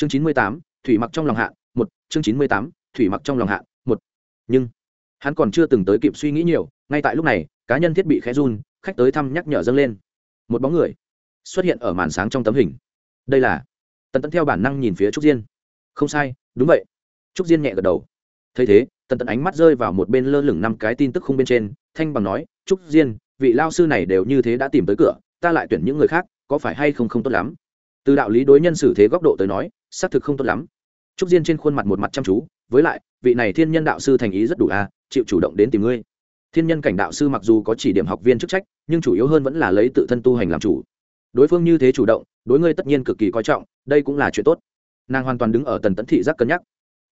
chương chín mươi tám, thủy mặc trong lòng hạ, một. Chương chín mươi tám, thủy mặc trong lòng hạ, một. Nhưng, hắn còn chưa từng tới kịp suy nghĩ nhiều, ngay tại lúc này, cá nhân thiết bị khẽ run, khách tới thăm nhắc nhở dâng lên. Một bóng người xuất hiện ở màn sáng trong tấm hình. Đây là tần tẫn theo bản năng nhìn phía trúc diên. Không sai, đúng vậy. Trúc diên nhẹ gật đầu. Thấy thế, tần tẫn ánh mắt rơi vào một bên lơ lửng năm cái tin tức khung bên trên, thanh bằng nói, trúc diên, vị lao sư này đều như thế đã tìm tới cửa, ta lại tuyển những người khác, có phải hay không không tốt lắm? Từ đạo lý đối nhân xử thế góc độ tới nói xác thực không tốt lắm. Trúc diên trên khuôn mặt một mặt chăm chú, với lại, vị này thiên nhân đạo sư thành ý rất đủ a chịu chủ động đến tìm ngươi. Thiên nhân cảnh đạo sư mặc dù có chỉ điểm học viên chức trách, nhưng chủ yếu hơn vẫn là lấy tự thân tu hành làm chủ. Đối phương như thế chủ động, đối ngươi tất nhiên cực kỳ coi trọng, đây cũng là chuyện tốt. Nàng hoàn toàn đứng ở tần tấn thị giác cân nhắc.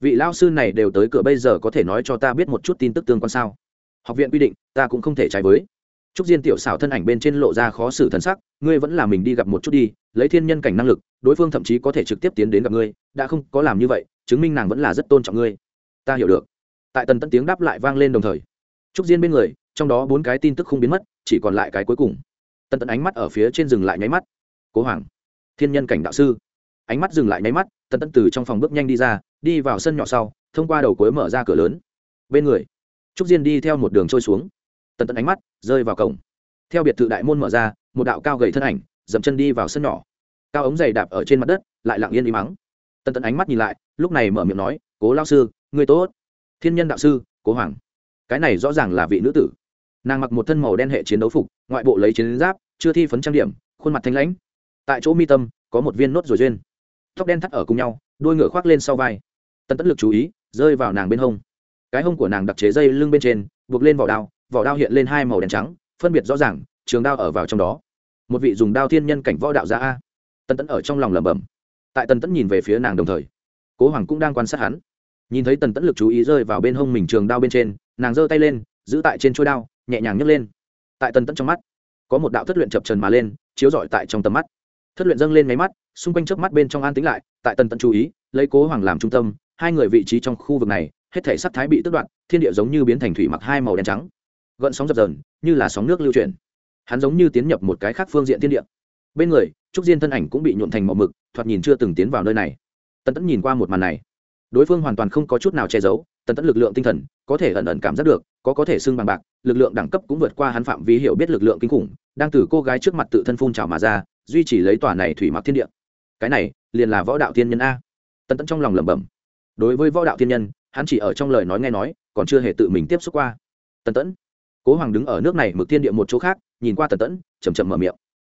Vị lao sư này đều tới cửa bây giờ có thể nói cho ta biết một chút tin tức tương quan sao? Học viện quy định, ta cũng không thể trái với trúc diên tiểu xảo thân ảnh bên trên lộ ra khó xử thần sắc, ngươi vẫn là mình đi gặp một chút đi, lấy thiên nhân cảnh năng lực, đối phương thậm chí có thể trực tiếp tiến đến gặp ngươi, đã không có làm như vậy, chứng minh nàng vẫn là rất tôn trọng ngươi. Ta hiểu được. Tại tần tấn tiếng đáp lại vang lên đồng thời, trúc diên bên người, trong đó bốn cái tin tức không biến mất, chỉ còn lại cái cuối cùng. Tần tấn ánh mắt ở phía trên dừng lại nháy mắt. Cố hoàng, thiên nhân cảnh đạo sư. Ánh mắt dừng lại nháy mắt, tần tấn từ trong phòng bước nhanh đi ra, đi vào sân nhỏ sau, thông qua đầu cuối mở ra cửa lớn. Bên người, trúc diên đi theo một đường trôi xuống tần tấn ánh mắt rơi vào cổng. Theo biệt thự đại môn mở ra, một đạo cao gầy thân ảnh dậm chân đi vào sân nhỏ. Cao ống giày đạp ở trên mặt đất, lại lặng yên im mắng. Tần tấn ánh mắt nhìn lại, lúc này mở miệng nói, cố lao sư người tốt. Thiên nhân đạo sư, cố hoàng. Cái này rõ ràng là vị nữ tử. Nàng mặc một thân màu đen hệ chiến đấu phục, ngoại bộ lấy chiến giáp, chưa thi phấn trang điểm, khuôn mặt thanh lãnh. Tại chỗ mi tâm, có một viên nốt rồi duyên. Tóc đen thắt ở cùng nhau, đuôi ngựa khoác lên sau vai. Tần tẫn lực chú ý, rơi vào nàng bên hông. Cái hông của nàng đặc chế dây lưng bên trên, buộc lên vỏ đao vỏ đao hiện lên hai màu đen trắng phân biệt rõ ràng trường đao ở vào trong đó. Một vị dùng đao thiên nhân cảnh võ đạo ra, a. Tần tẫn ở trong lòng lẩm bẩm. Tại tần tẫn nhìn về phía nàng đồng thời cố hoàng cũng đang quan sát hắn. Nhìn thấy tần tẫn lực chú ý rơi vào bên hông mình trường đao bên trên nàng giơ tay lên giữ tại trên trôi đao nhẹ nhàng nhấc lên. Tại tần tẫn trong mắt có một đạo thất luyện chập trần mà lên chiếu rọi tại trong tầm mắt. Thất luyện dâng lên máy mắt xung quanh trước mắt bên trong an tính lại tại tần tẫn chú ý lấy cố hoàng làm trung tâm hai người vị trí trong khu vực này hết thể sắc thái bị tước đoạn thiên địa giống như biến thành thủy mặc hai màu đen trắng gợn sóng dập dờn, như là sóng nước lưu chuyển. Hắn giống như tiến nhập một cái khác phương diện thiên địa. Bên người, trúc diên thân ảnh cũng bị nhuộn thành màu mực, thoạt nhìn chưa từng tiến vào nơi này. Tần tẫn nhìn qua một màn này. Đối phương hoàn toàn không có chút nào che giấu, tần tẫn lực lượng tinh thần, có thể ẩn ẩn cảm giác được, có có thể xưng bằng bạc, lực lượng đẳng cấp cũng vượt qua hắn phạm vi hiểu biết lực lượng kinh khủng, đang từ cô gái trước mặt tự thân phun trào mà ra, duy trì lấy tòa này thủy mặc thiên địa. Cái này, liền là võ đạo thiên nhân a. Tần tẫn trong lòng lẩm bẩm. Đối với võ đạo thiên nhân, hắn chỉ ở trong lời nói nghe nói, còn chưa hề tự mình tiếp xúc qua. Tần tẫn cố hoàng đứng ở nước này mực thiên địa một chỗ khác, nhìn qua tần tẫn chầm chậm mở miệng.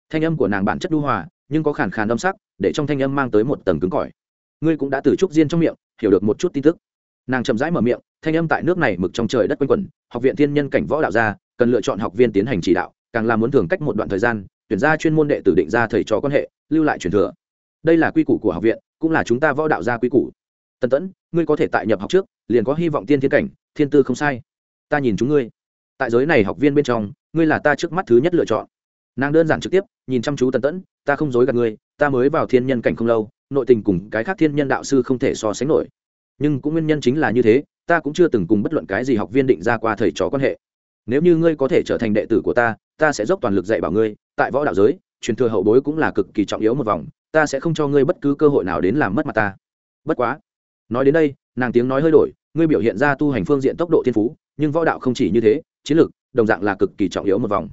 Thanh âm của nàng bản chất đu hòa, nhưng có khàn khàn âm sắc, để trong thanh âm mang tới một tầng cứng cỏi. Ngươi cũng đã từ trúc diên trong miệng, hiểu được một chút tin tức. Nàng chậm rãi mở miệng, thanh âm tại nước này mực trong trời đất quanh quẩn, học viện thiên nhân cảnh võ đạo gia, cần lựa chọn học viên tiến hành chỉ đạo, càng là muốn thường cách một đoạn thời gian, tuyển ra chuyên môn đệ tử định ra thầy trò quan hệ, lưu lại truyền thừa. Đây là quy củ của học viện, cũng là chúng ta võ đạo gia quy củ. Tần tẫn, ngươi có thể tại nhập học trước, liền có hy vọng tiên thiên cảnh, thiên tư không sai. Ta nhìn chúng ngươi tại giới này học viên bên trong, ngươi là ta trước mắt thứ nhất lựa chọn. Nàng đơn giản trực tiếp, nhìn chăm chú tần tẫn, ta không dối gạt ngươi, ta mới vào thiên nhân cảnh không lâu, nội tình cùng cái khác thiên nhân đạo sư không thể so sánh nổi. Nhưng cũng nguyên nhân chính là như thế, ta cũng chưa từng cùng bất luận cái gì học viên định ra qua thầy trò quan hệ. Nếu như ngươi có thể trở thành đệ tử của ta ta sẽ dốc toàn lực dạy bảo ngươi, tại võ đạo giới, truyền thừa hậu bối cũng là cực kỳ trọng yếu một vòng, ta sẽ không cho ngươi bất cứ cơ hội nào đến làm mất mặt ta. Bất quá, nói đến đây, nàng tiếng nói hơi đổi, ngươi biểu hiện ra tu hành phương diện tốc độ thiên phú nhưng võ đạo không chỉ như thế, chiến lược đồng dạng là cực kỳ trọng yếu một vòng.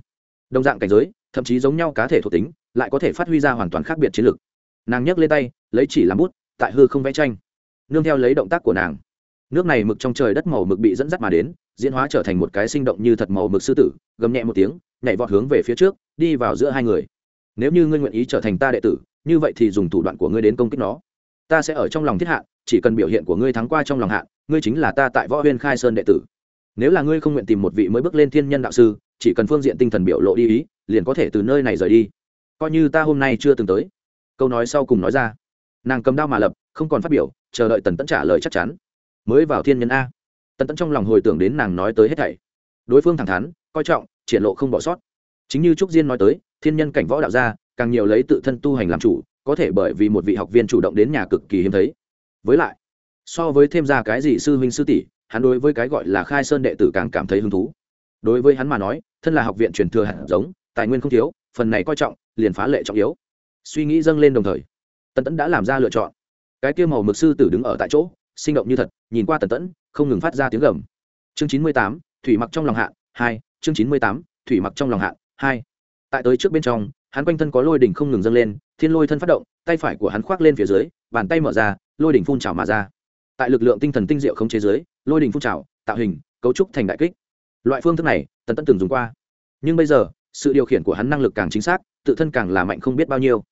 Đồng dạng cảnh giới, thậm chí giống nhau cá thể thuộc tính, lại có thể phát huy ra hoàn toàn khác biệt chiến lược nàng nhấc lên tay, lấy chỉ làm bút, tại hư không vẽ tranh. Nương theo lấy động tác của nàng, nước này mực trong trời đất màu mực bị dẫn dắt mà đến, diễn hóa trở thành một cái sinh động như thật màu mực sư tử, gầm nhẹ một tiếng, nhảy vọt hướng về phía trước, đi vào giữa hai người. Nếu như ngươi nguyện ý trở thành ta đệ tử, như vậy thì dùng thủ đoạn của ngươi đến công kích nó. Ta sẽ ở trong lòng thiết hạ, chỉ cần biểu hiện của ngươi thắng qua trong lòng hạ, ngươi chính là ta tại võ huyên khai sơn đệ tử nếu là ngươi không nguyện tìm một vị mới bước lên thiên nhân đạo sư, chỉ cần phương diện tinh thần biểu lộ đi ý, liền có thể từ nơi này rời đi. Coi như ta hôm nay chưa từng tới. Câu nói sau cùng nói ra. Nàng cầm đao mà lập, không còn phát biểu, chờ đợi tần tẫn trả lời chắc chắn. Mới vào thiên nhân a. Tần tẫn trong lòng hồi tưởng đến nàng nói tới hết thảy. Đối phương thẳng thắn, coi trọng, triển lộ không bỏ sót. Chính như trúc diên nói tới, thiên nhân cảnh võ đạo gia, càng nhiều lấy tự thân tu hành làm chủ, có thể bởi vì một vị học viên chủ động đến nhà cực kỳ hiếm thấy. Với lại, so với thêm ra cái gì sư huynh sư tỷ hắn đối với cái gọi là khai sơn đệ tử càng cảm thấy hứng thú. Đối với hắn mà nói, thân là học viện truyền thừa hạt giống, tài nguyên không thiếu, phần này coi trọng, liền phá lệ trọng yếu. Suy nghĩ dâng lên đồng thời, tần tẫn đã làm ra lựa chọn. Cái kia màu mực sư tử đứng ở tại chỗ, sinh động như thật, nhìn qua tần tẫn, không ngừng phát ra tiếng gầm. Chương chín mươi tám, thủy mặc trong lòng hạ, hai, chương chín mươi tám, thủy mặc trong lòng hạ, hai. Tại tới trước bên trong, hắn quanh thân có lôi đỉnh không ngừng dâng lên, thiên lôi thân phát động, tay phải của hắn khoác lên phía dưới, bàn tay mở ra, lôi đỉnh phun trào mà ra tại lực lượng tinh thần tinh diệu không chế giới lôi đỉnh phun trào, tạo hình, cấu trúc thành đại kích. Loại phương thức này, tần tẫn từng dùng qua. Nhưng bây giờ, sự điều khiển của hắn năng lực càng chính xác, tự thân càng là mạnh không biết bao nhiêu.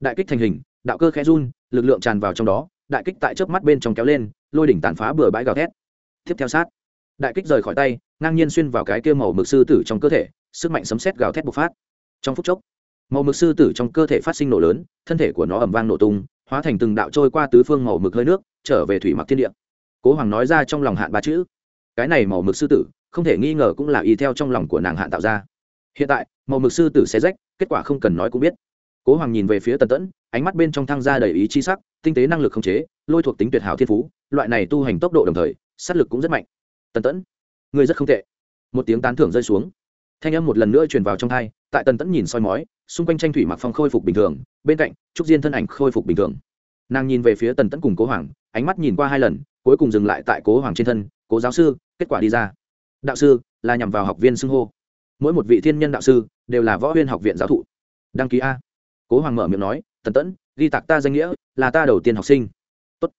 Đại kích thành hình, đạo cơ khẽ run, lực lượng tràn vào trong đó, đại kích tại chớp mắt bên trong kéo lên, lôi đỉnh tàn phá bừa bãi gào thét. Tiếp theo sát, đại kích rời khỏi tay, ngang nhiên xuyên vào cái kia màu mực sư tử trong cơ thể, sức mạnh sấm sét gào thét bộc phát. Trong phút chốc, màu mực sư tử trong cơ thể phát sinh nổ lớn, thân thể của nó ẩm vang nổ tung, hóa thành từng đạo trôi qua tứ phương màu mực hơi nước trở về thủy mặc thiên địa. Cố hoàng nói ra trong lòng hạn ba chữ. Cái này màu mực sư tử, không thể nghi ngờ cũng là y theo trong lòng của nàng hạn tạo ra. Hiện tại, màu mực sư tử xé rách, kết quả không cần nói cũng biết. Cố hoàng nhìn về phía tần tẫn, ánh mắt bên trong thăng ra đầy ý chi sắc, tinh tế năng lực không chế, lôi thuộc tính tuyệt hảo thiên phú, loại này tu hành tốc độ đồng thời, sát lực cũng rất mạnh. Tần tẫn người rất không tệ. Một tiếng tán thưởng rơi xuống. Thanh âm một lần nữa truyền vào trong thai tại tần tẫn nhìn soi mói, xung quanh tranh thủy mặc phong khôi phục bình thường, bên cạnh, trúc diên thân ảnh khôi phục bình thường nàng nhìn về phía tần tẫn cùng cố hoàng, ánh mắt nhìn qua hai lần, cuối cùng dừng lại tại cố hoàng trên thân, cố giáo sư, kết quả đi ra. Đạo sư, là nhằm vào học viên xưng hô. Mỗi một vị thiên nhân đạo sư đều là võ huyên học viện giáo thụ. Đăng ký a. Cố hoàng mở miệng nói, tần tẫn, ghi tạc ta danh nghĩa, là ta đầu tiên học sinh. Tốt.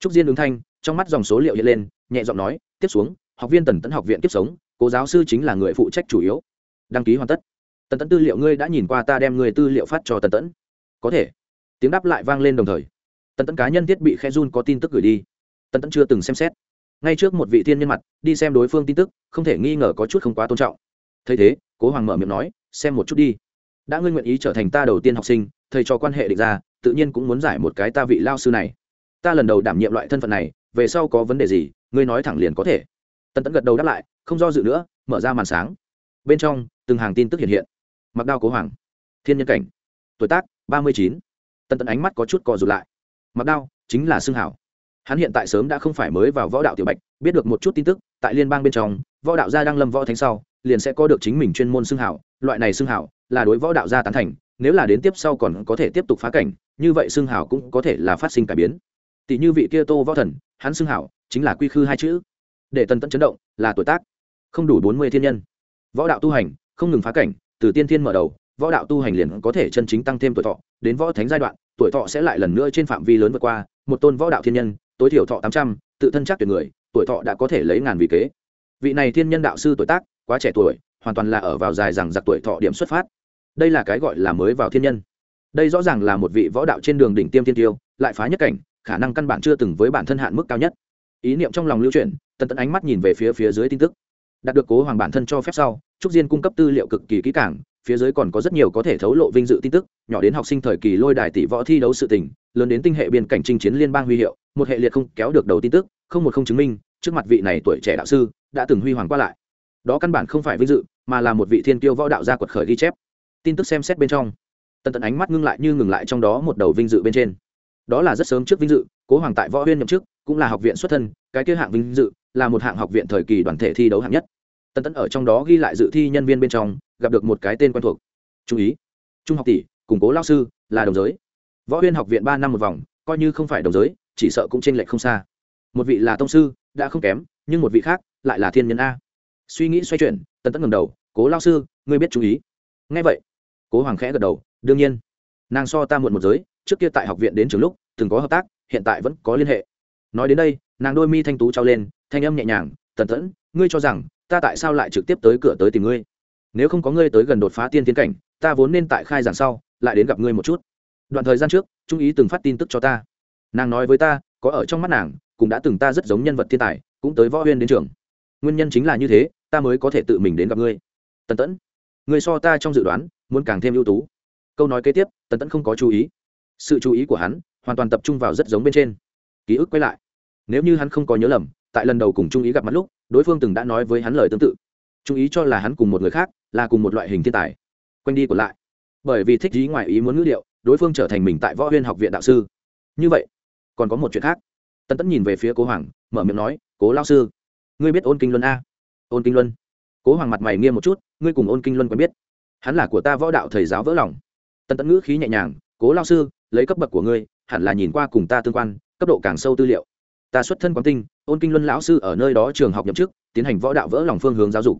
trúc diên ứng thanh, trong mắt dòng số liệu hiện lên, nhẹ giọng nói, tiếp xuống, học viên tần tẫn học viện kiếp sống, cố giáo sư chính là người phụ trách chủ yếu. Đăng ký hoàn tất. Tần tẫn tư liệu ngươi đã nhìn qua, ta đem người tư liệu phát cho tần tẫn. Có thể. Tiếng đáp lại vang lên đồng thời tần tẫn cá nhân thiết bị khe run có tin tức gửi đi. tần tẫn chưa từng xem xét. ngay trước một vị thiên nhân mặt, đi xem đối phương tin tức, không thể nghi ngờ có chút không quá tôn trọng. thấy thế, cố hoàng mở miệng nói, xem một chút đi. đã ngươi nguyện ý trở thành ta đầu tiên học sinh, thầy cho quan hệ định ra, tự nhiên cũng muốn giải một cái ta vị lao sư này. ta lần đầu đảm nhiệm loại thân phận này, về sau có vấn đề gì, ngươi nói thẳng liền có thể. tần tẫn gật đầu đáp lại, không do dự nữa, mở ra màn sáng. bên trong, từng hàng tin tức hiện hiện. mặc đao cố hoàng, thiên nhân cảnh, tuổi tác ba mươi chín. tần tẫn ánh mắt có chút cò rụt lại mặc đao chính là xương hảo. Hắn hiện tại sớm đã không phải mới vào võ đạo tiểu bạch, biết được một chút tin tức, tại liên bang bên trong, võ đạo gia đang lâm võ thánh sau, liền sẽ có được chính mình chuyên môn xương hảo, loại này xương hảo là đối võ đạo gia tán thành, nếu là đến tiếp sau còn có thể tiếp tục phá cảnh, như vậy xương hảo cũng có thể là phát sinh cải biến. Tỷ như vị kia tô võ thần, hắn xương hảo chính là quy khư hai chữ. Để tần tẫn chấn động là tuổi tác. Không đủ bốn mươi thiên nhân. Võ đạo tu hành, không ngừng phá cảnh, từ tiên thiên mở đầu, võ đạo tu hành liền có thể chân chính tăng thêm tuổi thọ, đến võ thánh giai đoạn tuổi thọ sẽ lại lần nữa trên phạm vi lớn vượt qua, một tôn võ đạo thiên nhân, tối thiểu thọ tám trăm, tự thân chắc tuyệt người, tuổi thọ đã có thể lấy ngàn vị kế. Vị này thiên nhân đạo sư tuổi tác, quá trẻ tuổi, hoàn toàn là ở vào dài rằng giặc tuổi thọ điểm xuất phát. Đây là cái gọi là mới vào thiên nhân. Đây rõ ràng là một vị võ đạo trên đường đỉnh tiêm thiên tiêu, lại phá nhất cảnh, khả năng căn bản chưa từng với bản thân hạn mức cao nhất. Ý niệm trong lòng lưu chuyển, tần tận ánh mắt nhìn về phía phía dưới tin tức. Đạt được cố hoàng bản thân cho phép sau, trúc diên cung cấp tư liệu cực kỳ kỹ càng phía dưới còn có rất nhiều có thể thấu lộ vinh dự tin tức, nhỏ đến học sinh thời kỳ lôi đài tỷ võ thi đấu sự tình, lớn đến tinh hệ biên cảnh chinh chiến liên bang huy hiệu, một hệ liệt không kéo được đầu tin tức, không một không chứng minh, trước mặt vị này tuổi trẻ đạo sư đã từng huy hoàng qua lại. Đó căn bản không phải vinh dự, mà là một vị thiên tiêu võ đạo gia quật khởi ghi chép. Tin tức xem xét bên trong, tần tận ánh mắt ngưng lại như ngừng lại trong đó một đầu vinh dự bên trên. Đó là rất sớm trước vinh dự, cố hoàng tại võ huyên nhậm chức, cũng là học viện xuất thân, cái kia hạng vinh dự là một hạng học viện thời kỳ đoàn thể thi đấu hạng nhất tần Tẫn ở trong đó ghi lại dự thi nhân viên bên trong, gặp được một cái tên quen thuộc. Chú ý, trung học tỷ củng cố lao sư, là đồng giới. Võ huyên học viện ba năm một vòng, coi như không phải đồng giới, chỉ sợ cũng tranh lệch không xa. Một vị là tông sư, đã không kém, nhưng một vị khác lại là thiên nhân a. Suy nghĩ xoay chuyển, tần tẫn ngầm đầu, cố lao sư, ngươi biết chú ý? Ngay vậy. Cố hoàng khẽ gật đầu, đương nhiên. Nàng so ta muộn một giới, trước kia tại học viện đến trường lúc, từng có hợp tác, hiện tại vẫn có liên hệ. Nói đến đây, nàng đôi mi thanh tú trao lên, thanh âm nhẹ nhàng, tần tẫn ngươi cho rằng, ta tại sao lại trực tiếp tới cửa tới tìm ngươi? Nếu không có ngươi tới gần đột phá tiên tiến cảnh, ta vốn nên tại khai giảng sau, lại đến gặp ngươi một chút. Đoạn thời gian trước, trung ý từng phát tin tức cho ta. Nàng nói với ta, có ở trong mắt nàng, cũng đã từng ta rất giống nhân vật thiên tài, cũng tới võ huyên đến trường. Nguyên nhân chính là như thế, ta mới có thể tự mình đến gặp ngươi. Tần tẫn người so ta trong dự đoán, muốn càng thêm ưu tú. Câu nói kế tiếp, tần tẫn không có chú ý. Sự chú ý của hắn, hoàn toàn tập trung vào rất giống bên trên. Ký ức quay lại. Nếu như hắn không có nhớ lầm, tại lần đầu cùng trung ý gặp mặt lúc đối phương từng đã nói với hắn lời tương tự. Chú ý cho là hắn cùng một người khác, là cùng một loại hình thiên tài. Quanh đi còn lại. Bởi vì thích ý ngoài ý muốn ngữ liệu đối phương trở thành mình tại võ huyên học viện đạo sư. Như vậy, còn có một chuyện khác. Tân tẫn nhìn về phía cố hoàng, mở miệng nói, cố lao sư, ngươi biết ôn kinh luân a? Ôn kinh luân. Cố hoàng mặt mày nghiêm một chút, ngươi cùng ôn kinh luân quen biết. Hắn là của ta võ đạo thầy giáo vỡ lòng. Tân tẫn ngữ khí nhẹ nhàng, cố lao sư, lấy cấp bậc của ngươi, hẳn là nhìn qua cùng ta tương quan, cấp độ càng sâu tư liệu ta xuất thân quán tinh ôn kinh luân lão sư ở nơi đó trường học nhậm chức tiến hành võ đạo vỡ lòng phương hướng giáo dục.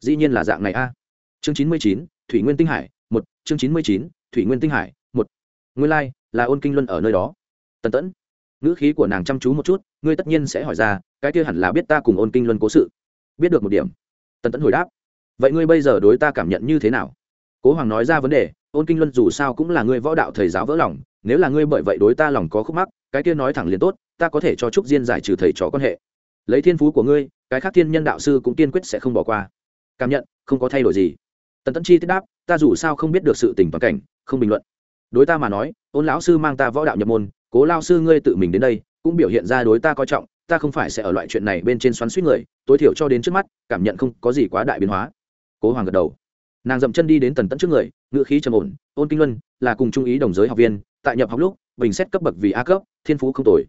Dĩ nhiên là dạng này a. Chương chín mươi chín thủy nguyên tinh hải một. Chương chín mươi chín thủy nguyên tinh hải một. Nguyên lai、like, là ôn kinh luân ở nơi đó. Tần tẫn ngữ khí của nàng chăm chú một chút ngươi tất nhiên sẽ hỏi ra cái kia hẳn là biết ta cùng ôn kinh luân cố sự. Biết được một điểm. Tần tẫn hồi đáp vậy ngươi bây giờ đối ta cảm nhận như thế nào? Cố hoàng nói ra vấn đề ôn kinh luân dù sao cũng là ngươi võ đạo thầy giáo vỡ lòng nếu là ngươi bởi vậy đối ta lòng có khúc mắc cái kia nói thẳng liền tốt, ta có thể cho trúc diên giải trừ thầy trò quan hệ. Lấy thiên phú của ngươi, cái khác thiên nhân đạo sư cũng kiên quyết sẽ không bỏ qua. Cảm nhận, không có thay đổi gì. Tần tẫn chi tiết đáp, ta dù sao không biết được sự tình toàn cảnh, không bình luận. Đối ta mà nói, ôn lão sư mang ta võ đạo nhập môn, cố lao sư ngươi tự mình đến đây, cũng biểu hiện ra đối ta coi trọng, ta không phải sẽ ở loại chuyện này bên trên xoắn suýt người, tối thiểu cho đến trước mắt, cảm nhận không có gì quá đại biến hóa. Cố hoàng gật đầu. Nàng dậm chân đi đến tần tẫn trước người ngựa khí trầm ổn, ôn kinh luân, là cùng trung ý đồng giới học viên, tại nhập học lúc, bình xét cấp bậc vì a cấp thiên phú không tồi.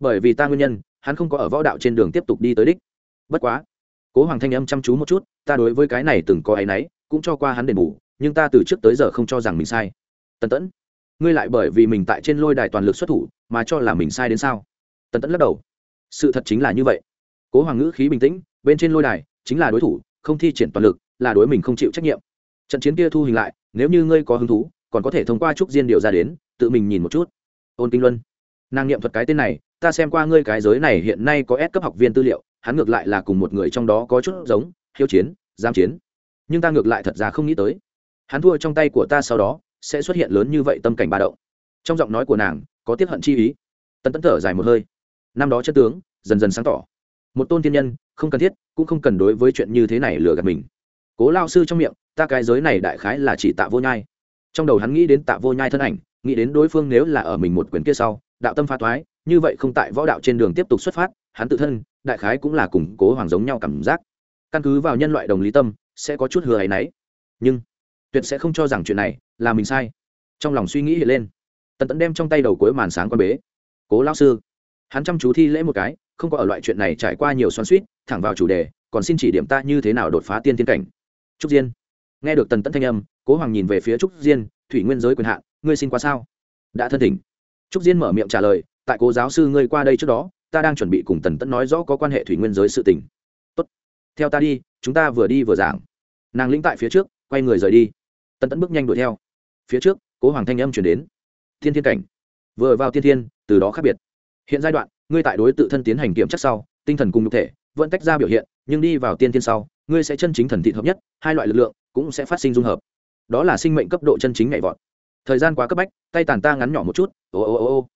Bởi vì ta nguyên nhân, hắn không có ở võ đạo trên đường tiếp tục đi tới đích. Bất quá, cố hoàng thanh âm chăm chú một chút, ta đối với cái này từng có áy náy, cũng cho qua hắn đền bù, nhưng ta từ trước tới giờ không cho rằng mình sai. Tần tẫn, ngươi lại bởi vì mình tại trên lôi đài toàn lực xuất thủ, mà cho là mình sai đến sao? Tần tẫn lắc đầu. Sự thật chính là như vậy. Cố hoàng ngữ khí bình tĩnh, bên trên lôi đài chính là đối thủ, không thi triển toàn lực, là đối mình không chịu trách nhiệm. Trận chiến kia thu hình lại, nếu như ngươi có hứng thú, còn có thể thông qua trúc diên điều ra đến, tự mình nhìn một chút. Ôn kinh luân nàng niệm thuật cái tên này, ta xem qua ngươi cái giới này hiện nay có ép cấp học viên tư liệu, hắn ngược lại là cùng một người trong đó có chút giống, hiếu chiến giam chiến. Nhưng ta ngược lại thật ra không nghĩ tới. Hắn thua trong tay của ta sau đó, sẽ xuất hiện lớn như vậy tâm cảnh ba động. Trong giọng nói của nàng, có tiết hận chi ý. Tân tẫn thở dài một hơi. Năm đó chất tướng, dần dần sáng tỏ. Một tôn tiên nhân, không cần thiết, cũng không cần đối với chuyện như thế này lừa gạt mình. Cố lao sư trong miệng, ta cái giới này đại khái là chỉ tạ vô nhai. Trong đầu hắn nghĩ đến tạ vô nhai thân ảnh, nghĩ đến đối phương nếu là ở mình một quyền kia sau đạo tâm pha thoái, như vậy không tại võ đạo trên đường tiếp tục xuất phát, hắn tự thân, đại khái cũng là củng cố hoàng giống nhau cảm giác. Căn cứ vào nhân loại đồng lý tâm, sẽ có chút hừa ấy nấy. Nhưng, tuyệt sẽ không cho rằng chuyện này là mình sai. Trong lòng suy nghĩ hiện lên, tần tẫn đem trong tay đầu cuối màn sáng quan bế. Cố lao sư. Hắn chăm chú thi lễ một cái, không có ở loại chuyện này trải qua nhiều xoắn suýt thẳng vào chủ đề, còn xin chỉ điểm ta như thế nào đột phá tiên thiên cảnh? Trúc diên. Nghe được tần tẫn thanh âm, cố hoàng nhìn về phía trúc diên, thủy nguyên giới quyền hạn, ngươi xin qua sao? Đã thân thỉnh trúc diên mở miệng trả lời, tại cố giáo sư ngươi qua đây trước đó, ta đang chuẩn bị cùng tần tẫn nói rõ có quan hệ thủy nguyên giới sự tình. Tốt, theo ta đi, chúng ta vừa đi vừa giảng. Nàng lĩnh tại phía trước, quay người rời đi. Tần tẫn bước nhanh đuổi theo. Phía trước, cố hoàng thanh âm chuyển đến. Thiên thiên cảnh. Vừa vào thiên thiên, từ đó khác biệt. Hiện giai đoạn, ngươi tại đối tự thân tiến hành kiểm chắc sau, tinh thần cùng nhục thể vẫn tách ra biểu hiện, nhưng đi vào tiên thiên sau, ngươi sẽ chân chính thần thị hợp nhất, hai loại lực lượng cũng sẽ phát sinh dung hợp. Đó là sinh mệnh cấp độ chân chính nhảy vọt thời gian quá cấp bách, tay tàn ta ngắn nhỏ một chút, ô ô ô ô.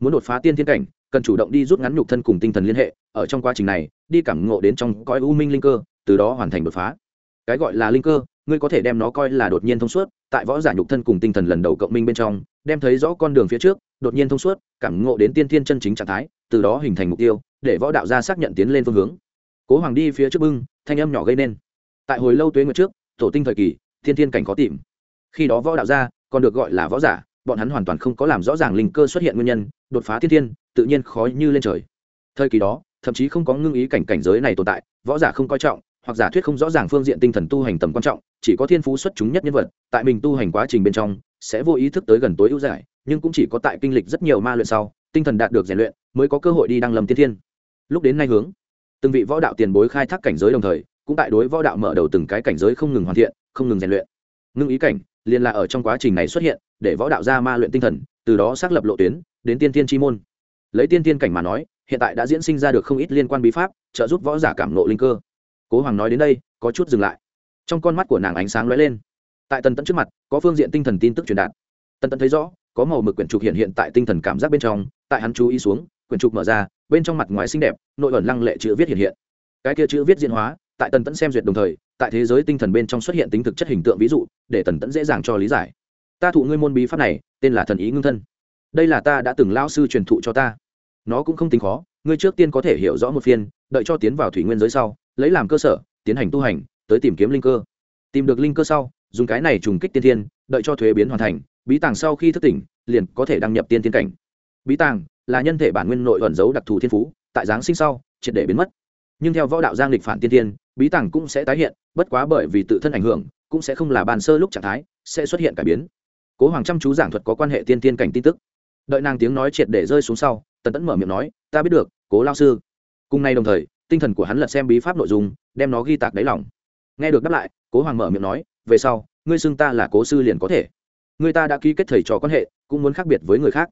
Muốn đột phá tiên thiên cảnh, cần chủ động đi rút ngắn nhục thân cùng tinh thần liên hệ, ở trong quá trình này, đi cảm ngộ đến trong cõi u minh linh cơ, từ đó hoàn thành đột phá. Cái gọi là linh cơ, ngươi có thể đem nó coi là đột nhiên thông suốt, tại võ giả nhục thân cùng tinh thần lần đầu cộng minh bên trong, đem thấy rõ con đường phía trước, đột nhiên thông suốt, cảm ngộ đến tiên thiên chân chính trạng thái, từ đó hình thành mục tiêu, để võ đạo gia xác nhận tiến lên phương hướng. Cố hoàng đi phía trước bưng, thanh âm nhỏ gây nên. Tại hồi lâu tuế nguyệt trước, tổ tinh thời kỳ thiên thiên cảnh khó tìm. Khi đó võ đạo gia còn được gọi là võ giả, bọn hắn hoàn toàn không có làm rõ ràng linh cơ xuất hiện nguyên nhân, đột phá thiên thiên, tự nhiên khó như lên trời. Thời kỳ đó, thậm chí không có ngưng ý cảnh cảnh giới này tồn tại, võ giả không coi trọng, hoặc giả thuyết không rõ ràng phương diện tinh thần tu hành tầm quan trọng, chỉ có thiên phú xuất chúng nhất nhân vật, tại mình tu hành quá trình bên trong, sẽ vô ý thức tới gần tối ưu giải, nhưng cũng chỉ có tại kinh lịch rất nhiều ma luyện sau, tinh thần đạt được rèn luyện, mới có cơ hội đi đăng lâm tiên thiên. Lúc đến nay hướng, từng vị võ đạo tiền bối khai thác cảnh giới đồng thời, cũng tại đối võ đạo mở đầu từng cái cảnh giới không ngừng hoàn thiện, không ngừng rèn luyện. Ngưng ý cảnh liền là ở trong quá trình này xuất hiện, để võ đạo gia ma luyện tinh thần, từ đó xác lập lộ tuyến, đến tiên tiên chi môn. Lấy tiên tiên cảnh mà nói, hiện tại đã diễn sinh ra được không ít liên quan bí pháp, trợ giúp võ giả cảm nộ linh cơ. Cố hoàng nói đến đây, có chút dừng lại. Trong con mắt của nàng ánh sáng lóe lên. Tại tần tẫn trước mặt, có phương diện tinh thần tin tức truyền đạt. Tần tẫn thấy rõ, có màu mực quyển trục hiện hiện tại tinh thần cảm giác bên trong, tại hắn chú ý xuống, quyển trục mở ra, bên trong mặt ngoài xinh đẹp, nội ẩn lăng lệ chữ viết hiện hiện. Cái kia chữ viết diễn hóa, tại tần tẫn xem duyệt đồng thời tại thế giới tinh thần bên trong xuất hiện tính thực chất hình tượng ví dụ, để tần tẫn dễ dàng cho lý giải. Ta thụ ngươi môn bí pháp này, tên là thần ý ngưng thân. Đây là ta đã từng lao sư truyền thụ cho ta. Nó cũng không tính khó, ngươi trước tiên có thể hiểu rõ một phiên, đợi cho tiến vào thủy nguyên giới sau, lấy làm cơ sở, tiến hành tu hành, tới tìm kiếm linh cơ. Tìm được linh cơ sau, dùng cái này trùng kích tiên thiên, đợi cho thuế biến hoàn thành, bí tàng sau khi thức tỉnh, liền có thể đăng nhập tiên thiên cảnh. Bí tàng là nhân thể bản nguyên nội ẩn giấu đặc thù thiên phú, tại giáng sinh sau, triệt để biến mất. Nhưng theo võ đạo giang lịch phản tiên thiên bí tàng cũng sẽ tái hiện, bất quá bởi vì tự thân ảnh hưởng, cũng sẽ không là bàn sơ lúc trạng thái, sẽ xuất hiện cải biến. Cố hoàng chăm chú giảng thuật có quan hệ tiên tiên cảnh tin tức. Đợi nàng tiếng nói triệt để rơi xuống sau, tần tẫn mở miệng nói, ta biết được, cố lao sư. Cùng nay đồng thời, tinh thần của hắn lật xem bí pháp nội dung, đem nó ghi tạc đáy lòng. Nghe được đáp lại, cố hoàng mở miệng nói, về sau, ngươi xưng ta là cố sư liền có thể. Người ta đã ký kết thầy trò quan hệ, cũng muốn khác biệt với người khác.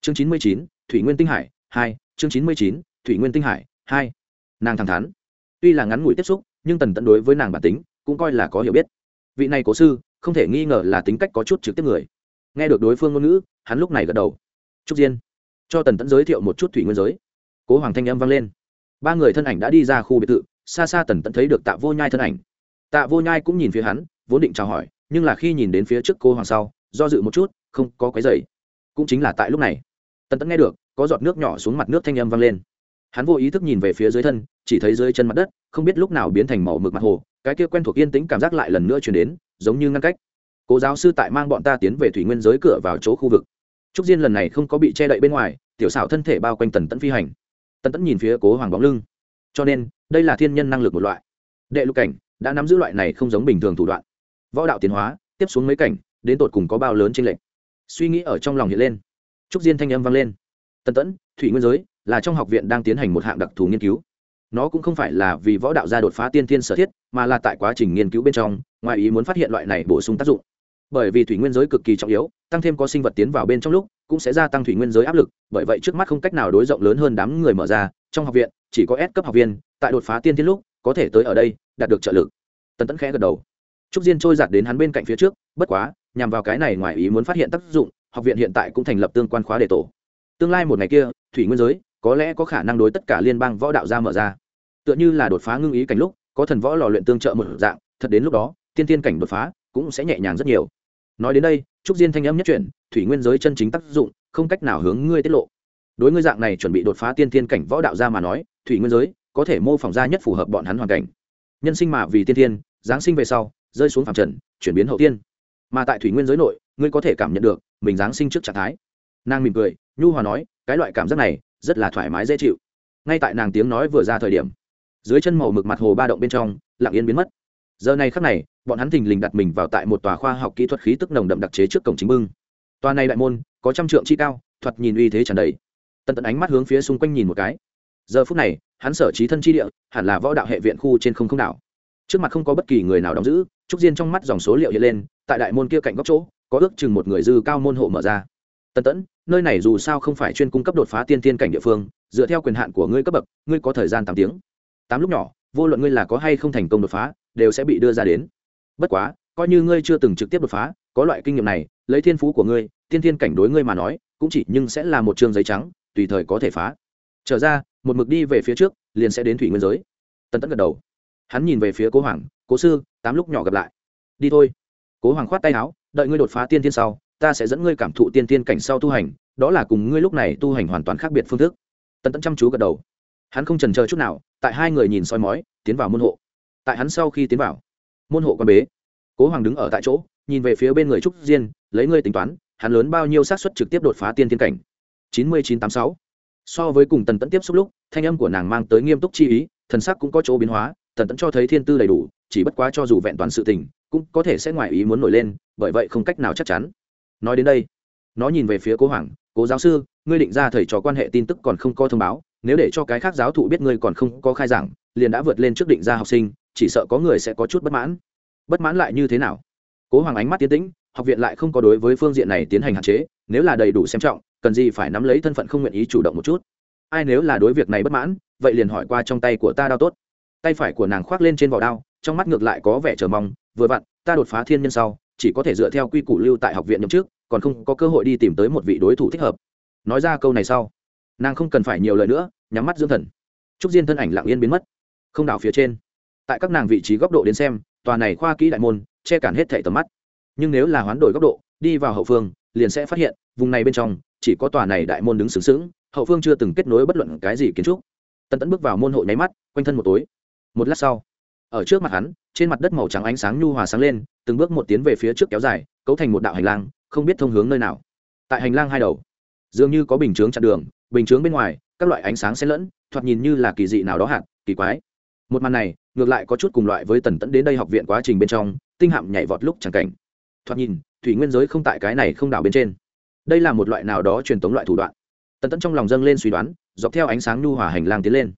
Chương chín mươi chín, thủy nguyên tinh hải, hai. Chương chín mươi chín, thủy nguyên tinh hải, hai. Nàng thẳng thắn tuy là ngắn ngủi tiếp xúc, nhưng tần Tẫn đối với nàng bản tính cũng coi là có hiểu biết. Vị này cố sư, không thể nghi ngờ là tính cách có chút trực tiếp người. Nghe được đối phương ngôn ngữ, hắn lúc này gật đầu. Trúc diên, cho tần tẫn giới thiệu một chút thủy nguyên giới. Cố hoàng thanh âm vang lên. Ba người thân ảnh đã đi ra khu biệt thự, xa xa tần tẫn thấy được tạ vô nhai thân ảnh. Tạ vô nhai cũng nhìn phía hắn, vốn định chào hỏi, nhưng là khi nhìn đến phía trước cô hoàng sau, do dự một chút, không có cái dày cũng chính là tại lúc này, tần tẫn nghe được, có giọt nước nhỏ xuống mặt nước thanh âm vang lên hắn vô ý thức nhìn về phía dưới thân, chỉ thấy dưới chân mặt đất, không biết lúc nào biến thành màu mực mặt hồ, cái kia quen thuộc yên tĩnh cảm giác lại lần nữa chuyển đến, giống như ngăn cách. Cố giáo sư tại mang bọn ta tiến về thủy nguyên giới cửa vào chỗ khu vực. Trúc diên lần này không có bị che đậy bên ngoài, tiểu xảo thân thể bao quanh tần tẫn phi hành. Tần tẫn nhìn phía cố hoàng bóng lưng. Cho nên, đây là thiên nhân năng lực một loại. Đệ lục cảnh, đã nắm giữ loại này không giống bình thường thủ đoạn. Võ đạo tiến hóa, tiếp xuống mấy cảnh, đến tột cùng có bao lớn trên lệnh suy nghĩ ở trong lòng hiện lên. Trúc diên thanh âm vang lên. Tần tẫn, thủy nguyên giới là trong học viện đang tiến hành một hạng đặc thù nghiên cứu. Nó cũng không phải là vì võ đạo gia đột phá tiên thiên sở thiết, mà là tại quá trình nghiên cứu bên trong, ngoài ý muốn phát hiện loại này bổ sung tác dụng. Bởi vì thủy nguyên giới cực kỳ trọng yếu, tăng thêm có sinh vật tiến vào bên trong lúc, cũng sẽ gia tăng thủy nguyên giới áp lực, bởi vậy trước mắt không cách nào đối rộng lớn hơn đám người mở ra, trong học viện, chỉ có S cấp học viên, tại đột phá tiên thiên lúc, có thể tới ở đây, đạt được trợ lực. Tần tẫn khẽ gật đầu. Trúc diên trôi giạt đến hắn bên cạnh phía trước, bất quá, nhằm vào cái này ngoài ý muốn phát hiện tác dụng, học viện hiện tại cũng thành lập tương quan khóa đề tổ. Tương lai một ngày kia, thủy nguyên giới có lẽ có khả năng đối tất cả liên bang võ đạo gia mở ra. Tựa như là đột phá ngưng ý cảnh lúc, có thần võ lò luyện tương trợ một dạng, thật đến lúc đó, tiên tiên cảnh đột phá cũng sẽ nhẹ nhàng rất nhiều. Nói đến đây, trúc diên thanh âm nhất chuyển, thủy nguyên giới chân chính tác dụng, không cách nào hướng ngươi tiết lộ. Đối ngươi dạng này chuẩn bị đột phá tiên tiên cảnh võ đạo gia mà nói, thủy nguyên giới có thể mô phỏng ra nhất phù hợp bọn hắn hoàn cảnh. Nhân sinh mà vì tiên tiên giáng sinh về sau, rơi xuống phàm trần, chuyển biến hậu tiên. Mà tại thủy nguyên giới nội, ngươi có thể cảm nhận được mình giáng sinh trước trạng thái. Nàng mỉm cười, nhu hòa nói, cái loại cảm giác này rất là thoải mái dễ chịu. Ngay tại nàng tiếng nói vừa ra thời điểm, dưới chân màu mực mặt hồ ba động bên trong, lặng yên biến mất. Giờ này khắc này, bọn hắn thình lình đặt mình vào tại một tòa khoa học kỹ thuật khí tức nồng đậm đặc chế trước cổng chính bưng. Tòa này đại môn, có trăm trượng chi cao, thoạt nhìn uy thế tràn đầy. Tận tận ánh mắt hướng phía xung quanh nhìn một cái. Giờ phút này, hắn sở trí thân chi địa, hẳn là võ đạo hệ viện khu trên không không đảo. Trước mặt không có bất kỳ người nào đóng giữ, trúc diên trong mắt dòng số liệu hiện lên, tại đại môn kia cạnh góc chỗ, có ước chừng một người dư cao môn hộ mở ra tần tẫn, nơi này dù sao không phải chuyên cung cấp đột phá tiên tiên cảnh địa phương, dựa theo quyền hạn của ngươi cấp bậc, ngươi có thời gian tám tiếng. Tám lúc nhỏ, vô luận ngươi là có hay không thành công đột phá, đều sẽ bị đưa ra đến. Bất quá, coi như ngươi chưa từng trực tiếp đột phá, có loại kinh nghiệm này, lấy thiên phú của ngươi, tiên tiên cảnh đối ngươi mà nói, cũng chỉ nhưng sẽ là một chương giấy trắng, tùy thời có thể phá. Trở ra, một mực đi về phía trước, liền sẽ đến thủy nguyên giới. Tần tẫn gật đầu. Hắn nhìn về phía cố hoàng, cố sư, tám lúc nhỏ gặp lại. Đi thôi. Cố hoàng khoát tay áo, đợi ngươi đột phá tiên tiên sau ta sẽ dẫn ngươi cảm thụ tiên tiên cảnh sau tu hành, đó là cùng ngươi lúc này tu hành hoàn toàn khác biệt phương thức. Tần tẫn chăm chú gật đầu. Hắn không trần chờ chút nào, tại hai người nhìn soi mói, tiến vào môn hộ. Tại hắn sau khi tiến vào, môn hộ quan bế. Cố hoàng đứng ở tại chỗ, nhìn về phía bên người trúc diên, lấy ngươi tính toán, hắn lớn bao nhiêu xác suất trực tiếp đột phá tiên tiên cảnh? Chín mươi chín tám sáu. So với cùng tần tẫn tiếp xúc lúc, thanh âm của nàng mang tới nghiêm túc chi ý, thần sắc cũng có chỗ biến hóa, tần tẫn cho thấy thiên tư đầy đủ, chỉ bất quá cho dù vẹn toàn sự tình, cũng có thể sẽ ngoài ý muốn nổi lên, bởi vậy không cách nào chắc chắn nói đến đây, nó nhìn về phía cố hoàng, cố giáo sư, ngươi định ra thầy trò quan hệ tin tức còn không có thông báo, nếu để cho cái khác giáo thụ biết ngươi còn không có khai giảng, liền đã vượt lên trước định ra học sinh, chỉ sợ có người sẽ có chút bất mãn. Bất mãn lại như thế nào? Cố hoàng ánh mắt tiến tĩnh, học viện lại không có đối với phương diện này tiến hành hạn chế, nếu là đầy đủ xem trọng, cần gì phải nắm lấy thân phận không nguyện ý chủ động một chút. Ai nếu là đối việc này bất mãn, vậy liền hỏi qua trong tay của ta đao tốt. Tay phải của nàng khoác lên trên vỏ đao, trong mắt ngược lại có vẻ chờ mong, vừa vặn, ta đột phá thiên nhân sau chỉ có thể dựa theo quy củ lưu tại học viện nhậm trước còn không có cơ hội đi tìm tới một vị đối thủ thích hợp. Nói ra câu này sau, nàng không cần phải nhiều lời nữa, nhắm mắt dưỡng thần. Trúc diên thân ảnh lặng yên biến mất. Không đảo phía trên, tại các nàng vị trí góc độ đến xem, tòa này khoa kỹ đại môn, che cản hết thảy tầm mắt. Nhưng nếu là hoán đổi góc độ, đi vào hậu phương, liền sẽ phát hiện, vùng này bên trong, chỉ có tòa này đại môn đứng sướng sướng hậu phương chưa từng kết nối bất luận cái gì kiến trúc. Tần tẫn bước vào môn hộ nháy mắt, quanh thân một tối. Một lát sau, ở trước mặt hắn, trên mặt đất màu trắng ánh sáng nhu hòa sáng lên từng bước một tiến về phía trước kéo dài, cấu thành một đạo hành lang, không biết thông hướng nơi nào. Tại hành lang hai đầu, dường như có bình chướng chặn đường, bình chướng bên ngoài, các loại ánh sáng xen lẫn, thoạt nhìn như là kỳ dị nào đó hạn kỳ quái. Một màn này, ngược lại có chút cùng loại với tần tẫn đến đây học viện quá trình bên trong, tinh hạm nhảy vọt lúc chẳng cảnh. Thoạt nhìn, thủy nguyên giới không tại cái này không đảo bên trên. Đây là một loại nào đó truyền thống loại thủ đoạn. Tần tẫn trong lòng dâng lên suy đoán, dọc theo ánh sáng nhu hòa hành lang tiến lên.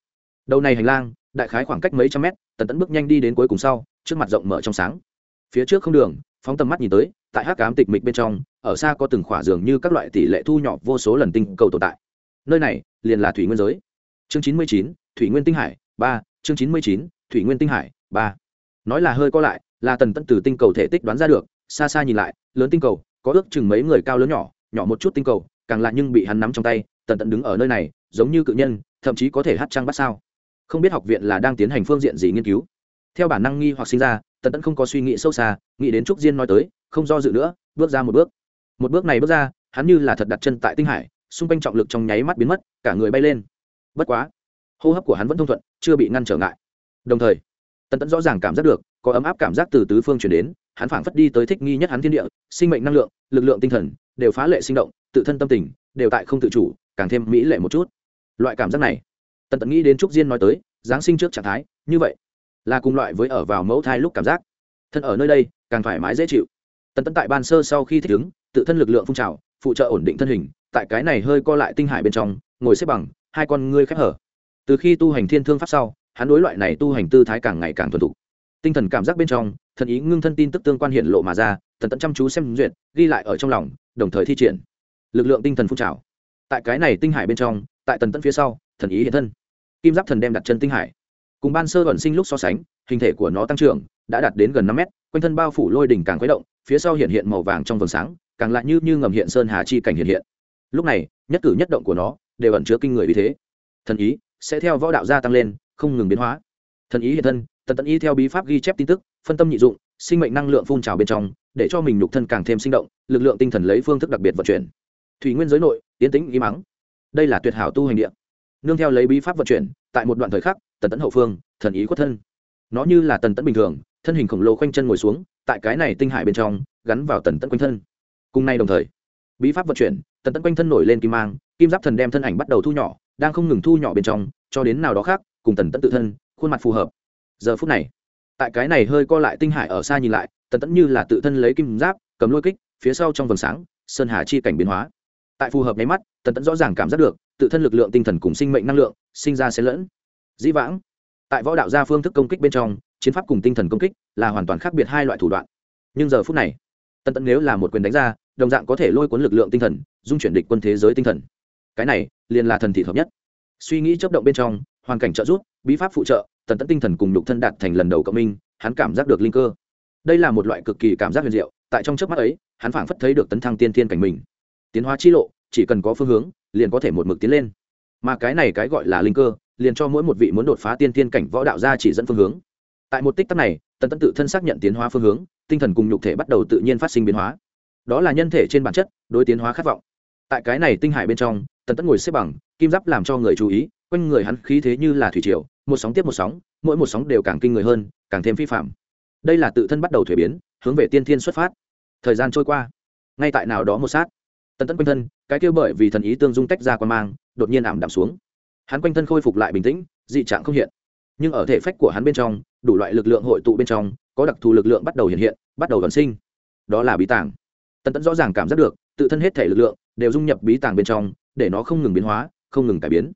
Đầu này hành lang, đại khái khoảng cách mấy trăm mét, tần tẫn bước nhanh đi đến cuối cùng sau, trước mặt rộng mở trong sáng phía trước không đường, phóng tầm mắt nhìn tới, tại hát cám tịch mịch bên trong, ở xa có từng khỏa dường như các loại tỷ lệ thu nhỏ vô số lần tinh cầu tồn tại. Nơi này, liền là thủy nguyên giới. Chương chín mươi chín, thủy nguyên tinh hải, ba, chương chín mươi chín, thủy nguyên tinh hải, ba. Nói là hơi co lại, là tần tẫn từ tinh cầu thể tích đoán ra được, xa xa nhìn lại, lớn tinh cầu, có ước chừng mấy người cao lớn nhỏ nhỏ một chút tinh cầu, càng lạ nhưng bị hắn nắm trong tay, tần tận đứng ở nơi này, giống như cự nhân, thậm chí có thể hát trăng bắt sao. Không biết học viện là đang tiến hành phương diện gì nghiên cứu. Theo bản năng nghi hoặc sinh ra tần Tẫn không có suy nghĩ sâu xa, nghĩ đến trúc diên nói tới, không do dự nữa, bước ra một bước. Một bước này bước ra, hắn như là thật đặt chân tại tinh hải, xung quanh trọng lực trong nháy mắt biến mất, cả người bay lên. Bất quá, hô hấp của hắn vẫn thông thuận, chưa bị ngăn trở ngại. Đồng thời, tần tẫn rõ ràng cảm giác được, có ấm áp cảm giác từ tứ phương chuyển đến, hắn phảng phất đi tới thích nghi nhất hắn thiên địa, sinh mệnh năng lượng, lực lượng tinh thần, đều phá lệ sinh động, tự thân tâm tình, đều tại không tự chủ, càng thêm mỹ lệ một chút. Loại cảm giác này, tần Tẫn nghĩ đến trúc diên nói tới, giáng sinh trước trạng thái, như vậy là cùng loại với ở vào mẫu thai lúc cảm giác. Thân ở nơi đây, càng thoải mái dễ chịu. Tần tận tại ban sơ sau khi thích ứng, tự thân lực lượng phun trào, phụ trợ ổn định thân hình, tại cái này hơi co lại tinh hải bên trong, ngồi xếp bằng, hai con ngươi khép hở. Từ khi tu hành thiên thương pháp sau, hắn đối loại này tu hành tư thái càng ngày càng thuần thục. Tinh thần cảm giác bên trong, thần ý ngưng thân tin tức tương quan hiện lộ mà ra thần tận chăm chú xem duyệt, ghi lại ở trong lòng, đồng thời thi triển. Lực lượng tinh thần phun trào. Tại cái này tinh hải bên trong, tại tần tận phía sau, thần ý hiện thân. Kim giáp thần đem đặt chân tinh hải cùng ban sơ vận sinh lúc so sánh, hình thể của nó tăng trưởng, đã đạt đến gần năm mét, quanh thân bao phủ lôi đỉnh càng khuấy động, phía sau hiện hiện màu vàng trong vầng sáng, càng lại như như ngầm hiện sơn hà chi cảnh hiện hiện. Lúc này, nhất cử nhất động của nó đều ẩn chứa kinh người vì thế. Thần ý sẽ theo võ đạo gia tăng lên, không ngừng biến hóa. Thần ý hiện thân, tần tận ý theo bí pháp ghi chép tin tức, phân tâm nhị dụng, sinh mệnh năng lượng phun trào bên trong, để cho mình nhục thân càng thêm sinh động, lực lượng tinh thần lấy phương thức đặc biệt vận chuyển. Thủy nguyên giới nội tiến tĩnh ý mắng. Đây là tuyệt hảo tu hành địa. nương theo lấy bí pháp vận chuyển, tại một đoạn thời khắc tần tẫn hậu phương, thần ý khuất thân. Nó như là tần tẫn bình thường, thân hình khổng lồ khoanh chân ngồi xuống, tại cái này tinh hải bên trong, gắn vào tần tẫn quanh thân. Cùng nay đồng thời, bí pháp vận chuyển, tần tẫn quanh thân nổi lên kim mang, kim giáp thần đem thân ảnh bắt đầu thu nhỏ, đang không ngừng thu nhỏ bên trong, cho đến nào đó khác, cùng tần tẫn tự thân, khuôn mặt phù hợp. Giờ phút này, tại cái này hơi co lại tinh hải ở xa nhìn lại, tần tẫn như là tự thân lấy kim giáp, cầm lôi kích, phía sau trong vầng sáng, sơn hà chi cảnh biến hóa. Tại phù hợp nháy mắt, tần tẫn rõ ràng cảm giác được, tự thân lực lượng tinh thần cùng sinh mệnh năng lượng, sinh ra xen lẫn dĩ vãng, tại võ đạo gia phương thức công kích bên trong, chiến pháp cùng tinh thần công kích là hoàn toàn khác biệt hai loại thủ đoạn. Nhưng giờ phút này, tần tẫn nếu là một quyền đánh ra, đồng dạng có thể lôi cuốn lực lượng tinh thần, dung chuyển địch quân thế giới tinh thần. Cái này, liền là thần thị hợp nhất. Suy nghĩ chấp động bên trong, hoàn cảnh trợ giúp, bí pháp phụ trợ, tần tẫn tinh thần cùng lục thân đạt thành lần đầu cộng minh, hắn cảm giác được linh cơ. Đây là một loại cực kỳ cảm giác huyền diệu, tại trong chớp mắt ấy, hắn phảng phất thấy được tấn thăng tiên thiên cảnh mình. Tiến hóa chi lộ, chỉ cần có phương hướng, liền có thể một mực tiến lên. Mà cái này cái gọi là linh cơ liền cho mỗi một vị muốn đột phá tiên thiên cảnh võ đạo ra chỉ dẫn phương hướng. Tại một tích tắc này, tần tấn tự thân xác nhận tiến hóa phương hướng, tinh thần cùng nhục thể bắt đầu tự nhiên phát sinh biến hóa. Đó là nhân thể trên bản chất, đối tiến hóa khát vọng. Tại cái này tinh hải bên trong, tần tấn ngồi xếp bằng, kim giáp làm cho người chú ý, quanh người hắn khí thế như là thủy triều, một sóng tiếp một sóng, mỗi một sóng đều càng kinh người hơn, càng thêm phi phạm. Đây là tự thân bắt đầu thuế biến, hướng về tiên thiên xuất phát. Thời gian trôi qua, ngay tại nào đó một sát, tần tấn quanh thân, cái kêu bởi vì thần ý tương dung tách ra quan mang, đột nhiên ảm đạm xuống hắn quanh thân khôi phục lại bình tĩnh, dị trạng không hiện. Nhưng ở thể phách của hắn bên trong, đủ loại lực lượng hội tụ bên trong, có đặc thù lực lượng bắt đầu hiện hiện, bắt đầu đoàn sinh. Đó là bí tàng. Tần Tẫn rõ ràng cảm giác được, tự thân hết thể lực lượng đều dung nhập bí tàng bên trong, để nó không ngừng biến hóa, không ngừng cải biến.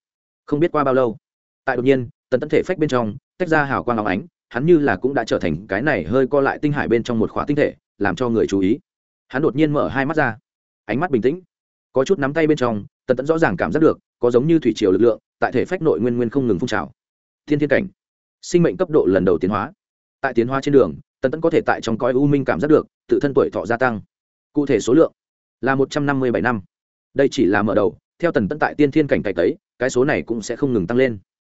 Không biết qua bao lâu, tại đột nhiên, tần Tẫn thể phách bên trong, tách ra hào quang áo ánh, hắn như là cũng đã trở thành cái này hơi co lại tinh hải bên trong một khóa tinh thể, làm cho người chú ý. Hắn đột nhiên mở hai mắt ra, ánh mắt bình tĩnh. Có chút nắm tay bên trong, tần tẫn rõ ràng cảm giác được, có giống như thủy triều lực lượng tại thể phách nội nguyên nguyên không ngừng phun trào. Thiên thiên cảnh. Sinh mệnh cấp độ lần đầu tiến hóa. Tại tiến hóa trên đường, tần tẫn có thể tại trong coi u minh cảm giác được, tự thân tuổi thọ gia tăng. Cụ thể số lượng là một trăm năm mươi bảy năm. Đây chỉ là mở đầu, theo tần tẫn tại tiên thiên cảnh cải tấy cái số này cũng sẽ không ngừng tăng lên.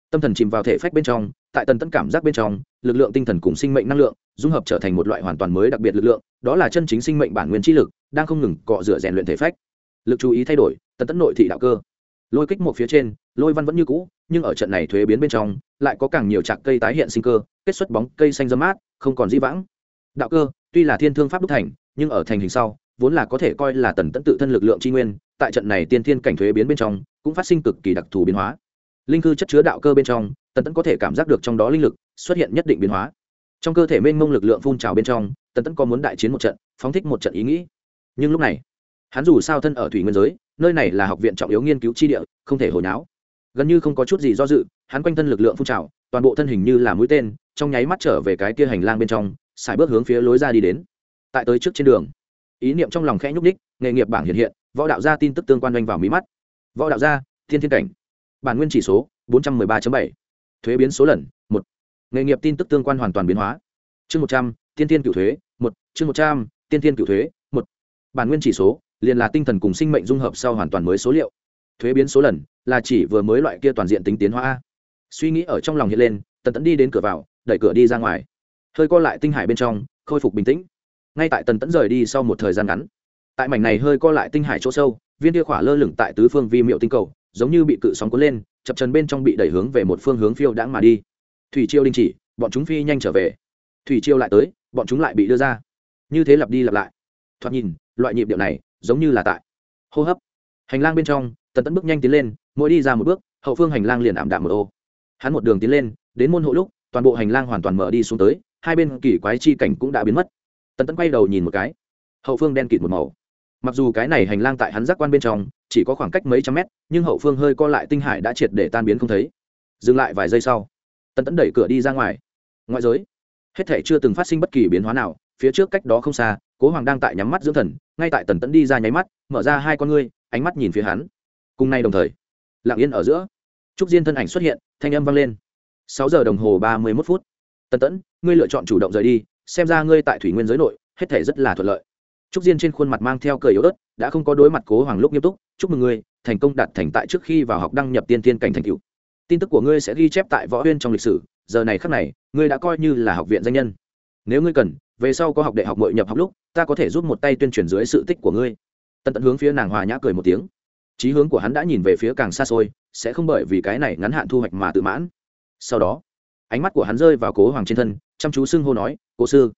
Tâm thần chìm vào thể phách bên trong, tại tần tẫn cảm giác bên trong, lực lượng tinh thần cùng sinh mệnh năng lượng dung hợp trở thành một loại hoàn toàn mới đặc biệt lực lượng, đó là chân chính sinh mệnh bản nguyên trí lực, đang không ngừng cọ rửa rèn luyện thể phách. Lực chú ý thay đổi, tần tẫn nội thị đạo cơ. Lôi kích một phía trên lôi văn vẫn như cũ, nhưng ở trận này thuế biến bên trong, lại có càng nhiều trạc cây tái hiện sinh cơ, kết xuất bóng cây xanh dâm mát, không còn di vãng. Đạo cơ, tuy là thiên thương pháp đúc thành, nhưng ở thành hình sau, vốn là có thể coi là tần tẫn tự thân lực lượng tri nguyên, tại trận này tiên thiên cảnh thuế biến bên trong, cũng phát sinh cực kỳ đặc thù biến hóa. Linh cư chất chứa đạo cơ bên trong, tần tẫn có thể cảm giác được trong đó linh lực xuất hiện nhất định biến hóa. Trong cơ thể mênh mông lực lượng phun trào bên trong, tần tẫn có muốn đại chiến một trận, phóng thích một trận ý nghĩ. Nhưng lúc này, hắn dù sao thân ở thủy nguyên giới, nơi này là học viện trọng yếu nghiên cứu chi địa, không thể hồi náo gần như không có chút gì do dự, hắn quanh thân lực lượng phun trào, toàn bộ thân hình như là mũi tên, trong nháy mắt trở về cái kia hành lang bên trong, xài bước hướng phía lối ra đi đến. Tại tới trước trên đường, ý niệm trong lòng khẽ nhúc ních nghề nghiệp bảng hiện hiện, võ đạo gia tin tức tương quan doanh vào mí mắt. Võ đạo gia, thiên thiên cảnh. Bản nguyên chỉ số, bốn trăm mười ư ơ ba bảy. Thuế biến số lần, một. Nghề nghiệp tin tức tương quan hoàn toàn biến hóa. Chương một trăm tiên tiên cựu thuế, một. Chương một trăm tiên tiên cựu thuế, một. Bản nguyên chỉ số, liền là tinh thần cùng sinh mệnh dung hợp sau hoàn toàn mới số liệu. Thuế biến số lần là chỉ vừa mới loại kia toàn diện tính tiến hóa. Suy nghĩ ở trong lòng hiện lên, tần tẫn đi đến cửa vào, đẩy cửa đi ra ngoài. Hơi co lại tinh hải bên trong, khôi phục bình tĩnh. Ngay tại tần tẫn rời đi sau một thời gian ngắn, tại mảnh này hơi co lại tinh hải chỗ sâu, viên tia khỏa lơ lửng tại tứ phương vi miệu tinh cầu, giống như bị cự sóng cuốn lên, chập trần bên trong bị đẩy hướng về một phương hướng phiêu đãng mà đi. Thủy chiêu đình chỉ, bọn chúng phi nhanh trở về. Thủy chiêu lại tới, bọn chúng lại bị đưa ra. Như thế lặp đi lặp lại. Thoạt nhìn, loại nhịp điệu này, giống như là tại hô hấp. Hành lang bên trong tần tẫn bước nhanh tiến lên, mỗi đi ra một bước, hậu phương hành lang liền ảm đạm một ô. Hắn một đường tiến lên, đến môn hộ lúc, toàn bộ hành lang hoàn toàn mở đi xuống tới, hai bên kỳ quái chi cảnh cũng đã biến mất. Tần tẫn quay đầu nhìn một cái. Hậu phương đen kịt một màu. Mặc dù cái này hành lang tại hắn giác quan bên trong, chỉ có khoảng cách mấy trăm mét, nhưng hậu phương hơi co lại tinh hải đã triệt để tan biến không thấy. Dừng lại vài giây sau, tần tẫn đẩy cửa đi ra ngoài. Ngoại giới, hết thể chưa từng phát sinh bất kỳ biến hóa nào, phía trước cách đó không xa, cố hoàng đang tại nhắm mắt dưỡng thần, ngay tại tần tẫn đi ra nháy mắt, mở ra hai con ngươi, ánh mắt nhìn phía hắn cùng nay đồng thời, lặng yên ở giữa, trúc diên thân ảnh xuất hiện, thanh âm vang lên. Sáu giờ đồng hồ ba mươi mốt phút. Tần tẫn, ngươi lựa chọn chủ động rời đi, xem ra ngươi tại thủy nguyên giới nội, hết thể rất là thuận lợi. Trúc diên trên khuôn mặt mang theo cười yếu ớt, đã không có đối mặt cố hoàng lúc nghiêm túc, chúc mừng ngươi, thành công đạt thành tại trước khi vào học đăng nhập tiên tiên cảnh thành cựu tin tức của ngươi sẽ ghi chép tại võ huyên trong lịch sử, giờ này khắc này, ngươi đã coi như là học viện danh nhân. Nếu ngươi cần, về sau có học đại học mội nhập học lúc, ta có thể giúp một tay tuyên truyền dưới sự tích của ngươi. Tần tẫn hướng phía nàng hòa nhã cười một tiếng trí hướng của hắn đã nhìn về phía càng xa xôi, sẽ không bởi vì cái này ngắn hạn thu hoạch mà tự mãn. Sau đó, ánh mắt của hắn rơi vào cố hoàng trên thân, chăm chú xưng hô nói, cố sư.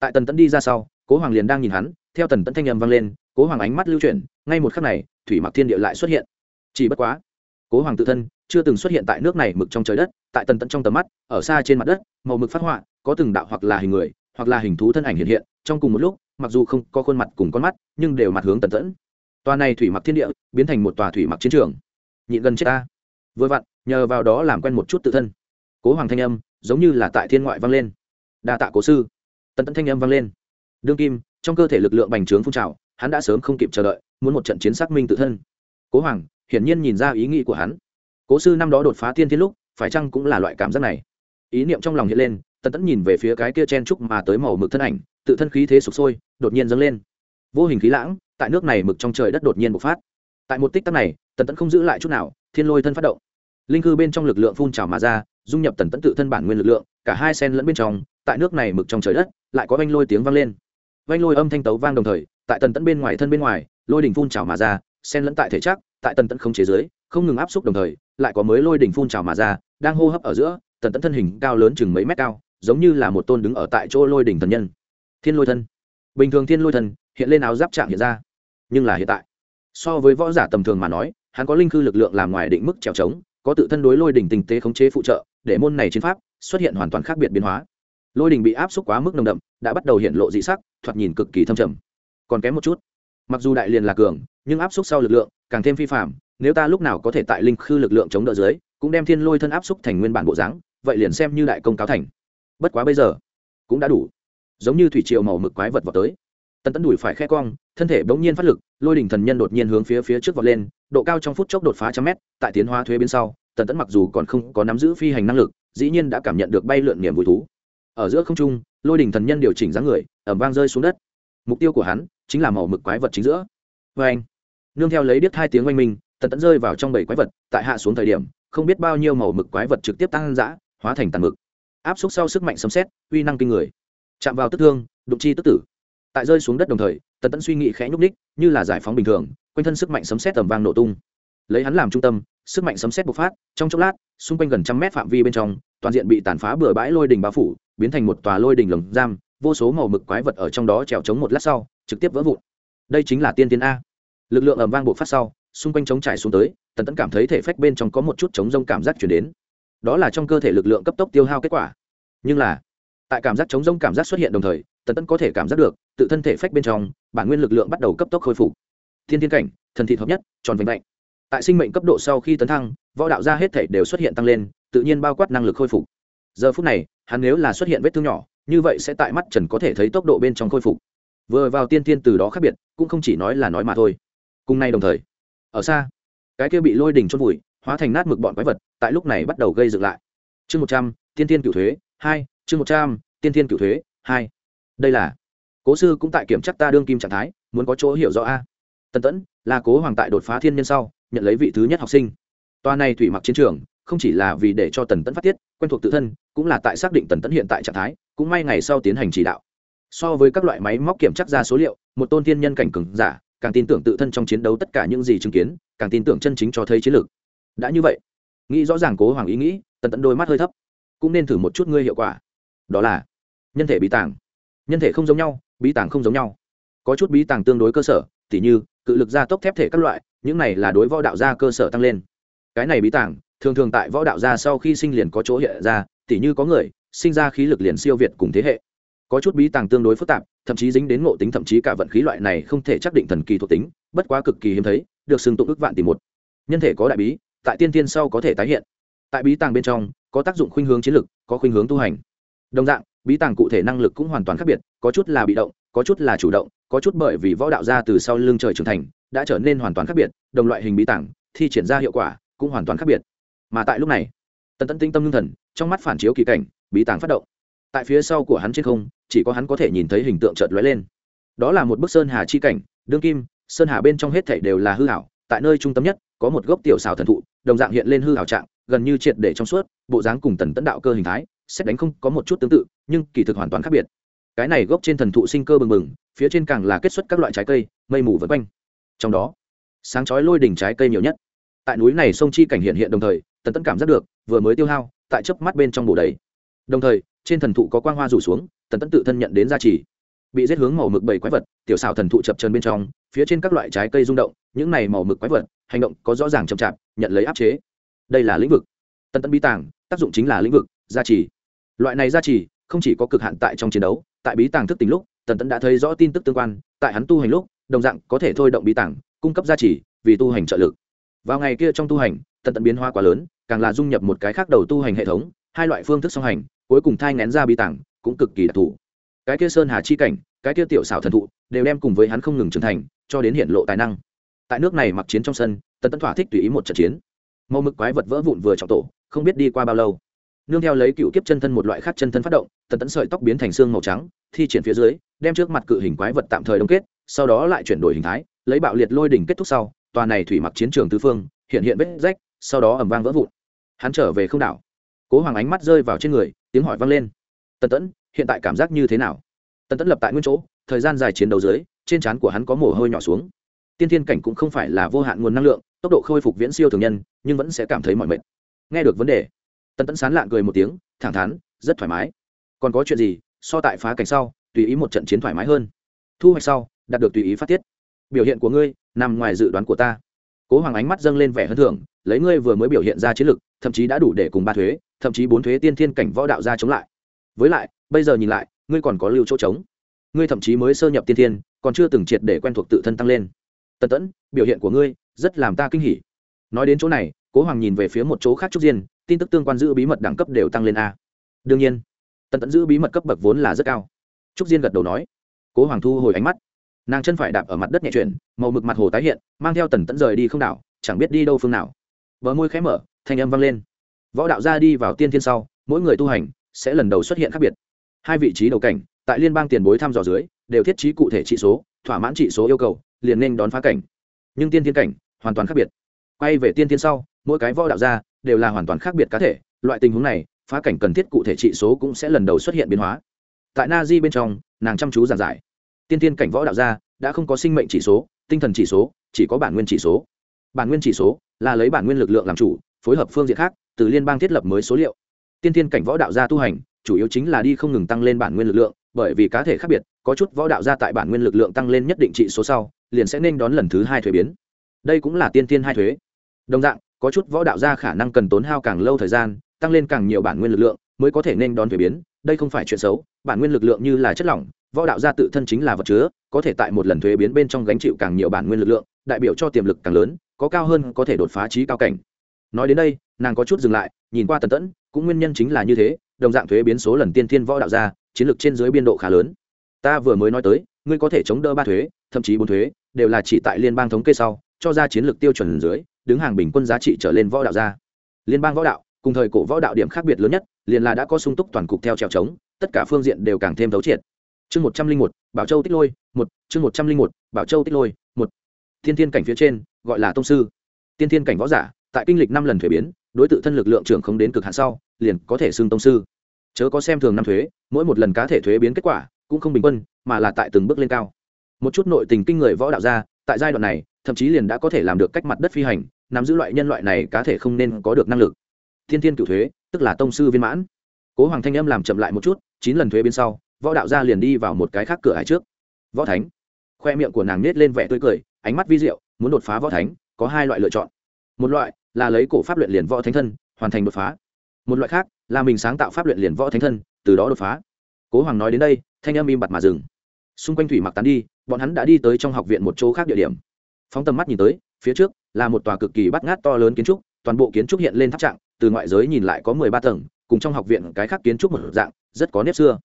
Tại tần tẫn đi ra sau, cố hoàng liền đang nhìn hắn, theo tần tẫn thanh â m vang lên, cố hoàng ánh mắt lưu chuyển, ngay một khắc này, thủy mặc thiên địa lại xuất hiện. Chỉ bất quá, cố hoàng tự thân chưa từng xuất hiện tại nước này mực trong trời đất, tại tần Tẫn trong tầm mắt, ở xa trên mặt đất, màu mực phát họa, có từng đạo hoặc là hình người, hoặc là hình thú thân ảnh hiện hiện, trong cùng một lúc, mặc dù không có khuôn mặt cùng con mắt, nhưng đều mặt hướng tần tẫn tòa này thủy mặc thiên địa, biến thành một tòa thủy mặc chiến trường. Nhịn gần chết ta. Vừa vặn, nhờ vào đó làm quen một chút tự thân. Cố hoàng thanh âm, giống như là tại thiên ngoại vang lên. Đa tạ cố sư. Tần tẫn thanh âm vang lên. Đương kim, trong cơ thể lực lượng bành trướng phun trào, hắn đã sớm không kịp chờ đợi, muốn một trận chiến xác minh tự thân. Cố hoàng, hiển nhiên nhìn ra ý nghĩ của hắn. Cố sư năm đó đột phá tiên thiên lúc, phải chăng cũng là loại cảm giác này? Ý niệm trong lòng hiện lên, tần tẫn nhìn về phía cái kia chen trúc mà tới màu mực thân ảnh, tự thân khí thế sụp sôi, đột nhiên dâng lên vô hình khí lãng, tại nước này mực trong trời đất đột nhiên bộc phát. Tại một tích tắc này, tần tẫn không giữ lại chút nào, thiên lôi thân phát động. Linh cư bên trong lực lượng phun trào mà ra, dung nhập tần tẫn tự thân bản nguyên lực lượng, cả hai sen lẫn bên trong, tại nước này mực trong trời đất, lại có vanh lôi tiếng vang lên. Vanh lôi âm thanh tấu vang đồng thời, tại tần tẫn bên ngoài thân bên ngoài, lôi đỉnh phun trào mà ra, sen lẫn tại thể chắc tại tần tẫn không chế giới, không ngừng áp xúc đồng thời, lại có mới lôi đỉnh phun trào mà ra, đang hô hấp ở giữa, tần tẫn thân hình cao lớn chừng mấy mét cao, giống như là một tôn đứng ở tại chỗ lôi đỉnh thần nhân. Thiên lôi thân. Bình thường thiên lôi thân hiện lên áo giáp trạng hiện ra. Nhưng là hiện tại, so với võ giả tầm thường mà nói, hắn có linh khư lực lượng làm ngoài định mức trèo trống, có tự thân đối lôi đỉnh tình tế khống chế phụ trợ, để môn này chiến pháp xuất hiện hoàn toàn khác biệt biến hóa. Lôi đỉnh bị áp xúc quá mức nồng đậm, đã bắt đầu hiện lộ dị sắc, thoạt nhìn cực kỳ thâm trầm. Còn kém một chút, mặc dù đại liền là cường, nhưng áp xúc sau lực lượng càng thêm phi phạm nếu ta lúc nào có thể tại linh khư lực lượng chống đỡ dưới, cũng đem thiên lôi thân áp xúc thành nguyên bản bộ dáng, vậy liền xem như đại công cáo thành. Bất quá bây giờ, cũng đã đủ. Giống như thủy triều màu mực quái vật vào tới tần tấn đùi phải khe cong, thân thể bỗng nhiên phát lực, lôi đỉnh thần nhân đột nhiên hướng phía phía trước vọt lên, độ cao trong phút chốc đột phá trăm mét, tại tiến hóa thuế bên sau, tần tấn mặc dù còn không có nắm giữ phi hành năng lực, dĩ nhiên đã cảm nhận được bay lượn niềm vui thú. Ở giữa không trung, lôi đỉnh thần nhân điều chỉnh dáng người ẩm vang rơi xuống đất. Mục tiêu của hắn chính là màu mực quái vật chính giữa. Vê anh, nương theo lấy điếc hai tiếng oanh minh, tần tẫn rơi vào trong bảy quái vật, tại hạ xuống thời điểm, không biết bao nhiêu màu mực quái vật trực tiếp tăng dã, hóa thành tàn mực. Áp suất sau sức mạnh sấm xét uy năng kinh người. Chạm vào tức thương, đụng chi tức tử tại rơi xuống đất đồng thời, tần tẫn suy nghĩ khẽ nhúc ních như là giải phóng bình thường, quanh thân sức mạnh sấm xét tầm vang nổ tung. Lấy hắn làm trung tâm, sức mạnh sấm xét bộc phát, trong chốc lát, xung quanh gần trăm mét phạm vi bên trong, toàn diện bị tàn phá bừa bãi lôi đình bao phủ, biến thành một tòa lôi đình lồng giam, vô số màu mực quái vật ở trong đó trèo trống một lát sau, trực tiếp vỡ vụn. Đây chính là tiên tiến a. Lực lượng ầm vang bộc phát sau, xung quanh chống trải xuống tới, tần tẫn cảm thấy thể phách bên trong có một chút chống rông cảm giác chuyển đến. Đó là trong cơ thể lực lượng cấp tốc tiêu hao kết quả. Nhưng là, tại cảm giác chống rông cảm giác xuất hiện đồng thời tần tẫn có thể cảm giác được, tự thân thể phách bên trong, bản nguyên lực lượng bắt đầu cấp tốc khôi phục. Thiên thiên cảnh, thần thị hợp nhất, tròn vành mạnh tại sinh mệnh cấp độ sau khi tấn thăng, võ đạo gia hết thể đều xuất hiện tăng lên, tự nhiên bao quát năng lực khôi phục. Giờ phút này, hắn nếu là xuất hiện vết thương nhỏ, như vậy sẽ tại mắt trần có thể thấy tốc độ bên trong khôi phục. Vừa vào tiên tiên từ đó khác biệt, cũng không chỉ nói là nói mà thôi. Cùng nay đồng thời, ở xa, cái kia bị lôi đỉnh chôn vùi, hóa thành nát mực bọn quái vật, tại lúc này bắt đầu gây dựng lại. Chương một trăm, tiên tiên cựu thuế, hai, chương một trăm, tiên tiên cựu thuế, hai đây là, cố sư cũng tại kiểm chắc ta đương kim trạng thái, muốn có chỗ hiểu rõ a. Tần tẫn, là cố hoàng tại đột phá thiên nhân sau, nhận lấy vị thứ nhất học sinh. Toa này thủy mặc chiến trường, không chỉ là vì để cho tần tẫn phát tiết, quen thuộc tự thân, cũng là tại xác định tần tẫn hiện tại trạng thái, cũng may ngày sau tiến hành chỉ đạo. So với các loại máy móc kiểm chắc ra số liệu, một tôn thiên nhân cảnh cừng giả, càng tin tưởng tự thân trong chiến đấu tất cả những gì chứng kiến, càng tin tưởng chân chính cho thấy chiến lược. Đã như vậy, nghĩ rõ ràng cố hoàng ý nghĩ, tần tẫn đôi mắt hơi thấp, cũng nên thử một chút ngươi hiệu quả. Đó là, nhân thể bí tàng nhân thể không giống nhau bí tàng không giống nhau. Có chút bí tàng tương đối cơ sở tỉ như cự lực gia tốc thép thể các loại những này là đối võ đạo gia cơ sở tăng lên. Cái này bí tàng thường thường tại võ đạo gia sau khi sinh liền có chỗ hiện ra tỉ như có người sinh ra khí lực liền siêu việt cùng thế hệ. Có chút bí tàng tương đối phức tạp thậm chí dính đến ngộ tính thậm chí cả vận khí loại này không thể xác định thần kỳ thuộc tính bất quá cực kỳ hiếm thấy được xưng tụng ước vạn tỷ một. Nhân thể có đại bí tại tiên tiên sau có thể tái hiện. Tại bí tàng bên trong có tác dụng khuynh hướng chiến lực, có khuynh hướng tu hành. Đồng dạng bí tàng cụ thể năng lực cũng hoàn toàn khác biệt, có chút là bị động, có chút là chủ động, có chút bởi vì võ đạo ra từ sau lưng trời trưởng thành, đã trở nên hoàn toàn khác biệt, đồng loại hình bí tàng, thi triển ra hiệu quả cũng hoàn toàn khác biệt. Mà tại lúc này, tần tẫn tinh tâm ngưng thần, trong mắt phản chiếu kỳ cảnh, bí tàng phát động. Tại phía sau của hắn trên không, chỉ có hắn có thể nhìn thấy hình tượng chợt lóe lên. Đó là một bức sơn hà chi cảnh, đương kim, sơn hà bên trong hết thảy đều là hư hảo tại nơi trung tâm nhất, có một gốc tiểu xào thần thụ, đồng dạng hiện lên hư hảo trạng, gần như triệt để trong suốt, bộ dáng cùng tần tẫn đạo cơ hình thái xét đánh không có một chút tương tự, nhưng kỳ thực hoàn toàn khác biệt. Cái này gốc trên thần thụ sinh cơ bừng bừng, phía trên càng là kết xuất các loại trái cây, mây mù vân quanh. Trong đó, sáng chói lôi đỉnh trái cây nhiều nhất. Tại núi này sông chi cảnh hiện hiện đồng thời, tần tẫn cảm giác được, vừa mới tiêu hao, tại chớp mắt bên trong bồ đầy. Đồng thời, trên thần thụ có quang hoa rủ xuống, tần tẫn tự thân nhận đến gia trì. Bị giết hướng màu mực bảy quái vật, tiểu xào thần thụ chập chân bên trong, phía trên các loại trái cây rung động, những này màu mực quái vật, hành động có rõ ràng chậm chạp, nhận lấy áp chế. Đây là lĩnh vực. Tần tẫn bí tàng, tác dụng chính là lĩnh vực, gia trì loại này gia trì không chỉ có cực hạn tại trong chiến đấu, tại bí tàng thức tỉnh lúc, tần Tẫn đã thấy rõ tin tức tương quan, tại hắn tu hành lúc, đồng dạng có thể thôi động bí tàng, cung cấp gia trì vì tu hành trợ lực. Vào ngày kia trong tu hành, tần Tẫn biến hóa quá lớn, càng là dung nhập một cái khác đầu tu hành hệ thống, hai loại phương thức song hành, cuối cùng thai ngén ra bí tàng, cũng cực kỳ đặc thù. Cái kia sơn hà chi cảnh, cái kia tiểu xảo thần thụ, đều đem cùng với hắn không ngừng trưởng thành, cho đến hiện lộ tài năng. Tại nước này mặc chiến trong sân, tần Tẫn thỏa thích tùy ý một trận chiến. Màu mực quái vật vỡ vụn vừa trọng tổ, không biết đi qua bao lâu nương theo lấy cựu kiếp chân thân một loại khác chân thân phát động, tần tẫn sợi tóc biến thành xương màu trắng, thi triển phía dưới, đem trước mặt cự hình quái vật tạm thời đông kết, sau đó lại chuyển đổi hình thái, lấy bạo liệt lôi đỉnh kết thúc sau, tòa này thủy mặc chiến trường tứ phương, hiện hiện vết rách, sau đó ẩm vang vỡ vụn. Hắn trở về không đảo. Cố hoàng ánh mắt rơi vào trên người, tiếng hỏi vang lên. Tần tẫn, hiện tại cảm giác như thế nào? Tần tẫn lập tại nguyên chỗ, thời gian dài chiến đấu dưới, trên trán của hắn có mồ hôi nhỏ xuống. Tiên thiên cảnh cũng không phải là vô hạn nguồn năng lượng, tốc độ khôi phục viễn siêu thường nhân, nhưng vẫn sẽ cảm thấy mọi mệt. Nghe được vấn đề tần tẫn sán lạng cười một tiếng, thẳng thắn, rất thoải mái. Còn có chuyện gì, so tại phá cảnh sau, tùy ý một trận chiến thoải mái hơn. Thu hoạch sau, đạt được tùy ý phát tiết. Biểu hiện của ngươi, nằm ngoài dự đoán của ta. Cố hoàng ánh mắt dâng lên vẻ hơn thường lấy ngươi vừa mới biểu hiện ra chiến lực, thậm chí đã đủ để cùng ba thuế, thậm chí bốn thuế tiên thiên cảnh võ đạo ra chống lại. Với lại, bây giờ nhìn lại, ngươi còn có lưu chỗ trống. Ngươi thậm chí mới sơ nhập tiên thiên, còn chưa từng triệt để quen thuộc tự thân tăng lên. Tần tẫn, biểu hiện của ngươi, rất làm ta kinh hỉ. Nói đến chỗ này cố hoàng nhìn về phía một chỗ khác trúc diên, tin tức tương quan giữ bí mật đẳng cấp đều tăng lên a. Đương nhiên tần tẫn giữ bí mật cấp bậc vốn là rất cao. Trúc diên gật đầu nói. Cố hoàng thu hồi ánh mắt. Nàng chân phải đạp ở mặt đất nhẹ chuyển, màu mực mặt hồ tái hiện, mang theo tần tẫn rời đi không đảo, chẳng biết đi đâu phương nào. Bờ môi khẽ mở, thanh âm vang lên. Võ đạo ra đi vào tiên thiên sau, mỗi người tu hành sẽ lần đầu xuất hiện khác biệt. Hai vị trí đầu cảnh, tại liên bang tiền bối thăm dò dưới, đều thiết trí cụ thể trị số, thỏa mãn trị số yêu cầu, liền nên đón phá cảnh. Nhưng tiên thiên cảnh, hoàn toàn khác biệt. Quay về tiên thiên sau mỗi cái võ đạo gia đều là hoàn toàn khác biệt cá thể, loại tình huống này, phá cảnh cần thiết cụ thể trị số cũng sẽ lần đầu xuất hiện biến hóa. Tại na di bên trong, nàng chăm chú giảng giải. Tiên tiên cảnh võ đạo gia đã không có sinh mệnh chỉ số, tinh thần chỉ số, chỉ có bản nguyên chỉ số. Bản nguyên chỉ số là lấy bản nguyên lực lượng làm chủ, phối hợp phương diện khác, từ liên bang thiết lập mới số liệu. Tiên tiên cảnh võ đạo gia tu hành, chủ yếu chính là đi không ngừng tăng lên bản nguyên lực lượng, bởi vì cá thể khác biệt, có chút võ đạo gia tại bản nguyên lực lượng tăng lên nhất định trị số sau, liền sẽ nên đón lần thứ hai thuế biến. Đây cũng là tiên tiên hai thuế. Đồng dạng có chút võ đạo gia khả năng cần tốn hao càng lâu thời gian, tăng lên càng nhiều bản nguyên lực lượng mới có thể nên đón thuế biến. Đây không phải chuyện xấu, bản nguyên lực lượng như là chất lỏng, võ đạo gia tự thân chính là vật chứa, có thể tại một lần thuế biến bên trong gánh chịu càng nhiều bản nguyên lực lượng, đại biểu cho tiềm lực càng lớn, có cao hơn có thể đột phá trí cao cảnh. Nói đến đây, nàng có chút dừng lại, nhìn qua tần tẫn, cũng nguyên nhân chính là như thế, đồng dạng thuế biến số lần tiên thiên võ đạo gia, chiến lược trên dưới biên độ khá lớn. Ta vừa mới nói tới, ngươi có thể chống đỡ ba thuế, thậm chí bốn thuế, đều là chỉ tại liên bang thống kê sau, cho ra chiến lược tiêu chuẩn dưới đứng hàng bình quân giá trị trở lên võ đạo gia liên bang võ đạo, cùng thời cổ võ đạo điểm khác biệt lớn nhất, liền là đã có sung túc toàn cục theo trèo trống, tất cả phương diện đều càng thêm thấu triệt. Chương một trăm linh một, bảo châu tích lôi, một, chương một trăm linh một, bảo châu tích lôi, một. Thiên thiên cảnh phía trên, gọi là tông sư. Tiên thiên cảnh võ giả, tại kinh lịch năm lần thuế biến, đối t thân lực lượng trưởng không đến cực hạn sau, liền có thể xưng tông sư. Chớ có xem thường năm thuế, mỗi một lần cá thể thuế biến kết quả, cũng không bình quân, mà là tại từng bước lên cao. Một chút nội tình kinh người võ đạo gia tại giai đoạn này, thậm chí liền đã có thể làm được cách mặt đất phi hành, nắm giữ loại nhân loại này cá thể không nên có được năng lực. Thiên thiên cựu thuế, tức là tông sư viên mãn. Cố hoàng thanh âm làm chậm lại một chút, chín lần thuế bên sau, võ đạo gia liền đi vào một cái khác cửa hải trước. Võ thánh. Khoe miệng của nàng nết lên vẻ tươi cười, ánh mắt vi diệu, muốn đột phá võ thánh, có hai loại lựa chọn. Một loại là lấy cổ pháp luyện liền võ thánh thân, hoàn thành đột phá. Một loại khác là mình sáng tạo pháp luyện liền võ thánh thân, từ đó đột phá. Cố hoàng nói đến đây, thanh âm im bặt mà dừng xung quanh thủy mặc tán đi, bọn hắn đã đi tới trong học viện một chỗ khác địa điểm. Phóng tầm mắt nhìn tới, phía trước là một tòa cực kỳ bắt ngát to lớn kiến trúc, toàn bộ kiến trúc hiện lên tháp trạng, từ ngoại giới nhìn lại có mười ba tầng, cùng trong học viện cái khác kiến trúc một dạng, rất có nếp xưa.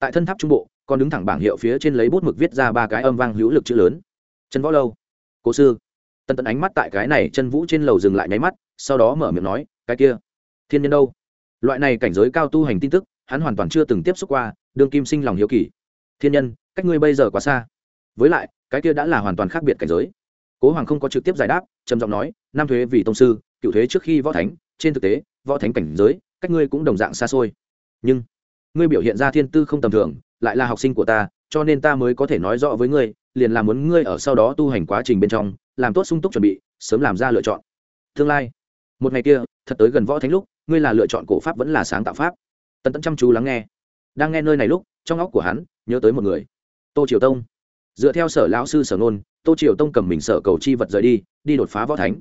Tại thân tháp trung bộ, còn đứng thẳng bảng hiệu phía trên lấy bút mực viết ra ba cái âm vang hữu lực chữ lớn. Chân võ lâu. Cố sư. Tân tận ánh mắt tại cái này chân vũ trên lầu dừng lại nháy mắt, sau đó mở miệng nói, cái kia, thiên nhân đâu? Loại này cảnh giới cao tu hành tin tức, hắn hoàn toàn chưa từng tiếp xúc qua, đương kim sinh lòng hiếu kỳ. Thiên nhân cách ngươi bây giờ quá xa. Với lại, cái kia đã là hoàn toàn khác biệt cảnh giới. Cố hoàng không có trực tiếp giải đáp, trầm giọng nói, nam thuế vì tông sư, cựu thuế trước khi võ thánh, trên thực tế, võ thánh cảnh giới, cách ngươi cũng đồng dạng xa xôi. Nhưng, ngươi biểu hiện ra thiên tư không tầm thường, lại là học sinh của ta, cho nên ta mới có thể nói rõ với ngươi, liền là muốn ngươi ở sau đó tu hành quá trình bên trong, làm tốt sung túc chuẩn bị, sớm làm ra lựa chọn. Tương lai, một ngày kia, thật tới gần võ thánh lúc, ngươi là lựa chọn cổ pháp vẫn là sáng tạo pháp. Tần tẫn chăm chú lắng nghe. Đang nghe nơi này lúc, trong óc của hắn, nhớ tới một người tô triều tông. Dựa theo sở lão sư sở nôn tô triều tông cầm mình sở cầu chi vật rời đi đi đột phá võ thánh.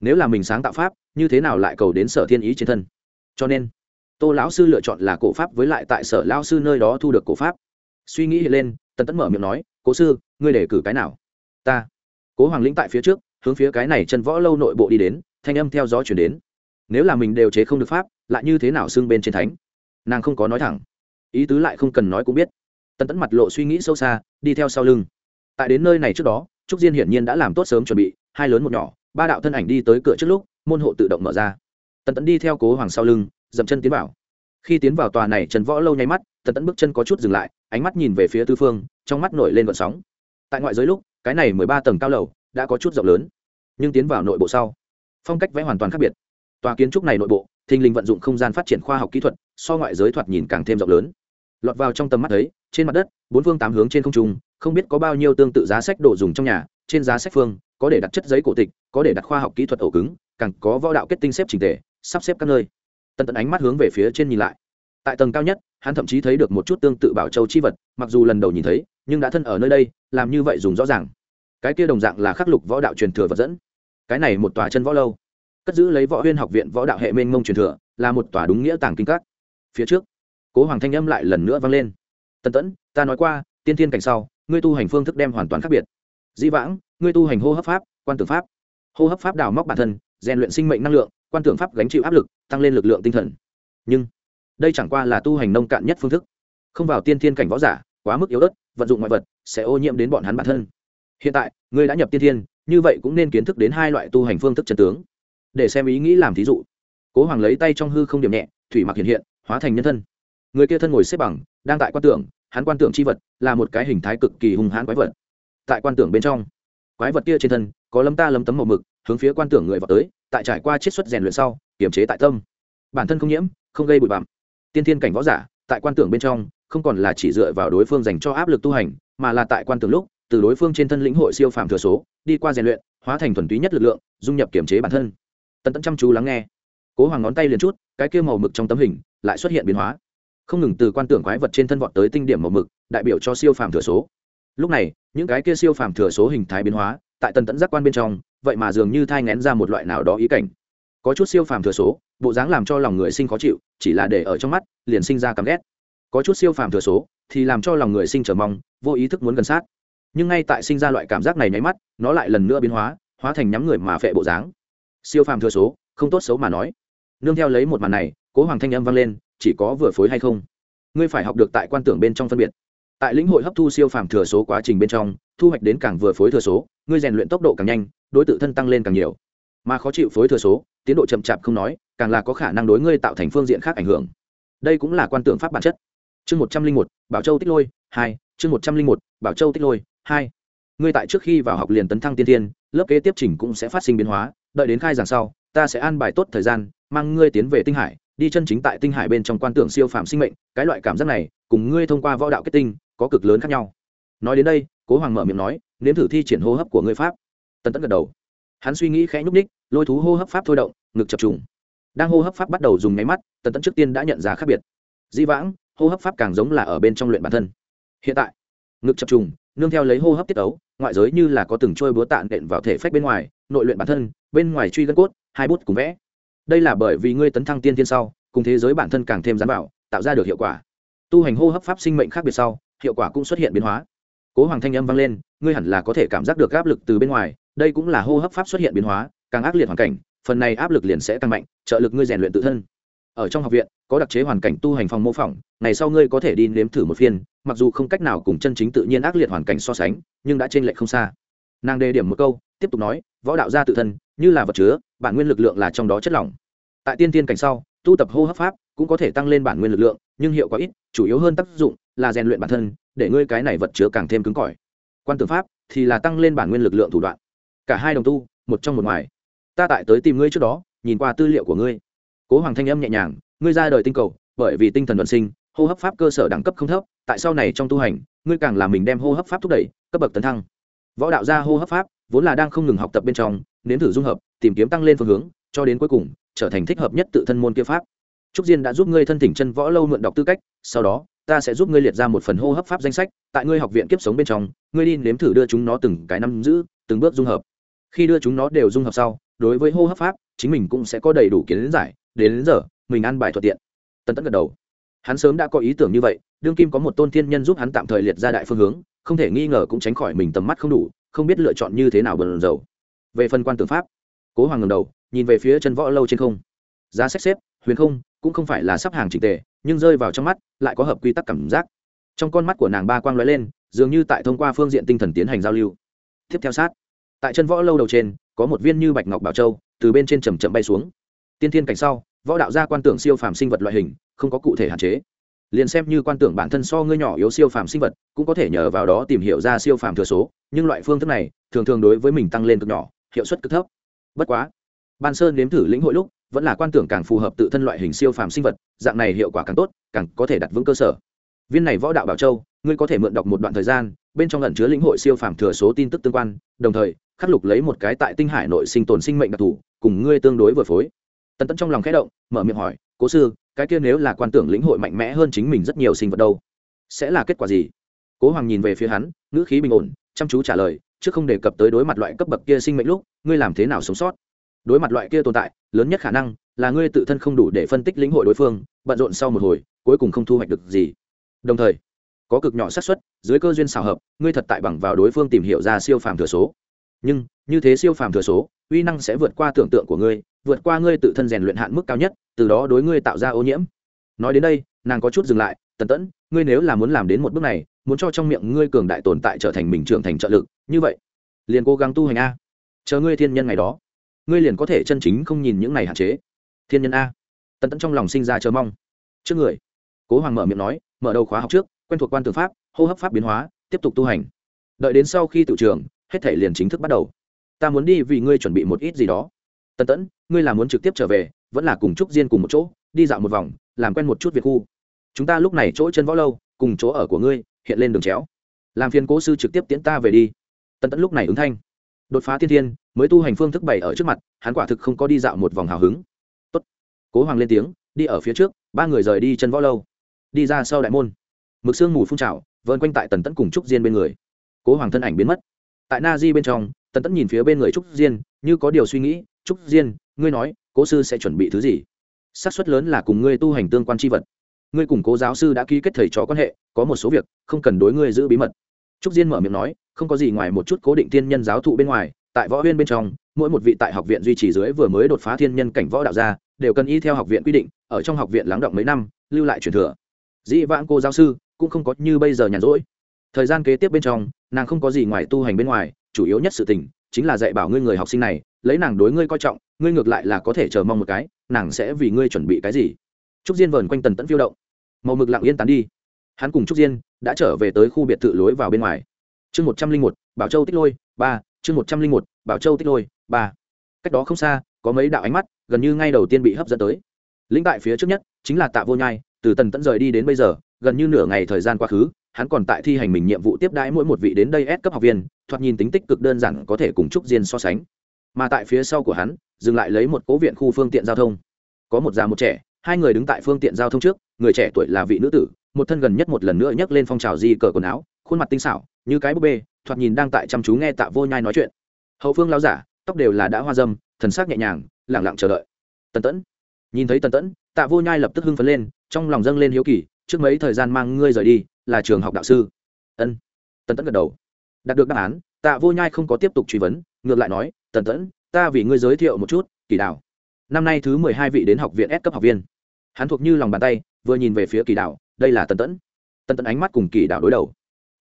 Nếu là mình sáng tạo pháp, như thế nào lại cầu đến sở thiên ý trên thân? Cho nên, tô lão sư lựa chọn là cổ pháp với lại tại sở lão sư nơi đó thu được cổ pháp. Suy nghĩ lên, tần tẫn mở miệng nói, cố sư, ngươi để cử cái nào? Ta. Cố hoàng lĩnh tại phía trước, hướng phía cái này chân võ lâu nội bộ đi đến, thanh âm theo gió chuyển đến. Nếu là mình đều chế không được pháp, lại như thế nào xưng bên trên thánh? Nàng không có nói thẳng. Ý tứ lại không cần nói cũng biết tần tẫn mặt lộ suy nghĩ sâu xa, đi theo sau lưng. Tại đến nơi này trước đó, trúc diên hiển nhiên đã làm tốt sớm chuẩn bị, hai lớn một nhỏ, ba đạo thân ảnh đi tới cửa trước lúc, môn hộ tự động mở ra. Tần tẫn đi theo cố hoàng sau lưng, dậm chân tiến vào. Khi tiến vào tòa này trần võ lâu nháy mắt, tần tẫn bước chân có chút dừng lại, ánh mắt nhìn về phía tư phương, trong mắt nổi lên vận sóng. Tại ngoại giới lúc, cái này mười ba tầng cao lầu đã có chút rộng lớn, nhưng tiến vào nội bộ sau, phong cách vẽ hoàn toàn khác biệt. Tòa kiến trúc này nội bộ, thình lình vận dụng không gian phát triển khoa học kỹ thuật, so ngoại giới thoạt nhìn càng thêm rộng lớn lọt vào trong tầm mắt thấy, trên mặt đất, bốn phương tám hướng trên không trung, không biết có bao nhiêu tương tự giá sách đồ dùng trong nhà, trên giá sách phương, có để đặt chất giấy cổ tịch, có để đặt khoa học kỹ thuật ổ cứng, càng có võ đạo kết tinh xếp trình tề, sắp xếp các nơi. Tận tận ánh mắt hướng về phía trên nhìn lại. Tại tầng cao nhất, hắn thậm chí thấy được một chút tương tự bảo châu chi vật, mặc dù lần đầu nhìn thấy, nhưng đã thân ở nơi đây, làm như vậy dùng rõ ràng. Cái kia đồng dạng là khắc lục võ đạo truyền thừa vật dẫn. Cái này một tòa chân võ lâu. Cất giữ lấy võ huyên học viện võ đạo hệ mênh mông truyền thừa, là một tòa đúng nghĩa tàng kinh các. Phía trước cố hoàng thanh âm lại lần nữa vang lên. Tần tẫn, ta nói qua, tiên thiên cảnh sau, ngươi tu hành phương thức đem hoàn toàn khác biệt. Dĩ vãng, ngươi tu hành hô hấp pháp, quan tưởng pháp. Hô hấp pháp đào móc bản thân, rèn luyện sinh mệnh năng lượng, quan tưởng pháp gánh chịu áp lực, tăng lên lực lượng tinh thần. Nhưng, đây chẳng qua là tu hành nông cạn nhất phương thức. Không vào tiên thiên cảnh võ giả, quá mức yếu ớt, vận dụng ngoại vật, sẽ ô nhiễm đến bọn hắn bản thân. Hiện tại, ngươi đã nhập tiên thiên, như vậy cũng nên kiến thức đến hai loại tu hành phương thức chân tướng. Để xem ý nghĩ làm thí dụ. Cố hoàng lấy tay trong hư không điểm nhẹ, thủy mặc hiện hiện, hóa thành nhân thân người kia thân ngồi xếp bằng, đang tại quan tưởng, hắn quan tưởng c h i vật là một cái hình thái cực kỳ hung hãn quái vật. Tại quan tưởng bên trong, quái vật kia trên thân có lấm ta lấm tấm màu mực, hướng phía quan tưởng người vào tới, tại trải qua chiết xuất rèn luyện sau, kiềm chế tại tâm. Bản thân không nhiễm, không gây bụi bặm. Tiên thiên cảnh võ giả, tại quan tưởng bên trong, không còn là chỉ dựa vào đối phương dành cho áp lực tu hành, mà là tại quan tưởng lúc, từ đối phương trên thân lĩnh hội siêu phàm thừa số, đi qua rèn luyện, hóa thành thuần túy nhất lực lượng, dung nhập kiểm chế bản thân. Tần Tẫn chăm chú lắng nghe. Cố hoàng ngón tay liền chút, cái kia màu mực trong tấm hình lại xuất hiện biến hóa không ngừng từ quan tưởng quái vật trên thân vọt tới tinh điểm màu mực, đại biểu cho siêu phàm thừa số. Lúc này, những cái kia siêu phàm thừa số hình thái biến hóa, tại tần tận giác quan bên trong, vậy mà dường như thai ngén ra một loại nào đó ý cảnh. Có chút siêu phàm thừa số, bộ dáng làm cho lòng người sinh khó chịu, chỉ là để ở trong mắt, liền sinh ra căm ghét. Có chút siêu phàm thừa số, thì làm cho lòng người sinh trở mong, vô ý thức muốn gần sát. Nhưng ngay tại sinh ra loại cảm giác này nháy mắt, nó lại lần nữa biến hóa hóa thành nhắm người mà phệ bộ dáng. Siêu phàm thừa số, không tốt xấu mà nói. Nương theo lấy một màn này, cố hoàng thanh âm vang lên chỉ có vừa phối hay không? Ngươi phải học được tại quan tưởng bên trong phân biệt. Tại lĩnh hội hấp thu siêu phàm thừa số quá trình bên trong, thu hoạch đến càng vừa phối thừa số, ngươi rèn luyện tốc độ càng nhanh, đối tự thân tăng lên càng nhiều. Mà khó chịu phối thừa số, tiến độ chậm chạp không nói, càng là có khả năng đối ngươi tạo thành phương diện khác ảnh hưởng. Đây cũng là quan tưởng pháp bản chất. Chương một trăm linh một, bảo châu tích lôi, hai, chương một trăm linh một, bảo châu tích lôi, hai. Ngươi tại trước khi vào học liền tấn thăng tiên tiên lớp kế tiếp trình cũng sẽ phát sinh biến hóa, đợi đến khai giảng sau, ta sẽ an bài tốt thời gian, mang ngươi tiến về tinh hải đi chân chính tại tinh hải bên trong quan tưởng siêu phàm sinh mệnh, cái loại cảm giác này, cùng ngươi thông qua võ đạo kết tinh, có cực lớn khác nhau. Nói đến đây, cố hoàng mở miệng nói, nếm thử thi triển hô hấp của ngươi pháp. Tần tấn gật đầu. Hắn suy nghĩ khẽ nhúc ních lôi thú hô hấp pháp thôi động, ngực chập trùng. Đang hô hấp pháp bắt đầu dùng máy mắt, tần tấn trước tiên đã nhận ra khác biệt. Di vãng, hô hấp pháp càng giống là ở bên trong luyện bản thân. Hiện tại, ngực chập trùng, nương theo lấy hô hấp tiết ấu, ngoại giới như là có từng trôi búa tạn đệm vào thể phách bên ngoài, nội luyện bản thân, bên ngoài truy gân cốt, hai bút cùng vẽ đây là bởi vì ngươi tấn thăng tiên tiên sau, cùng thế giới bản thân càng thêm gián bảo, tạo ra được hiệu quả. Tu hành hô hấp pháp sinh mệnh khác biệt sau, hiệu quả cũng xuất hiện biến hóa. Cố hoàng thanh âm vang lên, ngươi hẳn là có thể cảm giác được áp lực từ bên ngoài, đây cũng là hô hấp pháp xuất hiện biến hóa, càng ác liệt hoàn cảnh, phần này áp lực liền sẽ tăng mạnh, trợ lực ngươi rèn luyện tự thân. Ở trong học viện, có đặc chế hoàn cảnh tu hành phòng mô phỏng, ngày sau ngươi có thể đi nếm thử một phiên, mặc dù không cách nào cùng chân chính tự nhiên ác liệt hoàn cảnh so sánh, nhưng đã trên lệch không xa. Nàng đề điểm một câu, tiếp tục nói võ đạo gia tự thân, như là vật chứa, bản nguyên lực lượng là trong đó chất lỏng. Tại tiên tiên cảnh sau, tu tập hô hấp pháp cũng có thể tăng lên bản nguyên lực lượng, nhưng hiệu quả ít, chủ yếu hơn tác dụng là rèn luyện bản thân, để ngươi cái này vật chứa càng thêm cứng cỏi. Quan tưởng pháp thì là tăng lên bản nguyên lực lượng thủ đoạn. Cả hai đồng tu, một trong một ngoài. Ta tại tới tìm ngươi trước đó, nhìn qua tư liệu của ngươi. Cố hoàng thanh âm nhẹ nhàng, ngươi ra đời tinh cầu, bởi vì tinh thần vận sinh, hô hấp pháp cơ sở đẳng cấp không thấp, tại sau này trong tu hành, ngươi càng làm mình đem hô hấp pháp thúc đẩy, cấp bậc tấn thăng. Võ đạo gia hô hấp pháp vốn là đang không ngừng học tập bên trong nếm thử dung hợp tìm kiếm tăng lên phương hướng cho đến cuối cùng trở thành thích hợp nhất tự thân môn kia pháp. Trúc diên đã giúp ngươi thân thỉnh chân võ lâu mượn đọc tư cách sau đó ta sẽ giúp ngươi liệt ra một phần hô hấp pháp danh sách tại ngươi học viện kiếp sống bên trong ngươi đi nếm thử đưa chúng nó từng cái năm giữ từng bước dung hợp. Khi đưa chúng nó đều dung hợp sau đối với hô hấp pháp chính mình cũng sẽ có đầy đủ kiến giải đến, đến giờ mình ăn bài thuận tiện. Tân Tẫn gật đầu. Hắn sớm đã có ý tưởng như vậy đương kim có một tôn thiên nhân giúp hắn tạm thời liệt ra đại phương hướng không thể nghi ngờ cũng tránh khỏi mình tầm mắt không đủ không biết lựa chọn như thế nào bần dầu về phần quan tưởng pháp, cố hoàng ngầm đầu, nhìn về phía chân võ lâu trên không. Giá sách xếp, huyền không, cũng không phải là sắp hàng trình tề, nhưng rơi vào trong mắt, lại có hợp quy tắc cảm giác. Trong con mắt của nàng ba quang lóe lên, dường như tại thông qua phương diện tinh thần tiến hành giao lưu. Tiếp theo sát, tại chân võ lâu đầu trên, có một viên như bạch ngọc bảo châu, từ bên trên chầm chậm bay xuống. Tiên thiên cảnh sau, võ đạo gia quan tưởng siêu phàm sinh vật loại hình, không có cụ thể hạn chế liền xem như quan tưởng bản thân so ngươi nhỏ yếu siêu phàm sinh vật, cũng có thể nhờ vào đó tìm hiểu ra siêu phàm thừa số, nhưng loại phương thức này, thường thường đối với mình tăng lên cực nhỏ, hiệu suất cực thấp. Bất quá, ban sơn nếm thử lĩnh hội lúc, vẫn là quan tưởng càng phù hợp tự thân loại hình siêu phàm sinh vật, dạng này hiệu quả càng tốt, càng có thể đặt vững cơ sở. Viên này võ đạo bảo châu, ngươi có thể mượn đọc một đoạn thời gian, bên trong lần chứa lĩnh hội siêu phàm thừa số tin tức tương quan, đồng thời, khắc lục lấy một cái tại tinh hải nội sinh tồn sinh mệnh đặc thù, cùng ngươi tương đối vừa phối. Tần tấn trong lòng khẽ động, mở miệng hỏi cố sư, cái kia nếu là quan tưởng lĩnh hội mạnh mẽ hơn chính mình rất nhiều sinh vật đâu, sẽ là kết quả gì? Cố hoàng nhìn về phía hắn, ngữ khí bình ổn, chăm chú trả lời, chứ không đề cập tới đối mặt loại cấp bậc kia sinh mệnh lúc, ngươi làm thế nào sống sót? Đối mặt loại kia tồn tại, lớn nhất khả năng là ngươi tự thân không đủ để phân tích lĩnh hội đối phương, bận rộn sau một hồi, cuối cùng không thu hoạch được gì. Đồng thời, có cực nhỏ xác suất, dưới cơ duyên xào hợp, ngươi thật tại bằng vào đối phương tìm hiểu ra siêu phàm thừa số nhưng như thế siêu phàm thừa số, uy năng sẽ vượt qua tưởng tượng của ngươi, vượt qua ngươi tự thân rèn luyện hạn mức cao nhất, từ đó đối ngươi tạo ra ô nhiễm. Nói đến đây, nàng có chút dừng lại, tần tẫn, ngươi nếu là muốn làm đến một bước này, muốn cho trong miệng ngươi cường đại tồn tại trở thành mình trưởng thành trợ lực, như vậy, liền cố gắng tu hành a. Chờ ngươi thiên nhân ngày đó, ngươi liền có thể chân chính không nhìn những này hạn chế. Thiên nhân a? Tần tẫn trong lòng sinh ra chờ mong. Trước người, cố hoàng mở miệng nói, mở đầu khóa học trước, quen thuộc quan tư pháp, hô hấp pháp biến hóa, tiếp tục tu hành. Đợi đến sau khi tự trường hết thể liền chính thức bắt đầu. Ta muốn đi vì ngươi chuẩn bị một ít gì đó. Tần tẫn, ngươi là muốn trực tiếp trở về, vẫn là cùng trúc diên cùng một chỗ, đi dạo một vòng, làm quen một chút việc khu. Chúng ta lúc này chỗ chân võ lâu, cùng chỗ ở của ngươi, hiện lên đường chéo. Làm phiền cố sư trực tiếp tiễn ta về đi. Tần tẫn lúc này ứng thanh. Đột phá thiên thiên, mới tu hành phương thức bảy ở trước mặt, hắn quả thực không có đi dạo một vòng hào hứng. Tốt. cố hoàng lên tiếng, đi ở phía trước, ba người rời đi chân võ lâu. Đi ra sau đại môn. Mực sương mù phun trào vơn quanh tại tần tẫn cùng trúc diên bên người. Cố hoàng thân ảnh biến mất tại na di bên trong, tần tẫn nhìn phía bên người trúc diên, như có điều suy nghĩ, trúc diên, ngươi nói, cố sư sẽ chuẩn bị thứ gì? Xác suất lớn là cùng ngươi tu hành tương quan tri vật. Ngươi cùng cố giáo sư đã ký kết thầy trò quan hệ, có một số việc, không cần đối ngươi giữ bí mật. Trúc diên mở miệng nói, không có gì ngoài một chút cố định thiên nhân giáo thụ bên ngoài, tại võ huyên bên trong, mỗi một vị tại học viện duy trì dưới vừa mới đột phá thiên nhân cảnh võ đạo gia, đều cần y theo học viện quy định, ở trong học viện lắng động mấy năm, lưu lại truyền thừa. Dĩ vãng cô giáo sư cũng không có như bây giờ nhàn rỗi. Thời gian kế tiếp bên trong nàng không có gì ngoài tu hành bên ngoài, chủ yếu nhất sự tình chính là dạy bảo ngươi người học sinh này, lấy nàng đối ngươi coi trọng, ngươi ngược lại là có thể chờ mong một cái, nàng sẽ vì ngươi chuẩn bị cái gì. Trúc diên vờn quanh tần tẫn phiêu động. Màu mực lặng yên tán đi. Hắn cùng trúc diên đã trở về tới khu biệt thự lối vào bên ngoài. Chương một trăm linh một, bảo châu tích lôi, ba, chương một trăm linh một, bảo châu tích lôi, ba. Cách đó không xa, có mấy đạo ánh mắt, gần như ngay đầu tiên bị hấp dẫn tới. Lĩnh tại phía trước nhất chính là tạ vô nhai, từ tần tẫn rời đi đến bây giờ, gần như nửa ngày thời gian quá khứ hắn còn tại thi hành mình nhiệm vụ tiếp đãi mỗi một vị đến đây s cấp học viên, thoạt nhìn tính tích cực đơn giản có thể cùng trúc diên so sánh. Mà tại phía sau của hắn, dừng lại lấy một cố viện khu phương tiện giao thông. Có một già một trẻ, hai người đứng tại phương tiện giao thông trước, người trẻ tuổi là vị nữ tử, một thân gần nhất một lần nữa nhấc lên phong trào di cờ quần áo, khuôn mặt tinh xảo, như cái búp bê, thoạt nhìn đang tại chăm chú nghe tạ vô nhai nói chuyện. Hậu phương lão giả, tóc đều là đã hoa dâm, thần sắc nhẹ nhàng, lặng lặng chờ đợi. Tần tẫn. Nhìn thấy tần tẫn, tạ vô nhai lập tức hưng phấn lên, trong lòng dâng lên hiếu kỳ, trước mấy thời gian mang ngươi rời đi là trường học đạo sư. Ân. Tần tẫn gật đầu. Đạt được đáp án tạ vô nhai không có tiếp tục truy vấn ngược lại nói tần tẫn ta vì ngươi giới thiệu một chút kỳ đào. năm nay thứ mười hai vị đến học viện S cấp học viên. Hắn thuộc như lòng bàn tay vừa nhìn về phía kỳ đào, đây là tần tẫn. Tần tẫn ánh mắt cùng kỳ đào đối đầu.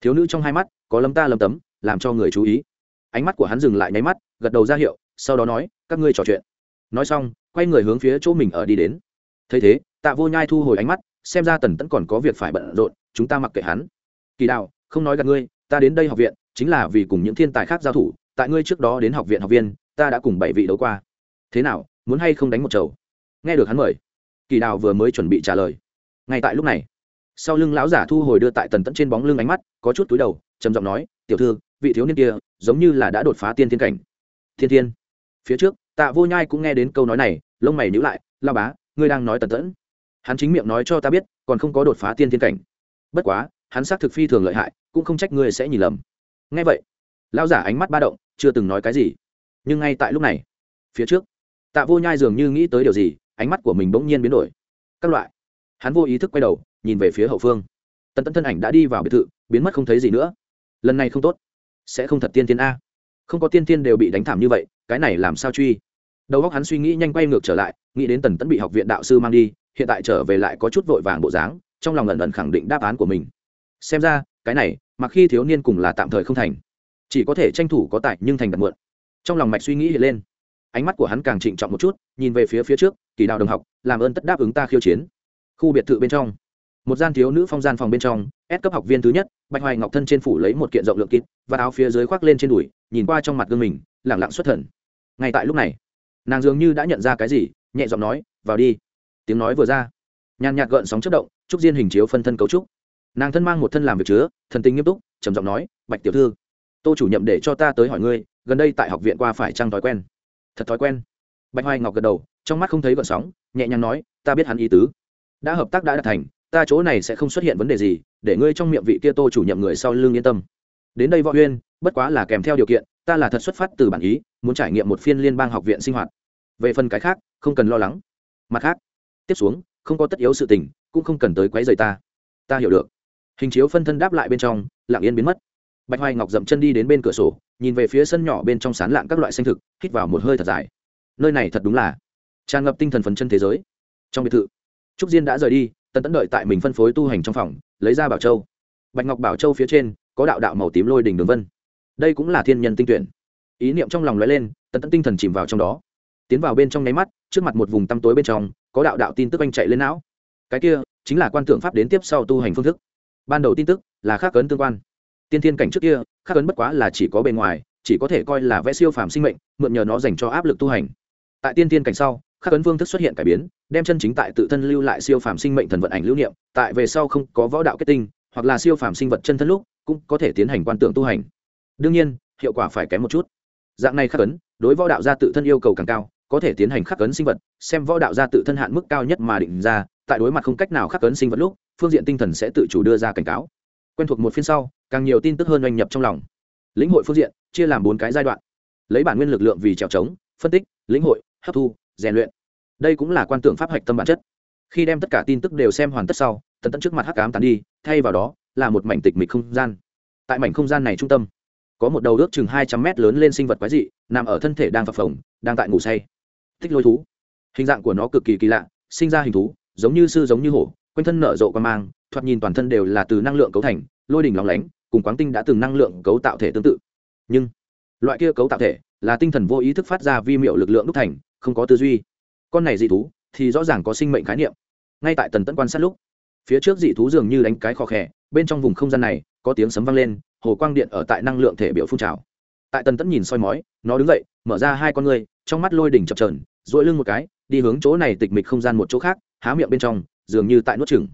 Thiếu nữ trong hai mắt có lấm ta lấm tấm làm cho người chú ý. Ánh mắt của hắn dừng lại nháy mắt gật đầu ra hiệu sau đó nói các ngươi trò chuyện. Nói xong quay người hướng phía chỗ mình ở đi đến. Thấy thế tạ vô nhai thu hồi ánh mắt xem ra tần tẫn còn có việc phải bận rộn, chúng ta mặc kệ hắn. Kỳ đạo không nói gặp ngươi, ta đến đây học viện, chính là vì cùng những thiên tài khác giao thủ, tại ngươi trước đó đến học viện học viên, ta đã cùng bảy vị đấu qua. Thế nào, muốn hay không đánh một chầu? Nghe được hắn mời, kỳ đào vừa mới chuẩn bị trả lời. Ngay tại lúc này, sau lưng lão giả thu hồi đưa tại tần tẫn trên bóng lưng ánh mắt, có chút túi đầu, trầm giọng nói, tiểu thư, vị thiếu niên kia, giống như là đã đột phá tiên thiên cảnh. Thiên thiên? Phía trước, tạ vô nhai cũng nghe đến câu nói này, lông mày nhữ lại lao bá, ngươi đang nói tần tẫn hắn chính miệng nói cho ta biết, còn không có đột phá tiên thiên cảnh. Bất quá, hắn xác thực phi thường lợi hại, cũng không trách ngươi sẽ nhìn lầm. Ngay vậy lao giả ánh mắt ba động, chưa từng nói cái gì. Nhưng ngay tại lúc này, phía trước, tạ vô nhai dường như nghĩ tới điều gì, ánh mắt của mình bỗng nhiên biến đổi. Các loại. Hắn vô ý thức quay đầu, nhìn về phía hậu phương. Tần tẫn thân ảnh đã đi vào biệt thự, biến mất không thấy gì nữa. Lần này không tốt. Sẽ không thật tiên tiên a. Không có tiên tiên đều bị đánh thảm như vậy, cái này làm sao truy? Đầu óc hắn suy nghĩ nhanh quay ngược trở lại, nghĩ đến tần tẫn bị học viện đạo sư mang đi, hiện tại trở về lại có chút vội vàng bộ dáng, trong lòng lần lần khẳng định đáp án của mình. Xem ra, cái này mặc khi thiếu niên cùng là tạm thời không thành, chỉ có thể tranh thủ có tài nhưng thành đặt mượn. Trong lòng mạch suy nghĩ hiện lên. Ánh mắt của hắn càng trịnh trọng một chút, nhìn về phía phía trước, kỳ đào đồng học, làm ơn tất đáp ứng ta khiêu chiến. Khu biệt thự bên trong. Một gian thiếu nữ phong gian phòng bên trong ép cấp học viên thứ nhất, bạch hoài ngọc thân trên phủ lấy một kiện rộng lượng kịp và áo phía dưới khoác lên trên đùi, nhìn qua trong mặt gương mình lẳng lặng xuất thần. Ngay tại lúc này nàng dường như đã nhận ra cái gì, nhẹ giọng nói, vào đi. Tiếng nói vừa ra, nhàn nhạt gợn sóng chất động, trúc diên hình chiếu phân thân cấu trúc. Nàng thân mang một thân làm việc chứa, thần tình nghiêm túc, trầm giọng nói, bạch tiểu thư, tô chủ nhậm để cho ta tới hỏi ngươi, gần đây tại học viện qua phải trăng thói quen? Thật thói quen. Bạch hoài ngọc gật đầu, trong mắt không thấy gợn sóng, nhẹ nhàng nói, ta biết hắn ý tứ. Đã hợp tác đã đạt thành, ta chỗ này sẽ không xuất hiện vấn đề gì, để ngươi trong miệng vị kia tô chủ nhậm người sau lưng yên tâm đến đây võ huyên, bất quá là kèm theo điều kiện, ta là thật xuất phát từ bản ý, muốn trải nghiệm một phiên liên bang học viện sinh hoạt. Về phần cái khác, không cần lo lắng. Mặt khác, tiếp xuống, không có tất yếu sự tình, cũng không cần tới quấy rầy ta. Ta hiểu được. Hình chiếu phân thân đáp lại bên trong, lặng yên biến mất. Bạch hoài ngọc dậm chân đi đến bên cửa sổ, nhìn về phía sân nhỏ bên trong sán lạng các loại xanh thực, hít vào một hơi thật dài. Nơi này thật đúng là tràn ngập tinh thần phấn chân thế giới. Trong biệt thự, trúc diên đã rời đi, tần tẫn đợi tại mình phân phối tu hành trong phòng, lấy ra bảo châu. Bạch ngọc bảo châu phía trên có đạo đạo màu tím lôi đỉnh đường vân. Đây cũng là thiên nhân tinh tuyển. Ý niệm trong lòng lóe lên tần tẫn tinh thần chìm vào trong đó. Tiến vào bên trong nháy mắt, trước mặt một vùng tăm tối bên trong, có đạo đạo tin tức anh chạy lên não. Cái kia, chính là quan tượng pháp đến tiếp sau tu hành phương thức. Ban đầu tin tức là khắc ấn tương quan. Tiên thiên cảnh trước kia, khắc ấn bất quá là chỉ có bề ngoài, chỉ có thể coi là vẽ siêu phàm sinh mệnh, mượn nhờ nó dành cho áp lực tu hành. Tại tiên thiên cảnh sau, khắc ấn phương thức xuất hiện cải biến, đem chân chính tại tự thân lưu lại siêu phàm sinh mệnh thần vận ảnh lưu niệm, tại về sau không có võ đạo kết tinh, hoặc là siêu phàm sinh vật chân thân lúc cũng có thể tiến hành quan tượng tu hành. Đương nhiên, hiệu quả phải kém một chút. Dạng này khắc ấn, đối võ đạo gia tự thân yêu cầu càng cao, có thể tiến hành khắc ấn sinh vật, xem võ đạo gia tự thân hạn mức cao nhất mà định ra, tại đối mặt không cách nào khắc ấn sinh vật lúc, phương diện tinh thần sẽ tự chủ đưa ra cảnh cáo. Quen thuộc một phiên sau, càng nhiều tin tức hơn oanh nhập trong lòng. Lĩnh hội phương diện, chia làm bốn cái giai đoạn. Lấy bản nguyên lực lượng vì trèo trống, phân tích, lĩnh hội, hấp thu, rèn luyện. Đây cũng là quan tưởng pháp hạch tâm bản chất. Khi đem tất cả tin tức đều xem hoàn tất sau, tần tẫn trước mặt hắc cám tàn đi, thay vào đó là một mảnh tịch mịch không gian. Tại mảnh không gian này trung tâm, có một đầu ước chừng hai trăm mét lớn lên sinh vật quái dị, nằm ở thân thể đang phập phồng, đang tại ngủ say. Tích lôi thú. Hình dạng của nó cực kỳ kỳ lạ, sinh ra hình thú, giống như sư giống như hổ, quanh thân nở rộ quan mang, thoạt nhìn toàn thân đều là từ năng lượng cấu thành, lôi đỉnh lóng lánh, cùng quáng tinh đã từng năng lượng cấu tạo thể tương tự. Nhưng, loại kia cấu tạo thể là tinh thần vô ý thức phát ra vi miệu lực lượng đúc thành, không có tư duy. Con này dị thú thì rõ ràng có sinh mệnh khái niệm. Ngay tại tần tẫn quan sát lúc, phía trước dị thú dường như đánh cái khó khẽ bên trong vùng không gian này, có tiếng sấm vang lên, hồ quang điện ở tại năng lượng thể biểu phun trào. Tại tần tẫn nhìn soi mói, nó đứng dậy, mở ra hai con ngươi, trong mắt lôi đỉnh chập trờn dội lưng một cái, đi hướng chỗ này tịch mịch không gian một chỗ khác, há miệng bên trong, dường như tại nuốt chừng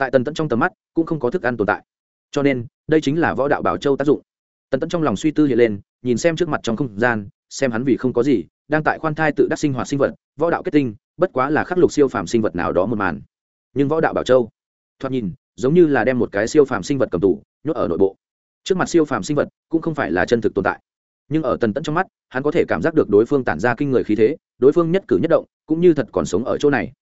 tại tần tẫn trong tầm mắt, cũng không có thức ăn tồn tại. Cho nên, đây chính là võ đạo bảo châu tác dụng. Tần tẫn trong lòng suy tư hiện lên, nhìn xem trước mặt trong không gian, xem hắn vì không có gì, đang tại khoan thai tự đắc sinh hoạt sinh vật, võ đạo kết tinh, bất quá là khắc lục siêu phàm sinh vật nào đó một màn. Nhưng võ đạo bảo châu, thoạt nhìn giống như là đem một cái siêu phàm sinh vật cầm tủ nhốt ở nội bộ. Trước mặt siêu phàm sinh vật cũng không phải là chân thực tồn tại. Nhưng ở tần tẫn trong mắt, hắn có thể cảm giác được đối phương tản ra kinh người khí thế, đối phương nhất cử nhất động, cũng như thật còn sống ở chỗ này.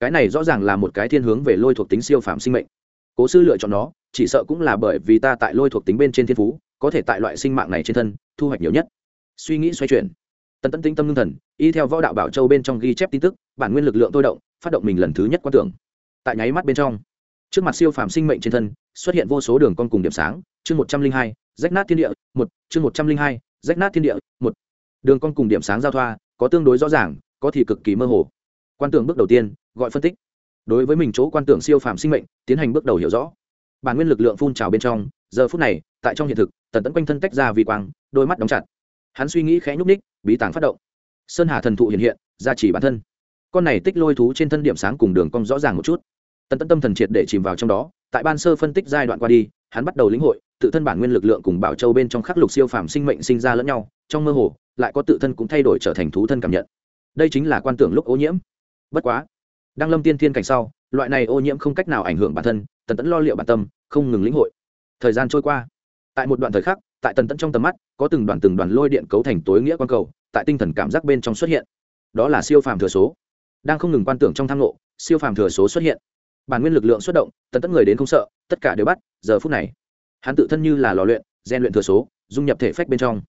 Cái này rõ ràng là một cái thiên hướng về lôi thuộc tính siêu phàm sinh mệnh. Cố sư lựa chọn nó, chỉ sợ cũng là bởi vì ta tại lôi thuộc tính bên trên thiên phú, có thể tại loại sinh mạng này trên thân, thu hoạch nhiều nhất. Suy nghĩ xoay chuyển. Tần tẫn tinh tâm ngưng thần, y theo võ đạo bảo châu bên trong ghi chép tin tức, bản nguyên lực lượng tôi động, phát động mình lần thứ nhất quan tưởng. Tại nháy mắt bên trong trước mặt siêu phàm sinh mệnh trên thân, xuất hiện vô số đường con cùng điểm sáng. Chương một trăm linh hai, rách nát thiên địa, một. Chương một trăm linh hai, rách nát thiên địa, một. Đường con cùng điểm sáng giao thoa, có tương đối rõ ràng, có thì cực kỳ mơ hồ. Quan tưởng bước đầu tiên, gọi phân tích. Đối với mình chỗ quan tưởng siêu phàm sinh mệnh, tiến hành bước đầu hiểu rõ. Bản nguyên lực lượng phun trào bên trong, giờ phút này, tại trong hiện thực, tần tẫn quanh thân tách ra vì quang, đôi mắt đóng chặt. Hắn suy nghĩ khẽ nhúc ních bí tàng phát động. Sơn hà thần thụ hiện hiện, gia trì bản thân. Con này tích lôi thú trên thân điểm sáng cùng đường cong rõ ràng một chút tần tân tâm thần triệt để chìm vào trong đó, tại ban sơ phân tích giai đoạn qua đi, hắn bắt đầu lĩnh hội, tự thân bản nguyên lực lượng cùng bảo châu bên trong khắc lục siêu phàm sinh mệnh sinh ra lẫn nhau, trong mơ hồ, lại có tự thân cũng thay đổi trở thành thú thân cảm nhận. Đây chính là quan tưởng lúc ô nhiễm. Bất quá đang lâm tiên thiên cảnh sau, loại này ô nhiễm không cách nào ảnh hưởng bản thân, tần tẫn lo liệu bản tâm, không ngừng lĩnh hội. Thời gian trôi qua, tại một đoạn thời khắc, tại tần tẫn trong tầm mắt, có từng đoàn từng đoàn lôi điện cấu thành tối nghĩa quan cầu, tại tinh thần cảm giác bên trong xuất hiện. Đó là siêu phàm thừa số. Đang không ngừng quan tưởng trong thang lộ siêu phàm thừa số xuất hiện bản nguyên lực lượng xuất động, tần tất người đến không sợ, tất cả đều bắt, giờ phút này. Hắn tự thân như là lò luyện gian luyện thừa số, dung nhập thể phách bên trong.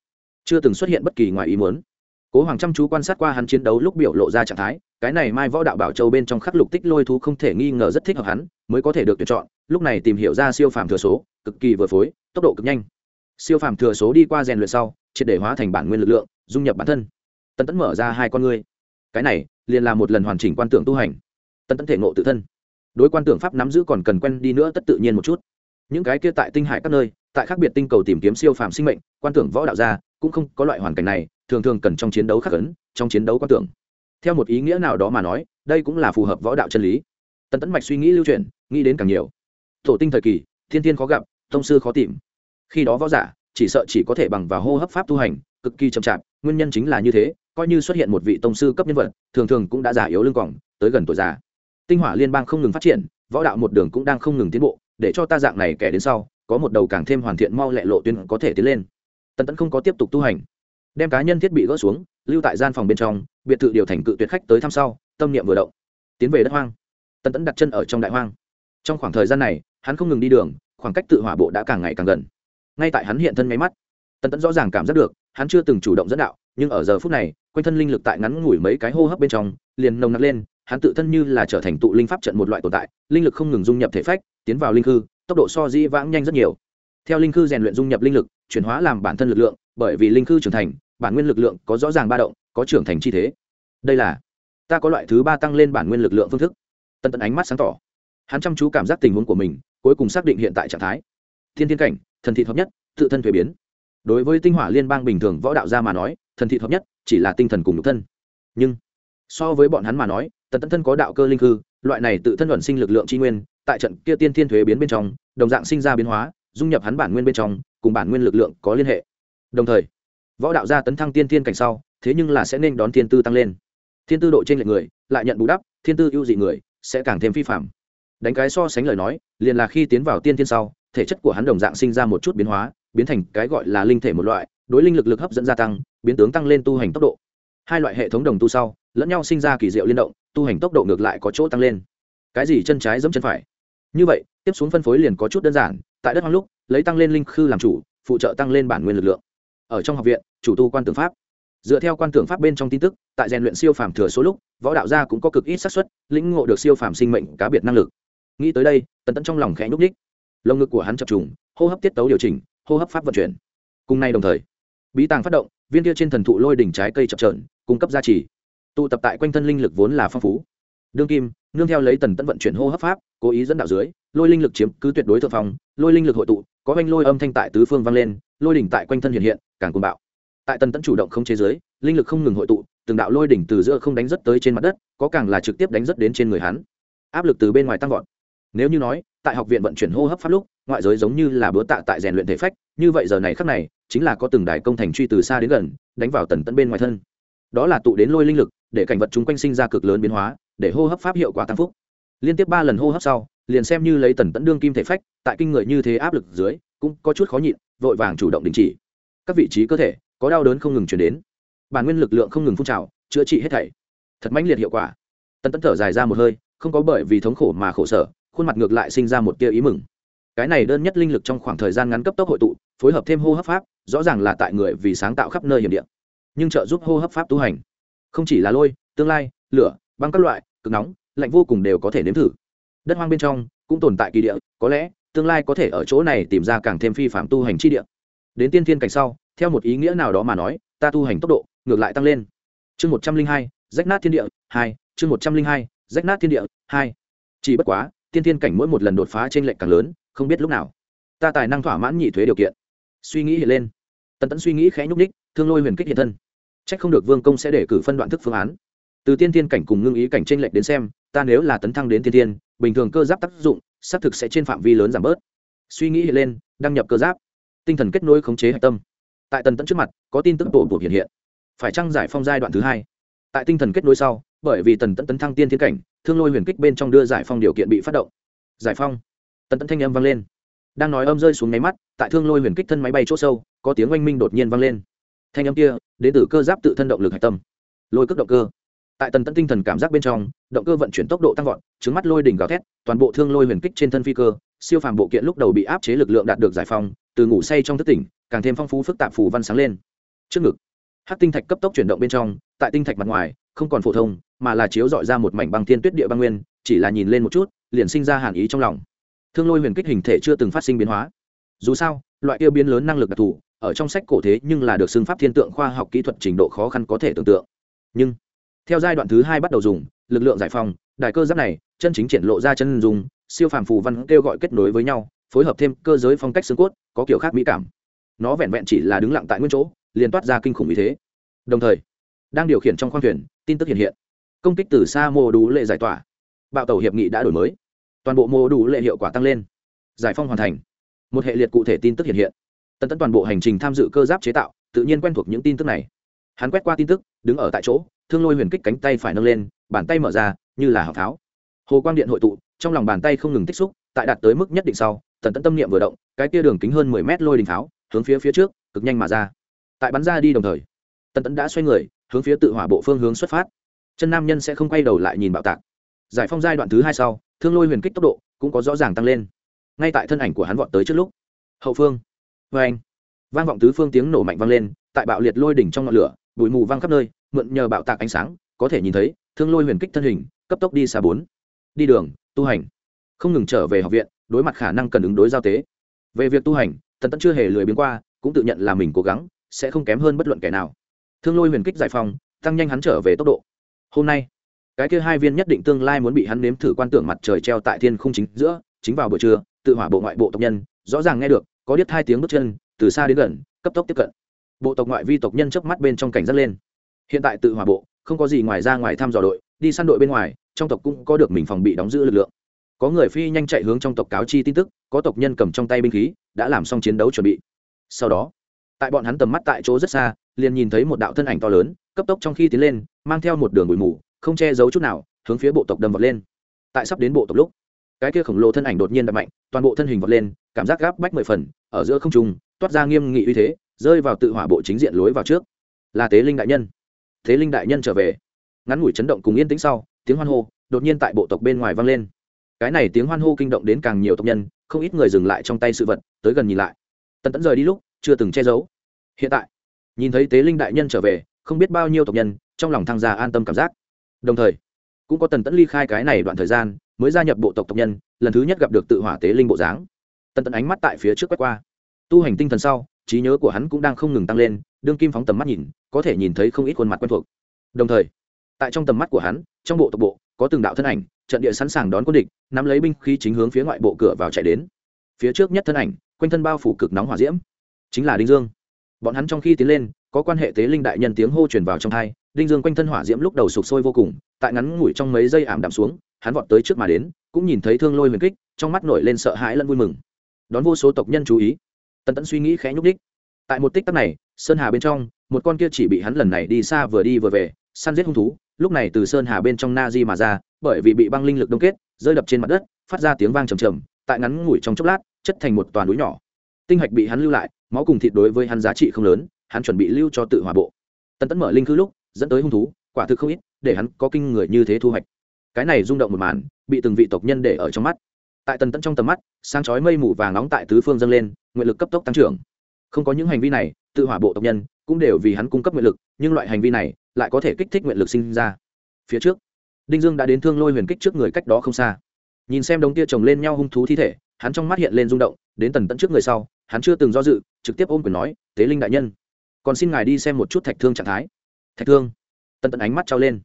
Chưa từng xuất hiện bất kỳ ngoài ý muốn. Cố hoàng chăm chú quan sát qua hắn chiến đấu lúc biểu lộ ra trạng thái, cái này mai võ đạo bảo châu bên trong khắc lục tích lôi thú không thể nghi ngờ rất thích hợp hắn, mới có thể được tuyển chọn, lúc này tìm hiểu ra siêu phàm thừa số, cực kỳ vừa phối, tốc độ cực nhanh. Siêu phàm thừa số đi qua rèn luyện sau, triệt để hóa thành bản nguyên lực lượng, dung nhập bản thân. Tần tấn mở ra hai con ngươi. Cái này, liền là một lần hoàn chỉnh quan tưởng tu hành. Tần tấn thể ngộ tự thân đối quan tưởng pháp nắm giữ còn cần quen đi nữa tất tự nhiên một chút. Những cái kia tại tinh hải các nơi tại khác biệt tinh cầu tìm kiếm siêu phàm sinh mệnh quan tưởng võ đạo gia cũng không có loại hoàn cảnh này thường thường cần trong chiến đấu khắc ấn trong chiến đấu quan tưởng. Theo một ý nghĩa nào đó mà nói đây cũng là phù hợp võ đạo chân lý. Tần tấn mạch suy nghĩ lưu truyền nghĩ đến càng nhiều. Tổ tinh thời kỳ thiên thiên khó gặp thông sư khó tìm. Khi đó võ giả chỉ sợ chỉ có thể bằng vào hô hấp pháp tu hành cực kỳ chậm chạp nguyên nhân chính là như thế coi như xuất hiện một vị tông sư cấp nhân vật thường thường cũng đã già yếu lưng quỏng, tới gần tuổi già tinh hỏa liên bang không ngừng phát triển, võ đạo một đường cũng đang không ngừng tiến bộ, để cho ta dạng này kẻ đến sau, có một đầu càng thêm hoàn thiện mau lẹ lộ tuyến có thể tiến lên. Tần tẫn không có tiếp tục tu hành. Đem cá nhân thiết bị gỡ xuống, lưu tại gian phòng bên trong, biệt thự điều thành cự tuyệt khách tới thăm sau, tâm niệm vừa động. Tiến về đất hoang. Tần tẫn đặt chân ở trong đại hoang. Trong khoảng thời gian này, hắn không ngừng đi đường, khoảng cách tự hỏa bộ đã càng ngày càng gần. Ngay tại hắn hiện thân máy mắt, tần tẫn rõ ràng cảm giác được, hắn chưa từng chủ động dẫn đạo, nhưng ở giờ phút này, quanh thân linh lực tại ngắn ngủi mấy cái hô hấp bên trong, liền nồng nặc lên hắn tự thân như là trở thành tụ linh pháp trận một loại tồn tại, linh lực không ngừng dung nhập thể phách, tiến vào linh hư tốc độ so di vãng nhanh rất nhiều. Theo linh hư rèn luyện dung nhập linh lực, chuyển hóa làm bản thân lực lượng, bởi vì linh hư trưởng thành, bản nguyên lực lượng có rõ ràng ba động, có trưởng thành chi thế. Đây là, ta có loại thứ ba tăng lên bản nguyên lực lượng phương thức. Tân tận ánh mắt sáng tỏ. Hắn chăm chú cảm giác tình huống của mình, cuối cùng xác định hiện tại trạng thái. Thiên thiên cảnh, thần thị hợp nhất, tự thân thuế biến. Đối với tinh hỏa liên bang bình thường võ đạo gia mà nói, thần thị hợp nhất chỉ là tinh thần cùng nhục thân. Nhưng so với bọn hắn mà nói, tần tân thân có đạo cơ linh hư, loại này tự thân luận sinh lực lượng tri nguyên, tại trận kia tiên thiên thuế biến bên trong, đồng dạng sinh ra biến hóa, dung nhập hắn bản nguyên bên trong, cùng bản nguyên lực lượng có liên hệ. Đồng thời, võ đạo gia tấn thăng tiên thiên cảnh sau, thế nhưng là sẽ nên đón thiên tư tăng lên. Thiên tư độ trên lệch người, lại nhận bù đắp, thiên tư ưu dị người, sẽ càng thêm phi phạm đánh cái so sánh lời nói, liền là khi tiến vào tiên thiên sau, thể chất của hắn đồng dạng sinh ra một chút biến hóa, biến thành cái gọi là linh thể một loại, đối linh lực lực hấp dẫn gia tăng, biến tướng tăng lên tu hành tốc độ. Hai loại hệ thống đồng tu sau lẫn nhau sinh ra kỳ diệu liên động, tu hành tốc độ ngược lại có chỗ tăng lên. Cái gì chân trái giẫm chân phải? Như vậy, tiếp xuống phân phối liền có chút đơn giản, tại đất hoang lúc, lấy tăng lên linh khư làm chủ, phụ trợ tăng lên bản nguyên lực lượng. Ở trong học viện, chủ tu quan tưởng pháp. Dựa theo quan tưởng pháp bên trong tin tức, tại rèn luyện siêu phàm thừa số lúc, võ đạo gia cũng có cực ít xác suất, lĩnh ngộ được siêu phàm sinh mệnh cá biệt năng lực. Nghĩ tới đây, tần tẫn trong lòng khẽ nhúc ních lồng ngực của hắn chập trùng, hô hấp tiết tấu điều chỉnh, hô hấp pháp vận chuyển. Cùng nay đồng thời, bí tàng phát động, viên kia trên thần thụ lôi đỉnh trái cây chập trờn, cung cấp gia trì tụ tập tại quanh thân linh lực vốn là phong phú. Đương kim, nương theo lấy tần tẫn vận chuyển hô hấp pháp, cố ý dẫn đạo dưới, lôi linh lực chiếm cứ tuyệt đối thượng phong, lôi linh lực hội tụ, có oanh lôi âm thanh tại tứ phương vang lên, lôi đỉnh tại quanh thân hiện hiện, càng cuồng bạo. Tại tần tẫn chủ động không chế giới linh lực không ngừng hội tụ, từng đạo lôi đỉnh từ giữa không đánh rất tới trên mặt đất, có càng là trực tiếp đánh rất đến trên người hắn. Áp lực từ bên ngoài tăng vọt. Nếu như nói, tại học viện vận chuyển hô hấp pháp lúc, ngoại giới giống như là búa tạ tại rèn luyện thể phách, như vậy giờ này khắc này, chính là có từng đài công thành truy từ xa đến gần, đánh vào tần tẫn bên ngoài thân. Đó là tụ đến lôi linh lực để cảnh vật chúng quanh sinh ra cực lớn biến hóa, để hô hấp pháp hiệu quả tăng phúc. Liên tiếp ba lần hô hấp sau, liền xem như lấy tần tẫn đương kim thể phách, tại kinh người như thế áp lực dưới, cũng có chút khó nhịn, vội vàng chủ động đình chỉ. Các vị trí cơ thể, có đau đớn không ngừng chuyển đến. Bản nguyên lực lượng không ngừng phun trào, chữa trị hết thảy. Thật mãnh liệt hiệu quả. Tần tẫn thở dài ra một hơi, không có bởi vì thống khổ mà khổ sở, khuôn mặt ngược lại sinh ra một tia ý mừng. Cái này đơn nhất linh lực trong khoảng thời gian ngắn cấp tốc hội tụ, phối hợp thêm hô hấp pháp, rõ ràng là tại người vì sáng tạo khắp nơi hiểm địa. Nhưng trợ giúp hô hấp pháp tu hành không chỉ là lôi, tương lai, lửa, băng các loại, cực nóng, lạnh vô cùng đều có thể nếm thử. Đất hoang bên trong cũng tồn tại kỳ địa, có lẽ tương lai có thể ở chỗ này tìm ra càng thêm phi phạm tu hành chi địa. Đến tiên thiên cảnh sau, theo một ý nghĩa nào đó mà nói, ta tu hành tốc độ ngược lại tăng lên. Chương một trăm linh hai, rách nát thiên địa, hai, chương một trăm linh hai, rách nát thiên địa, hai. Chỉ bất quá, tiên thiên cảnh mỗi một lần đột phá trên lệnh càng lớn, không biết lúc nào, ta tài năng thỏa mãn nhị thuế điều kiện. Suy nghĩ hiện lên. Tần tẫn suy nghĩ khẽ nhúc ních thương lôi huyền kích hiện thân chắc không được vương công sẽ để cử phân đoạn thức phương án. Từ tiên thiên cảnh cùng ngưng ý cảnh chênh lệch đến xem, ta nếu là tấn thăng đến tiên thiên, bình thường cơ giáp tác dụng, xác thực sẽ trên phạm vi lớn giảm bớt. Suy nghĩ hiện lên, đăng nhập cơ giáp. Tinh thần kết nối khống chế hạch tâm. Tại tần tẫn trước mặt, có tin tức bộ buộc hiện hiện. Phải chăng giải phong giai đoạn thứ hai? Tại tinh thần kết nối sau, bởi vì tần tẫn tấn thăng tiên thiên cảnh, thương lôi huyền kích bên trong đưa giải phong điều kiện bị phát động. Giải phong. Tần tẫn thanh âm vang lên. Đang nói âm rơi xuống máy mắt, tại thương lôi huyền kích thân máy bay chỗ sâu, có tiếng oanh minh đột nhiên vang lên thanh âm kia, đến từ cơ giáp tự thân động lực hạch tâm. Lôi cước động cơ. Tại tần tẫn tinh thần cảm giác bên trong, động cơ vận chuyển tốc độ tăng vọt, trứng mắt lôi đỉnh gào thét, toàn bộ thương lôi huyền kích trên thân phi cơ, siêu phàm bộ kiện lúc đầu bị áp chế lực lượng đạt được giải phóng, từ ngủ say trong thức tỉnh, càng thêm phong phú phức tạp phù văn sáng lên. Trước ngực hát tinh thạch cấp tốc chuyển động bên trong, tại tinh thạch mặt ngoài, không còn phổ thông, mà là chiếu dọi ra một mảnh băng thiên tuyết địa băng nguyên, chỉ là nhìn lên một chút, liền sinh ra hàn ý trong lòng. Thương lôi huyền kích hình thể chưa từng phát sinh biến hóa. Dù sao, loại yêu biến lớn năng lực đặc thù ở trong sách cổ thế nhưng là được xưng pháp thiên tượng khoa học kỹ thuật trình độ khó khăn có thể tưởng tượng. Nhưng, theo giai đoạn thứ hai bắt đầu dùng, lực lượng giải phóng đại cơ giáp này, chân chính triển lộ ra chân dùng siêu phàm phù văn kêu gọi kết nối với nhau, phối hợp thêm cơ giới phong cách xương cốt, có kiểu khác mỹ cảm. Nó vẹn vẹn chỉ là đứng lặng tại nguyên chỗ, liền toát ra kinh khủng ý thế. Đồng thời, đang điều khiển trong khoang thuyền, tin tức hiện hiện. Công kích từ xa mô đủ lệ giải tỏa. Bạo tàu hiệp nghị đã đổi mới. Toàn bộ mô đủ lệ hiệu quả tăng lên. Giải phong hoàn thành. Một hệ liệt cụ thể tin tức hiện hiện. Tần Tẫn toàn bộ hành trình tham dự cơ giáp chế tạo tự nhiên quen thuộc những tin tức này. Hắn quét qua tin tức đứng ở tại chỗ thương lôi huyền kích cánh tay phải nâng lên bàn tay mở ra như là hào tháo. hồ quang điện hội tụ trong lòng bàn tay không ngừng tích xúc tại đạt tới mức nhất định sau tần Tẫn tâm niệm vừa động cái tia đường kính hơn mười mét lôi đình tháo, hướng phía phía trước cực nhanh mà ra. Tại bắn ra đi đồng thời tần tẫn đã xoay người hướng phía tự hỏa bộ phương hướng xuất phát. Chân nam nhân sẽ không quay đầu lại nhìn bạo tạc. Giải phong giai đoạn thứ hai sau thương lôi huyền kích tốc độ cũng có rõ ràng tăng lên. Ngay tại thân ảnh của hắn vọt tới trước lúc hậu phương vê anh, vang vọng tứ phương tiếng nổ mạnh vang lên, tại bạo liệt lôi đỉnh trong ngọn lửa, bụi mù vang khắp nơi, mượn nhờ bạo tạc ánh sáng, có thể nhìn thấy, thương lôi huyền kích thân hình, cấp tốc đi xa bốn. Đi đường, tu hành. Không ngừng trở về học viện, đối mặt khả năng cần ứng đối giao tế. Về việc tu hành, thần tẫn chưa hề lười biến qua, cũng tự nhận là mình cố gắng, sẽ không kém hơn bất luận kẻ nào. Thương lôi huyền kích giải phóng, tăng nhanh hắn trở về tốc độ. Hôm nay, cái kia hai viên nhất định tương lai muốn bị hắn nếm thử quan tưởng mặt trời treo tại thiên khung chính giữa, chính vào buổi trưa, tự hỏa bộ ngoại bộ tộc nhân, rõ ràng nghe được có điếc hai tiếng bước chân, từ xa đến gần, cấp tốc tiếp cận. Bộ tộc ngoại vi tộc nhân chớp mắt bên trong cảnh giác lên. Hiện tại tự hỏa bộ, không có gì ngoài ra ngoài thăm dò đội, đi săn đội bên ngoài, trong tộc cũng có được mình phòng bị đóng giữ lực lượng. Có người phi nhanh chạy hướng trong tộc cáo chi tin tức, có tộc nhân cầm trong tay binh khí, đã làm xong chiến đấu chuẩn bị. Sau đó, tại bọn hắn tầm mắt tại chỗ rất xa, liền nhìn thấy một đạo thân ảnh to lớn, cấp tốc trong khi tiến lên, mang theo một đường bụi mù, không che giấu chút nào, hướng phía bộ tộc đâm vật lên. Tại sắp đến bộ tộc lúc cái kia khổng lồ thân ảnh đột nhiên đập mạnh, toàn bộ thân hình vọt lên, cảm giác gáp bách mười phần, ở giữa không trung, toát ra nghiêm nghị uy thế, rơi vào tự hỏa bộ chính diện lối vào trước. Là tế linh đại nhân. Thế linh đại nhân trở về. Ngắn ngủi chấn động cùng yên tĩnh sau, tiếng hoan hô đột nhiên tại bộ tộc bên ngoài vang lên. Cái này tiếng hoan hô kinh động đến càng nhiều tộc nhân, không ít người dừng lại trong tay sự vật, tới gần nhìn lại. Tần tẫn rời đi lúc, chưa từng che giấu. Hiện tại, nhìn thấy tế linh đại nhân trở về, không biết bao nhiêu tộc nhân, trong lòng thăng gia an tâm cảm giác. Đồng thời, cũng có tần tẫn ly khai cái này đoạn thời gian mới gia nhập bộ tộc tộc nhân, lần thứ nhất gặp được tự hỏa tế linh bộ dáng. Tần tần ánh mắt tại phía trước quét qua. Tu hành tinh thần sau, trí nhớ của hắn cũng đang không ngừng tăng lên, đương kim phóng tầm mắt nhìn, có thể nhìn thấy không ít khuôn mặt quen thuộc. Đồng thời, tại trong tầm mắt của hắn, trong bộ tộc bộ, có từng đạo thân ảnh, trận địa sẵn sàng đón quân địch, nắm lấy binh khí chính hướng phía ngoại bộ cửa vào chạy đến. Phía trước nhất thân ảnh, quanh thân bao phủ cực nóng hỏa diễm. Chính là đinh dương. Bọn hắn trong khi tiến lên, có quan hệ tế linh đại nhân tiếng hô truyền vào trong hai đinh dương quanh thân hỏa diễm lúc đầu sụp sôi vô cùng, tại ngắn ngủi trong mấy giây ảm đạm xuống hắn vọt tới trước mà đến, cũng nhìn thấy thương lôi huyền kích, trong mắt nổi lên sợ hãi lẫn vui mừng. Đón vô số tộc nhân chú ý. Tần tẫn suy nghĩ khẽ nhúc đích tại một tích tắc này, sơn hà bên trong, một con kia chỉ bị hắn lần này đi xa vừa đi vừa về, săn giết hung thú, lúc này từ sơn hà bên trong na di mà ra, bởi vì bị băng linh lực đông kết, rơi đập trên mặt đất, phát ra tiếng vang trầm trầm, tại ngắn ngủi trong chốc lát, chất thành một toàn núi nhỏ. Tinh hạch bị hắn lưu lại, máu cùng thịt đối với hắn giá trị không lớn, hắn chuẩn bị lưu cho tự hòa bộ. Tần tẫn mở linh khư lúc, dẫn tới hung thú, quả thực không ít, để hắn có kinh người như thế thu hoạch cái này rung động một màn, bị từng vị tộc nhân để ở trong mắt. Tại tần tẫn trong tầm mắt, sáng chói mây mù vàng nóng tại tứ phương dâng lên, nguyện lực cấp tốc tăng trưởng. Không có những hành vi này, tự hỏa bộ tộc nhân cũng đều vì hắn cung cấp nguyện lực, nhưng loại hành vi này lại có thể kích thích nguyện lực sinh ra. Phía trước, đinh dương đã đến thương lôi huyền kích trước người cách đó không xa. Nhìn xem đống tia chồng lên nhau hung thú thi thể, hắn trong mắt hiện lên rung động, đến tần tận trước người sau, hắn chưa từng do dự, trực tiếp ôm quyền nói, tế linh đại nhân, còn xin ngài đi xem một chút thạch thương trạng thái. Thạch thương? Tần tận ánh mắt trao lên.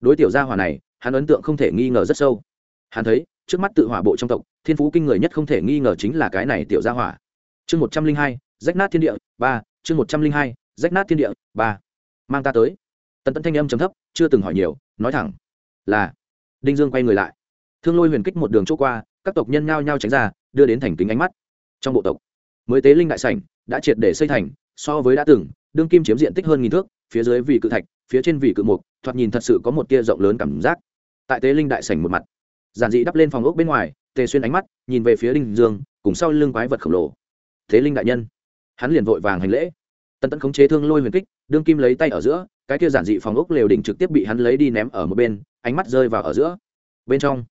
Đối tiểu gia hỏa này hắn ấn tượng không thể nghi ngờ rất sâu. Hắn thấy, trước mắt tự hỏa bộ trong tộc, thiên phú kinh người nhất không thể nghi ngờ chính là cái này tiểu gia hỏa. Chương một trăm linh hai, rách nát thiên địa, ba, chương một trăm linh hai, rách nát thiên địa, ba. Mang ta tới. Tần Tẫn thanh âm chấm thấp, chưa từng hỏi nhiều, nói thẳng là, đinh dương quay người lại. Thương lôi huyền kích một đường chỗ qua, các tộc nhân nhao nhao tránh ra, đưa đến thành kính ánh mắt. Trong bộ tộc, mới tế linh đại sảnh, đã triệt để xây thành, so với đã từng, đương kim chiếm diện tích hơn nghìn thước, phía dưới vì cự thạch, phía trên vì cự mục, thoạt nhìn thật sự có một tia rộng lớn cảm giác tại tế linh đại sảnh một mặt. Giản dị đắp lên phòng ốc bên ngoài, tề xuyên ánh mắt nhìn về phía đinh dương, cùng sau lưng quái vật khổng lồ. Thế linh đại nhân. Hắn liền vội vàng hành lễ. Tần tẫn khống chế thương lôi huyền kích, đương kim lấy tay ở giữa, cái kia giản dị phòng ốc lều đỉnh trực tiếp bị hắn lấy đi ném ở một bên, ánh mắt rơi vào ở giữa. Bên trong,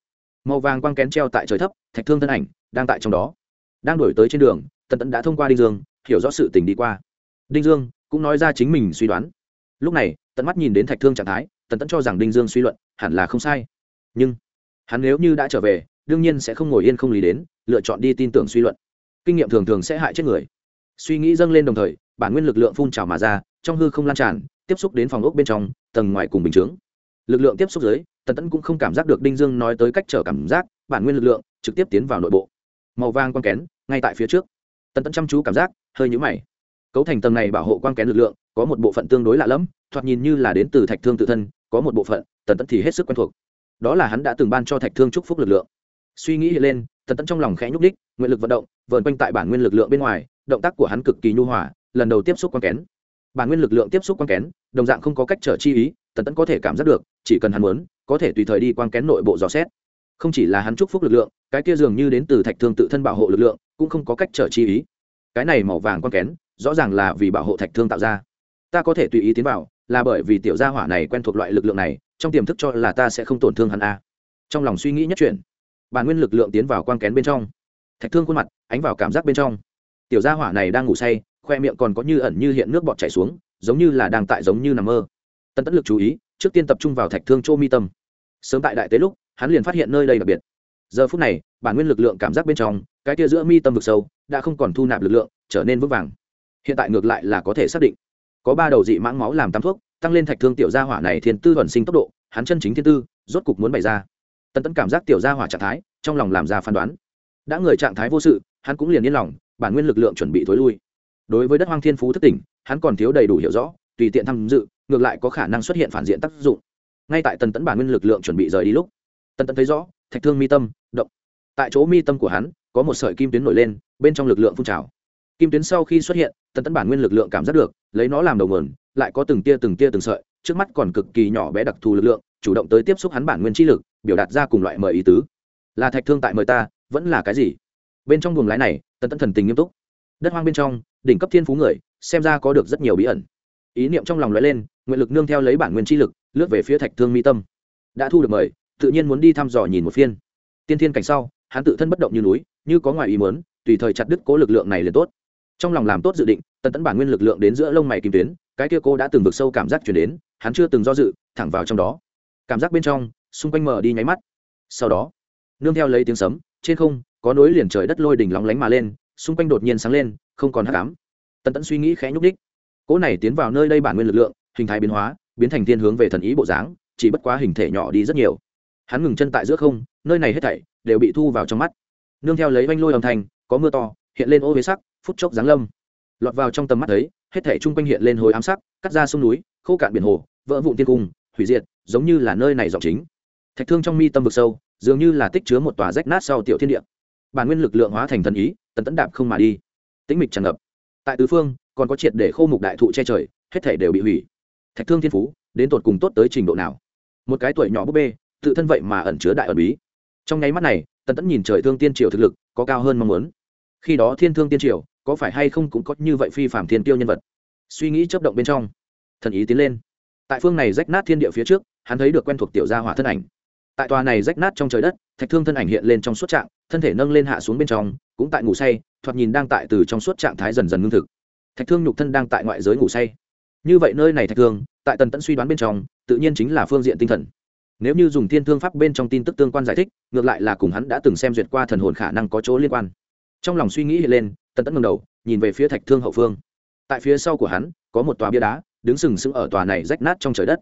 màu vàng quang kén treo tại trời thấp, thạch thương thân ảnh đang tại trong đó. Đang đổi tới trên đường, tần tẫn đã thông qua đinh dương, hiểu rõ sự tình đi qua. Đinh dương cũng nói ra chính mình suy đoán. Lúc này tận mắt nhìn đến thạch thương trạng thái tần tẫn cho rằng đinh dương suy luận hẳn là không sai. Nhưng, hắn nếu như đã trở về, đương nhiên sẽ không ngồi yên không lý đến, lựa chọn đi tin tưởng suy luận. Kinh nghiệm thường thường sẽ hại chết người. Suy nghĩ dâng lên đồng thời, bản nguyên lực lượng phun trào mà ra, trong hư không lan tràn, tiếp xúc đến phòng ốc bên trong, tầng ngoài cùng bình chướng. Lực lượng tiếp xúc dưới, tần tẫn cũng không cảm giác được đinh dương nói tới cách trở cảm giác, bản nguyên lực lượng trực tiếp tiến vào nội bộ. Màu vàng quang kén, ngay tại phía trước. Tần tẫn chăm chú cảm giác, hơi nhũ mày. Cấu thành tầng này bảo hộ quang kén lực lượng, có một bộ phận tương đối lạ lẫm thoạt nhìn như là đến từ thạch thương tự thân, có một bộ phận, tần tẫn thì hết sức quen thuộc. Đó là hắn đã từng ban cho thạch thương chúc phúc lực lượng. Suy nghĩ hiện lên, tần tẫn trong lòng khẽ nhúc đích nguyện lực vận động, vờn quanh tại bản nguyên lực lượng bên ngoài, động tác của hắn cực kỳ nhu hòa, lần đầu tiếp xúc quan kén. Bản nguyên lực lượng tiếp xúc quan kén, đồng dạng không có cách trở chi ý, tần tẫn có thể cảm giác được, chỉ cần hắn muốn, có thể tùy thời đi quan kén nội bộ dò xét. Không chỉ là hắn chúc phúc lực lượng, cái kia dường như đến từ thạch thương tự thân bảo hộ lực lượng, cũng không có cách trở chi ý. Cái này màu vàng quan kén, rõ ràng là vì bảo hộ thạch thương tạo ra. Ta có thể tùy ý tiến vào là bởi vì tiểu gia hỏa này quen thuộc loại lực lượng này, trong tiềm thức cho là ta sẽ không tổn thương hắn a. Trong lòng suy nghĩ nhất chuyển bản nguyên lực lượng tiến vào quang kén bên trong. Thạch thương khuôn mặt, ánh vào cảm giác bên trong. Tiểu gia hỏa này đang ngủ say, khoe miệng còn có như ẩn như hiện nước bọt chảy xuống, giống như là đang tại giống như nằm mơ. Tân tất lực chú ý, trước tiên tập trung vào thạch thương chỗ mi tâm. Sớm tại đại tế lúc, hắn liền phát hiện nơi đây đặc biệt. Giờ phút này, bản nguyên lực lượng cảm giác bên trong, cái tia giữa mi tâm vực sâu, đã không còn thu nạp lực lượng, trở nên vững vàng. Hiện tại ngược lại là có thể xác định có ba đầu dị mãng máu làm tam thuốc, tăng lên thạch thương tiểu gia hỏa này thiên tư thuần sinh tốc độ, hắn chân chính thiên tư, rốt cục muốn bày ra. Tần tẫn cảm giác tiểu gia hỏa trạng thái, trong lòng làm ra phán đoán. Đã người trạng thái vô sự, hắn cũng liền yên lòng, bản nguyên lực lượng chuẩn bị thối lui. Đối với đất hoang thiên phú thất tỉnh, hắn còn thiếu đầy đủ hiểu rõ, tùy tiện tham dự, ngược lại có khả năng xuất hiện phản diện tác dụng. Ngay tại tần tẫn bản nguyên lực lượng chuẩn bị rời đi lúc, tần tẫn thấy rõ, thạch thương mi tâm, động. Tại chỗ mi tâm của hắn, có một sợi kim tuyến nổi lên, bên trong lực lượng phun trào kim tuyến sau khi xuất hiện, tần tấn bản nguyên lực lượng cảm giác được, lấy nó làm đầu nguồn, lại có từng tia từng tia từng sợi, trước mắt còn cực kỳ nhỏ bé đặc thù lực lượng, chủ động tới tiếp xúc hắn bản nguyên trí lực, biểu đạt ra cùng loại mời ý tứ. Là thạch thương tại mời ta, vẫn là cái gì? Bên trong buồng lái này, tần tấn thần tình nghiêm túc. Đất hoang bên trong, đỉnh cấp thiên phú người, xem ra có được rất nhiều bí ẩn. Ý niệm trong lòng lóe lên, nguyện lực nương theo lấy bản nguyên chi lực, lướt về phía thạch thương mi tâm. Đã thu được mời, tự nhiên muốn đi thăm dò nhìn một phiên. Tiên thiên cảnh sau, hắn tự thân bất động như núi, như có ngoài ý muốn, tùy thời chặt đứt cố lực lượng này liền tốt trong lòng làm tốt dự định tần tẫn bản nguyên lực lượng đến giữa lông mày kim tuyến, cái kia cô đã từng vực sâu cảm giác chuyển đến, hắn chưa từng do dự, thẳng vào trong đó. Cảm giác bên trong, xung quanh mở đi nháy mắt. Sau đó, nương theo lấy tiếng sấm, trên không, có nối liền trời đất lôi đỉnh lóng lánh mà lên, xung quanh đột nhiên sáng lên, không còn hắc ám. Tần tẫn suy nghĩ khẽ nhúc đích cỗ này tiến vào nơi đây bản nguyên lực lượng, hình thái biến hóa, biến thành thiên hướng về thần ý bộ dáng, chỉ bất quá hình thể nhỏ đi rất nhiều. Hắn ngừng chân tại giữa không, nơi này hết thảy đều bị thu vào trong mắt. Nương theo lấy oanh lôi âm thanh, có mưa to, hiện lên ô huế sắc phút chốc giáng lâm. Lọt vào trong tầm mắt thấy, hết thảy chung quanh hiện lên hồi ám sắc cắt ra sông núi khô cạn biển hồ vỡ vụn tiên cung hủy diệt giống như là nơi này dọc chính. Thạch thương trong mi tâm vực sâu dường như là tích chứa một tòa rách nát sau tiểu thiên địa. Bản nguyên lực lượng hóa thành thần ý tần tẫn đạp không mà đi. Tĩnh mịch tràn ngập. Tại tứ phương còn có triệt để khô mục đại thụ che trời hết thể đều bị hủy. Thạch thương thiên phú đến tột cùng tốt tới trình độ nào? Một cái tuổi nhỏ búp bê tự thân vậy mà ẩn chứa đại ẩn bí. Trong nháy mắt này tần tẫn nhìn trời thương tiên triều thực lực có cao hơn mong muốn khi đó thiên thương tiên triều, có phải hay không cũng có như vậy phi phạm thiên tiêu nhân vật. Suy nghĩ chấp động bên trong, thần ý tiến lên. Tại phương này rách nát thiên địa phía trước, hắn thấy được quen thuộc tiểu gia hỏa thân ảnh. Tại tòa này rách nát trong trời đất, thạch thương thân ảnh hiện lên trong suốt trạng, thân thể nâng lên hạ xuống bên trong, cũng tại ngủ say, thoạt nhìn đang tại từ trong suốt trạng thái dần dần ngưng thực. Thạch thương nhục thân đang tại ngoại giới ngủ say. Như vậy nơi này thạch thương, tại tần tẫn suy đoán bên trong, tự nhiên chính là phương diện tinh thần. Nếu như dùng thiên thương pháp bên trong tin tức tương quan giải thích, ngược lại là cùng hắn đã từng xem duyệt qua thần hồn khả năng có chỗ liên quan trong lòng suy nghĩ hiện lên, tần tẫn ngầm đầu, nhìn về phía thạch thương hậu phương. Tại phía sau của hắn, có một tòa bia đá, đứng sừng sững ở tòa này rách nát trong trời đất.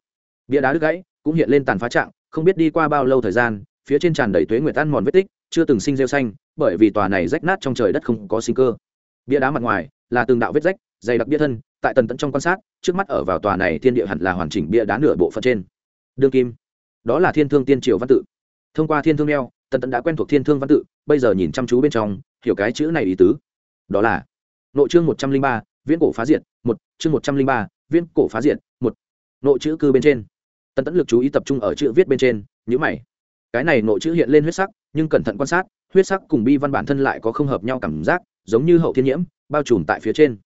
Bia đá đứt gãy, cũng hiện lên tàn phá trạng, không biết đi qua bao lâu thời gian, phía trên tràn đầy tuế nguyệt ăn mòn vết tích, chưa từng sinh rêu xanh, bởi vì tòa này rách nát trong trời đất không có sinh cơ. Bia đá mặt ngoài, là từng đạo vết rách, dày đặc bia thân, tại tần tẫn trong quan sát, trước mắt ở vào tòa này thiên địa hẳn là hoàn chỉnh bia đá nửa bộ phận trên. Đương kim. Đó là thiên thương tiên triều văn tự. Thông qua thiên thương neo tần tẫn đã quen thuộc thiên thương văn tự, bây giờ nhìn chăm chú bên trong, hiểu cái chữ này ý tứ. Đó là, nội chương một trăm linh ba, viễn cổ phá diệt, một, chương một trăm linh ba, viễn cổ phá diệt, một. Nội chữ cư bên trên. Tần tẫn lực chú ý tập trung ở chữ viết bên trên nhữ mày. Cái này nội chữ hiện lên huyết sắc, nhưng cẩn thận quan sát, huyết sắc cùng bi văn bản thân lại có không hợp nhau cảm giác, giống như hậu thiên nhiễm, bao trùm tại phía trên.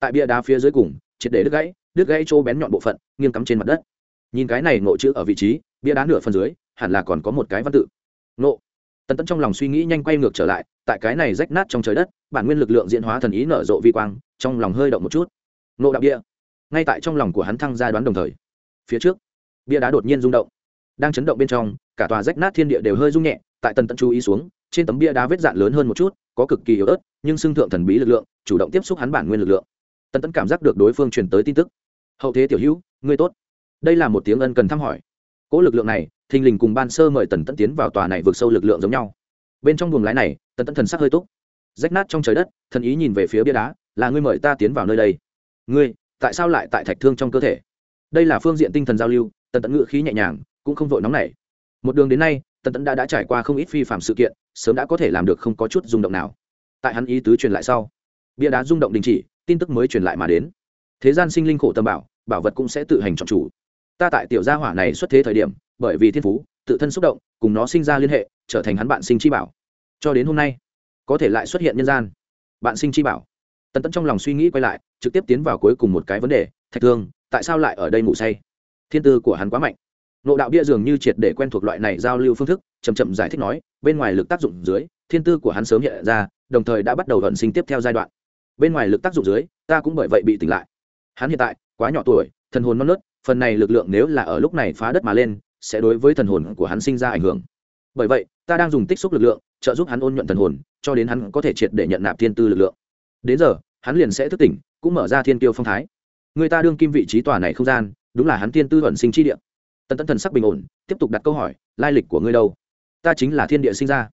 Tại bia đá phía dưới cùng, triệt để đứt gãy đứt gãy chỗ bén nhọn bộ phận, nghiêng cắm trên mặt đất. Nhìn cái này nội chữ ở vị trí, bia đá nửa phần dưới, hẳn là còn có một cái văn tự. Nộ tần tẫn trong lòng suy nghĩ nhanh quay ngược trở lại, tại cái này rách nát trong trời đất, bản nguyên lực lượng diễn hóa thần ý nở rộ vi quang, trong lòng hơi động một chút. Nộ đạo bia ngay tại trong lòng của hắn thăng ra đoán đồng thời, phía trước, bia đá đột nhiên rung động. Đang chấn động bên trong, cả tòa rách nát thiên địa đều hơi rung nhẹ, tại tần tẫn chú ý xuống, trên tấm bia đá vết dạn lớn hơn một chút, có cực kỳ yếu ớt, nhưng xưng thượng thần bí lực lượng, chủ động tiếp xúc hắn bản nguyên lực lượng. Tần tẫn cảm giác được đối phương truyền tới tin tức. Hậu thế tiểu hữu, ngươi tốt. Đây là một tiếng ân cần thăm hỏi. Cỗ lực lượng này thình lình cùng ban sơ mời tần tẫn tiến vào tòa này vượt sâu lực lượng giống nhau. Bên trong buồng lái này, tần tẫn thần sắc hơi túc. Rách nát trong trời đất, thần ý nhìn về phía bia đá, là ngươi mời ta tiến vào nơi đây. Ngươi, tại sao lại tại thạch thương trong cơ thể? Đây là phương diện tinh thần giao lưu, tần tẫn ngự khí nhẹ nhàng, cũng không vội nóng nảy. Một đường đến nay, tần tẫn đã đã trải qua không ít phi phạm sự kiện, sớm đã có thể làm được không có chút rung động nào. Tại hắn ý tứ truyền lại sau, bia đá rung động đình chỉ, tin tức mới truyền lại mà đến. Thế gian sinh linh khổ tâm bảo bảo vật cũng sẽ tự hành chọn chủ ta tại tiểu gia hỏa này xuất thế thời điểm, bởi vì thiên phú, tự thân xúc động, cùng nó sinh ra liên hệ, trở thành hắn bạn sinh chi bảo. Cho đến hôm nay, có thể lại xuất hiện nhân gian. Bạn sinh chi bảo. Tần tẫn trong lòng suy nghĩ quay lại, trực tiếp tiến vào cuối cùng một cái vấn đề, thạch thương, tại sao lại ở đây ngủ say? Thiên tư của hắn quá mạnh. Nộ đạo bia dường như triệt để quen thuộc loại này giao lưu phương thức chầm chậm giải thích nói, bên ngoài lực tác dụng dưới, thiên tư của hắn sớm hiện ra, đồng thời đã bắt đầu vận sinh tiếp theo giai đoạn. Bên ngoài lực tác dụng dưới, ta cũng bởi vậy bị tỉnh lại. Hắn hiện tại, quá nhỏ tuổi, thần hồn non nớt phần này lực lượng nếu là ở lúc này phá đất mà lên, sẽ đối với thần hồn của hắn sinh ra ảnh hưởng. Bởi vậy, ta đang dùng tích xúc lực lượng, trợ giúp hắn ôn nhuận thần hồn, cho đến hắn có thể triệt để nhận nạp thiên tư lực lượng. Đến giờ, hắn liền sẽ thức tỉnh, cũng mở ra thiên tiêu phong thái. Người ta đương kim vị trí tòa này không gian, đúng là hắn thiên tư thuận sinh chi địa. Tần tấn thần sắc bình ổn, tiếp tục đặt câu hỏi, lai lịch của ngươi đâu? Ta chính là thiên địa sinh ra.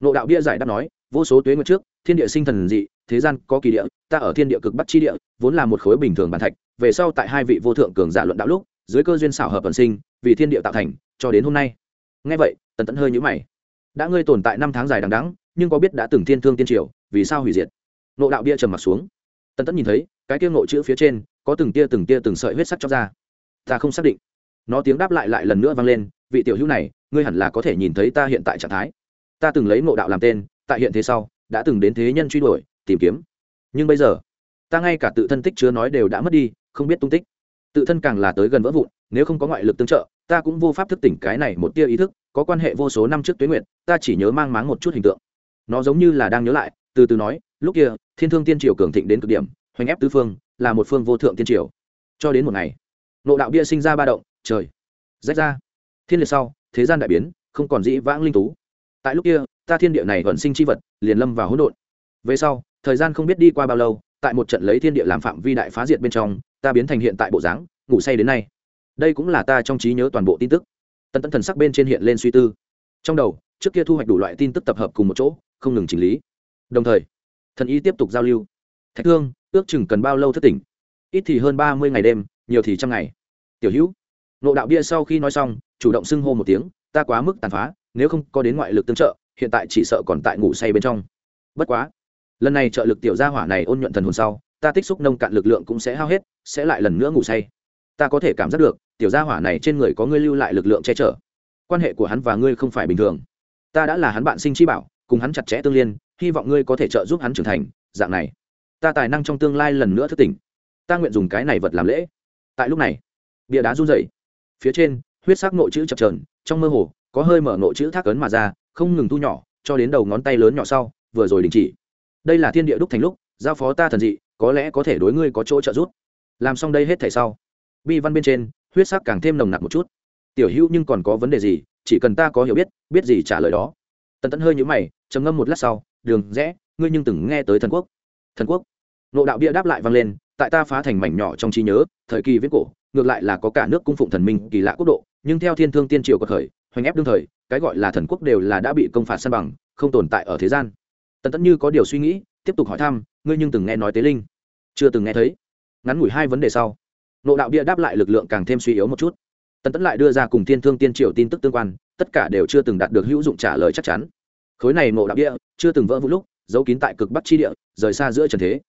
Nộ đạo bia giải đáp nói, vô số tuế nguyệt trước, thiên địa sinh thần dị, thế gian có kỳ địa, ta ở thiên địa cực bắc chi địa, vốn là một khối bình thường bản thạch về sau tại hai vị vô thượng cường giả luận đạo lúc, dưới cơ duyên xảo hợp vận sinh, vì thiên địa tạo thành, cho đến hôm nay. Ngay vậy, tần tẫn hơi nhũ mày. Đã ngươi tồn tại năm tháng dài đằng đắng nhưng có biết đã từng thiên thương tiên triều, vì sao hủy diệt? Nộ đạo bia trầm mặt xuống. Tần tẫn nhìn thấy, cái kia nộ chữ phía trên, có từng tia từng tia từng sợi huyết sắc cho ra. Ta không xác định. Nó tiếng đáp lại lại lần nữa vang lên, vị tiểu hữu này, ngươi hẳn là có thể nhìn thấy ta hiện tại trạng thái. Ta từng lấy ngộ đạo làm tên, tại hiện thế sau, đã từng đến thế nhân truy đuổi, tìm kiếm. Nhưng bây giờ ta ngay cả tự thân tích chứa nói đều đã mất đi, không biết tung tích. Tự thân càng là tới gần vỡ vụn, nếu không có ngoại lực tương trợ, ta cũng vô pháp thức tỉnh cái này một tia ý thức, có quan hệ vô số năm trước tuế nguyệt, ta chỉ nhớ mang máng một chút hình tượng. Nó giống như là đang nhớ lại, từ từ nói, lúc kia, thiên thương tiên triều cường thịnh đến cực điểm, hoành ép tứ phương, là một phương vô thượng tiên triều. Cho đến một ngày, nộ đạo bia sinh ra ba động, trời, rách ra. Thiên liệt sau, thế gian đại biến, không còn dĩ vãng linh tú. Tại lúc kia, ta thiên địa này vẫn sinh chi vật, liền lâm vào hỗn độn. Về sau, thời gian không biết đi qua bao lâu tại một trận lấy thiên địa làm phạm vi đại phá diệt bên trong, ta biến thành hiện tại bộ dáng, ngủ say đến nay. Đây cũng là ta trong trí nhớ toàn bộ tin tức. Tân tân thần sắc bên trên hiện lên suy tư. Trong đầu, trước kia thu hoạch đủ loại tin tức tập hợp cùng một chỗ, không ngừng chỉnh lý. Đồng thời, thần y tiếp tục giao lưu. Thạch thương, ước chừng cần bao lâu thất tỉnh? Ít thì hơn ba mươi ngày đêm, nhiều thì trăm ngày. Tiểu hữu. Nộ đạo bia sau khi nói xong, chủ động xưng hô một tiếng, ta quá mức tàn phá, nếu không có đến ngoại lực tương trợ, hiện tại chỉ sợ còn tại ngủ say bên trong. Bất quá lần này trợ lực tiểu gia hỏa này ôn nhuận thần hồn sau, ta tích xúc nông cạn lực lượng cũng sẽ hao hết, sẽ lại lần nữa ngủ say. Ta có thể cảm giác được, tiểu gia hỏa này trên người có ngươi lưu lại lực lượng che chở. Quan hệ của hắn và ngươi không phải bình thường. Ta đã là hắn bạn sinh chi bảo, cùng hắn chặt chẽ tương liên, hy vọng ngươi có thể trợ giúp hắn trưởng thành, dạng này. Ta tài năng trong tương lai lần nữa thức tỉnh. Ta nguyện dùng cái này vật làm lễ. Tại lúc này, bia đá run rẩy. Phía trên, huyết sắc nội chữ chập trờn trong mơ hồ, có hơi mở nội chữ thác ấn mà ra, không ngừng thu nhỏ, cho đến đầu ngón tay lớn nhỏ sau, vừa rồi đình chỉ đây là thiên địa đúc thành lúc, giao phó ta thần dị, có lẽ có thể đối ngươi có chỗ trợ giúp. Làm xong đây hết thảy sau, bi văn bên trên, huyết sắc càng thêm nồng nặc một chút. Tiểu hữu nhưng còn có vấn đề gì, chỉ cần ta có hiểu biết biết gì trả lời đó. Tần tẫn hơi nhũ mày, trầm ngâm một lát sau, đường rẽ, ngươi nhưng từng nghe tới thần quốc. Thần quốc? Nộ đạo bia đáp lại vang lên, tại ta phá thành mảnh nhỏ trong trí nhớ, thời kỳ viết cổ, ngược lại là có cả nước cung phụng thần minh kỳ lạ quốc độ, nhưng theo thiên thương tiên triều cuộc khởi, hoành ép đương thời, cái gọi là thần quốc đều là đã bị công phạt san bằng, không tồn tại ở thế gian tần tẫn như có điều suy nghĩ, tiếp tục hỏi thăm, ngươi nhưng từng nghe nói tế linh? Chưa từng nghe thấy. Ngắn ngủi hai vấn đề sau, nộ đạo bia đáp lại lực lượng càng thêm suy yếu một chút. Tần tẫn lại đưa ra cùng thiên thương tiên triều tin tức tương quan, tất cả đều chưa từng đạt được hữu dụng trả lời chắc chắn. Khối này nộ đạo bia chưa từng vỡ vụn lúc, giấu kín tại cực bắc chi địa, rời xa giữa trần thế.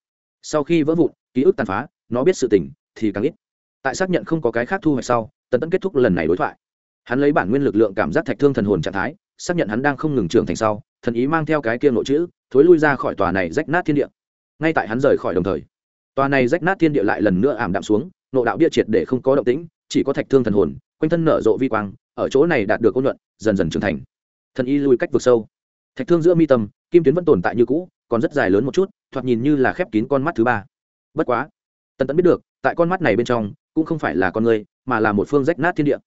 Sau khi vỡ vụn, ký ức tàn phá, nó biết sự tình thì càng ít. Tại xác nhận không có cái khác thu hoạch sau, tần tẫn kết thúc lần này đối thoại. Hắn lấy bản nguyên lực lượng cảm giác thạch thương thần hồn trạng thái xác nhận hắn đang không ngừng trưởng thành sau, thần ý mang theo cái kia nội chữ, thối lui ra khỏi tòa này rách nát thiên địa. Ngay tại hắn rời khỏi đồng thời, tòa này rách nát thiên địa lại lần nữa ảm đạm xuống nộ đạo bia triệt để không có động tĩnh, chỉ có thạch thương thần hồn, quanh thân nở rộ vi quang, ở chỗ này đạt được ôn luận, dần dần trưởng thành. Thần y lui cách vực sâu. Thạch thương giữa mi tâm, kim tuyến vẫn tồn tại như cũ, còn rất dài lớn một chút, thoạt nhìn như là khép kín con mắt thứ ba. Bất quá, tần tẫn biết được, tại con mắt này bên trong, cũng không phải là con người, mà là một phương rách nát thiên địa.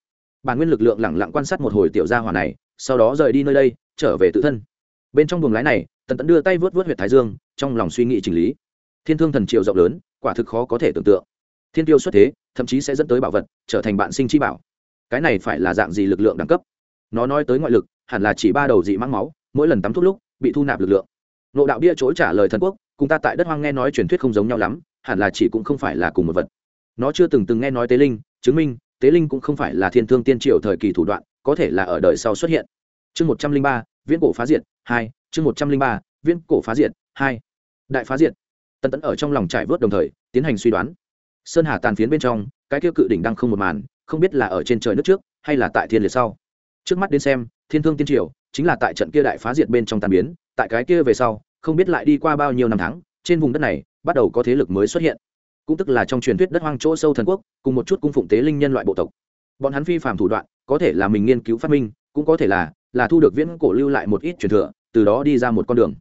Bản nguyên lực lượng lẳng lặng quan sát một hồi tiểu gia hỏa này sau đó rời đi nơi đây, trở về tự thân. Bên trong buồng lái này, tần tẫn đưa tay vớt vớt huyệt thái dương, trong lòng suy nghĩ chỉnh lý. Thiên thương thần triệu rộng lớn, quả thực khó có thể tưởng tượng. Thiên tiêu xuất thế, thậm chí sẽ dẫn tới bảo vật, trở thành bạn sinh chi bảo. Cái này phải là dạng gì lực lượng đẳng cấp? Nó nói tới ngoại lực, hẳn là chỉ ba đầu dị mang máu, mỗi lần tắm thuốc lúc, bị thu nạp lực lượng. Nộ đạo bia chối trả lời thần quốc, cùng ta tại đất hoang nghe nói truyền thuyết không giống nhau lắm, hẳn là chỉ cũng không phải là cùng một vật. Nó chưa từng từng nghe nói tế linh, chứng minh, tế linh cũng không phải là thiên thương tiên triều thời kỳ thủ đoạn có thể là ở đời sau xuất hiện. Chương một trăm linh ba, viễn cổ phá diệt, hai, chương một trăm linh ba, viễn cổ phá diệt, hai, đại phá diệt. Tân tấn ở trong lòng trải vớt đồng thời, tiến hành suy đoán. Sơn hà tàn phiến bên trong, cái kia cự đỉnh đang không một màn, không biết là ở trên trời nước trước, hay là tại thiên liệt sau. Trước mắt đến xem, thiên thương tiên triều, chính là tại trận kia đại phá diệt bên trong tàn biến, tại cái kia về sau, không biết lại đi qua bao nhiêu năm tháng, trên vùng đất này, bắt đầu có thế lực mới xuất hiện. Cũng tức là trong truyền thuyết đất hoang chỗ sâu thần quốc, cùng một chút cung phụng tế linh nhân loại bộ tộc. Bọn hắn phi phạm thủ đoạn có thể là mình nghiên cứu phát minh, cũng có thể là là thu được viễn cổ lưu lại một ít truyền thừa, từ đó đi ra một con đường.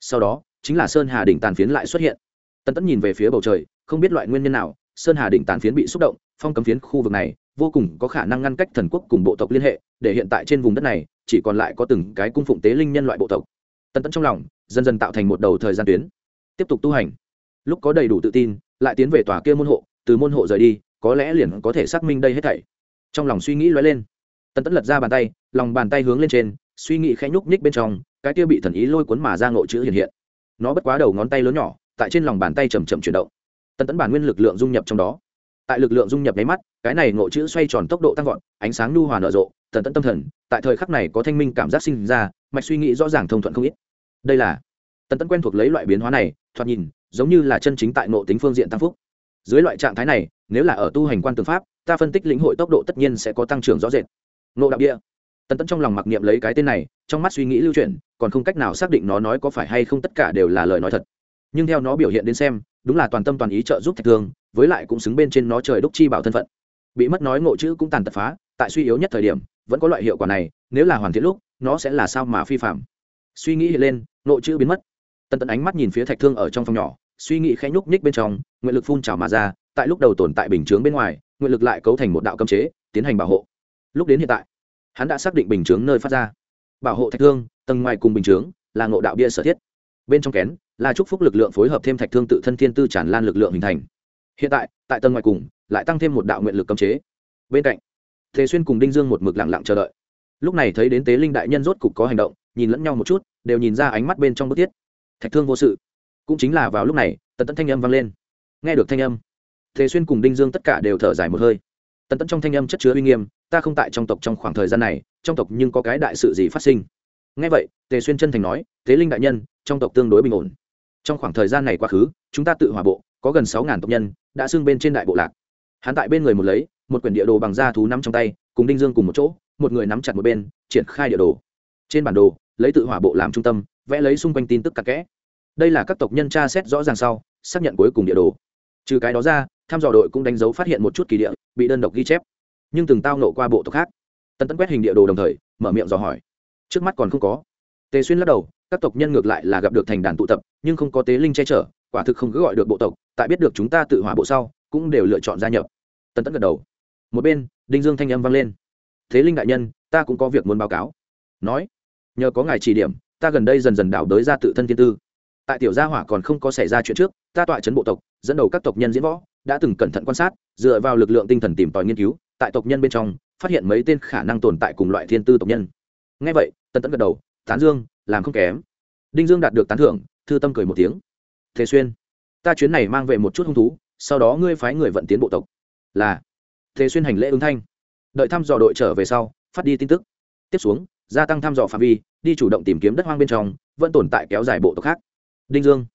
Sau đó, chính là sơn hà đỉnh tàn phiến lại xuất hiện. Tần tẫn nhìn về phía bầu trời, không biết loại nguyên nhân nào, sơn hà đỉnh tàn phiến bị xúc động, phong cấm phiến khu vực này, vô cùng có khả năng ngăn cách thần quốc cùng bộ tộc liên hệ, để hiện tại trên vùng đất này, chỉ còn lại có từng cái cung phụng tế linh nhân loại bộ tộc. Tần tẫn trong lòng, dần dần tạo thành một đầu thời gian tuyến. Tiếp tục tu hành. Lúc có đầy đủ tự tin, lại tiến về tòa kia môn hộ, từ môn hộ rời đi, có lẽ liền có thể xác minh đây hết thảy trong lòng suy nghĩ lóe lên. Tần tẫn lật ra bàn tay, lòng bàn tay hướng lên trên, suy nghĩ khẽ nhúc nhích bên trong, cái kia bị thần ý lôi cuốn mà ra ngộ chữ hiện hiện. Nó bất quá đầu ngón tay lớn nhỏ, tại trên lòng bàn tay chầm chậm chuyển động. Tần tẫn bản nguyên lực lượng dung nhập trong đó. Tại lực lượng dung nhập nháy mắt, cái này ngộ chữ xoay tròn tốc độ tăng vọt, ánh sáng nhu hòa nở rộ, tần tẫn tâm thần, tại thời khắc này có thanh minh cảm giác sinh ra, mạch suy nghĩ rõ ràng thông thuận không ít. Đây là, tần tẫn quen thuộc lấy loại biến hóa này, thoạt nhìn, giống như là chân chính tại ngộ tính phương diện tăng phúc. Dưới loại trạng thái này, nếu là ở tu hành quan tư pháp ta phân tích lĩnh hội tốc độ tất nhiên sẽ có tăng trưởng rõ rệt. Ngộ đạo địa. Tần tẫn trong lòng mặc niệm lấy cái tên này, trong mắt suy nghĩ lưu chuyển, còn không cách nào xác định nó nói có phải hay không tất cả đều là lời nói thật. Nhưng theo nó biểu hiện đến xem, đúng là toàn tâm toàn ý trợ giúp thạch thương với lại cũng xứng bên trên nó trời đúc chi bảo thân phận. Bị mất nói ngộ chữ cũng tàn tật phá, tại suy yếu nhất thời điểm, vẫn có loại hiệu quả này, nếu là hoàn thiện lúc, nó sẽ là sao mà phi phạm suy nghĩ hiện lên, ngộ chữ biến mất. Tần tẫn ánh mắt nhìn phía thạch thương ở trong phòng nhỏ, suy nghĩ khẽ nhúc nhích bên trong, nguyện lực phun trào mà ra, tại lúc đầu tồn tại bình chướng bên ngoài nguyện lực lại cấu thành một đạo cấm chế, tiến hành bảo hộ. Lúc đến hiện tại, hắn đã xác định bình chướng nơi phát ra. Bảo hộ thạch thương, tầng ngoài cùng bình chướng, là ngộ đạo bia sở thiết. Bên trong kén, là chúc phúc lực lượng phối hợp thêm thạch thương tự thân thiên tư tràn lan lực lượng hình thành. Hiện tại tại tầng ngoài cùng, lại tăng thêm một đạo nguyện lực cấm chế. Bên cạnh thế xuyên cùng đinh dương một mực lặng lặng chờ đợi. Lúc này thấy đến tế linh đại nhân rốt cục có hành động, nhìn lẫn nhau một chút, đều nhìn ra ánh mắt bên trong bức thiết. Thạch thương vô sự. Cũng chính là vào lúc này, tần tẫn thanh âm vang lên. Nghe được thanh âm thế xuyên cùng đinh dương tất cả đều thở dài một hơi. Tần tẫn trong thanh âm chất chứa uy nghiêm, ta không tại trong tộc trong khoảng thời gian này, trong tộc nhưng có cái đại sự gì phát sinh? Nghe vậy, tề xuyên chân thành nói, thế linh đại nhân, trong tộc tương đối bình ổn. Trong khoảng thời gian này quá khứ, chúng ta tự hòa bộ, có gần sáu ngàn tộc nhân, đã xưng bên trên đại bộ lạc. Hắn tại bên người một lấy, một quyển địa đồ bằng da thú nắm trong tay, cùng đinh dương cùng một chỗ, một người nắm chặt một bên, triển khai địa đồ. Trên bản đồ, lấy tự hỏa bộ làm trung tâm, vẽ lấy xung quanh tin tức cặn kẽ. Đây là các tộc nhân tra xét rõ ràng sau, xác nhận cuối cùng địa đồ trừ cái đó ra tham dò đội cũng đánh dấu phát hiện một chút kỳ địa, bị đơn độc ghi chép. Nhưng từng tao nộ qua bộ tộc khác. Tân tấn quét hình địa đồ đồng thời, mở miệng dò hỏi. Trước mắt còn không có. Tề xuyên lắc đầu, các tộc nhân ngược lại là gặp được thành đàn tụ tập, nhưng không có tế linh che chở, quả thực không cứ gọi được bộ tộc, tại biết được chúng ta tự hỏa bộ sau, cũng đều lựa chọn gia nhập. Tân tấn gật đầu. Một bên, đinh dương thanh âm vang lên. Thế linh đại nhân, ta cũng có việc muốn báo cáo. Nói, nhờ có ngài chỉ điểm, ta gần đây dần dần đảo đới ra tự thân thiên tư. Tại tiểu gia hỏa còn không có xảy ra chuyện trước ta tọa chấn bộ tộc, dẫn đầu các tộc nhân diễn võ, đã từng cẩn thận quan sát, dựa vào lực lượng tinh thần tìm tòi nghiên cứu, tại tộc nhân bên trong, phát hiện mấy tên khả năng tồn tại cùng loại thiên tư tộc nhân. Ngay vậy tân tấn gật đầu, tán dương, làm không kém. Đinh dương đạt được tán thưởng, thư tâm cười một tiếng. Thế xuyên, ta chuyến này mang về một chút hung thú, sau đó ngươi phái người vận tiến bộ tộc. Là. Thế xuyên hành lễ ứng thanh. Đợi thăm dò đội trở về sau, phát đi tin tức. Tiếp xuống, gia tăng thăm dò phạm vi, đi chủ động tìm kiếm đất hoang bên trong, vẫn tồn tại kéo dài bộ tộc khác. Đinh dương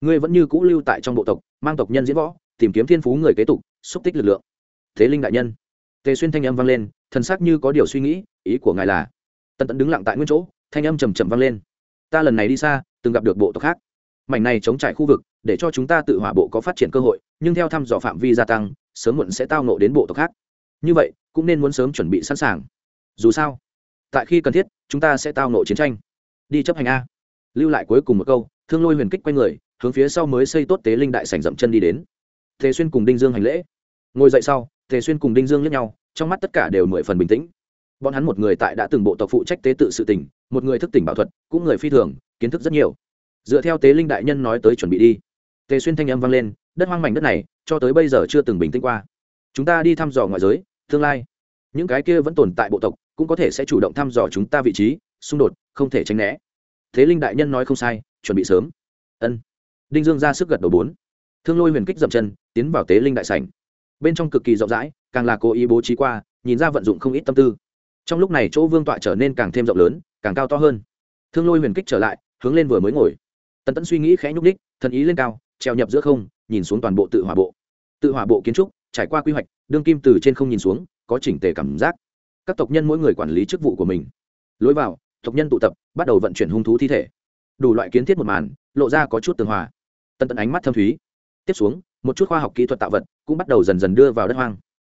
ngươi vẫn như cũ lưu tại trong bộ tộc, mang tộc nhân diễn võ, tìm kiếm thiên phú người kế tục, xúc tích lực lượng. Thế linh đại nhân. Tề xuyên thanh âm vang lên, thần sắc như có điều suy nghĩ, ý của ngài là. Tần tận đứng lặng tại nguyên chỗ, thanh âm trầm trầm vang lên. Ta lần này đi xa, từng gặp được bộ tộc khác. Mảnh này chống trải khu vực, để cho chúng ta tự hỏa bộ có phát triển cơ hội, nhưng theo thăm dò phạm vi gia tăng, sớm muộn sẽ tao nộ đến bộ tộc khác. Như vậy, cũng nên muốn sớm chuẩn bị sẵn sàng. Dù sao, tại khi cần thiết, chúng ta sẽ tao nộ chiến tranh. Đi chấp hành a. Lưu lại cuối cùng một câu, thương lôi huyền kích quay người hướng phía sau mới xây tốt tế linh đại sảnh dậm chân đi đến. Tề xuyên cùng đinh dương hành lễ. Ngồi dậy sau, tề xuyên cùng đinh dương lẫn nhau, trong mắt tất cả đều mười phần bình tĩnh. Bọn hắn một người tại đã từng bộ tộc phụ trách tế tự sự tỉnh một người thức tỉnh bảo thuật, cũng người phi thường, kiến thức rất nhiều. Dựa theo tế linh đại nhân nói tới chuẩn bị đi. Tề xuyên thanh âm vang lên, đất hoang mảnh đất này, cho tới bây giờ chưa từng bình tĩnh qua. Chúng ta đi thăm dò ngoại giới, tương lai. Những cái kia vẫn tồn tại bộ tộc, cũng có thể sẽ chủ động thăm dò chúng ta vị trí, xung đột, không thể tránh né. Thế linh đại nhân nói không sai, chuẩn bị sớm. Ân đinh dương ra sức gật đầu bốn. Thương lôi huyền kích dậm chân, tiến vào tế linh đại sảnh. Bên trong cực kỳ rộng rãi, càng là cố ý bố trí qua, nhìn ra vận dụng không ít tâm tư. Trong lúc này chỗ vương tọa trở nên càng thêm rộng lớn, càng cao to hơn. Thương lôi huyền kích trở lại, hướng lên vừa mới ngồi. Tần tẫn suy nghĩ khẽ nhúc đích thần ý lên cao, treo nhập giữa không, nhìn xuống toàn bộ tự hỏa bộ. Tự hỏa bộ kiến trúc, trải qua quy hoạch, đương kim từ trên không nhìn xuống, có chỉnh tề cảm giác. Các tộc nhân mỗi người quản lý chức vụ của mình. Lối vào, tộc nhân tụ tập, bắt đầu vận chuyển hung thú thi thể. Đủ loại kiến thiết một màn, lộ ra có chút tường hòa tân tận ánh mắt thâm thúy. Tiếp xuống, một chút khoa học kỹ thuật tạo vật cũng bắt đầu dần dần đưa vào đất hoang.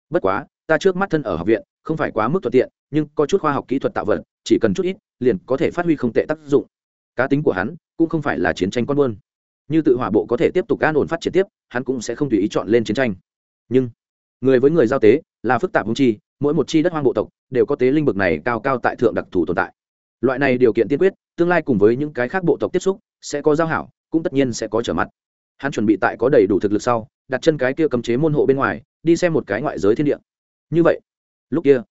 Bất quá, ta trước mắt thân ở học viện, không phải quá mức thuận tiện, nhưng có chút khoa học kỹ thuật tạo vật, chỉ cần chút ít, liền có thể phát huy không tệ tác dụng. Cá tính của hắn cũng không phải là chiến tranh con buôn. Như tự hỏa bộ có thể tiếp tục an ổn phát triển tiếp, hắn cũng sẽ không tùy ý chọn lên chiến tranh. Nhưng, người với người giao tế là phức tạp hung chi, mỗi một chi đất hoang bộ tộc đều có tế linh bực này cao cao tại thượng đặc thù tồn tại. Loại này điều kiện tiên quyết, tương lai cùng với những cái khác bộ tộc tiếp xúc sẽ có giao hảo cũng tất nhiên sẽ có trở mặt. Hắn chuẩn bị tại có đầy đủ thực lực sau, đặt chân cái kia cấm chế môn hộ bên ngoài, đi xem một cái ngoại giới thiên địa. Như vậy, lúc kia,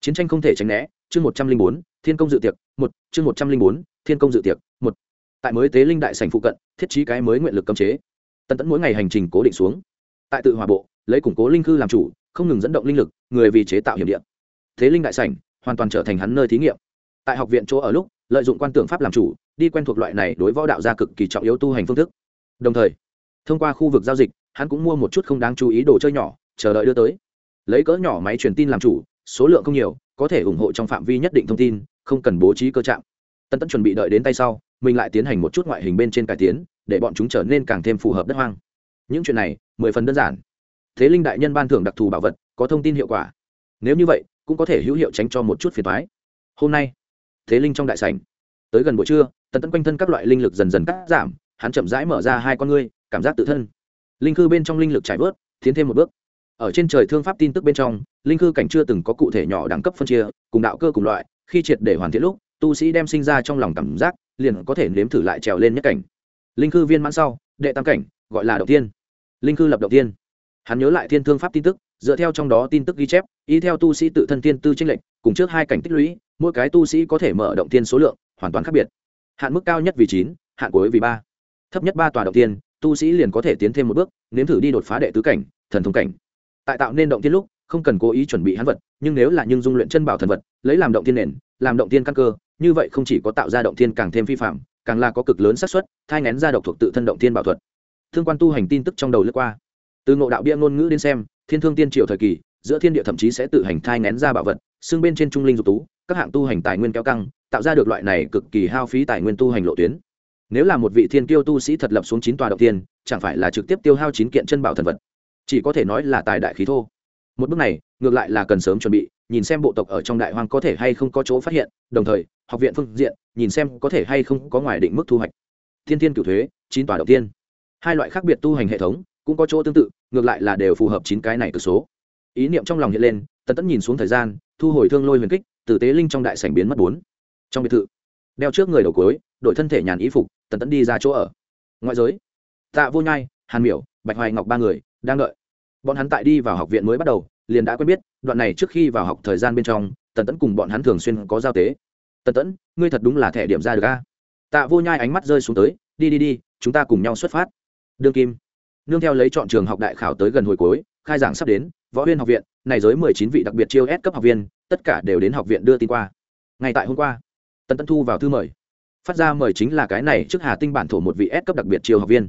chiến tranh không thể tránh né, chương một trăm linh bốn, thiên công dự tiệc, một, chương một trăm linh bốn, thiên công dự tiệc, một. Tại mới tế linh đại sành phụ cận, thiết trí cái mới nguyện lực cấm chế. Tần tẫn mỗi ngày hành trình cố định xuống. Tại tự hòa bộ, lấy củng cố linh cư làm chủ, không ngừng dẫn động linh lực, người vì chế tạo hiểm điện thế linh đại sảnh, hoàn toàn trở thành hắn nơi thí nghiệm. Tại học viện chỗ ở lúc lợi dụng quan tưởng pháp làm chủ, đi quen thuộc loại này đối võ đạo gia cực kỳ trọng yếu tu hành phương thức. Đồng thời, thông qua khu vực giao dịch, hắn cũng mua một chút không đáng chú ý đồ chơi nhỏ, chờ đợi đưa tới. Lấy cỡ nhỏ máy truyền tin làm chủ, số lượng không nhiều, có thể ủng hộ trong phạm vi nhất định thông tin, không cần bố trí cơ trạm tân tẫn chuẩn bị đợi đến tay sau, mình lại tiến hành một chút ngoại hình bên trên cải tiến, để bọn chúng trở nên càng thêm phù hợp đất hoang. Những chuyện này, mười phần đơn giản. Thế linh đại nhân ban thưởng đặc thù bảo vật, có thông tin hiệu quả. Nếu như vậy, cũng có thể hữu hiệu tránh cho một chút phiền thoái hôm nay thế linh trong đại sảnh. Tới gần buổi trưa, tần tẫn quanh thân các loại linh lực dần dần cắt giảm, hắn chậm rãi mở ra hai con ngươi, cảm giác tự thân. Linh cư bên trong linh lực trải vớt tiến thêm một bước. Ở trên trời thương pháp tin tức bên trong, linh cư cảnh chưa từng có cụ thể nhỏ đẳng cấp phân chia, cùng đạo cơ cùng loại, khi triệt để hoàn thiện lúc, tu sĩ đem sinh ra trong lòng cảm giác, liền có thể nếm thử lại trèo lên nhất cảnh. Linh cư viên mãn sau, đệ tam cảnh, gọi là đầu tiên. Linh cư lập đầu tiên. Hắn nhớ lại thiên thương pháp tin tức dựa theo trong đó tin tức ghi chép, y theo tu sĩ tự thân tiên tư tranh lệch, cùng trước hai cảnh tích lũy, mỗi cái tu sĩ có thể mở động tiên số lượng, hoàn toàn khác biệt. Hạn mức cao nhất vì chín, hạn cuối vì ba. Thấp nhất ba tòa động tiên tu sĩ liền có thể tiến thêm một bước, nếm thử đi đột phá đệ tứ cảnh, thần thông cảnh. Tại tạo nên động tiên lúc, không cần cố ý chuẩn bị hắn vật, nhưng nếu là nhưng dung luyện chân bảo thần vật, lấy làm động tiên nền, làm động tiên căn cơ, như vậy không chỉ có tạo ra động tiên càng thêm phi phạm, càng là có cực lớn xác suất, thai ngén ra độc thuộc tự thân động tiên bảo thuật. Thương quan tu hành tin tức trong đầu lướt qua từ ngộ đạo bia ngôn ngữ đến xem, thiên thương tiên triều thời kỳ, giữa thiên địa thậm chí sẽ tự hành thai ngén ra bảo vật xương bên trên trung linh dục tú, các hạng tu hành tài nguyên kéo căng, tạo ra được loại này cực kỳ hao phí tài nguyên tu hành lộ tuyến. Nếu là một vị thiên kiêu tu sĩ thật lập xuống chín tòa động tiên, chẳng phải là trực tiếp tiêu hao chín kiện chân bảo thần vật? Chỉ có thể nói là tài đại khí thô. Một bước này, ngược lại là cần sớm chuẩn bị, nhìn xem bộ tộc ở trong đại hoang có thể hay không có chỗ phát hiện, đồng thời, học viện phương diện, nhìn xem có thể hay không có ngoài định mức thu hoạch. Thiên thiên cửu thuế, chín tòa đầu tiên. Hai loại khác biệt tu hành hệ thống cũng có chỗ tương tự, ngược lại là đều phù hợp chín cái này cực số. Ý niệm trong lòng hiện lên, tần tẫn nhìn xuống thời gian, thu hồi thương lôi huyền kích tử tế linh trong đại sảnh biến mất bốn. Trong biệt thự, đeo trước người đầu cối đội thân thể nhàn ý phục, tần tẫn đi ra chỗ ở. Ngoại giới, tạ vô nhai, hàn miểu, bạch hoài ngọc ba người, đang đợi. Bọn hắn tại đi vào học viện mới bắt đầu, liền đã quen biết, đoạn này trước khi vào học thời gian bên trong, tần tẫn cùng bọn hắn thường xuyên có giao tế. Tần tẫn ngươi thật đúng là thẻ điểm ra được a. Tạ vô nhai ánh mắt rơi xuống tới, đi đi đi, chúng ta cùng nhau xuất phát. Đương kim nương theo lấy chọn trường học đại khảo tới gần hồi cuối, khai giảng sắp đến, võ huyên học viện, này giới mười chín vị đặc biệt chiêu S cấp học viên, tất cả đều đến học viện đưa tin qua. Ngay tại hôm qua, tần tân thu vào thư mời. Phát ra mời chính là cái này trước hà tinh bản thổ một vị S cấp đặc biệt chiêu học viên.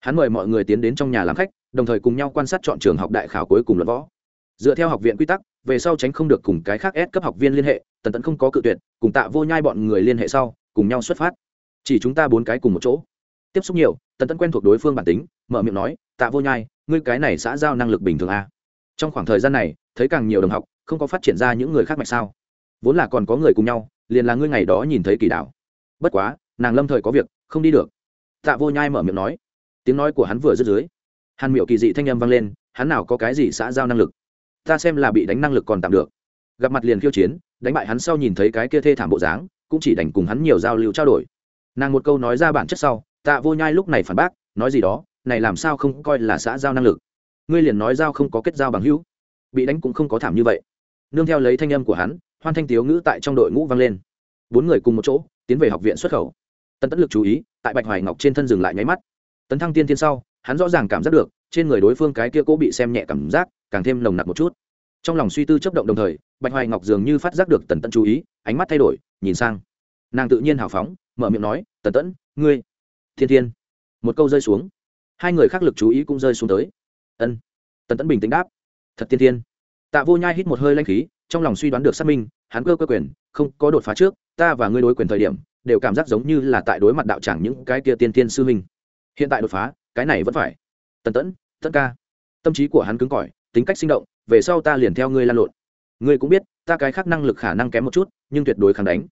Hắn mời mọi người tiến đến trong nhà làm khách, đồng thời cùng nhau quan sát chọn trường học đại khảo cuối cùng luận võ. Dựa theo học viện quy tắc, về sau tránh không được cùng cái khác s cấp học viên liên hệ, tần tẫn không có cự tuyệt, cùng tạ vô nhai bọn người liên hệ sau, cùng nhau xuất phát. Chỉ chúng ta bốn cái cùng một chỗ tiếp xúc nhiều, tần tẫn quen thuộc đối phương bản tính, mở miệng nói, tạ vô nhai, ngươi cái này xã giao năng lực bình thường a. Trong khoảng thời gian này, thấy càng nhiều đồng học, không có phát triển ra những người khác mạch sao. Vốn là còn có người cùng nhau, liền là ngươi ngày đó nhìn thấy kỳ đảo. Bất quá, nàng lâm thời có việc, không đi được. Tạ vô nhai mở miệng nói. Tiếng nói của hắn vừa dứt dưới, hàn miệu kỳ dị thanh âm vang lên, hắn nào có cái gì xã giao năng lực? Ta xem là bị đánh năng lực còn tạm được. Gặp mặt liền khiêu chiến, đánh bại hắn sau nhìn thấy cái kia thê thảm bộ dáng, cũng chỉ đành cùng hắn nhiều giao lưu trao đổi. Nàng một câu nói ra bản chất sau tạ vô nhai lúc này phản bác, nói gì đó, này làm sao không coi là xã giao năng lực? Ngươi liền nói giao không có kết giao bằng hữu. Bị đánh cũng không có thảm như vậy. Nương theo lấy thanh âm của hắn, hoan thanh tiếu ngữ tại trong đội ngũ vang lên. Bốn người cùng một chỗ, tiến về học viện xuất khẩu. Tân tẫn lực chú ý, tại bạch hoài ngọc trên thân dừng lại nháy mắt. Tấn thăng tiên tiên sau, hắn rõ ràng cảm giác được, trên người đối phương cái kia cố bị xem nhẹ cảm giác, càng thêm nồng nặc một chút. Trong lòng suy tư chấp động đồng thời, bạch hoài ngọc dường như phát giác được tần tẫn chú ý, ánh mắt thay đổi, nhìn sang. Nàng tự nhiên hào phóng, mở miệng nói, tần tẫn ngươi thiên thiên. Một câu rơi xuống. Hai người khác lực chú ý cũng rơi xuống tới. Ân. Tần tẫn bình tĩnh đáp. Thật thiên thiên. Tạ vô nhai hít một hơi lanh khí, trong lòng suy đoán được xác minh, hắn cơ cơ quyền, không có đột phá trước, ta và ngươi đối quyền thời điểm, đều cảm giác giống như là tại đối mặt đạo tràng những cái kia tiên tiên sư minh hiện tại đột phá, cái này vẫn phải. Tần tẫn tất ca. Tâm trí của hắn cứng cỏi, tính cách sinh động, về sau ta liền theo ngươi lan lộn. Ngươi cũng biết, ta cái khác năng lực khả năng kém một chút, nhưng tuyệt đối kháng đánh.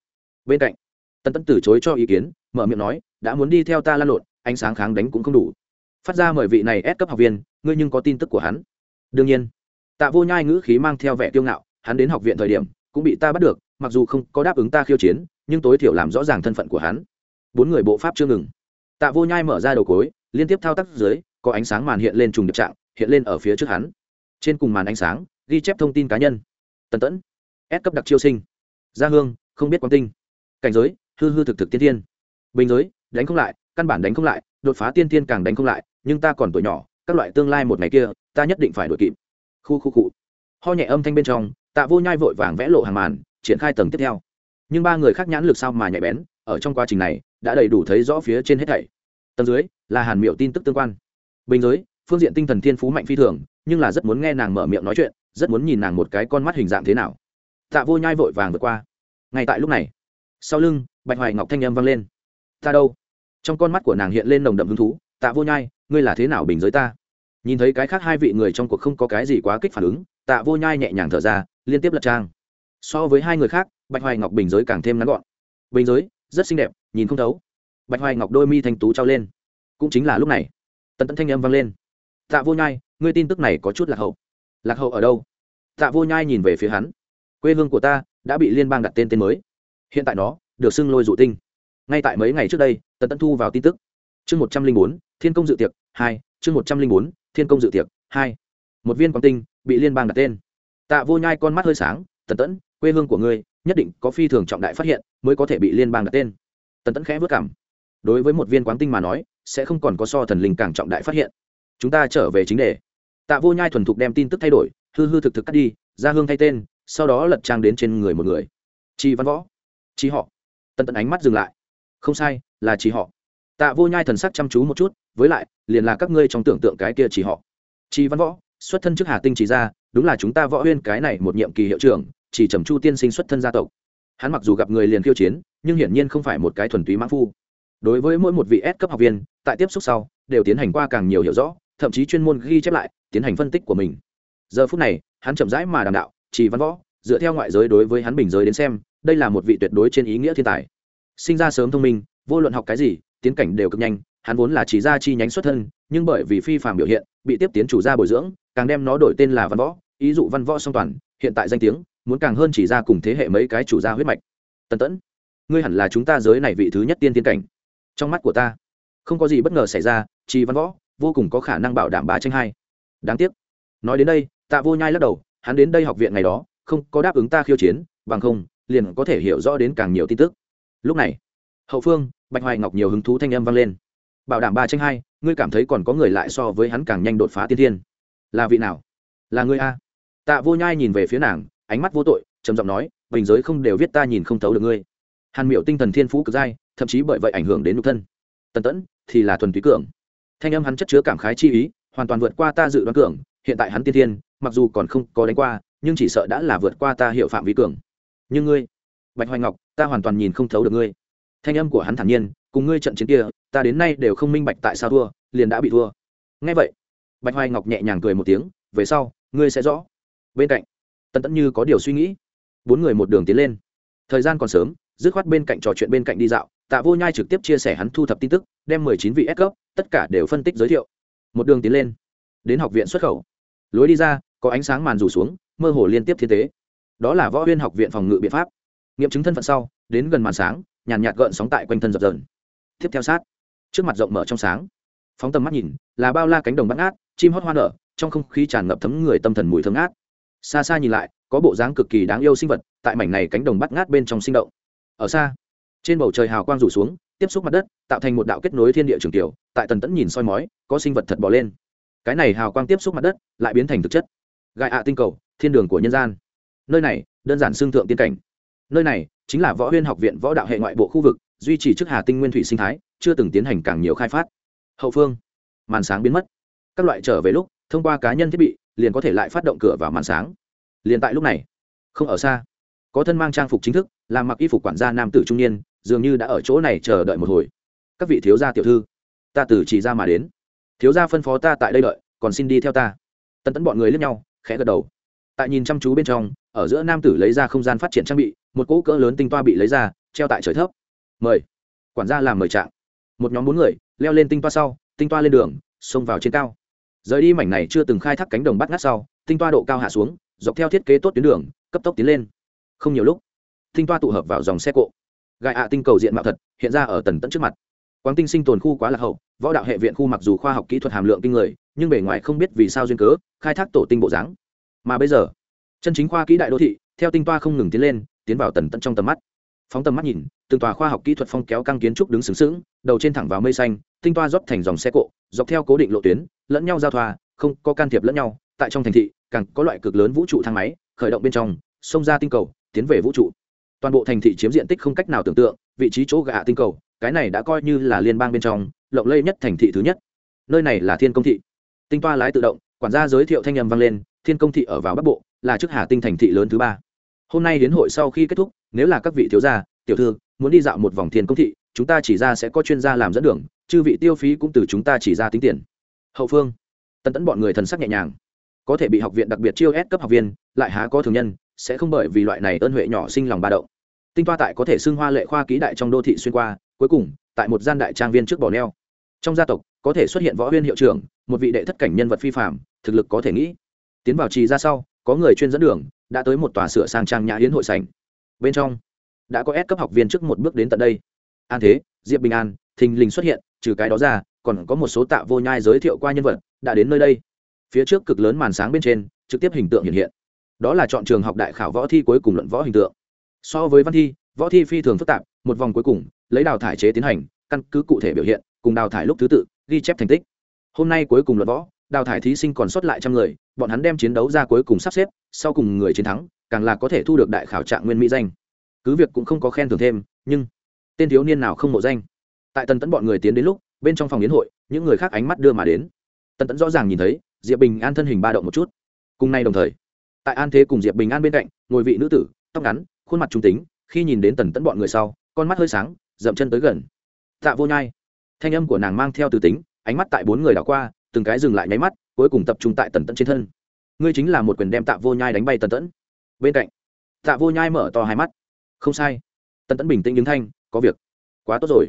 Bên cạnh, tần tẫn từ chối cho ý kiến mở miệng nói, đã muốn đi theo ta lan lộn, ánh sáng kháng đánh cũng không đủ. Phát ra mời vị này ép cấp học viên, ngươi nhưng có tin tức của hắn. Đương nhiên. Tạ vô nhai ngữ khí mang theo vẻ tiêu ngạo, hắn đến học viện thời điểm, cũng bị ta bắt được, mặc dù không có đáp ứng ta khiêu chiến, nhưng tối thiểu làm rõ ràng thân phận của hắn. Bốn người bộ pháp chưa ngừng. Tạ vô nhai mở ra đầu cối, liên tiếp thao tác dưới, có ánh sáng màn hiện lên trùng điệp trạng, hiện lên ở phía trước hắn. Trên cùng màn ánh sáng, ghi chép thông tin cá nhân. Tần tẫn ép cấp đặc chiêu sinh. Gia hương, không biết quan tinh. Cảnh giới, hư hư thực thực tiên tiên bình giới, đánh không lại, căn bản đánh không lại, đột phá tiên tiên càng đánh không lại, nhưng ta còn tuổi nhỏ, các loại tương lai một ngày kia, ta nhất định phải đuổi kịp. Khu khu cụ ho nhẹ âm thanh bên trong, tạ vô nhai vội vàng vẽ lộ hàng màn, triển khai tầng tiếp theo. Nhưng ba người khác nhãn lực sao mà nhạy bén, ở trong quá trình này, đã đầy đủ thấy rõ phía trên hết thảy. Tầng dưới, là hàn miệu tin tức tương quan. Bình giới, phương diện tinh thần thiên phú mạnh phi thường, nhưng là rất muốn nghe nàng mở miệng nói chuyện, rất muốn nhìn nàng một cái con mắt hình dạng thế nào. Tạ vô nhai vội vàng vượt qua. Ngay tại lúc này, sau lưng, bạch hoài ngọc thanh âm vang lên ta đâu? Trong con mắt của nàng hiện lên nồng đậm hứng thú, tạ vô nhai, ngươi là thế nào bình giới ta? Nhìn thấy cái khác hai vị người trong cuộc không có cái gì quá kích phản ứng, tạ vô nhai nhẹ nhàng thở ra, liên tiếp lật trang. So với hai người khác, bạch hoài ngọc bình giới càng thêm ngắn gọn. Bình giới, rất xinh đẹp, nhìn không thấu. Bạch hoài ngọc đôi mi thanh tú trao lên. Cũng chính là lúc này, tần tẫn thanh âm vang lên. Tạ vô nhai, ngươi tin tức này có chút lạc hậu. Lạc hậu ở đâu? Tạ vô nhai nhìn về phía hắn. Quê hương của ta đã bị liên bang đặt tên tên mới. Hiện tại nó được xưng lôi dụ tinh ngay tại mấy ngày trước đây, tần tẫn thu vào tin tức. Chương một trăm linh bốn, thiên công dự tiệc hai, chương một trăm linh bốn, thiên công dự tiệc hai. Một viên quang tinh bị liên bang đặt tên. Tạ vô nhai con mắt hơi sáng, tần tẫn, quê hương của ngươi nhất định có phi thường trọng đại phát hiện mới có thể bị liên bang đặt tên. Tần tẫn khẽ vất cảm. Đối với một viên quán tinh mà nói, sẽ không còn có so thần linh càng trọng đại phát hiện. Chúng ta trở về chính đề. Tạ vô nhai thuần thục đem tin tức thay đổi, hư hư thực thực cắt đi, ra hương thay tên, sau đó lật trang đến trên người một người. Chi văn võ. Chi họ. Tần tẫn ánh mắt dừng lại không sai, là chỉ họ. Tạ vô nhai thần sắc chăm chú một chút, với lại, liền là các ngươi trong tưởng tượng cái kia chỉ họ. Chi văn võ, xuất thân trước hà tinh chỉ ra, đúng là chúng ta võ huyên cái này một nhiệm kỳ hiệu trưởng, chỉ trầm chu tiên sinh xuất thân gia tộc. Hắn mặc dù gặp người liền khiêu chiến, nhưng hiển nhiên không phải một cái thuần túy mãn phu. Đối với mỗi một vị S cấp học viên, tại tiếp xúc sau, đều tiến hành qua càng nhiều hiểu rõ, thậm chí chuyên môn ghi chép lại, tiến hành phân tích của mình. Giờ phút này, hắn chậm rãi mà đàm đạo, chỉ văn võ, dựa theo ngoại giới đối với hắn bình giới đến xem, đây là một vị tuyệt đối trên ý nghĩa thiên tài sinh ra sớm thông minh, vô luận học cái gì, tiến cảnh đều cực nhanh, hắn vốn là chỉ gia chi nhánh xuất thân, nhưng bởi vì phi phàm biểu hiện, bị tiếp tiến chủ gia bồi dưỡng, càng đem nó đổi tên là văn võ, ý dụ văn võ song toàn, hiện tại danh tiếng, muốn càng hơn chỉ ra cùng thế hệ mấy cái chủ gia huyết mạch. Tần tẫn, ngươi hẳn là chúng ta giới này vị thứ nhất tiên tiến cảnh. Trong mắt của ta, không có gì bất ngờ xảy ra, chỉ văn võ, vô cùng có khả năng bảo đảm bá tranh hai. Đáng tiếc. Nói đến đây, tạ vô nhai lắc đầu, hắn đến đây học viện ngày đó, không có đáp ứng ta khiêu chiến, bằng không, liền có thể hiểu rõ đến càng nhiều tin tức lúc này, hậu phương, bạch hoài ngọc nhiều hứng thú thanh âm vang lên. Bảo đảm ba tranh hai, ngươi cảm thấy còn có người lại so với hắn càng nhanh đột phá tiên thiên. Là vị nào? Là ngươi a? Tạ vô nhai nhìn về phía nàng, ánh mắt vô tội, trầm giọng nói, bình giới không đều viết ta nhìn không thấu được ngươi. Hàn miệu tinh thần thiên phú cực dai, thậm chí bởi vậy ảnh hưởng đến nhục thân. Tần tẫn, thì là thuần túy cường. Thanh âm hắn chất chứa cảm khái chi ý, hoàn toàn vượt qua ta dự đoán cường, hiện tại hắn tiên thiên, mặc dù còn không có đánh qua, nhưng chỉ sợ đã là vượt qua ta hiệu phạm vi cường. Nhưng ngươi bạch hoài ngọc, ta hoàn toàn nhìn không thấu được ngươi. Thanh âm của hắn thản nhiên, cùng ngươi trận chiến kia, ta đến nay đều không minh bạch tại sao thua, liền đã bị thua. Ngay vậy, bạch hoài ngọc nhẹ nhàng cười một tiếng, về sau, ngươi sẽ rõ. Bên cạnh tân tẫn như có điều suy nghĩ. Bốn người một đường tiến lên. Thời gian còn sớm, dứt khoát bên cạnh trò chuyện bên cạnh đi dạo, tạ vô nhai trực tiếp chia sẻ hắn thu thập tin tức, đem mười chín vị S cấp, tất cả đều phân tích giới thiệu. Một đường tiến lên. Đến học viện xuất khẩu. Lối đi ra, có ánh sáng màn rủ xuống, mơ hồ liên tiếp thiên tế. Đó là võ huyên học viện phòng ngự biện pháp nghiệm chứng thân phận sau, đến gần màn sáng, nhàn nhạt gợn sóng tại quanh thân dập dờn. Tiếp theo sát, trước mặt rộng mở trong sáng. Phóng tầm mắt nhìn, là bao la cánh đồng bắt ngát, chim hót hoa nở, trong không khí tràn ngập thấm người tâm thần mùi thơm ngát. Xa xa nhìn lại, có bộ dáng cực kỳ đáng yêu sinh vật tại mảnh này cánh đồng bắt ngát bên trong sinh động. Ở xa, trên bầu trời hào quang rủ xuống, tiếp xúc mặt đất, tạo thành một đạo kết nối thiên địa trường tiểu, tại tần tẫn nhìn soi mói, có sinh vật thật bỏ lên. Cái này hào quang tiếp xúc mặt đất, lại biến thành thực chất. Gai ạ tinh cầu, thiên đường của nhân gian. Nơi này, đơn giản xương thượng tiên cảnh nơi này chính là võ huyên học viện võ đạo hệ ngoại bộ khu vực, duy trì chức hà tinh nguyên thủy sinh thái, chưa từng tiến hành càng nhiều khai phát. Hậu phương, màn sáng biến mất. Các loại trở về lúc, thông qua cá nhân thiết bị, liền có thể lại phát động cửa vào màn sáng. Liền tại lúc này, không ở xa, có thân mang trang phục chính thức, làm mặc y phục quản gia nam tử trung niên, dường như đã ở chỗ này chờ đợi một hồi. Các vị thiếu gia tiểu thư, ta từ chỉ ra mà đến. Thiếu gia phân phó ta tại đây đợi, còn xin đi theo ta. Tân tấn bọn người lướt nhau, khẽ gật đầu. Tại nhìn chăm chú bên trong ở giữa nam tử lấy ra không gian phát triển trang bị, một cỗ cỡ lớn tinh toa bị lấy ra, treo tại trời thấp. Mời. Quản gia làm mời trạng. Một nhóm bốn người, leo lên tinh toa sau, tinh toa lên đường, xông vào trên cao. Rời đi mảnh này chưa từng khai thác cánh đồng bắt ngát sau, tinh toa độ cao hạ xuống, dọc theo thiết kế tốt tuyến đường, cấp tốc tiến lên. Không nhiều lúc, tinh toa tụ hợp vào dòng xe cộ. Gai ạ tinh cầu diện mạo thật, hiện ra ở tần tận trước mặt. Quáng tinh sinh tồn khu quá lạc hậu, võ đạo hệ viện khu mặc dù khoa học kỹ thuật hàm lượng kinh người, nhưng bề ngoài không biết vì sao duyên cớ, khai thác tổ tinh bộ dáng. Mà bây giờ chân chính khoa kỹ đại đô thị, theo tinh toa không ngừng tiến lên, tiến vào tần tận trong tầm mắt. Phóng tầm mắt nhìn, từng tòa khoa học kỹ thuật phong kéo căng kiến trúc đứng sướng sướng đầu trên thẳng vào mây xanh, tinh toa rót thành dòng xe cộ, dọc theo cố định lộ tuyến, lẫn nhau giao thoa, không có can thiệp lẫn nhau, tại trong thành thị, càng có loại cực lớn vũ trụ thang máy, khởi động bên trong, xông ra tinh cầu, tiến về vũ trụ. Toàn bộ thành thị chiếm diện tích không cách nào tưởng tượng, vị trí chỗ gạ tinh cầu, cái này đã coi như là liên bang bên trong, lộng lây nhất thành thị thứ nhất. Nơi này là thiên công thị. Tinh toa lái tự động, quản gia giới thiệu thanh nhầm vang lên, thiên công thị ở vào bắc bộ là chức hà tinh thành thị lớn thứ ba. Hôm nay đến hội sau khi kết thúc, nếu là các vị thiếu gia, tiểu thư, muốn đi dạo một vòng thiên công thị, chúng ta chỉ ra sẽ có chuyên gia làm dẫn đường, chư vị tiêu phí cũng từ chúng ta chỉ ra tính tiền. Hậu phương tân tẫn bọn người thần sắc nhẹ nhàng. Có thể bị học viện đặc biệt chiêu ép cấp học viên, lại há có thường nhân, sẽ không bởi vì loại này ơn huệ nhỏ sinh lòng ba động. Tinh toa tại có thể xưng hoa lệ khoa ký đại trong đô thị xuyên qua, cuối cùng, tại một gian đại trang viên trước bỏ neo. Trong gia tộc, có thể xuất hiện võ huyên hiệu trưởng, một vị đệ thất cảnh nhân vật phi phạm thực lực có thể nghĩ. Tiến vào trì ra sau có người chuyên dẫn đường, đã tới một tòa sửa sang trang nhã hiến hội sảnh. Bên trong, đã có ép cấp học viên trước một bước đến tận đây. An thế, diệp bình an, thình lình xuất hiện, trừ cái đó ra, còn có một số tạ vô nhai giới thiệu qua nhân vật, đã đến nơi đây. Phía trước cực lớn màn sáng bên trên, trực tiếp hình tượng hiện hiện. Đó là chọn trường học đại khảo võ thi cuối cùng luận võ hình tượng. So với văn thi, võ thi phi thường phức tạp, một vòng cuối cùng, lấy đào thải chế tiến hành, căn cứ cụ thể biểu hiện, cùng đào thải lúc thứ tự, ghi chép thành tích. Hôm nay cuối cùng luận võ, đào thải thí sinh còn sót lại trăm người bọn hắn đem chiến đấu ra cuối cùng sắp xếp, sau cùng người chiến thắng, càng là có thể thu được đại khảo trạng nguyên mỹ danh. Cứ việc cũng không có khen thưởng thêm, nhưng tên thiếu niên nào không mộ danh. Tại tần tẫn bọn người tiến đến lúc, bên trong phòng yến hội, những người khác ánh mắt đưa mà đến. Tần tẫn rõ ràng nhìn thấy, diệp bình an thân hình ba động một chút. Cùng nay đồng thời, tại an thế cùng diệp bình an bên cạnh, ngồi vị nữ tử, tóc ngắn, khuôn mặt trung tính, khi nhìn đến tần tẫn bọn người sau, con mắt hơi sáng, dậm chân tới gần. Tạ vô nhai, thanh âm của nàng mang theo từ tính, ánh mắt tại bốn người đảo qua, từng cái dừng lại nháy mắt cuối cùng tập trung tại tần tẫn trên thân. Ngươi chính là một quyền đem tạ vô nhai đánh bay tần tẫn. Bên cạnh, tạ vô nhai mở to hai mắt. Không sai. Tần tẫn bình tĩnh đứng thanh, có việc. Quá tốt rồi.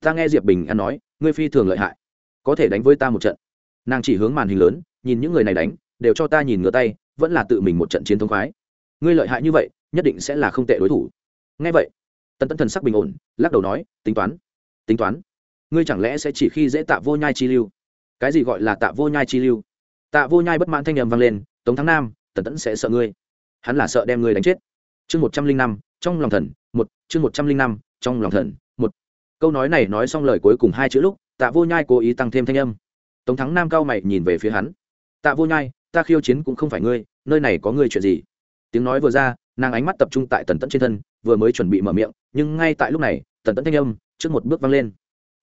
Ta nghe diệp bình an nói, ngươi phi thường lợi hại. Có thể đánh với ta một trận. Nàng chỉ hướng màn hình lớn, nhìn những người này đánh, đều cho ta nhìn ngửa tay, vẫn là tự mình một trận chiến thống khoái. Ngươi lợi hại như vậy, nhất định sẽ là không tệ đối thủ. Ngay vậy, tần tẫn thần sắc bình ổn, lắc đầu nói, tính toán tính toán. Ngươi chẳng lẽ sẽ chỉ khi dễ tạ vô nhai chi lưu? Cái gì gọi là tạ vô nhai chi lưu? Tạ vô nhai bất mãn thanh nhầm vang lên, tống thắng nam, tần tẫn sẽ sợ ngươi. Hắn là sợ đem ngươi đánh chết. Chương một trăm linh năm, trong lòng thần, một, chương một trăm linh năm, trong lòng thần, một. Câu nói này nói xong lời cuối cùng hai chữ lúc, tạ vô nhai cố ý tăng thêm thanh âm. Tống thắng nam cao mày nhìn về phía hắn. Tạ vô nhai, ta khiêu chiến cũng không phải ngươi, nơi này có ngươi chuyện gì? Tiếng nói vừa ra, nàng ánh mắt tập trung tại tần tẫn trên thân, vừa mới chuẩn bị mở miệng, nhưng ngay tại lúc này, tần tẫn thanh âm trước một bước vang lên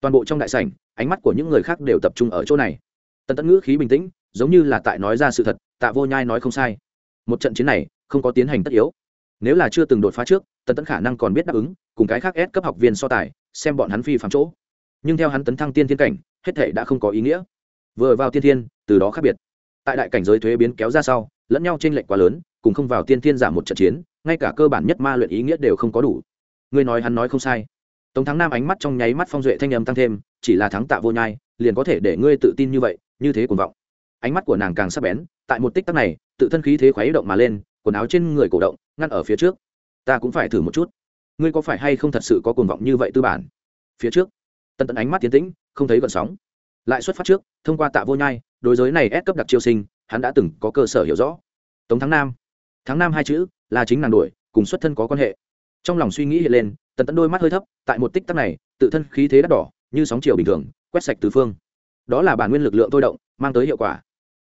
toàn bộ trong đại sảnh, ánh mắt của những người khác đều tập trung ở chỗ này. Tần tẫn ngữ khí bình tĩnh, giống như là tại nói ra sự thật, tạ vô nhai nói không sai. Một trận chiến này, không có tiến hành tất yếu. Nếu là chưa từng đột phá trước, tần tẫn khả năng còn biết đáp ứng, cùng cái khác ép cấp học viên so tài, xem bọn hắn phi phạm chỗ. Nhưng theo hắn tấn thăng tiên thiên cảnh, hết thể đã không có ý nghĩa. Vừa vào tiên thiên, từ đó khác biệt. Tại đại cảnh giới thuế biến kéo ra sau, lẫn nhau t r ê n lệch quá lớn, cùng không vào tiên thiên giảm một trận chiến, ngay cả cơ bản nhất ma luyện ý nghĩa đều không có đủ. Ngươi nói hắn nói không sai tống thắng nam ánh mắt trong nháy mắt phong duệ thanh âm tăng thêm, chỉ là thắng tạ vô nhai, liền có thể để ngươi tự tin như vậy, như thế cuồng vọng. Ánh mắt của nàng càng sắp bén, tại một tích tắc này, tự thân khí thế khuấy động mà lên, quần áo trên người cổ động, ngăn ở phía trước. Ta cũng phải thử một chút. Ngươi có phải hay không thật sự có cuồng vọng như vậy tư bản? Phía trước. Tận tận ánh mắt tiến tĩnh, không thấy gợn sóng. Lại xuất phát trước, thông qua tạ vô nhai, đối giới này ép cấp đặc chiêu sinh, hắn đã từng có cơ sở hiểu rõ. Tống thắng nam. Thắng nam hai chữ, là chính nàng đuổi, cùng xuất thân có quan hệ trong lòng suy nghĩ hiện lên, tần tận đôi mắt hơi thấp, tại một tích tắc này, tự thân khí thế đắt đỏ, như sóng chiều bình thường, quét sạch tứ phương. Đó là bản nguyên lực lượng tôi động, mang tới hiệu quả.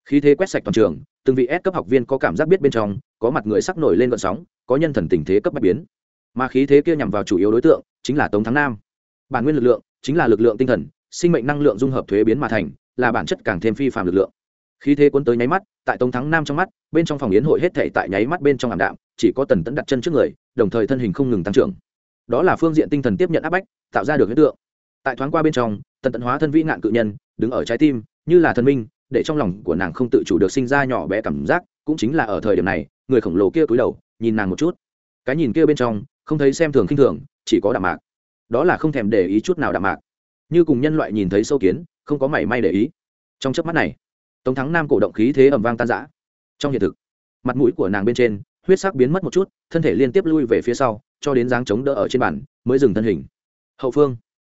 Khí thế quét sạch toàn trường, từng vị S cấp học viên có cảm giác biết bên trong, có mặt người sắc nổi lên gợn sóng, có nhân thần tình thế cấp bách biến. Mà khí thế kia nhằm vào chủ yếu đối tượng, chính là tống thắng nam. Bản nguyên lực lượng, chính là lực lượng tinh thần, sinh mệnh năng lượng dung hợp thuế biến mà thành, là bản chất càng thêm phi phạm lực lượng khí thế cuốn tới nháy mắt, tại tống thắng nam trong mắt, bên trong phòng yến hội hết thể tại nháy mắt bên trong ảm đạm, chỉ có tần tẫn đặt chân trước người, đồng thời thân hình không ngừng tăng trưởng. Đó là phương diện tinh thần tiếp nhận áp bách, tạo ra được hiện tượng. Tại thoáng qua bên trong, tần tẫn hóa thân vĩ nạn cự nhân, đứng ở trái tim, như là thần minh, để trong lòng của nàng không tự chủ được sinh ra nhỏ bé cảm giác, cũng chính là ở thời điểm này, người khổng lồ kia cúi đầu, nhìn nàng một chút. Cái nhìn kia bên trong, không thấy xem thường khinh thường, chỉ có đạm mạc. Đó là không thèm để ý chút nào đạm mạc. Như cùng nhân loại nhìn thấy sâu kiến, không có mảy may để ý. Trong chớp mắt này tống thắng nam cổ động khí thế ẩm vang tan giã trong hiện thực, mặt mũi của nàng bên trên, huyết sắc biến mất một chút, thân thể liên tiếp lui về phía sau, cho đến dáng chống đỡ ở trên bàn, mới dừng thân hình. Hậu phương,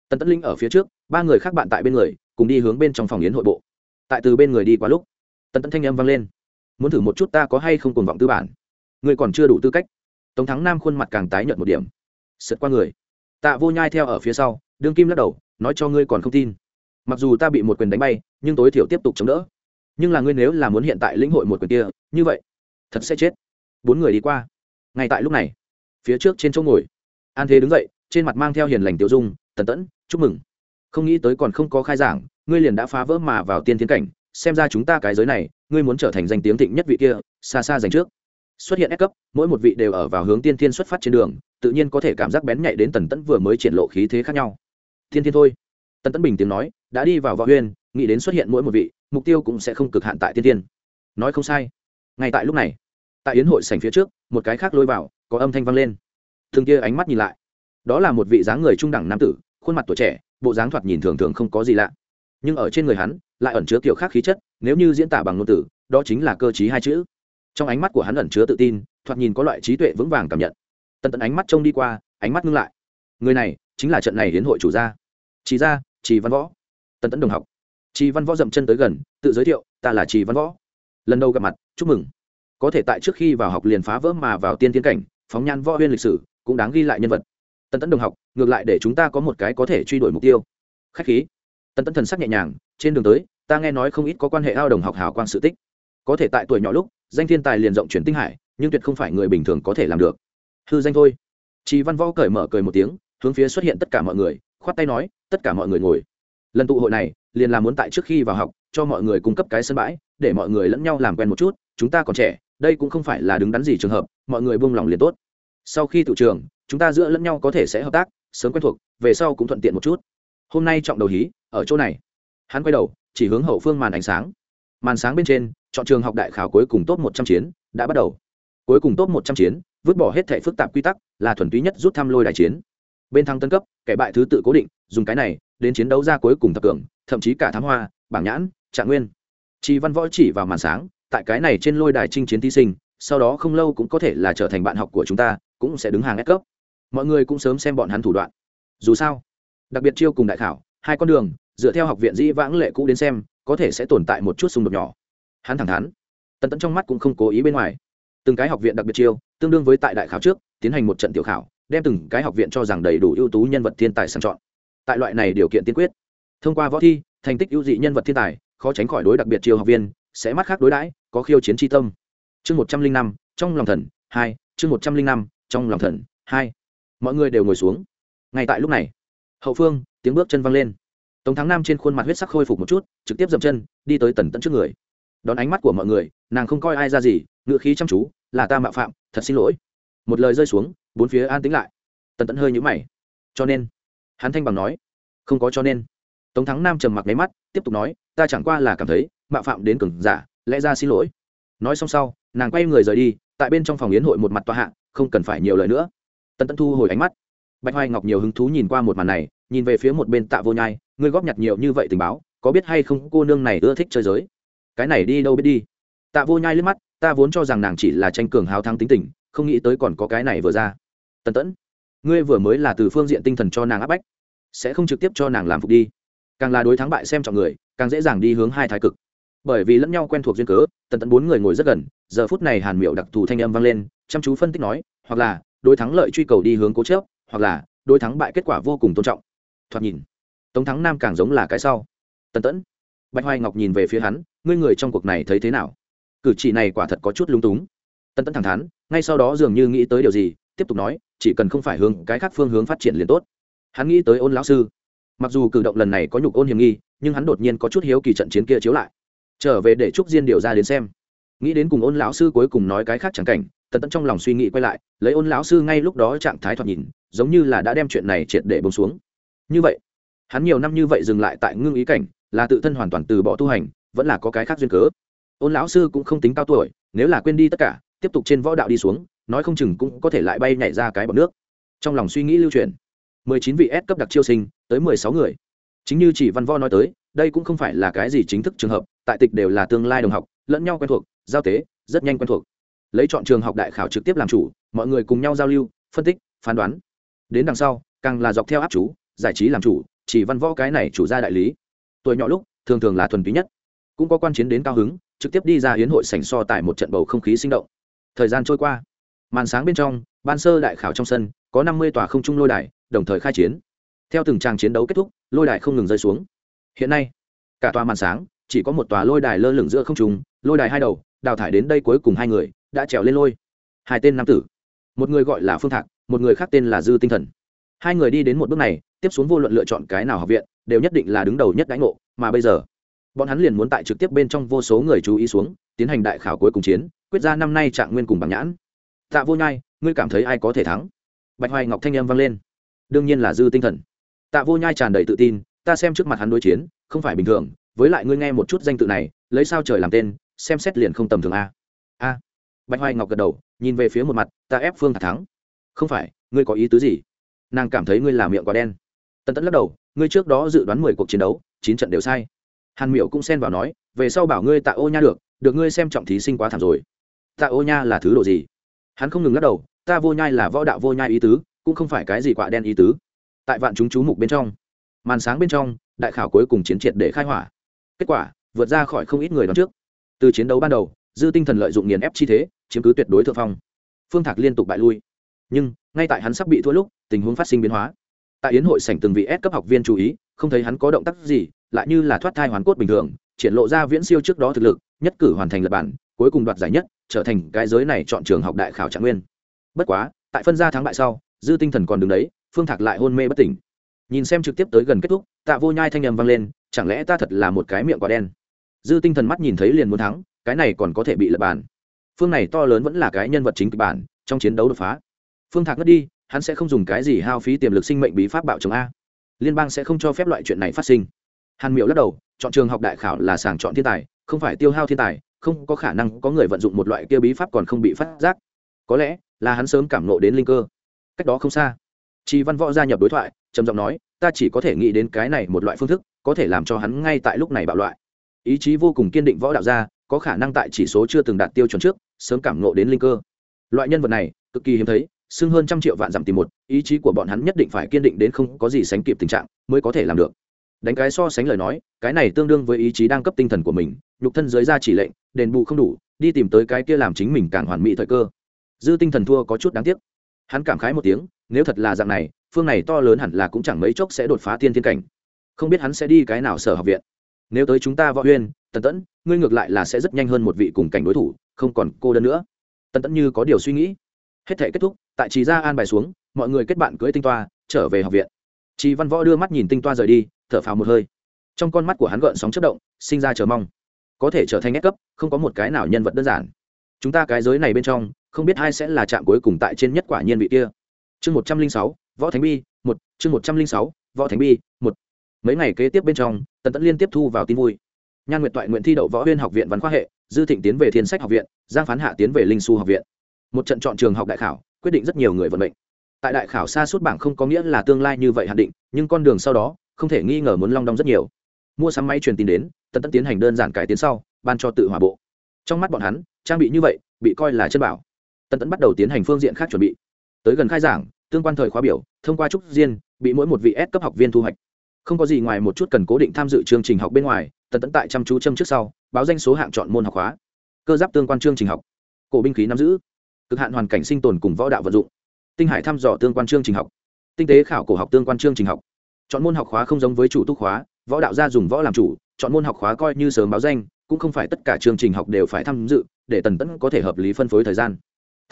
tần tất linh ở phía trước, ba người khác bạn tại bên người, cùng đi hướng bên trong phòng yến hội bộ. Tại từ bên người đi qua lúc, tần tấn thanh âm vang lên. Muốn thử một chút ta có hay không cùng vọng tư bản? Người còn chưa đủ tư cách. Tống thắng nam khuôn mặt càng tái nhợt một điểm. Sượt qua người. Tạ vô nhai theo ở phía sau, đương kim lắc đầu, nói cho ngươi còn không tin. Mặc dù ta bị một quyền đánh bay, nhưng tối thiểu tiếp tục chống đỡ nhưng là ngươi nếu là muốn hiện tại lĩnh hội một quyền kia, như vậy, thật sẽ chết. Bốn người đi qua. Ngay tại lúc này, phía trước trên chỗ ngồi, an thế đứng dậy, trên mặt mang theo hiền lành tiểu dung, tần tẫn, chúc mừng. Không nghĩ tới còn không có khai giảng, ngươi liền đã phá vỡ mà vào tiên thiên cảnh, xem ra chúng ta cái giới này, ngươi muốn trở thành danh tiếng thịnh nhất vị kia, xa xa dành trước. Xuất hiện ép cấp, mỗi một vị đều ở vào hướng tiên thiên xuất phát trên đường, tự nhiên có thể cảm giác bén nhạy đến tần tẫn vừa mới triển lộ khí thế khác nhau. Thiên thiên thôi. Tần tẫn bình tiếng nói, đã đi vào võ huyên, nghĩ đến xuất hiện mỗi một vị mục tiêu cũng sẽ không cực hạn tại tiên thiên nói không sai. Ngay tại lúc này, tại yến hội sảnh phía trước, một cái khác lôi vào, có âm thanh vang lên. Thường kia ánh mắt nhìn lại. Đó là một vị dáng người trung đẳng nam tử, khuôn mặt tuổi trẻ, bộ dáng thoạt nhìn thường thường không có gì lạ. Nhưng ở trên người hắn, lại ẩn chứa kiểu khác khí chất, nếu như diễn tả bằng ngôn từ đó chính là cơ t hai chữ. Trong ánh mắt của hắn ẩn chứa tự tin, thoạt nhìn có loại trí tuệ vững vàng cảm nhận. Tần tận ánh mắt trông đi qua, ánh mắt ngưng lại. Người này chính là trận này hiến hội chủ gia. Chỉ ra chỉ văn võ. Tần tẫn đồng học trì văn võ dậm chân tới gần, tự giới thiệu, ta là trì văn võ. Lần đầu gặp mặt, chúc mừng. Có thể tại trước khi vào học liền phá vỡ mà vào tiên tiến cảnh, phóng nhan võ huyên lịch sử, cũng đáng ghi lại nhân vật. Tần tẫn đồng học, ngược lại để chúng ta có một cái có thể truy đuổi mục tiêu. Khách khí. Tần tẫn thần sắc nhẹ nhàng, trên đường tới, ta nghe nói không ít có quan hệ ao đồng học hào quang sự tích. Có thể tại tuổi nhỏ lúc, danh thiên tài liền rộng chuyển tinh hải, nhưng tuyệt không phải người bình thường có thể làm được. Hư danh thôi. Trì văn võ cởi mở cười một tiếng, hướng phía xuất hiện tất cả mọi người, khoát tay nói, tất cả mọi người ngồi. Lần tụ hội này liền là muốn tại trước khi vào học, cho mọi người cung cấp cái sân bãi, để mọi người lẫn nhau làm quen một chút, chúng ta còn trẻ, đây cũng không phải là đứng đắn gì trường hợp, mọi người buông lòng liền tốt. Sau khi tự trường, chúng ta giữa lẫn nhau có thể sẽ hợp tác, sớm quen thuộc, về sau cũng thuận tiện một chút. Hôm nay trọng đầu hí, ở chỗ này. Hắn quay đầu, chỉ hướng hậu phương màn ánh sáng. Màn sáng bên trên, chọn trường học đại khảo cuối cùng top một trăm chiến, đã bắt đầu. Cuối cùng top một trăm chiến, vứt bỏ hết thể phức tạp quy tắc, là thuần túy nhất rút thăm lôi đại chiến. Bên thăng tân cấp, kẻ bại thứ tự cố định, dùng cái này, đến chiến đấu ra cuối cùng thập cường thậm chí cả thám hoa, bảng nhãn, trạng nguyên. Chị văn võ chỉ vào màn sáng, tại cái này trên lôi đài chinh chiến thí sinh, sau đó không lâu cũng có thể là trở thành bạn học của chúng ta, cũng sẽ đứng hàng ép cấp. Mọi người cũng sớm xem bọn hắn thủ đoạn. Dù sao, đặc biệt chiêu cùng đại khảo, hai con đường, dựa theo học viện dĩ vãng lệ cũ đến xem, có thể sẽ tồn tại một chút xung đột nhỏ. Hắn thẳng thắn, tần tẫn trong mắt cũng không cố ý bên ngoài. Từng cái học viện đặc biệt chiêu, tương đương với tại đại khảo trước, tiến hành một trận tiểu khảo, đem từng cái học viện cho rằng đầy đủ ưu tú nhân vật thiên tài sàng chọn. Tại loại này điều kiện tiên quyết thông qua võ thi, thành tích ưu dị nhân vật thiên tài, khó tránh khỏi đối đặc biệt chiều học viên, sẽ mắt khác đối đãi, có khiêu chiến tri tâm. Chương một trăm linh năm, trong lòng thần, hai, chương một trăm linh năm, trong lòng thần, hai. Mọi người đều ngồi xuống. Ngay tại lúc này, hậu phương, tiếng bước chân văng lên. Tống thắng nam trên khuôn mặt huyết sắc khôi phục một chút, trực tiếp dậm chân, đi tới tần tận trước người. Đón ánh mắt của mọi người, nàng không coi ai ra gì, ngựa khí chăm chú, là ta mạo phạm, thật xin lỗi. Một lời rơi xuống, bốn phía an tĩnh lại. Tần tận hơi nhũ mày. Cho nên, hắn thanh bằng nói, không có cho nên tống thắng nam trầm mặc nháy mắt, tiếp tục nói, ta chẳng qua là cảm thấy, mạo phạm đến cường giả, lẽ ra xin lỗi. Nói xong sau, nàng quay người rời đi, tại bên trong phòng yến hội một mặt tòa hạ, không cần phải nhiều lời nữa. Tần Tẫn thu hồi ánh mắt. Bạch hoài ngọc nhiều hứng thú nhìn qua một màn này, nhìn về phía một bên tạ vô nhai, ngươi góp nhặt nhiều như vậy tình báo, có biết hay không cô nương này ưa thích chơi giới? Cái này đi đâu biết đi? Tạ vô nhai liếc mắt, ta vốn cho rằng nàng chỉ là tranh cường hào thắng tính tình, không nghĩ tới còn có cái này vừa ra. Tần tẫn ngươi vừa mới là từ phương diện tinh thần cho nàng áp bách, sẽ không trực tiếp cho nàng làm phục đi càng là đối thắng bại xem trọng người, càng dễ dàng đi hướng hai thái cực. Bởi vì lẫn nhau quen thuộc duyên cớ, tần tẫn bốn người ngồi rất gần, giờ phút này hàn miệu đặc thù thanh âm vang lên, chăm chú phân tích nói, hoặc là, đối thắng lợi truy cầu đi hướng cố chớp hoặc là, đối thắng bại kết quả vô cùng tôn trọng. Thoạt nhìn, tống thắng nam càng giống là cái sau. Tần tẫn, bạch hoài ngọc nhìn về phía hắn, ngươi người trong cuộc này thấy thế nào? Cử chỉ này quả thật có chút lung túng. Tần tẫn thẳng thắn, ngay sau đó dường như nghĩ tới điều gì, tiếp tục nói, chỉ cần không phải hướng cái khác phương hướng phát triển liền tốt. Hắn nghĩ tới ôn lão sư mặc dù cử động lần này có nhục ôn hiểm nghi, nhưng hắn đột nhiên có chút hiếu kỳ trận chiến kia chiếu lại. Trở về để trúc diên điều ra đến xem. Nghĩ đến cùng ôn lão sư cuối cùng nói cái khác chẳng cảnh, tần tẫn trong lòng suy nghĩ quay lại, lấy ôn lão sư ngay lúc đó trạng thái thoạt nhìn, giống như là đã đem chuyện này triệt để bông xuống. Như vậy, hắn nhiều năm như vậy dừng lại tại ngưng ý cảnh, là tự thân hoàn toàn từ bỏ tu hành, vẫn là có cái khác duyên cớ. Ôn lão sư cũng không tính cao tuổi, nếu là quên đi tất cả, tiếp tục trên võ đạo đi xuống, nói không chừng cũng có thể lại bay nhảy ra cái bọc nước. Trong lòng suy nghĩ lưu truyền mười chín vị S cấp đặc chiêu sinh, tới mười sáu người. Chính như chỉ văn võ nói tới, đây cũng không phải là cái gì chính thức trường hợp, tại tịch đều là tương lai đồng học, lẫn nhau quen thuộc, giao tế, rất nhanh quen thuộc. Lấy chọn trường học đại khảo trực tiếp làm chủ, mọi người cùng nhau giao lưu, phân tích, phán đoán. Đến đằng sau, càng là dọc theo áp chú, giải trí làm chủ, chỉ văn võ cái này chủ gia đại lý. Tuổi nhỏ lúc, thường thường là thuần túy nhất. Cũng có quan chiến đến cao hứng, trực tiếp đi ra hiến hội sảnh so tại một trận bầu không khí sinh động. Thời gian trôi qua. Màn sáng bên trong, ban sơ đại khảo trong sân, có năm mươi tòa không trung lôi đài đồng thời khai chiến. Theo từng tràng chiến đấu kết thúc, lôi đài không ngừng rơi xuống. Hiện nay, cả tòa màn sáng, chỉ có một tòa lôi đài lơ lửng giữa không trung, lôi đài hai đầu, đào thải đến đây cuối cùng hai người, đã trèo lên lôi. Hai tên nam tử, một người gọi là phương thạc, một người khác tên là dư tinh thần. Hai người đi đến một bước này, tiếp xuống vô luận lựa chọn cái nào học viện, đều nhất định là đứng đầu nhất đánh ngộ, mà bây giờ, bọn hắn liền muốn tại trực tiếp bên trong vô số người chú ý xuống, tiến hành đại khảo cuối cùng chiến, quyết ra năm nay trạng nguyên cùng bằng nhãn. Tạ vô nhai, ngươi cảm thấy ai có thể thắng? Bạch hoài ngọc thanh em vang lên đương nhiên là dư tinh thần. Tạ vô nhai tràn đầy tự tin, ta xem trước mặt hắn đối chiến, không phải bình thường, với lại ngươi nghe một chút danh tự này, lấy sao trời làm tên, xem xét liền không tầm thường a. A. Bạch hoài ngọc gật đầu, nhìn về phía một mặt, ta ép phương thạc thắng. Không phải, ngươi có ý tứ gì? Nàng cảm thấy ngươi là miệng quá đen. Tần tẫn lắc đầu, ngươi trước đó dự đoán mười cuộc chiến đấu, chín trận đều sai. Hàn miểu cũng xen vào nói, về sau bảo ngươi tạ ô nha được được ngươi xem trọng thí sinh quá thảm rồi. Tạ ô nha là thứ đồ gì? Hắn không ngừng lắc đầu, ta vô nhai là võ đạo vô nhai ý tứ cũng không phải cái gì quạ đen ý tứ. Tại vạn chúng chú mục bên trong, màn sáng bên trong, đại khảo cuối cùng chiến triệt để khai hỏa. Kết quả, vượt ra khỏi không ít người đón trước. Từ chiến đấu ban đầu, dư tinh thần lợi dụng nghiền ép chi thế, chiếm cứ tuyệt đối thượng phong. Phương thạc liên tục bại lui. Nhưng, ngay tại hắn sắp bị thua lúc, tình huống phát sinh biến hóa. Tại yến hội sảnh từng vị S cấp học viên chú ý, không thấy hắn có động tác gì, lại như là thoát thai hoàn cốt bình thường, triển lộ ra viễn siêu trước đó thực lực, nhất cử hoàn thành lập bản, cuối cùng đoạt giải nhất, trở thành cái giới này chọn trường học đại khảo trạng nguyên. Bất quá, tại phân gia thắng bại sau dư tinh thần còn đứng đấy, phương thạc lại hôn mê bất tỉnh. Nhìn xem trực tiếp tới gần kết thúc, tạ vô nhai thanh n m vang lên, chẳng lẽ ta thật là một cái miệng quả đen? Dư tinh thần mắt nhìn thấy liền muốn thắng, cái này còn có thể bị lập bàn. Phương này to lớn vẫn là cái nhân vật chính kịch bản, trong chiến đấu đột phá. Phương thạc ngất đi, hắn sẽ không dùng cái gì hao phí tiềm lực sinh mệnh bí pháp bạo chống a. Liên bang sẽ không cho phép loại chuyện này phát sinh. Hàn miệu lắc đầu, chọn trường học đại khảo là sàng chọn thiên tài, không phải tiêu hao thiên tài, không có khả năng có người vận dụng một loại kia bí pháp còn không bị phát giác. Có lẽ là hắn sớm cảm nộ đến linh cơ cách đó không xa. Chi văn võ gia nhập đối thoại, trầm giọng nói, ta chỉ có thể nghĩ đến cái này một loại phương thức, có thể làm cho hắn ngay tại lúc này bạo loại. Ý chí vô cùng kiên định võ đạo gia, có khả năng tại chỉ số chưa từng đạt tiêu chuẩn trước, sớm cảm nộ đến linh cơ. Loại nhân vật này, cực kỳ hiếm thấy, xưng hơn trăm triệu vạn giảm tìm một, ý chí của bọn hắn nhất định phải kiên định đến không có gì sánh kịp tình trạng mới có thể làm được. Đánh cái so sánh lời nói, cái này tương đương với ý chí đang cấp tinh thần của mình, nhục thân dưới ra chỉ lệnh, đền bù không đủ, đi tìm tới cái kia làm chính mình càng hoàn mỹ thời cơ. Dư tinh thần thua có chút đáng tiếc hắn cảm khái một tiếng, nếu thật là dạng này, phương này to lớn hẳn là cũng chẳng mấy chốc sẽ đột phá tiên thiên cảnh. Không biết hắn sẽ đi cái nào sở học viện. Nếu tới chúng ta võ huyên, tần tẫn, ngươi ngược lại là sẽ rất nhanh hơn một vị cùng cảnh đối thủ, không còn cô đơn nữa. Tần tẫn như có điều suy nghĩ. Hết thể kết thúc, tại trì ra an bài xuống, mọi người kết bạn cưới tinh toa, trở về học viện. Trì văn võ đưa mắt nhìn tinh toa rời đi, thở phào một hơi. Trong con mắt của hắn gợn sóng chất động, sinh ra chờ mong. Có thể trở thành ép cấp, không có một cái nào nhân vật đơn giản. Chúng ta cái giới này bên trong không biết ai sẽ là trạm cuối cùng tại trên nhất quả nhiên vị kia. Chương một trăm linh sáu, võ thánh bi, một, chương một trăm linh sáu, võ thánh bi, một. Mấy ngày kế tiếp bên trong, tần tẫn liên tiếp thu vào tin vui. Nhan nguyện toại nguyện thi đậu võ huyên học viện văn khoa hệ, dư thịnh tiến về thiên sách học viện, giang phán hạ tiến về linh su học viện. Một trận chọn trường học đại khảo, quyết định rất nhiều người vận mệnh. Tại đại khảo xa suốt bảng không có nghĩa là tương lai như vậy hạn định, nhưng con đường sau đó, không thể nghi ngờ muốn long đong rất nhiều. Mua sắm máy truyền tin đến, tần tẫn tiến hành đơn giản cải tiến sau, ban cho tự hỏa bộ. Trong mắt bọn hắn, trang bị như vậy, bị coi là chân bảo tần tẫn bắt đầu tiến hành phương diện khác chuẩn bị. Tới gần khai giảng, tương quan thời khóa biểu, thông qua trúc diên, bị mỗi một vị S cấp học viên thu hoạch. Không có gì ngoài một chút cần cố định tham dự chương trình học bên ngoài, tần tẫn tại chăm chú châm trước sau, báo danh số hạng chọn môn học hóa. Cơ giáp tương quan chương trình học. Cổ binh khí nắm giữ. Cực hạn hoàn cảnh sinh tồn cùng võ đạo vận dụng. Tinh hải thăm dò tương quan chương trình học. Tinh tế khảo cổ học tương quan chương trình học. Chọn môn học khóa không giống với chủ túc khóa võ đạo gia dùng võ làm chủ, chọn môn học khóa coi như sớm báo danh, cũng không phải tất cả chương trình học đều phải tham dự, để tần tẫn có thể hợp lý phân phối thời gian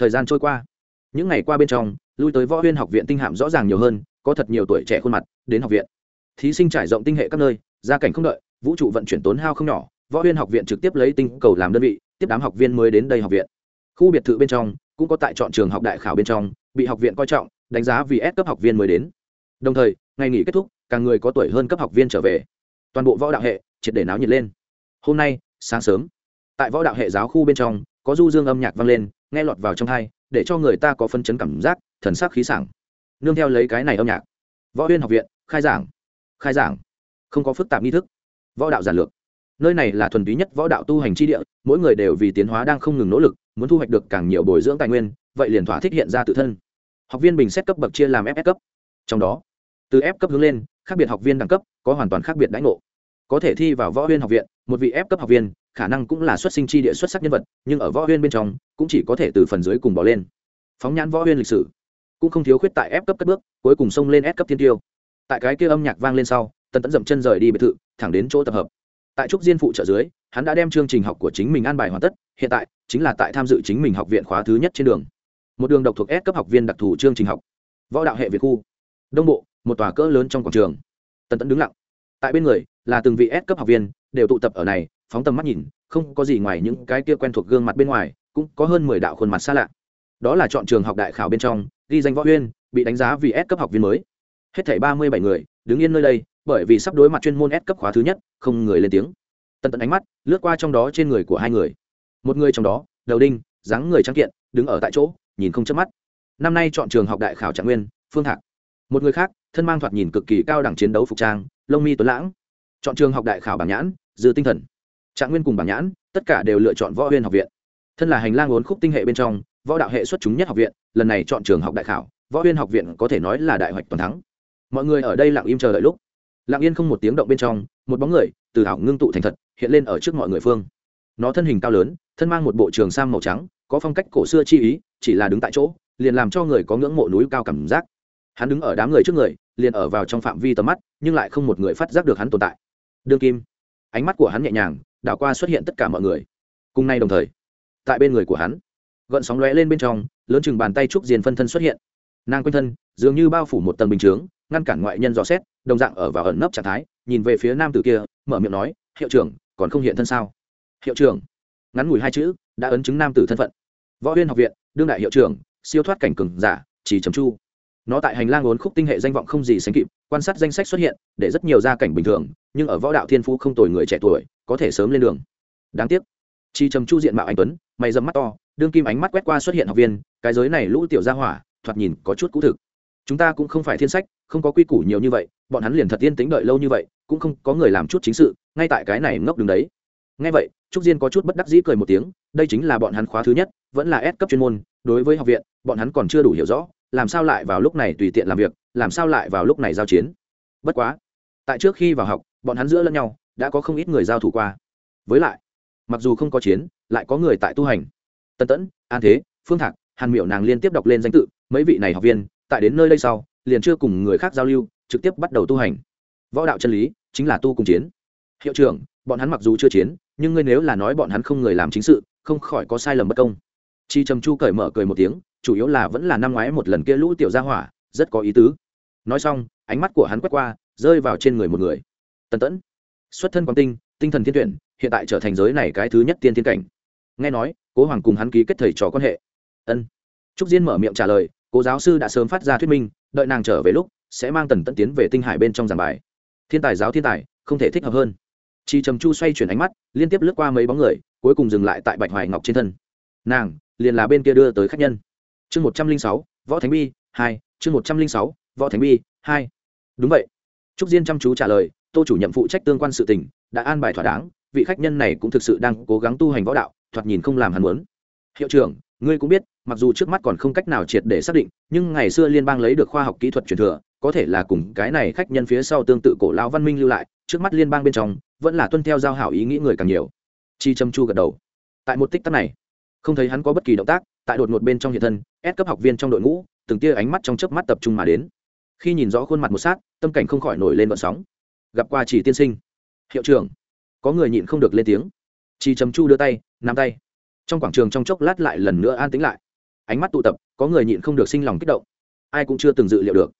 thời gian trôi qua. Những ngày qua bên trong, lui tới võ huyên học viện tinh hạm rõ ràng nhiều hơn, có thật nhiều tuổi trẻ khuôn mặt, đến học viện. Thí sinh trải rộng tinh hệ các nơi, gia cảnh không đợi, vũ trụ vận chuyển tốn hao không nhỏ, võ huyên học viện trực tiếp lấy tinh cầu làm đơn vị, tiếp đám học viên mới đến đây học viện. Khu biệt thự bên trong, cũng có tại chọn trường học đại khảo bên trong, bị học viện coi trọng, đánh giá vì ép cấp học viên mới đến. Đồng thời, ngày nghỉ kết thúc càng người có tuổi hơn cấp học viên trở về. Toàn bộ võ đạo hệ, triệt để náo nhiệt lên. Hôm nay, sáng sớm, tại võ đạo hệ giáo khu bên trong, có du dương âm nhạc vang lên nghe lọt vào trong thai, để cho người ta có phân chấn cảm giác, thần sắc khí sảng. Nương theo lấy cái này âm nhạc. Võ huyên học viện, khai giảng. Khai giảng. Không có phức tạp nghi thức. Võ đạo giản lược. Nơi này là thuần túy nhất võ đạo tu hành tri địa, mỗi người đều vì tiến hóa đang không ngừng nỗ lực, muốn thu hoạch được càng nhiều bồi dưỡng tài nguyên, vậy liền thỏa thích hiện ra tự thân. Học viên bình xét cấp bậc chia làm ff cấp. Trong đó, từ f cấp hướng lên, khác biệt học viên đẳng cấp, có hoàn toàn khác biệt đãi ngộ. Có thể thi vào võ huyên học viện, một vị f cấp học viên khả năng cũng là xuất sinh chi địa xuất sắc nhân vật, nhưng ở võ huyên bên trong, cũng chỉ có thể từ phần dưới cùng bỏ lên. Phóng nhãn võ huyên lịch sử, cũng không thiếu khuyết tại ép cấp cất bước, cuối cùng xông lên ép cấp thiên tiêu. Tại cái kia âm nhạc vang lên sau, tần tẫn dậm chân rời đi biệt thự, thẳng đến chỗ tập hợp. Tại trúc diên phụ trợ dưới, hắn đã đem chương trình học của chính mình an bài hoàn tất, hiện tại chính là tại tham dự chính mình học viện khóa thứ nhất trên đường. Một đường độc thuộc S cấp học viên đặc thù chương trình học. Võ đạo hệ việt khu. Đông bộ, một tòa cỡ lớn trong quảng trường. Tần tẫn đứng lặng. Tại bên người là từng vị S cấp học viên, đều tụ tập ở này phóng tầm mắt nhìn, không có gì ngoài những cái kia quen thuộc gương mặt bên ngoài, cũng có hơn mười đạo khuôn mặt xa lạ. Đó là chọn trường học đại khảo bên trong, ghi danh võ huyên, bị đánh giá vì S cấp học viên mới. Hết thảy ba mươi bảy người, đứng yên nơi đây, bởi vì sắp đối mặt chuyên môn S cấp khóa thứ nhất, không người lên tiếng. Tần tận ánh mắt, lướt qua trong đó trên người của hai người. Một người trong đó, đầu đinh, dáng người trắng kiện, đứng ở tại chỗ, nhìn không chớp mắt. Năm nay chọn trường học đại khảo trạng nguyên, phương thạc. Một người khác, thân mang thoạt nhìn cực kỳ cao đẳng chiến đấu phục trang, lông mi tuấn lãng. Chọn trường học đại khảo bảng nhãn, dư tinh thần trạng nguyên cùng bảng nhãn, tất cả đều lựa chọn võ huyên học viện. Thân là hành lang ốn khúc tinh hệ bên trong, võ đạo hệ xuất chúng nhất học viện, lần này chọn trường học đại khảo, võ huyên học viện có thể nói là đại hoạch toàn thắng. Mọi người ở đây lặng im chờ đợi lúc. Lặng yên không một tiếng động bên trong, một bóng người, từ ảo ngưng tụ thành thật, hiện lên ở trước mọi người phương. Nó thân hình cao lớn, thân mang một bộ trường sam màu trắng, có phong cách cổ xưa chi ý, chỉ là đứng tại chỗ, liền làm cho người có ngưỡng mộ núi cao cảm giác. Hắn đứng ở đám người trước người, liền ở vào trong phạm vi tầm mắt, nhưng lại không một người phát giác được hắn tồn tại. Đương kim. Ánh mắt của hắn nhẹ nhàng đảo qua xuất hiện tất cả mọi người. Cùng nay đồng thời, tại bên người của hắn, gợn sóng lóe lên bên trong, lớn chừng bàn tay trúc diền phân thân xuất hiện. Nàng quanh thân, dường như bao phủ một tầng bình chướng, ngăn cản ngoại nhân dò xét, đồng dạng ở vào ẩn nấp trạng thái, nhìn về phía nam tử kia, mở miệng nói, hiệu trưởng, còn không hiện thân sao? Hiệu trưởng. Ngắn ngủi hai chữ, đã ấn chứng nam tử thân phận. Võ huyên học viện, đương đại hiệu trưởng, siêu thoát cảnh cường giả, chỉ trầm chu nó tại hành lang ốn khúc tinh hệ danh vọng không gì sánh kịp, quan sát danh sách xuất hiện, để rất nhiều gia cảnh bình thường, nhưng ở võ đạo thiên phú không tồi người trẻ tuổi có thể sớm lên đường. Đáng tiếc, chi trầm chu diện mạo anh tuấn, mày dầm mắt to, đương kim ánh mắt quét qua xuất hiện học viên, cái giới này lũ tiểu gia hỏa, thoạt nhìn có chút cũ thực. Chúng ta cũng không phải thiên sách, không có quy củ nhiều như vậy, bọn hắn liền thật yên tính đợi lâu như vậy, cũng không có người làm chút chính sự, ngay tại cái này ngốc đường đấy. Ngay vậy, trúc diên có chút bất đắc dĩ cười một tiếng, đây chính là bọn hắn khóa thứ nhất, vẫn là S cấp chuyên môn, đối với học viện, bọn hắn còn chưa đủ hiểu rõ, làm sao lại vào lúc này tùy tiện làm việc, làm sao lại vào lúc này giao chiến. Bất quá, tại trước khi vào học, bọn hắn giữa lẫn nhau đã có không ít người giao thủ qua. Với lại, mặc dù không có chiến, lại có người tại tu hành. Tân tẫn, an thế, phương thạc, hàn Miệu nàng liên tiếp đọc lên danh tự, mấy vị này học viên, tại đến nơi đây sau, liền chưa cùng người khác giao lưu, trực tiếp bắt đầu tu hành. Võ đạo chân lý chính là tu cùng chiến. Hiệu trưởng, bọn hắn mặc dù chưa chiến, nhưng ngươi nếu là nói bọn hắn không người làm chính sự, không khỏi có sai lầm bất công. Chi trầm chu cởi mở cười một tiếng, chủ yếu là vẫn là năm ngoái một lần kia lũ tiểu gia hỏa, rất có ý tứ. Nói xong, ánh mắt của hắn quét qua, rơi vào trên người một người. Tần tẫn xuất thân quang tinh tinh thần thiên tuyển, hiện tại trở thành giới này cái thứ nhất tiên thiên cảnh. Nghe nói, cố hoàng cùng hắn ký kết thầy trò quan hệ. Ân. Trúc diên mở miệng trả lời, cố giáo sư đã sớm phát ra thuyết minh, đợi nàng trở về lúc, sẽ mang tần tẫn tiến về tinh hải bên trong giảng bài. Thiên tài giáo thiên tài, không thể thích hợp hơn. Chi trầm chu xoay chuyển ánh mắt, liên tiếp lướt qua mấy bóng người, cuối cùng dừng lại tại bạch hoài ngọc trên thân. Nàng, liền là bên kia đưa tới khách nhân. Chương một trăm linh sáu, võ thánh bi, hai, chương một trăm linh sáu, võ thánh bi, hai. Đúng vậy. Trúc diên chăm chú trả lời tô chủ nhiệm phụ trách tương quan sự tình, đã an bài thỏa đáng, vị khách nhân này cũng thực sự đang cố gắng tu hành võ đạo, thoạt nhìn không làm hắn muốn. Hiệu trưởng, ngươi cũng biết, mặc dù trước mắt còn không cách nào triệt để xác định, nhưng ngày xưa liên bang lấy được khoa học kỹ thuật truyền thừa, có thể là cùng cái này khách nhân phía sau tương tự cổ lão văn minh lưu lại, trước mắt liên bang bên trong, vẫn là tuân theo giao hảo ý nghĩ người càng nhiều. Chi châm chu gật đầu. Tại một tích tắc này, không thấy hắn có bất kỳ động tác, tại đột ngột bên trong hiện thân ép cấp học viên trong đội ngũ, từng tia ánh mắt trong chớp mắt tập trung mà đến. Khi nhìn rõ khuôn mặt một sát, tâm cảnh không khỏi nổi lên vận sóng gặp qua chỉ tiên sinh. Hiệu trưởng. Có người nhịn không được lên tiếng. Chi trầm chu đưa tay, nắm tay. Trong quảng trường trong chốc lát lại lần nữa an tĩnh lại. Ánh mắt tụ tập, có người nhịn không được sinh lòng kích động. Ai cũng chưa từng dự liệu được.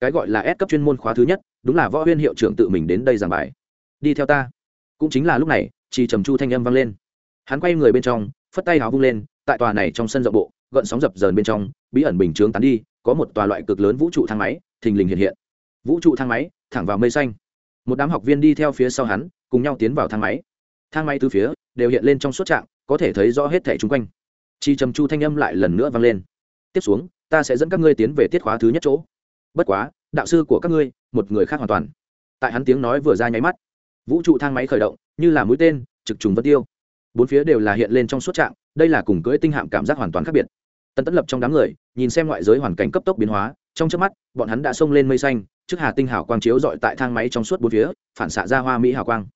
Cái gọi là S cấp chuyên môn khóa thứ nhất, đúng là võ huyên hiệu trưởng tự mình đến đây giảng bài. Đi theo ta. Cũng chính là lúc này, chỉ trầm chu thanh âm vang lên. Hắn quay người bên trong, phất tay áo vung lên, tại tòa này trong sân rộng bộ, gợn sóng dập dờn bên trong, bí ẩn bình chướng tán đi, có một tòa loại cực lớn vũ trụ thang máy, thình lình hiện hiện. Vũ trụ thang máy, thẳng vào mây xanh một đám học viên đi theo phía sau hắn, cùng nhau tiến vào thang máy. Thang máy từ phía đều hiện lên trong suốt trạng, có thể thấy rõ hết thẻ chung quanh. Chi trầm chu thanh âm lại lần nữa vang lên. Tiếp xuống, ta sẽ dẫn các ngươi tiến về tiết khóa thứ nhất chỗ. Bất quá, đạo sư của các ngươi, một người khác hoàn toàn. Tại hắn tiếng nói vừa ra nháy mắt, vũ trụ thang máy khởi động, như là mũi tên, trực trùng vân tiêu. Bốn phía đều là hiện lên trong suốt trạng, đây là cùng cưỡi tinh hạm cảm giác hoàn toàn khác biệt. Tân tấn lập trong đám người, nhìn xem ngoại giới hoàn cảnh cấp tốc biến hóa, trong trước mắt, bọn hắn đã xông lên mây xanh trước hà tinh hào quang chiếu dọi tại thang máy trong suốt bốn phía, phản xạ ra hoa mỹ hào quang.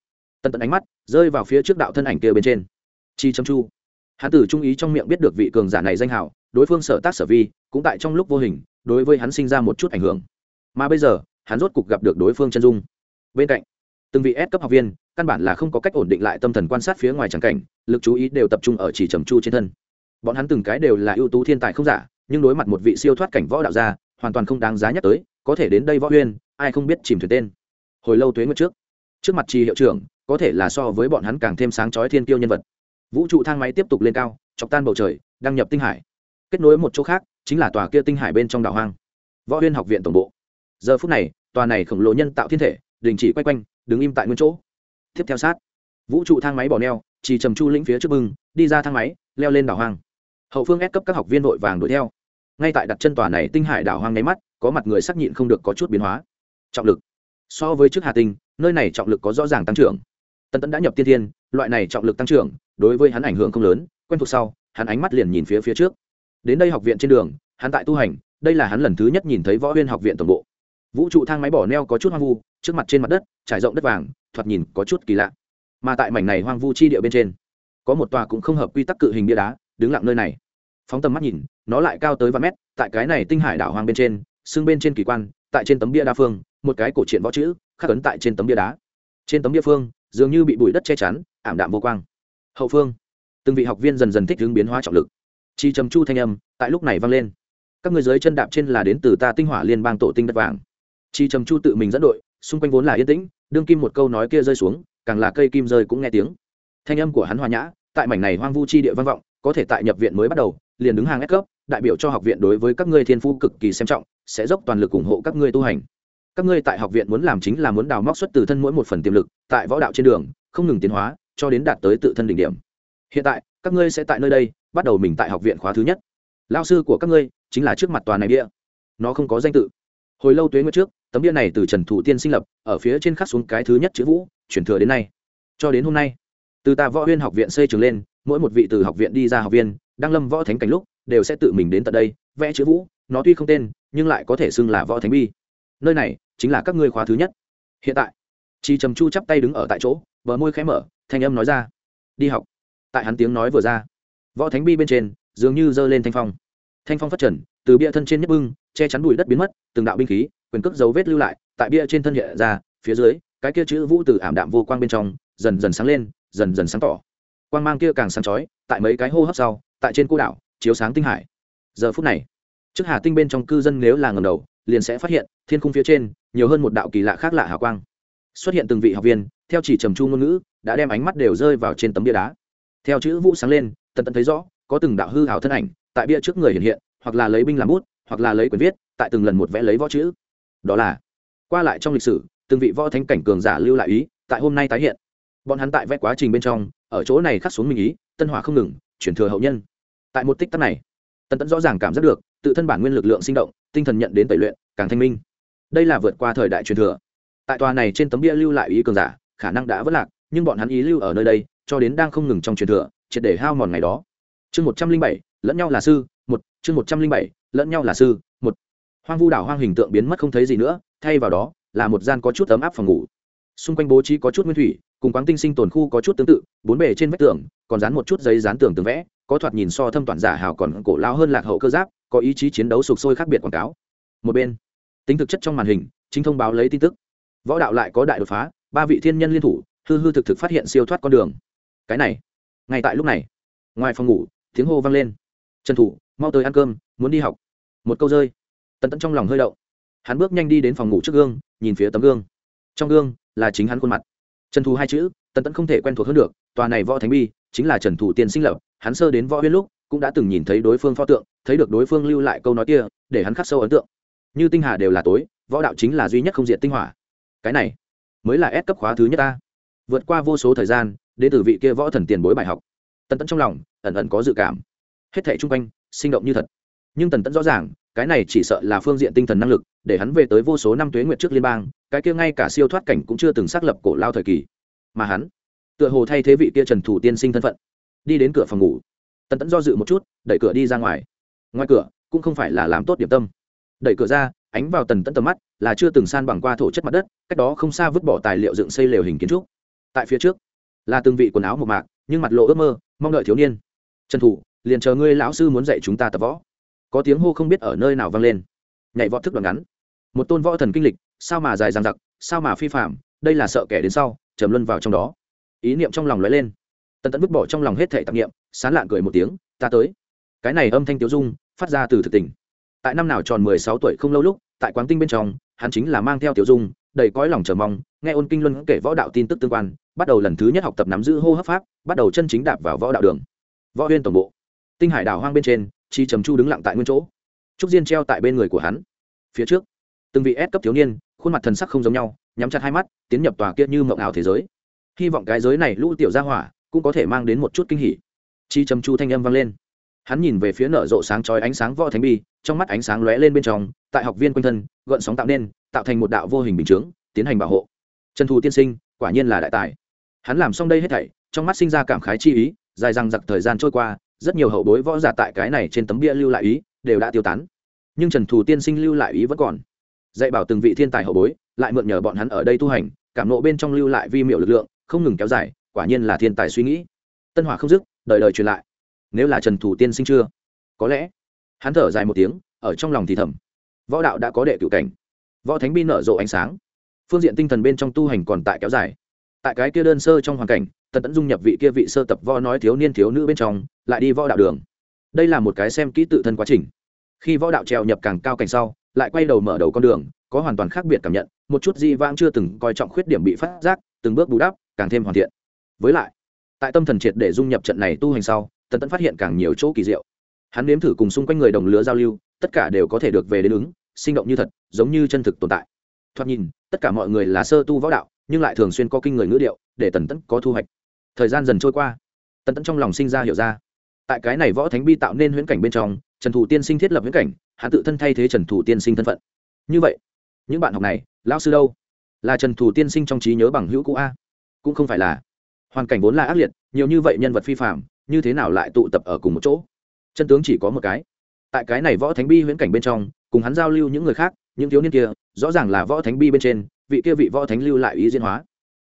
Tần tận ánh mắt rơi vào phía trước đạo thân ảnh kia bên trên. Chi châm chu. Hắn tử trung ý trong miệng biết được vị cường giả này danh hào, đối phương sở tác sở vi, cũng tại trong lúc vô hình, đối với hắn sinh ra một chút ảnh hưởng. Mà bây giờ, hắn rốt cục gặp được đối phương chân dung. Bên cạnh, từng vị S cấp học viên, căn bản là không có cách ổn định lại tâm thần quan sát phía ngoài tràng cảnh, lực chú ý đều tập trung ở chỉ trầm chu trên thân. Bọn hắn từng cái đều là ưu tú thiên tài không giả, nhưng đối mặt một vị siêu thoát cảnh võ đạo gia, hoàn toàn không đáng giá nhắc tới có thể đến đây võ huyên, ai không biết chìm thuyền tên. Hồi lâu tuế nguyệt trước trước mặt trì hiệu trưởng, có thể là so với bọn hắn càng thêm sáng chói thiên tiêu nhân vật. Vũ trụ thang máy tiếp tục lên cao, chọc tan bầu trời, đăng nhập tinh hải. Kết nối một chỗ khác, chính là tòa kia tinh hải bên trong đảo hoang. Võ huyên học viện tổng bộ. Giờ phút này, tòa này khổng lồ nhân tạo thiên thể, đình chỉ quay quanh, đứng im tại nguyên chỗ. Tiếp theo sát, vũ trụ thang máy bỏ neo chỉ trầm chu lĩnh phía trước bưng, đi ra thang máy, leo lên đảo hoang. Hậu phương ép cấp các học viên vội vàng đuổi theo ngay tại đặt chân tòa này tinh hải đảo hoang nháy mắt, có mặt người xác nhịn không được có chút biến hóa. Trọng lực. So với trước hà tinh, nơi này trọng lực có rõ ràng tăng trưởng. Tần Tẫn đã nhập tiên thiên, loại này trọng lực tăng trưởng, đối với hắn ảnh hưởng không lớn, quen thuộc sau, hắn ánh mắt liền nhìn phía phía trước. Đến đây học viện trên đường, hắn tại tu hành, đây là hắn lần thứ nhất nhìn thấy võ huyên học viện tổng bộ. Vũ trụ thang máy bỏ neo có chút hoang vu, trước mặt trên mặt đất, trải rộng đất vàng, thoạt nhìn có chút kỳ lạ. Mà tại mảnh này hoang vu chi địa bên trên, có một tòa cũng không hợp quy tắc cự hình bia đá, đứng lặng nơi này. Phóng tầm mắt nhìn nó lại cao tới vài mét, tại cái này tinh hải đảo hoang bên trên xương bên trên kỳ quan, tại trên tấm bia đa phương, một cái cổ truyện võ chữ, khắc ấn tại trên tấm bia đá. Trên tấm bia phương, dường như bị bụi đất che chắn, ảm đạm vô quang. Hậu phương, từng vị học viên dần dần thích hướng biến hóa trọng lực. Chi trầm chu thanh âm, tại lúc này vang lên. Các người dưới chân đạp trên là đến từ ta tinh hỏa liên bang tổ tinh đất vàng. Chi trầm chu tự mình dẫn đội, xung quanh vốn là yên tĩnh, đương kim một câu nói kia rơi xuống, càng là cây kim rơi cũng nghe tiếng. Thanh âm của hắn hòa nhã, tại mảnh này hoang vu chi địa vang vọng, có thể tại nhập viện mới bắt đầu, liền đứng hàng S cấp đại biểu cho học viện đối với các ngươi thiên phú cực kỳ xem trọng, sẽ dốc toàn lực ủng hộ các ngươi tu hành. Các ngươi tại học viện muốn làm chính là muốn đào móc xuất từ thân mỗi một phần tiềm lực, tại võ đạo trên đường, không ngừng tiến hóa, cho đến đạt tới tự thân đỉnh điểm. Hiện tại, các ngươi sẽ tại nơi đây, bắt đầu mình tại học viện khóa thứ nhất. Lao sư của các ngươi chính là trước mặt tòa này bia. Nó không có danh tự. Hồi lâu tuế nguyệt trước, tấm bia này từ trần thủ tiên sinh lập, ở phía trên khắc xuống cái thứ nhất chữ vũ chuyển thừa đến nay. Cho đến hôm nay, từ ta võ huyên học viện xây trường lên, mỗi một vị từ học viện đi ra học viên, đang lâm võ thánh cảnh lúc đều sẽ tự mình đến tận đây, vẽ chữ vũ, nó tuy không tên, nhưng lại có thể xưng là võ thánh bi. Nơi này chính là các ngươi khóa thứ nhất. Hiện tại, chi trầm chu chắp tay đứng ở tại chỗ, bờ môi khẽ mở, thanh âm nói ra, đi học. Tại hắn tiếng nói vừa ra, võ thánh bi bên trên dường như giơ lên thanh phong. Thanh phong phát trần, từ bia thân trên nhất bưng, che chắn bụi đất biến mất, từng đạo binh khí, quyền cước dấu vết lưu lại, tại bia trên thân hiện ra, phía dưới, cái kia chữ vũ từ ảm đạm vô quang bên trong, dần dần sáng lên, dần dần sáng tỏ. Quang mang kia càng sáng chói, tại mấy cái hô hấp sau, tại trên cô đảo chiếu sáng tinh hải. Giờ phút này, trước hà tinh bên trong cư dân nếu là ngầm đầu, liền sẽ phát hiện, thiên khung phía trên, nhiều hơn một đạo kỳ lạ khác lạ hào quang. Xuất hiện từng vị học viên, theo chỉ trầm chu ngôn ngữ, đã đem ánh mắt đều rơi vào trên tấm bia đá. Theo chữ vũ sáng lên, tần tận thấy rõ, có từng đạo hư hào thân ảnh, tại bia trước người hiện hiện, hoặc là lấy binh làm bút, hoặc là lấy quyền viết, tại từng lần một vẽ lấy võ chữ. Đó là, qua lại trong lịch sử, từng vị võ thánh cảnh cường giả lưu lại ý, tại hôm nay tái hiện. Bọn hắn tại vẽ quá trình bên trong, ở chỗ này khắc xuống mình ý, tân hỏa không ngừng, chuyển thừa hậu nhân tại một tích tắc này, tần tẫn rõ ràng cảm giác được, tự thân bản nguyên lực lượng sinh động, tinh thần nhận đến tẩy luyện, càng thanh minh. Đây là vượt qua thời đại truyền thừa. Tại tòa này trên tấm bia lưu lại ý cường giả, khả năng đã vất lạc, nhưng bọn hắn ý lưu ở nơi đây, cho đến đang không ngừng trong truyền thừa, triệt để hao mòn ngày đó. Chương một trăm linh bảy, lẫn nhau là sư, một, chương một trăm linh bảy, lẫn nhau là sư, một. Hoang vu đảo hoang hình tượng biến mất không thấy gì nữa, thay vào đó, là một gian có chút ấm áp phòng ngủ. Xung quanh bố trí có chút nguyên thủy, cùng quáng tinh sinh tồn khu có chút tương tự, bốn bề trên vách tường, còn dán một chút giấy dán tường tường vẽ có thoạt nhìn so thâm toàn giả hào còn cổ lao hơn lạc hậu cơ giáp, có ý chí chiến đấu sục sôi khác biệt quảng cáo. Một bên, tính thực chất trong màn hình, chính thông báo lấy tin tức. Võ đạo lại có đại đột phá, ba vị thiên nhân liên thủ, hư hư thực thực phát hiện siêu thoát con đường. Cái này, ngay tại lúc này, ngoài phòng ngủ, tiếng hô vang lên. Trần thủ, mau tới ăn cơm, muốn đi học. Một câu rơi. Tần tẫn trong lòng hơi đậu hắn bước nhanh đi đến phòng ngủ trước gương, nhìn phía tấm gương. Trong gương là chính hắn khuôn mặt. Trần thù hai chữ, tần tẫn không thể quen thuộc hơn được, tòa này võ thánh bi chính là trần thủ tiên sinh lập hắn sơ đến võ huyên lúc, cũng đã từng nhìn thấy đối phương pho tượng, thấy được đối phương lưu lại câu nói kia, để hắn khắc sâu ấn tượng. Như tinh hà đều là tối, võ đạo chính là duy nhất không diện tinh hỏa. Cái này, mới là ép cấp khóa thứ nhất ta. Vượt qua vô số thời gian đến từ vị kia võ thần tiền bối bài học. Tần tẫn trong lòng, ẩn ẩn có dự cảm. Hết thảy chung quanh, sinh động như thật. Nhưng tần tẫn rõ ràng, cái này chỉ sợ là phương diện tinh thần năng lực, để hắn về tới vô số năm tuế nguyệt trước liên bang, cái kia ngay cả siêu thoát cảnh cũng chưa từng xác lập cổ lao thời kỳ. Mà hắn, tựa hồ thay thế vị kia trần thủ tiên sinh thân phận đi đến cửa phòng ngủ. Tần tẫn do dự một chút, đẩy cửa đi ra ngoài. Ngoài cửa, cũng không phải là làm tốt điểm tâm. Đẩy cửa ra, ánh vào tần tẫn tầm mắt là chưa từng san bằng qua thổ chất mặt đất, cách đó không xa vứt bỏ tài liệu dựng xây lều hình kiến trúc. Tại phía trước, là từng vị quần áo mộc mạc, nhưng mặt lộ ước mơ, mong đợi thiếu niên. Trần thủ, liền chờ ngươi lão sư muốn dạy chúng ta tập võ. Có tiếng hô không biết ở nơi nào vang lên. Nhảy võ thức đoạn ngắn. Một tôn võ thần kinh lịch, sao mà dài dằng dặc, sao mà phi phạm đây là sợ kẻ đến sau, trầm luân vào trong đó. Ý niệm trong lòng lóe lên tần tẫn vứt bỏ trong lòng hết thể tạp niệm, sán lạn cười một tiếng, ta tới. Cái này âm thanh tiếu dung, phát ra từ thực tình. Tại năm nào tròn mười sáu tuổi không lâu lúc, tại quán tinh bên trong, hắn chính là mang theo tiểu dung, đầy cõi lòng chờ mong, nghe ôn kinh luân kể võ đạo tin tức tương quan, bắt đầu lần thứ nhất học tập nắm giữ hô hấp pháp, bắt đầu chân chính đạp vào võ đạo đường. Võ huyên tổng bộ. Tinh hải đảo hoang bên trên, chi trầm chu đứng lặng tại nguyên chỗ. Trúc diên treo tại bên người của hắn. Phía trước, từng vị ép cấp thiếu niên, khuôn mặt thần sắc không giống nhau, nhắm chặt hai mắt, tiến nhập tòa kia như mộng ảo thế giới. Hy vọng cái giới này lũ tiểu gia hỏa cũng có thể mang đến một chút kinh hỉ. Chi trầm chu thanh âm vang lên. Hắn nhìn về phía nở rộ sáng chói ánh sáng võ thánh bi, trong mắt ánh sáng lóe lên bên trong, tại học viên quanh thân, gợn sóng tạo nên, tạo thành một đạo vô hình bình chướng, tiến hành bảo hộ. Trần thù tiên sinh, quả nhiên là đại tài. Hắn làm xong đây hết thảy, trong mắt sinh ra cảm khái chi ý, dài rằng giặc thời gian trôi qua, rất nhiều hậu bối võ giả tại cái này trên tấm bia lưu lại ý, đều đã tiêu tán. Nhưng trần thù tiên sinh lưu lại ý vẫn còn. Dạy bảo từng vị thiên tài hậu bối, lại mượn nhờ bọn hắn ở đây tu hành, cảm nộ bên trong lưu lại vi miệu lực lượng, không ngừng kéo dài quả nhiên là thiên tài suy nghĩ. Tân hỏa không dứt đời đời truyền lại. Nếu là trần thủ tiên sinh chưa? Có lẽ. Hắn thở dài một tiếng, ở trong lòng thì thầm. Võ đạo đã có đệ cựu cảnh. Võ thánh bi nở rộ ánh sáng. Phương diện tinh thần bên trong tu hành còn tại kéo dài. Tại cái kia đơn sơ trong hoàn cảnh, tần tẫn dung nhập vị kia vị sơ tập võ nói thiếu niên thiếu nữ bên trong, lại đi võ đạo đường. Đây là một cái xem kỹ tự thân quá trình. Khi võ đạo trèo nhập càng cao cảnh sau, lại quay đầu mở đầu con đường, có hoàn toàn khác biệt cảm nhận, một chút di vãng chưa từng coi trọng khuyết điểm bị phát giác, từng bước bù đắp, càng thêm hoàn thiện với lại, tại tâm thần triệt để dung nhập trận này tu hành sau, tần tẫn phát hiện càng nhiều chỗ kỳ diệu. Hắn nếm thử cùng xung quanh người đồng lứa giao lưu, tất cả đều có thể được về đến ứng, sinh động như thật, giống như chân thực tồn tại. Thoạt nhìn, tất cả mọi người là sơ tu võ đạo, nhưng lại thường xuyên có kinh người ngữ điệu, để tần tẫn có thu hoạch. Thời gian dần trôi qua, tần tẫn trong lòng sinh ra hiểu ra. Tại cái này võ thánh bi tạo nên huyễn cảnh bên trong, trần thủ tiên sinh thiết lập huyễn cảnh, hắn tự thân thay thế trần thủ tiên sinh thân phận. Như vậy, những bạn học này, lão sư đâu? Là trần thủ tiên sinh trong trí nhớ bằng hữu cũ a? Cũng không phải là hoàn cảnh vốn là ác liệt, nhiều như vậy nhân vật phi phạm như thế nào lại tụ tập ở cùng một chỗ? Chân tướng chỉ có một cái. Tại cái này võ thánh bi huyễn cảnh bên trong, cùng hắn giao lưu những người khác, những thiếu niên kia, rõ ràng là võ thánh bi bên trên, vị kia vị võ thánh lưu lại ý diễn hóa.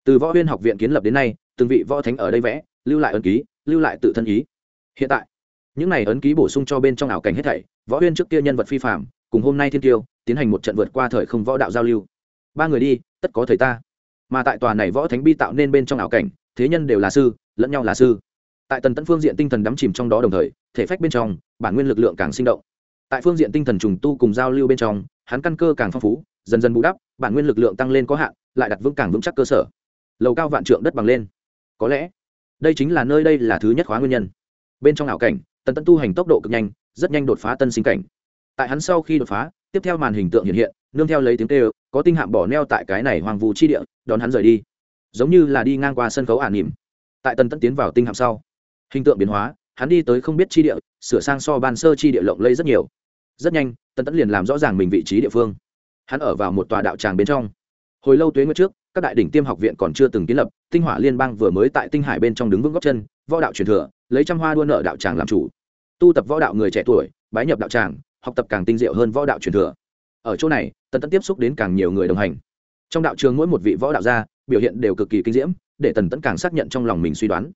Từ võ huyên học viện kiến lập đến nay, từng vị võ thánh ở đây vẽ, lưu lại ấn ký, lưu lại tự thân ý. Hiện tại, những này ấn ký bổ sung cho bên trong ảo cảnh hết thảy, võ huyên trước kia nhân vật phi phạm cùng hôm nay thiên tiêu, tiến hành một trận vượt qua thời không võ đạo giao lưu. Ba người đi, tất có thời ta. Mà tại tòa này võ thánh bi tạo nên bên trong ảo cảnh thế nhân đều là sư, lẫn nhau là sư. Tại tần tẫn phương diện tinh thần đắm chìm trong đó đồng thời, thể phách bên trong, bản nguyên lực lượng càng sinh động. Tại phương diện tinh thần trùng tu cùng giao lưu bên trong, hắn căn cơ càng phong phú, dần dần bù đắp, bản nguyên lực lượng tăng lên có hạn, lại đặt vững càng vững chắc cơ sở. Lầu cao vạn trượng đất bằng lên. Có lẽ, đây chính là nơi đây là thứ nhất khóa nguyên nhân. Bên trong ảo cảnh, tần tẫn tu hành tốc độ cực nhanh, rất nhanh đột phá tân sinh cảnh. Tại hắn sau khi đột phá, tiếp theo màn hình tượng hiện hiện, nương theo lấy tiếng kêu, có tinh hạm bỏ neo tại cái này hoàng vũ chi địa, đón hắn rời đi giống như là đi ngang qua sân khấu ả nỉm. Tại tần tẫn tiến vào tinh hạm sau, hình tượng biến hóa, hắn đi tới không biết chi địa, sửa sang so ban sơ chi địa lộng lây rất nhiều. Rất nhanh, tần tẫn liền làm rõ ràng mình vị trí địa phương. Hắn ở vào một tòa đạo tràng bên trong. Hồi lâu tuế nguyệt trước, các đại đỉnh tiêm học viện còn chưa từng kiến lập, tinh hỏa liên bang vừa mới tại tinh hải bên trong đứng vững góc chân, võ đạo truyền thừa, lấy trăm hoa đua nợ đạo tràng làm chủ. Tu tập võ đạo người trẻ tuổi, bái nhập đạo tràng, học tập càng tinh diệu hơn võ đạo truyền thừa. Ở chỗ này, tần tẫn tiếp xúc đến càng nhiều người đồng hành. Trong đạo trường mỗi một vị võ đạo gia biểu hiện đều cực kỳ kinh diễm, để tần tẫn càng xác nhận trong lòng mình suy đoán.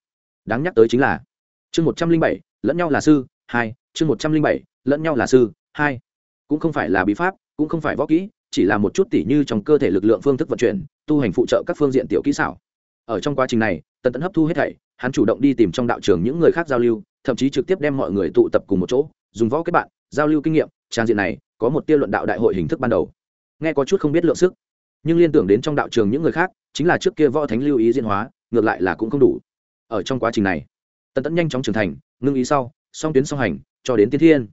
Đáng nhắc tới chính là, chương một trăm linh bảy, lẫn nhau là sư, hai, chương một trăm linh bảy, lẫn nhau là sư, hai. Cũng không phải là bí pháp, cũng không phải võ kỹ, chỉ là một chút tỉ như trong cơ thể lực lượng phương thức vận chuyển, tu hành phụ trợ các phương diện tiểu kỹ xảo. Ở trong quá trình này, tần tẫn hấp thu hết thảy, hắn chủ động đi tìm trong đạo trường những người khác giao lưu, thậm chí trực tiếp đem mọi người tụ tập cùng một chỗ, dùng võ kết bạn, giao lưu kinh nghiệm. Trang diện này, có một tia luận đạo đại hội hình thức ban đầu. Nghe có chút không biết lượng sức nhưng liên tưởng đến trong đạo trường những người khác, chính là trước kia võ thánh lưu ý diễn hóa, ngược lại là cũng không đủ. Ở trong quá trình này, tần tẫn nhanh chóng trưởng thành, ngưng ý sau, song tuyến song hành, cho đến tiên thiên.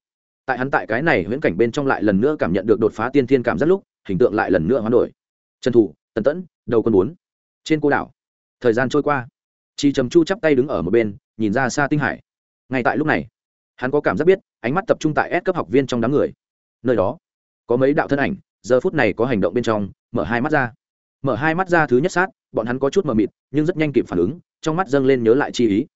Tại hắn tại cái này huyễn cảnh bên trong lại lần nữa cảm nhận được đột phá tiên thiên cảm giác lúc, hình tượng lại lần nữa hoán đổi. Trần thủ, tần tẫn, đầu quân bốn. Trên cô đảo, thời gian trôi qua. Chi trầm chu chắp tay đứng ở một bên, nhìn ra xa tinh hải. Ngay tại lúc này, hắn có cảm giác biết, ánh mắt tập trung tại S cấp học viên trong đám người. Nơi đó, có mấy đạo thân ảnh giờ phút này có hành động bên trong, mở hai mắt ra. Mở hai mắt ra thứ nhất sát, bọn hắn có chút mờ mịt, nhưng rất nhanh kịp phản ứng, trong mắt dâng lên nhớ lại chi ý.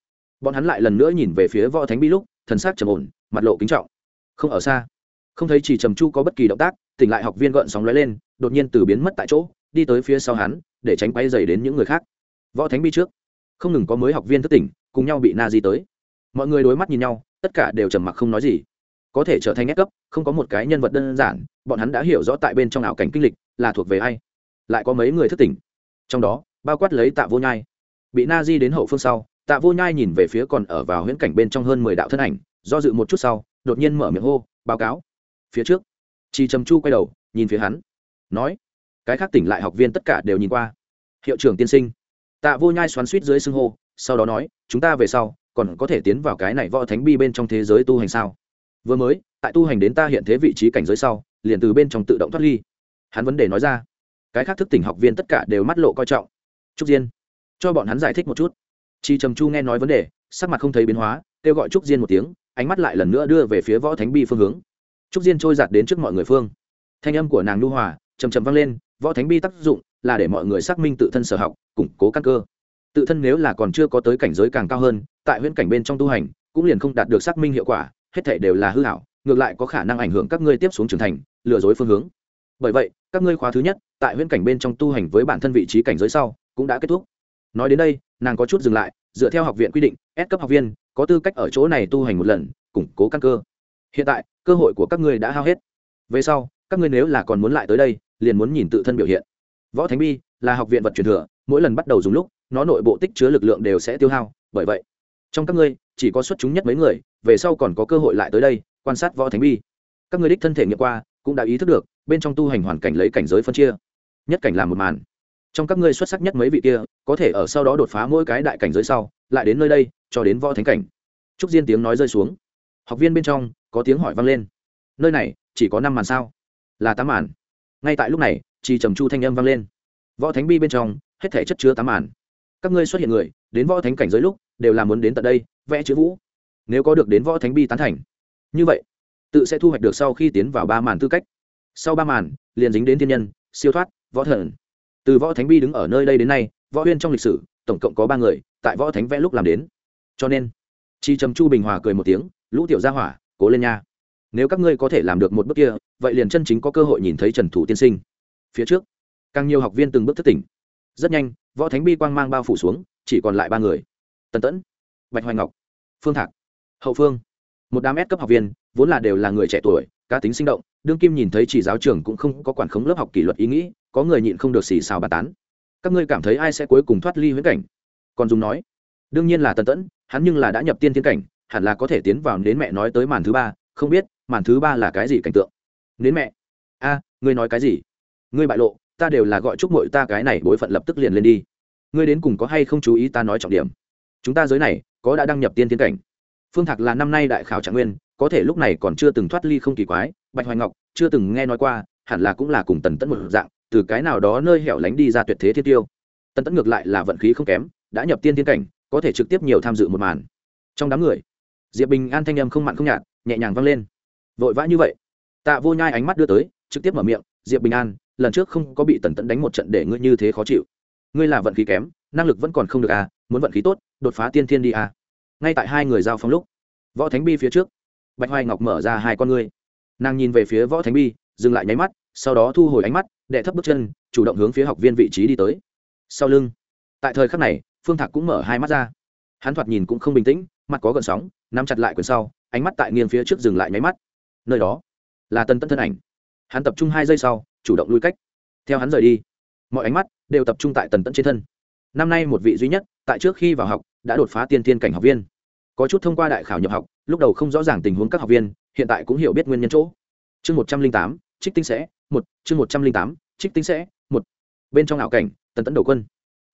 Bọn hắn lại lần nữa nhìn về phía võ thánh bi lúc, thần sắc trầm ổn, mặt lộ kính trọng. Không ở xa. Không thấy chỉ trầm chu có bất kỳ động tác, tỉnh lại học viên gợn sóng lóe lên, đột nhiên từ biến mất tại chỗ, đi tới phía sau hắn, để tránh quay dày đến những người khác. Võ thánh bi trước. Không ngừng có mới học viên thức tỉnh, cùng nhau bị na di tới. Mọi người đối mắt nhìn nhau, tất cả đều trầm mặc không nói gì có thể trở thành ép cấp, không có một cái nhân vật đơn giản, bọn hắn đã hiểu rõ tại bên trong ảo cảnh kinh lịch, là thuộc về ai. Lại có mấy người thức tỉnh. Trong đó, bao quát lấy tạ vô nhai. Bị na di đến hậu phương sau, tạ vô nhai nhìn về phía còn ở vào huyễn cảnh bên trong hơn mười đạo thân ảnh, do dự một chút sau, đột nhiên mở miệng hô, báo cáo. Phía trước, chi trầm chu quay đầu, nhìn phía hắn, nói, cái khác tỉnh lại học viên tất cả đều nhìn qua. Hiệu trưởng tiên sinh. Tạ vô nhai xoắn suýt dưới xưng hô, sau đó nói, chúng ta về sau còn có thể tiến vào cái này võ thánh bi bên trong thế giới tu hành sao? Vừa mới, tại tu hành đến ta hiện thế vị trí cảnh giới sau, liền từ bên trong tự động thoát ly. Hắn vấn đề nói ra. Cái khác thức tỉnh học viên tất cả đều mắt lộ coi trọng. Trúc diên, cho bọn hắn giải thích một chút. Chi trầm chu nghe nói vấn đề, sắc mặt không thấy biến hóa, kêu gọi trúc diên một tiếng, ánh mắt lại lần nữa đưa về phía võ thánh bi phương hướng. Trúc diên trôi giạt đến trước mọi người phương. Thanh âm của nàng nu hòa trầm trầm vang lên, võ thánh bi tác dụng là để mọi người xác minh tự thân sở học, củng cố căn cơ. Tự thân nếu là còn chưa có tới cảnh giới càng cao hơn, tại huyễn cảnh bên trong tu hành, cũng liền không đạt được xác minh hiệu quả hết thể đều là hư hảo, ngược lại có khả năng ảnh hưởng các ngươi tiếp xuống trưởng thành, lừa dối phương hướng. Bởi vậy, các ngươi khóa thứ nhất, tại huyễn cảnh bên trong tu hành với bản thân vị trí cảnh giới sau, cũng đã kết thúc. Nói đến đây, nàng có chút dừng lại, dựa theo học viện quy định, S cấp học viên, có tư cách ở chỗ này tu hành một lần, củng cố căn cơ. Hiện tại, cơ hội của các ngươi đã hao hết. Về sau, các ngươi nếu là còn muốn lại tới đây, liền muốn nhìn tự thân biểu hiện. Võ thánh bi là học viện vật truyền thừa, mỗi lần bắt đầu dùng lúc, nó nội bộ tích chứa lực lượng đều sẽ tiêu hao, bởi vậy, trong các ngươi, chỉ có xuất chúng nhất mấy người về sau còn có cơ hội lại tới đây, quan sát võ thánh bi. Các ngươi đích thân thể nghiệm qua, cũng đã ý thức được, bên trong tu hành hoàn cảnh lấy cảnh giới phân chia. Nhất cảnh làm một màn. Trong các ngươi xuất sắc nhất mấy vị kia, có thể ở sau đó đột phá mỗi cái đại cảnh giới sau, lại đến nơi đây, cho đến võ thánh cảnh. Trúc diên tiếng nói rơi xuống. Học viên bên trong, có tiếng hỏi vang lên. Nơi này, chỉ có năm màn sao? Là tám màn. Ngay tại lúc này chỉ trầm chu thanh âm vang lên. Võ thánh bi bên trong, hết thể chất chứa tám màn. Các ngươi xuất hiện người, đến võ thánh cảnh giới lúc, đều là muốn đến tận đây, vẽ chữ vũ nếu có được đến võ thánh bi tán thành. Như vậy, tự sẽ thu hoạch được sau khi tiến vào ba màn tư cách. Sau ba màn, liền dính đến thiên nhân, siêu thoát, võ thần. Từ võ thánh bi đứng ở nơi đây đến nay, võ huyên trong lịch sử, tổng cộng có ba người, tại võ thánh vẽ lúc làm đến. Cho nên, chi trầm chu bình hòa cười một tiếng, lũ tiểu gia hỏa, cố lên nha. Nếu các ngươi có thể làm được một bước kia, vậy liền chân chính có cơ hội nhìn thấy trần thủ tiên sinh. Phía trước, càng nhiều học viên từng bước thất tỉnh. Rất nhanh, võ thánh bi quang mang bao phủ xuống, chỉ còn lại ba người. Tần tẫn, bạch hoài ngọc, phương thạc hậu phương. Một đám S cấp học viên, vốn là đều là người trẻ tuổi, cá tính sinh động, đương kim nhìn thấy chỉ giáo trưởng cũng không có quản khống lớp học kỷ luật ý nghĩ, có người nhịn không được xì xào bà tán. Các ngươi cảm thấy ai sẽ cuối cùng thoát ly huyễn cảnh? Còn dùng nói, đương nhiên là tần tẫn, hắn nhưng là đã nhập tiên tiến cảnh, hẳn là có thể tiến vào đến mẹ nói tới màn thứ ba, không biết màn thứ ba là cái gì cảnh tượng. Đến mẹ, a, ngươi nói cái gì? Ngươi bại lộ, ta đều là gọi chúc mội ta cái này bối phận lập tức liền lên đi. Ngươi đến cùng có hay không chú ý ta nói trọng điểm? Chúng ta giới này có đã đăng nhập tiên tiến cảnh phương thạc là năm nay đại khảo trạng nguyên, có thể lúc này còn chưa từng thoát ly không kỳ quái, bạch hoài ngọc, chưa từng nghe nói qua, hẳn là cũng là cùng tần tẫn một dạng, từ cái nào đó nơi hẻo lánh đi ra tuyệt thế thiên tiêu. Tần tẫn ngược lại là vận khí không kém, đã nhập tiên thiên cảnh, có thể trực tiếp nhiều tham dự một màn. Trong đám người, diệp bình an thanh âm không mặn không nhạt, nhẹ nhàng vang lên. Vội vã như vậy, tạ vô nhai ánh mắt đưa tới, trực tiếp mở miệng, diệp bình an, lần trước không có bị tần tẫn đánh một trận để ngươi như thế khó chịu. Ngươi là vận khí kém, năng lực vẫn còn không được à muốn vận khí tốt, đột phá tiên thiên đi à ngay tại hai người giao phong lúc, võ thánh bi phía trước, bạch hoài ngọc mở ra hai con ngươi. Nàng nhìn về phía võ thánh bi, dừng lại nháy mắt, sau đó thu hồi ánh mắt, đệ thấp bước chân, chủ động hướng phía học viên vị trí đi tới. Sau lưng, tại thời khắc này, phương thạc cũng mở hai mắt ra. Hắn thoạt nhìn cũng không bình tĩnh, mặt có gợn sóng, nắm chặt lại quyền sau, ánh mắt tại nghiêng phía trước dừng lại nháy mắt. Nơi đó, là tân tân thân ảnh. Hắn tập trung hai giây sau, chủ động lui cách. Theo hắn rời đi, mọi ánh mắt đều tập trung tại tần tẫn trên thân. Năm nay một vị duy nhất, tại trước khi vào học, đã đột phá tiên thiên cảnh học viên có chút thông qua đại khảo nhập học, lúc đầu không rõ ràng tình huống các học viên, hiện tại cũng hiểu biết nguyên nhân chỗ. Chương một trăm linh tám, trích tinh sẽ, một, chương một trăm linh tám, trích tinh sẽ, một. Bên trong ảo cảnh, tần tẫn đầu quân.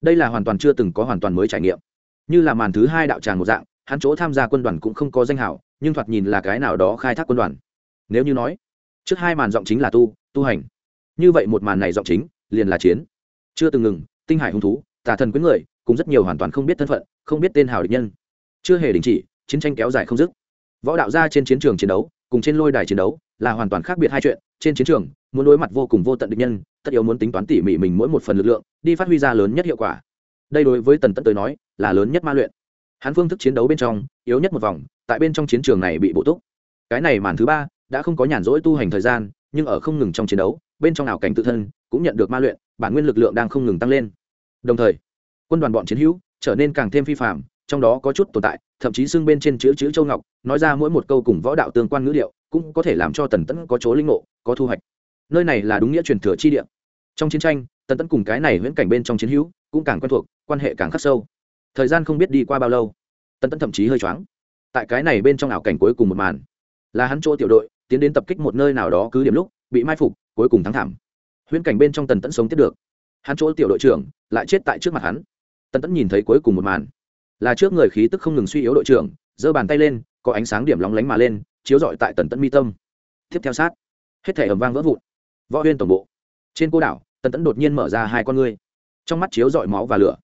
Đây là hoàn toàn chưa từng có hoàn toàn mới trải nghiệm. Như là màn thứ hai đạo tràng một dạng, hắn chỗ tham gia quân đoàn cũng không có danh hảo, nhưng thoạt nhìn là cái nào đó khai thác quân đoàn. Nếu như nói, trước hai màn giọng chính là tu tu hành. Như vậy một màn này giọng chính, liền là chiến. Chưa từng ngừng, tinh hải hung thú, tà thần quyến người, cùng rất nhiều hoàn toàn không biết thân phận, không biết tên hào địch nhân chưa hề đình chỉ, chiến tranh kéo dài không dứt. Võ đạo gia trên chiến trường chiến đấu, cùng trên lôi đài chiến đấu, là hoàn toàn khác biệt hai chuyện. Trên chiến trường, muốn đối mặt vô cùng vô tận địch nhân, tất yếu muốn tính toán tỉ mỉ mình mỗi một phần lực lượng, đi phát huy ra lớn nhất hiệu quả. Đây đối với tần tẫn tới nói, là lớn nhất ma luyện. Hắn phương thức chiến đấu bên trong, yếu nhất một vòng, tại bên trong chiến trường này bị bổ túc. Cái này màn thứ ba, đã không có nhàn rỗi tu hành thời gian, nhưng ở không ngừng trong chiến đấu, bên trong ảo cảnh tự thân, cũng nhận được ma luyện, bản nguyên lực lượng đang không ngừng tăng lên. Đồng thời, quân đoàn bọn chiến hữu, trở nên càng thêm phi phạm trong đó có chút tồn tại, thậm chí xưng bên trên chữ chữ châu ngọc, nói ra mỗi một câu cùng võ đạo tương quan ngữ điệu, cũng có thể làm cho tần tẫn có chỗ linh ngộ, có thu hoạch. Nơi này là đúng nghĩa truyền thừa chi địa. Trong chiến tranh, tần tẫn cùng cái này viễn cảnh bên trong chiến hữu, cũng càng quen thuộc, quan hệ càng khắc sâu. Thời gian không biết đi qua bao lâu, tần tẫn thậm chí hơi choáng. Tại cái này bên trong ảo cảnh cuối cùng một màn, là hắn chỗ tiểu đội, tiến đến tập kích một nơi nào đó cứ điểm lúc, bị mai phục, cuối cùng thắng thảm. Huyễn cảnh bên trong tần tẫn sống tiếp được. Hắn chỗ tiểu đội trưởng lại chết tại trước mặt hắn. Tần tẫn nhìn thấy cuối cùng một màn là trước người khí tức không ngừng suy yếu đội trưởng, giơ bàn tay lên, có ánh sáng điểm lóng lánh mà lên, chiếu rọi tại tần tẫn mi tâm. Tiếp theo sát, hết thể ầm vang vỡ vụn. Võ huyên tổng bộ, trên cô đảo, tần tẫn đột nhiên mở ra hai con ngươi. Trong mắt chiếu rọi máu và lửa.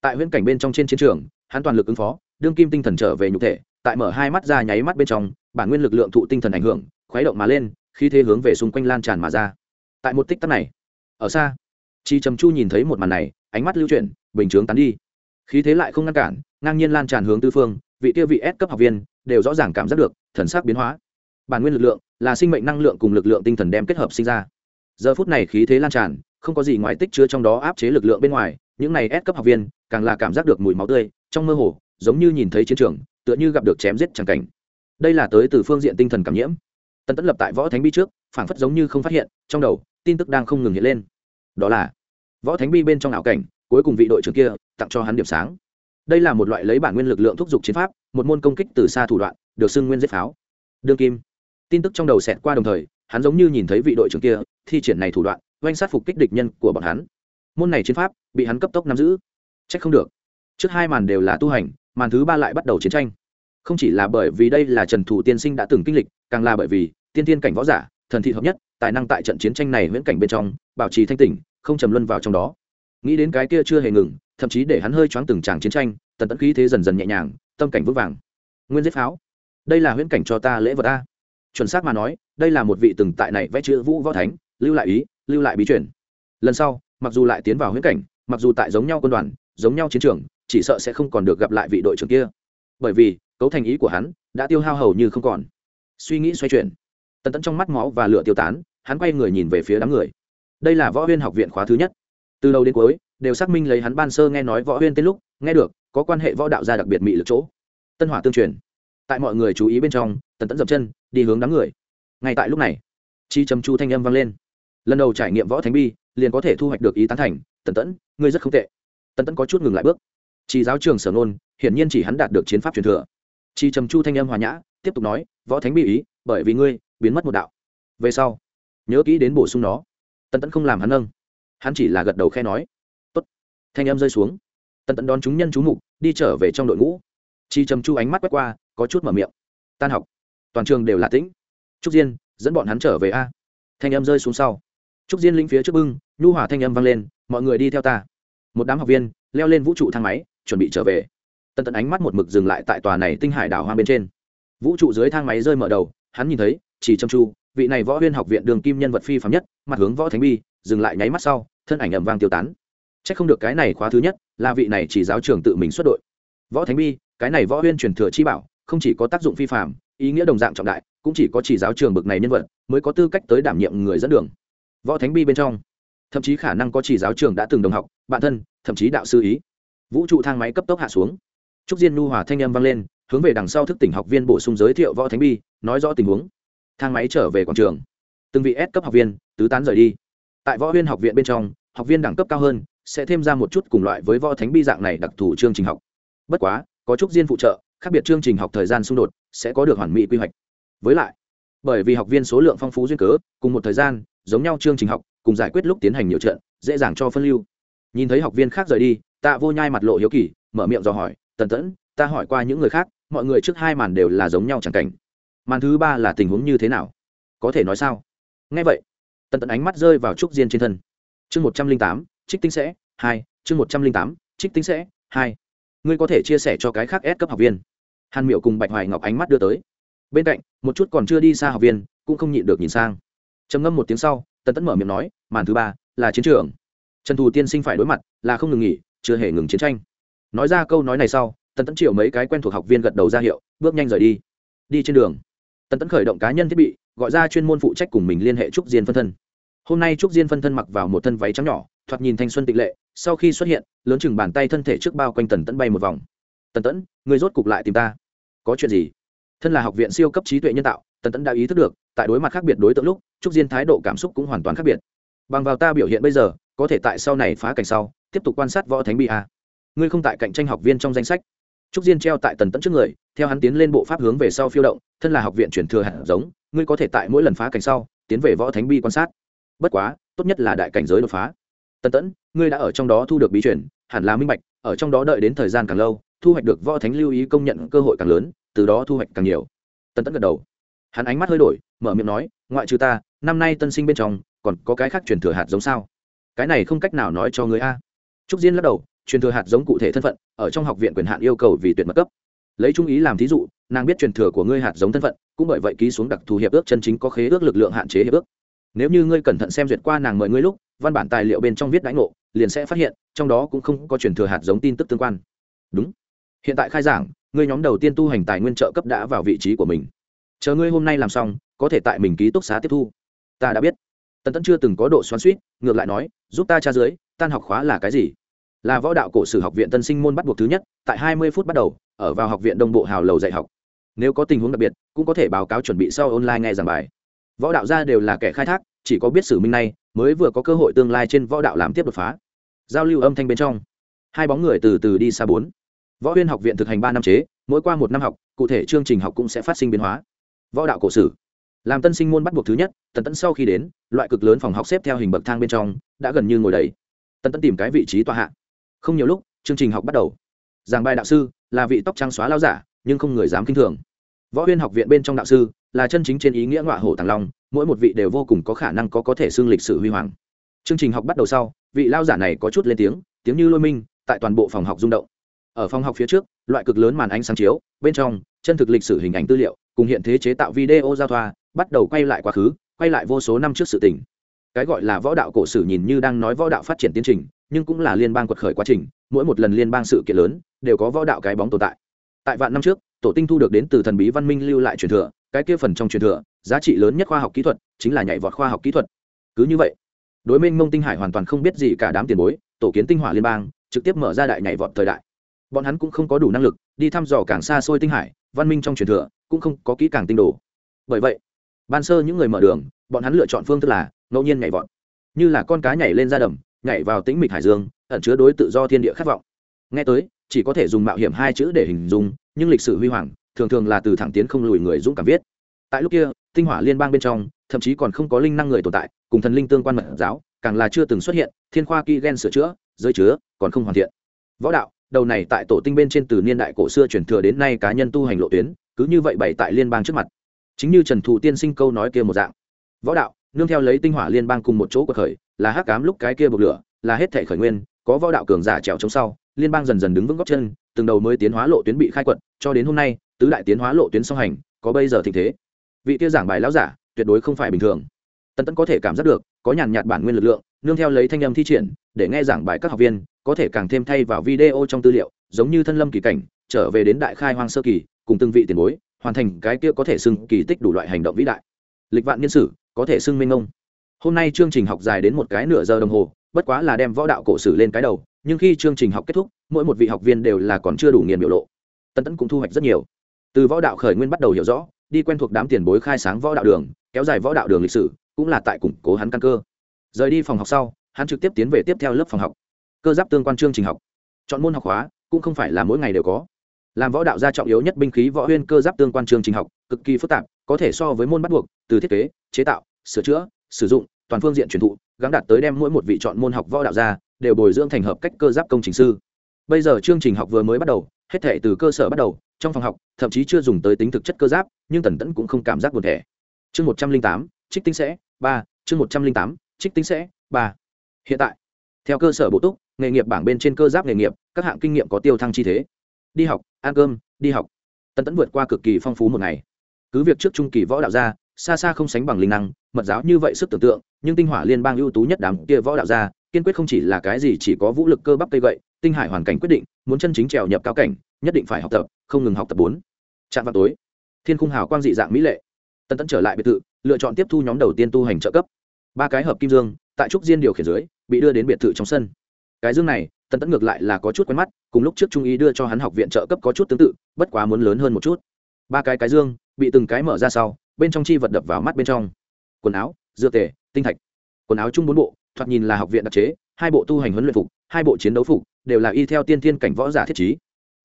Tại huyễn cảnh bên trong trên chiến trường, hắn toàn lực ứng phó, đương kim tinh thần trở về nhục thể, tại mở hai mắt ra nháy mắt bên trong, bản nguyên lực lượng thụ tinh thần ảnh hưởng, khuấy động mà lên khi thế hướng về xung quanh lan tràn mà ra. Tại một tích tắc này, ở xa, chi trầm chu nhìn thấy một màn này, ánh mắt lưu chuyển, bình chướng tán đi khí thế lại không ngăn cản, ngang nhiên lan tràn hướng tư phương, vị tiêu vị S cấp học viên đều rõ ràng cảm giác được thần sắc biến hóa. Bản nguyên lực lượng là sinh mệnh năng lượng cùng lực lượng tinh thần đem kết hợp sinh ra. Giờ phút này khí thế lan tràn, không có gì ngoài tích chứa trong đó áp chế lực lượng bên ngoài, những này s cấp học viên càng là cảm giác được mùi máu tươi, trong mơ hồ, giống như nhìn thấy chiến trường, tựa như gặp được chém giết chẳng cảnh. Đây là tới từ phương diện tinh thần cảm nhiễm. Tần Tẫn lập tại võ thánh bi trước, phảng phất giống như không phát hiện, trong đầu, tin tức đang không ngừng hiện lên. Đó là võ thánh bi bên trong ảo cảnh, cuối cùng vị đội trưởng kia tặng cho hắn điểm sáng. Đây là một loại lấy bản nguyên lực lượng thúc giục chiến pháp, một môn công kích từ xa thủ đoạn, được xưng nguyên giết pháo. Đương kim. Tin tức trong đầu xẹt qua đồng thời, hắn giống như nhìn thấy vị đội trưởng kia, thi triển này thủ đoạn, oanh sát phục kích địch nhân của bọn hắn. Môn này chiến pháp, bị hắn cấp tốc nắm giữ. C h ắ c không được. Trước hai màn đều là tu hành, màn thứ ba lại bắt đầu chiến tranh. Không chỉ là bởi vì đây là trần thủ tiên sinh đã từng kinh lịch, càng là bởi vì tiên tiên cảnh võ giả, thần thị hợp nhất, tài năng tại trận chiến tranh này viễn cảnh bên trong, bảo trì thanh tỉnh không trầm luân vào trong đó. Nghĩ đến cái kia chưa hề ngừng, thậm chí để hắn hơi choáng từng tràng chiến tranh, tần tẫn khí thế dần dần nhẹ nhàng, tâm cảnh vững vàng. Nguyên giết pháo. Đây là huyễn cảnh cho ta lễ vật ta chuẩn xác mà nói, đây là một vị từng tại này vẽ chữ vũ võ thánh, lưu lại ý, lưu lại bí truyền. Lần sau, mặc dù lại tiến vào huyễn cảnh, mặc dù tại giống nhau quân đoàn, giống nhau chiến trường, chỉ sợ sẽ không còn được gặp lại vị đội trưởng kia. Bởi vì, cấu thành ý của hắn, đã tiêu hao hầu như không còn. Suy nghĩ xoay chuyển. Tần tẫn trong mắt máu và lửa tiêu tán, hắn quay người nhìn về phía đám người đây là võ huyên học viện khóa thứ nhất. Từ đầu đến cuối, đều xác minh lấy hắn ban sơ nghe nói võ huyên tên lúc, nghe được, có quan hệ võ đạo gia đặc biệt mị lực chỗ. Tân hỏa tương truyền. Tại mọi người chú ý bên trong, tần tẫn dậm chân, đi hướng đám người. Ngay tại lúc này, chi trầm chu thanh âm vang lên. Lần đầu trải nghiệm võ thánh bi, liền có thể thu hoạch được ý tán thành, tần tẫn, ngươi rất không tệ. Tần tẫn có chút ngừng lại bước. Chỉ giáo trường sở nôn hiển nhiên chỉ hắn đạt được chiến pháp truyền thừa. Chi trầm chu thanh âm hòa nhã, tiếp tục nói, võ thánh bi ý, bởi vì ngươi, biến mất một đạo. Về sau, nhớ kỹ đến bổ sung nó tần tẫn không làm hắn nâng. Hắn chỉ là gật đầu khe nói, Tốt. thanh em rơi xuống. Tần tẫn đón chúng nhân chú mục, đi trở về trong đội ngũ. Chi trầm chu ánh mắt quét qua, có chút mở miệng. Tan học. Toàn trường đều là tĩnh. Trúc diên, dẫn bọn hắn trở về a. Thanh em rơi xuống sau. Trúc diên linh phía trước bưng, nhu hỏa thanh âm vang lên, mọi người đi theo ta. Một đám học viên, leo lên vũ trụ thang máy, chuẩn bị trở về. Tần Tẫn ánh mắt một mực dừng lại tại tòa này tinh hải đảo hoang bên trên. Vũ trụ dưới thang máy rơi mở đầu, hắn nhìn thấy chỉ trầm chu vị này võ huyên học viện đường kim nhân vật phi phạm nhất, mặt hướng võ thánh bi, dừng lại nháy mắt sau, thân ảnh ầm vang tiêu tán. C h ắ c không được cái này khóa thứ nhất, là vị này chỉ giáo trường tự mình xuất đội. Võ thánh bi, cái này võ huyên truyền thừa chi bảo, không chỉ có tác dụng phi phạm, ý nghĩa đồng dạng trọng đại, cũng chỉ có chỉ giáo trường bực này nhân vật, mới có tư cách tới đảm nhiệm người dẫn đường. Võ thánh bi bên trong, thậm chí khả năng có chỉ giáo trường đã từng đồng học, bạn thân, thậm chí đạo sư ý. Vũ trụ thang máy cấp tốc hạ xuống. Trúc diên nu hòa thanh âm vang lên, hướng về đằng sau thức tỉnh học viên bổ sung giới thiệu võ thánh bi, nói rõ tình huống thang máy trở về quảng trường. Từng vị S cấp học viên, tứ tán rời đi. Tại võ huyên học viện bên trong, học viên đẳng cấp cao hơn, sẽ thêm ra một chút cùng loại với võ thánh bi dạng này đặc thù chương trình học. Bất quá, có trúc diên phụ trợ, khác biệt chương trình học thời gian xung đột, sẽ có được hoàn mỹ quy hoạch. Với lại, bởi vì học viên số lượng phong phú duyên cớ, cùng một thời gian, giống nhau chương trình học, cùng giải quyết lúc tiến hành nhiều trận, dễ dàng cho phân lưu. Nhìn thấy học viên khác rời đi, tạ vô nhai mặt lộ hiếu kỳ, mở miệng dò hỏi, tần tẫn, ta hỏi qua những người khác, mọi người trước hai màn đều là giống nhau chẳng cảnh màn thứ ba là tình huống như thế nào? Có thể nói sao? Ngay vậy, tần tẫn ánh mắt rơi vào trúc diên trên thân. Chương một trăm linh tám, trích tinh sẽ, hai, chương một trăm linh tám, trích tinh sẽ, hai. Ngươi có thể chia sẻ cho cái khác ép cấp học viên. Hàn miệu cùng bạch hoài ngọc ánh mắt đưa tới. Bên cạnh, một chút còn chưa đi xa học viên, cũng không nhịn được nhìn sang. Trầm ngâm một tiếng sau, tần tẫn mở miệng nói, màn thứ ba là chiến trường. Trần thù tiên sinh phải đối mặt, là không ngừng nghỉ, chưa hề ngừng chiến tranh. Nói ra câu nói này sau, tần tẫn triệu mấy cái quen thuộc học viên gật đầu ra hiệu, bước nhanh rời đi. Đi trên đường tần tẫn khởi động cá nhân thiết bị, gọi ra chuyên môn phụ trách cùng mình liên hệ trúc diên phân thân. Hôm nay trúc diên phân thân mặc vào một thân váy trắng nhỏ, thoạt nhìn thanh xuân tịnh lệ, sau khi xuất hiện, lớn chừng bàn tay thân thể trước bao quanh tần tẫn bay một vòng. Tần tẫn, người rốt cục lại tìm ta. Có chuyện gì? Thân là học viện siêu cấp trí tuệ nhân tạo, tần tẫn đã ý thức được, tại đối mặt khác biệt đối tượng lúc, trúc diên thái độ cảm xúc cũng hoàn toàn khác biệt. Bằng vào ta biểu hiện bây giờ, có thể tại sau này phá cảnh sau, tiếp tục quan sát võ thánh bị a ngươi không tại cạnh tranh học viên trong danh sách trúc diên treo tại tần tẫn trước người, theo hắn tiến lên bộ pháp hướng về sau phiêu động, thân là học viện chuyển thừa hạt giống, ngươi có thể tại mỗi lần phá cảnh sau, tiến về võ thánh bi quan sát. Bất quá, tốt nhất là đại cảnh giới đột phá. Tần tẫn, ngươi đã ở trong đó thu được bí chuyển hẳn là minh bạch, ở trong đó đợi đến thời gian càng lâu, thu hoạch được võ thánh lưu ý công nhận cơ hội càng lớn, từ đó thu hoạch càng nhiều. Tần tẫn gật đầu. Hắn ánh mắt hơi đổi, mở miệng nói, ngoại trừ ta, năm nay tân sinh bên trong, còn có cái khác truyền thừa hạt giống sao? Cái này không cách nào nói cho người a. Trúc diên lắc đầu truyền thừa hạt giống cụ thể thân phận, ở trong học viện quyền hạn yêu cầu vì tuyệt mật cấp. Lấy trung ý làm thí dụ, nàng biết truyền thừa của ngươi hạt giống thân phận, cũng bởi vậy ký xuống đặc thù hiệp ước chân chính có khế ước lực lượng hạn chế hiệp ước. Nếu như ngươi cẩn thận xem duyệt qua nàng mời ngươi lúc, văn bản tài liệu bên trong viết đánh ngộ, liền sẽ phát hiện, trong đó cũng không có truyền thừa hạt giống tin tức tương quan. Đúng. Hiện tại khai giảng, ngươi nhóm đầu tiên tu hành tài nguyên trợ cấp đã vào vị trí của mình. Chờ ngươi hôm nay làm xong, có thể tại mình ký túc xá tiếp thu. Ta đã biết. Tần tẫn chưa từng có độ xoắn suýt ngược lại nói, giúp ta tra dưới tan học khóa là cái gì? Là võ đạo cổ sử học viện tân sinh môn bắt buộc thứ nhất, tại hai mươi phút bắt đầu, ở vào học viện đông bộ hào lầu dạy học. Nếu có tình huống đặc biệt, cũng có thể báo cáo chuẩn bị sau online nghe giảng bài. Võ đạo gia đều là kẻ khai thác, chỉ có biết sử minh này mới vừa có cơ hội tương lai trên võ đạo làm tiếp đột phá. Giao lưu âm thanh bên trong, hai bóng người từ từ đi xa bốn. Võ huyên học viện thực hành ba năm chế, mỗi qua một năm học, cụ thể chương trình học cũng sẽ phát sinh biến hóa. Võ đạo cổ sử, làm tân sinh môn bắt buộc thứ nhất, tần tẫn sau khi đến, loại cực lớn phòng học xếp theo hình bậc thang bên trong, đã gần như ngồi đầy. tần tẫn tìm cái vị trí tòa hạ không nhiều lúc, chương trình học bắt đầu. Giảng bài đạo sư là vị tóc trắng xóa lao giả, nhưng không người dám kinh thường. Võ huyên học viện bên trong đạo sư là chân chính trên ý nghĩa ngọa hổ tàng long, mỗi một vị đều vô cùng có khả năng có có thể xương lịch sử huy hoàng. Chương trình học bắt đầu sau, vị lao giả này có chút lên tiếng tiếng như lôi minh, tại toàn bộ phòng học rung động. Ở phòng học phía trước, loại cực lớn màn ánh sáng chiếu, bên trong, chân thực lịch sử hình ảnh tư liệu, cùng hiện thế chế tạo video giao thoa, bắt đầu quay lại quá khứ, quay lại vô số năm trước sự tình. Cái gọi là võ đạo cổ sử nhìn như đang nói võ đạo phát triển tiến trình nhưng cũng là liên bang quật khởi quá trình, mỗi một lần liên bang sự kiện lớn đều có võ đạo cái bóng tồn tại. Tại vạn năm trước, tổ tinh thu được đến từ thần bí văn minh lưu lại truyền thừa, cái kia phần trong truyền thừa, giá trị lớn nhất khoa học kỹ thuật chính là nhảy vọt khoa học kỹ thuật. Cứ như vậy, đối minh mông tinh hải hoàn toàn không biết gì cả đám tiền bối, tổ kiến tinh hỏa liên bang, trực tiếp mở ra đại nhảy vọt thời đại. Bọn hắn cũng không có đủ năng lực đi thăm dò càng xa xôi tinh hải, văn minh trong truyền thừa cũng không có kỹ càng tinh đồ. Bởi vậy, ban sơ những người mở đường, bọn hắn lựa chọn phương thức là ngẫu nhiên nhảy vọt. Như là con cá nhảy lên ra đầm nhảy vào tĩnh mịch hải dương, ẩn chứa đối tự do thiên địa khát vọng. Nghe tới, chỉ có thể dùng mạo hiểm hai chữ để hình dung, nhưng lịch sử huy hoàng, thường thường là từ thẳng tiến không lùi người dũng cảm viết. Tại lúc kia, tinh hỏa liên bang bên trong, thậm chí còn không có linh năng người tồn tại, cùng thần linh tương quan mật giáo, càng là chưa từng xuất hiện, thiên khoa kỹ gen sửa chữa, giới chứa, còn không hoàn thiện. Võ đạo, đầu này tại tổ tinh bên trên từ niên đại cổ xưa truyền thừa đến nay cá nhân tu hành lộ tuyến, cứ như vậy bày tại liên bang trước mặt. Chính như trần thụ tiên sinh câu nói kia một dạng. Võ đạo, nương theo lấy tinh hỏa liên bang cùng một chỗ của khởi là hắc cám lúc cái kia bộc lửa, là hết thể khởi nguyên, có võ đạo cường giả trèo chống sau, liên bang dần dần đứng vững góc chân, từng đầu mới tiến hóa lộ tuyến bị khai quật, cho đến hôm nay, tứ đại tiến hóa lộ tuyến song hành, có bây giờ tình thế. Vị kia giảng bài lão giả, tuyệt đối không phải bình thường. Tân tấn có thể cảm giác được, có nhàn nhạt bản nguyên lực lượng, nương theo lấy thanh âm thi triển, để nghe giảng bài các học viên, có thể càng thêm thay vào video trong tư liệu, giống như thân lâm kỳ cảnh, trở về đến đại khai hoang sơ kỳ, cùng từng vị tiền bối, hoàn thành cái kia có thể xưng kỳ tích đủ loại hành động vĩ đại. Lịch vạn niên sử, có thể xưng minh ông hôm nay chương trình học dài đến một cái nửa giờ đồng hồ, bất quá là đem võ đạo cổ sử lên cái đầu, nhưng khi chương trình học kết thúc, mỗi một vị học viên đều là còn chưa đủ nghiền biểu lộ. Tân tấn cũng thu hoạch rất nhiều. Từ võ đạo khởi nguyên bắt đầu hiểu rõ, đi quen thuộc đám tiền bối khai sáng võ đạo đường, kéo dài võ đạo đường lịch sử, cũng là tại củng cố hắn căn cơ. Rời đi phòng học sau, hắn trực tiếp tiến về tiếp theo lớp phòng học. Cơ giáp tương quan chương trình học. Chọn môn học hóa, cũng không phải là mỗi ngày đều có. Làm võ đạo gia trọng yếu nhất binh khí võ huyên cơ giáp tương quan chương trình học, cực kỳ phức tạp, có thể so với môn bắt buộc, từ thiết kế, chế tạo, sửa chữa, sử dụng toàn phương diện truyền thụ gắng đạt tới đem mỗi một vị chọn môn học võ đạo ra, đều bồi dưỡng thành hợp cách cơ giáp công trình sư. Bây giờ chương trình học vừa mới bắt đầu hết thể từ cơ sở bắt đầu trong phòng học thậm chí chưa dùng tới tính thực chất cơ giáp nhưng tần tẫn cũng không cảm giác buồn thẻ chương một trăm linh tám trích tinh sẽ ba chương một trăm linh tám trích tinh sẽ ba. Hiện tại theo cơ sở bổ túc nghề nghiệp bảng bên trên cơ giáp nghề nghiệp các hạng kinh nghiệm có tiêu thăng chi thế. Đi học ăn cơm đi học. Tần tẫn vượt qua cực kỳ phong phú một ngày. Cứ việc trước trung kỳ võ đạo gia xa xa không sánh bằng linh năng, mật giáo như vậy sức tưởng tượng, nhưng tinh hỏa liên bang ưu tú nhất đám kia võ đạo gia, kiên quyết không chỉ là cái gì chỉ có vũ lực cơ bắp cây gậy, tinh hải hoàn cảnh quyết định, muốn chân chính trèo nhập cao cảnh, nhất định phải học tập, không ngừng học tập bốn. Trạm vào tối, thiên khung hào quang dị dạng mỹ lệ. Tân tẫn trở lại biệt thự, lựa chọn tiếp thu nhóm đầu tiên tu hành trợ cấp. Ba cái hợp kim dương, tại trúc diên điều khiển dưới, bị đưa đến biệt thự trong sân. Cái dương này tân tẫn ngược lại là có chút quen mắt, cùng lúc trước trung ý đưa cho hắn học viện trợ cấp có chút tương tự, bất quá muốn lớn hơn một chút. Ba cái cái dương, bị từng cái mở ra sau bên trong chi vật đập vào mắt bên trong. Quần áo dựa tề, tinh thạch. Quần áo chung bốn bộ, thoạt nhìn là học viện đặc chế, hai bộ tu hành huấn luyện phục, hai bộ chiến đấu phục, đều là y theo tiên thiên cảnh võ giả thiết trí.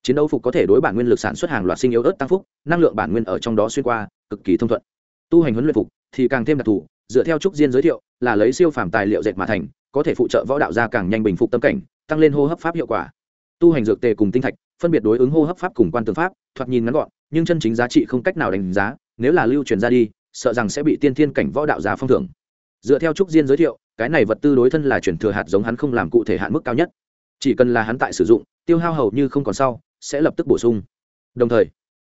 Chiến đấu phục có thể đối bản nguyên lực sản xuất hàng loạt sinh yếu ớt tăng phúc, năng lượng bản nguyên ở trong đó xuyên qua, cực kỳ thông thuận. Tu hành huấn luyện phục thì càng thêm đặc thù, dựa theo trúc diên giới thiệu, là lấy siêu phàm tài liệu dệt mà thành, có thể phụ trợ võ đạo gia càng nhanh bình phục tâm cảnh, tăng lên hô hấp pháp hiệu quả. Tu hành dược tề cùng tinh thạch, phân biệt đối ứng hô hấp pháp cùng quan tướng pháp, thoạt nhìn ngắn gọn, nhưng chân chính giá trị không cách nào đánh giá nếu là lưu truyền ra đi, sợ rằng sẽ bị tiên thiên cảnh võ đạo giả phong thưởng. Dựa theo trúc diên giới thiệu, cái này vật tư đối thân là chuyển thừa hạt giống hắn không làm cụ thể hạn mức cao nhất. Chỉ cần là hắn tại sử dụng, tiêu hao hầu như không còn sau, sẽ lập tức bổ sung. Đồng thời,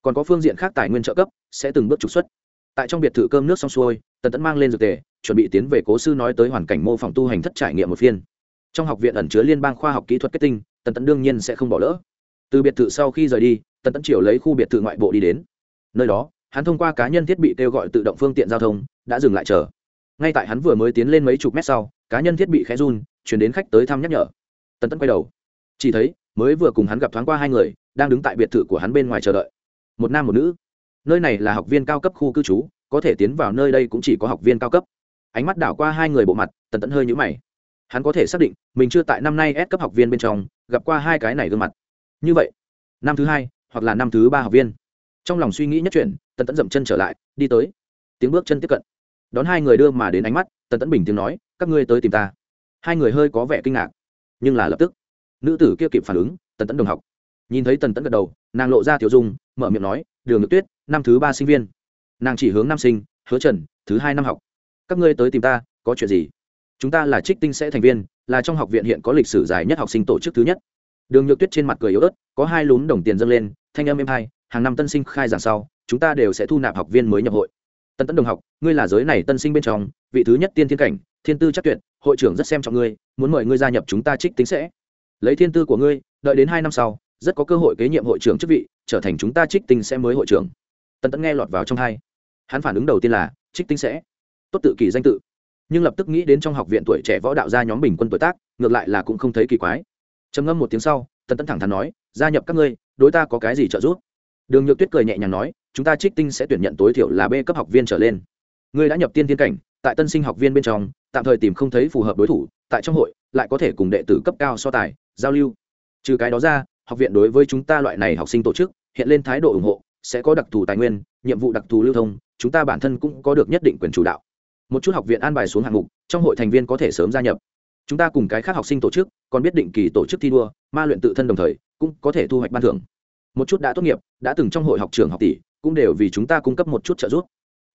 còn có phương diện khác tài nguyên trợ cấp, sẽ từng bước trục xuất. Tại trong biệt thự cơm nước xong xuôi, tần tẫn mang lên dược tề, chuẩn bị tiến về cố sư nói tới hoàn cảnh mô phỏng tu hành thất trải nghiệm một phiên. Trong học viện ẩn chứa liên bang khoa học kỹ thuật kết tinh, tần tẫn đương nhiên sẽ không bỏ lỡ. Từ biệt thự sau khi rời đi, tần tẫn chiều lấy khu biệt thự ngoại bộ đi đến. Nơi đó hắn thông qua cá nhân thiết bị kêu gọi tự động phương tiện giao thông, đã dừng lại chờ. Ngay tại hắn vừa mới tiến lên mấy chục mét sau, cá nhân thiết bị khẽ run, chuyển đến khách tới thăm nhắc nhở. Tần tẫn quay đầu. Chỉ thấy, mới vừa cùng hắn gặp thoáng qua hai người, đang đứng tại biệt thự của hắn bên ngoài chờ đợi. Một nam một nữ. Nơi này là học viên cao cấp khu cư trú, có thể tiến vào nơi đây cũng chỉ có học viên cao cấp. Ánh mắt đảo qua hai người bộ mặt, tần tẫn hơi nhũ mày. Hắn có thể xác định, mình chưa tại năm nay ép cấp học viên bên trong, gặp qua hai cái này gương mặt. Như vậy, năm thứ hai hoặc là năm thứ ba học viên. Trong lòng suy nghĩ nhất chuyển tần tẫn dậm chân trở lại, đi tới. Tiếng bước chân tiếp cận. Đón hai người đưa mà đến ánh mắt, tần tẫn bình tiếng nói, các ngươi tới tìm ta. Hai người hơi có vẻ kinh ngạc, nhưng là lập tức, nữ tử kia kịp phản ứng, tần tẫn đồng học. Nhìn thấy tần tẫn gật đầu, nàng lộ ra tiểu dung, mở miệng nói, đường ngược tuyết, năm thứ ba sinh viên. Nàng chỉ hướng nam sinh, hứa trần, thứ hai năm học. Các ngươi tới tìm ta, có chuyện gì? Chúng ta là trích tinh sẽ thành viên, là trong học viện hiện có lịch sử dài nhất học sinh tổ chức thứ nhất. Đường nhược tuyết trên mặt cười yếu ớt, có hai lún đồng tiền dâng lên, thanh âm êm hai hàng năm tân sinh khai giảng sau chúng ta đều sẽ thu nạp học viên mới nhập hội. Tân tấn đồng học, ngươi là giới này tân sinh bên trong, vị thứ nhất tiên thiên cảnh, thiên tư chắc tuyệt, hội trưởng rất xem trọng ngươi, muốn mời ngươi gia nhập chúng ta trích tính sẽ. Lấy thiên tư của ngươi, đợi đến hai năm sau, rất có cơ hội kế nhiệm hội trưởng chức vị, trở thành chúng ta trích tinh sẽ mới hội trưởng. Tân tấn nghe lọt vào trong hai. Hắn phản ứng đầu tiên là, trích tinh sẽ. Tốt tự kỳ danh tự. Nhưng lập tức nghĩ đến trong học viện tuổi trẻ võ đạo gia nhóm bình quân tuổi tác, ngược lại là cũng không thấy kỳ quái. Trầm ngâm một tiếng sau, tân tấn thẳng thắn nói, gia nhập các ngươi, đối ta có cái gì trợ giúp? Đường nhược tuyết cười nhẹ nhàng nói chúng ta trích tinh sẽ tuyển nhận tối thiểu là b cấp học viên trở lên. Ngươi đã nhập tiên tiên cảnh, tại tân sinh học viên bên trong, tạm thời tìm không thấy phù hợp đối thủ, tại trong hội, lại có thể cùng đệ tử cấp cao so tài, giao lưu. Trừ cái đó ra, học viện đối với chúng ta loại này học sinh tổ chức, hiện lên thái độ ủng hộ, sẽ có đặc thù tài nguyên, nhiệm vụ đặc thù lưu thông, chúng ta bản thân cũng có được nhất định quyền chủ đạo. Một chút học viện an bài xuống hạng mục, trong hội thành viên có thể sớm gia nhập. Chúng ta cùng cái khác học sinh tổ chức, còn biết định kỳ tổ chức thi đua, ma luyện tự thân đồng thời, cũng có thể thu hoạch ban thưởng. Một chút đã tốt nghiệp, đã từng trong hội học trường học tỷ cũng đều vì chúng ta cung cấp một chút trợ giúp.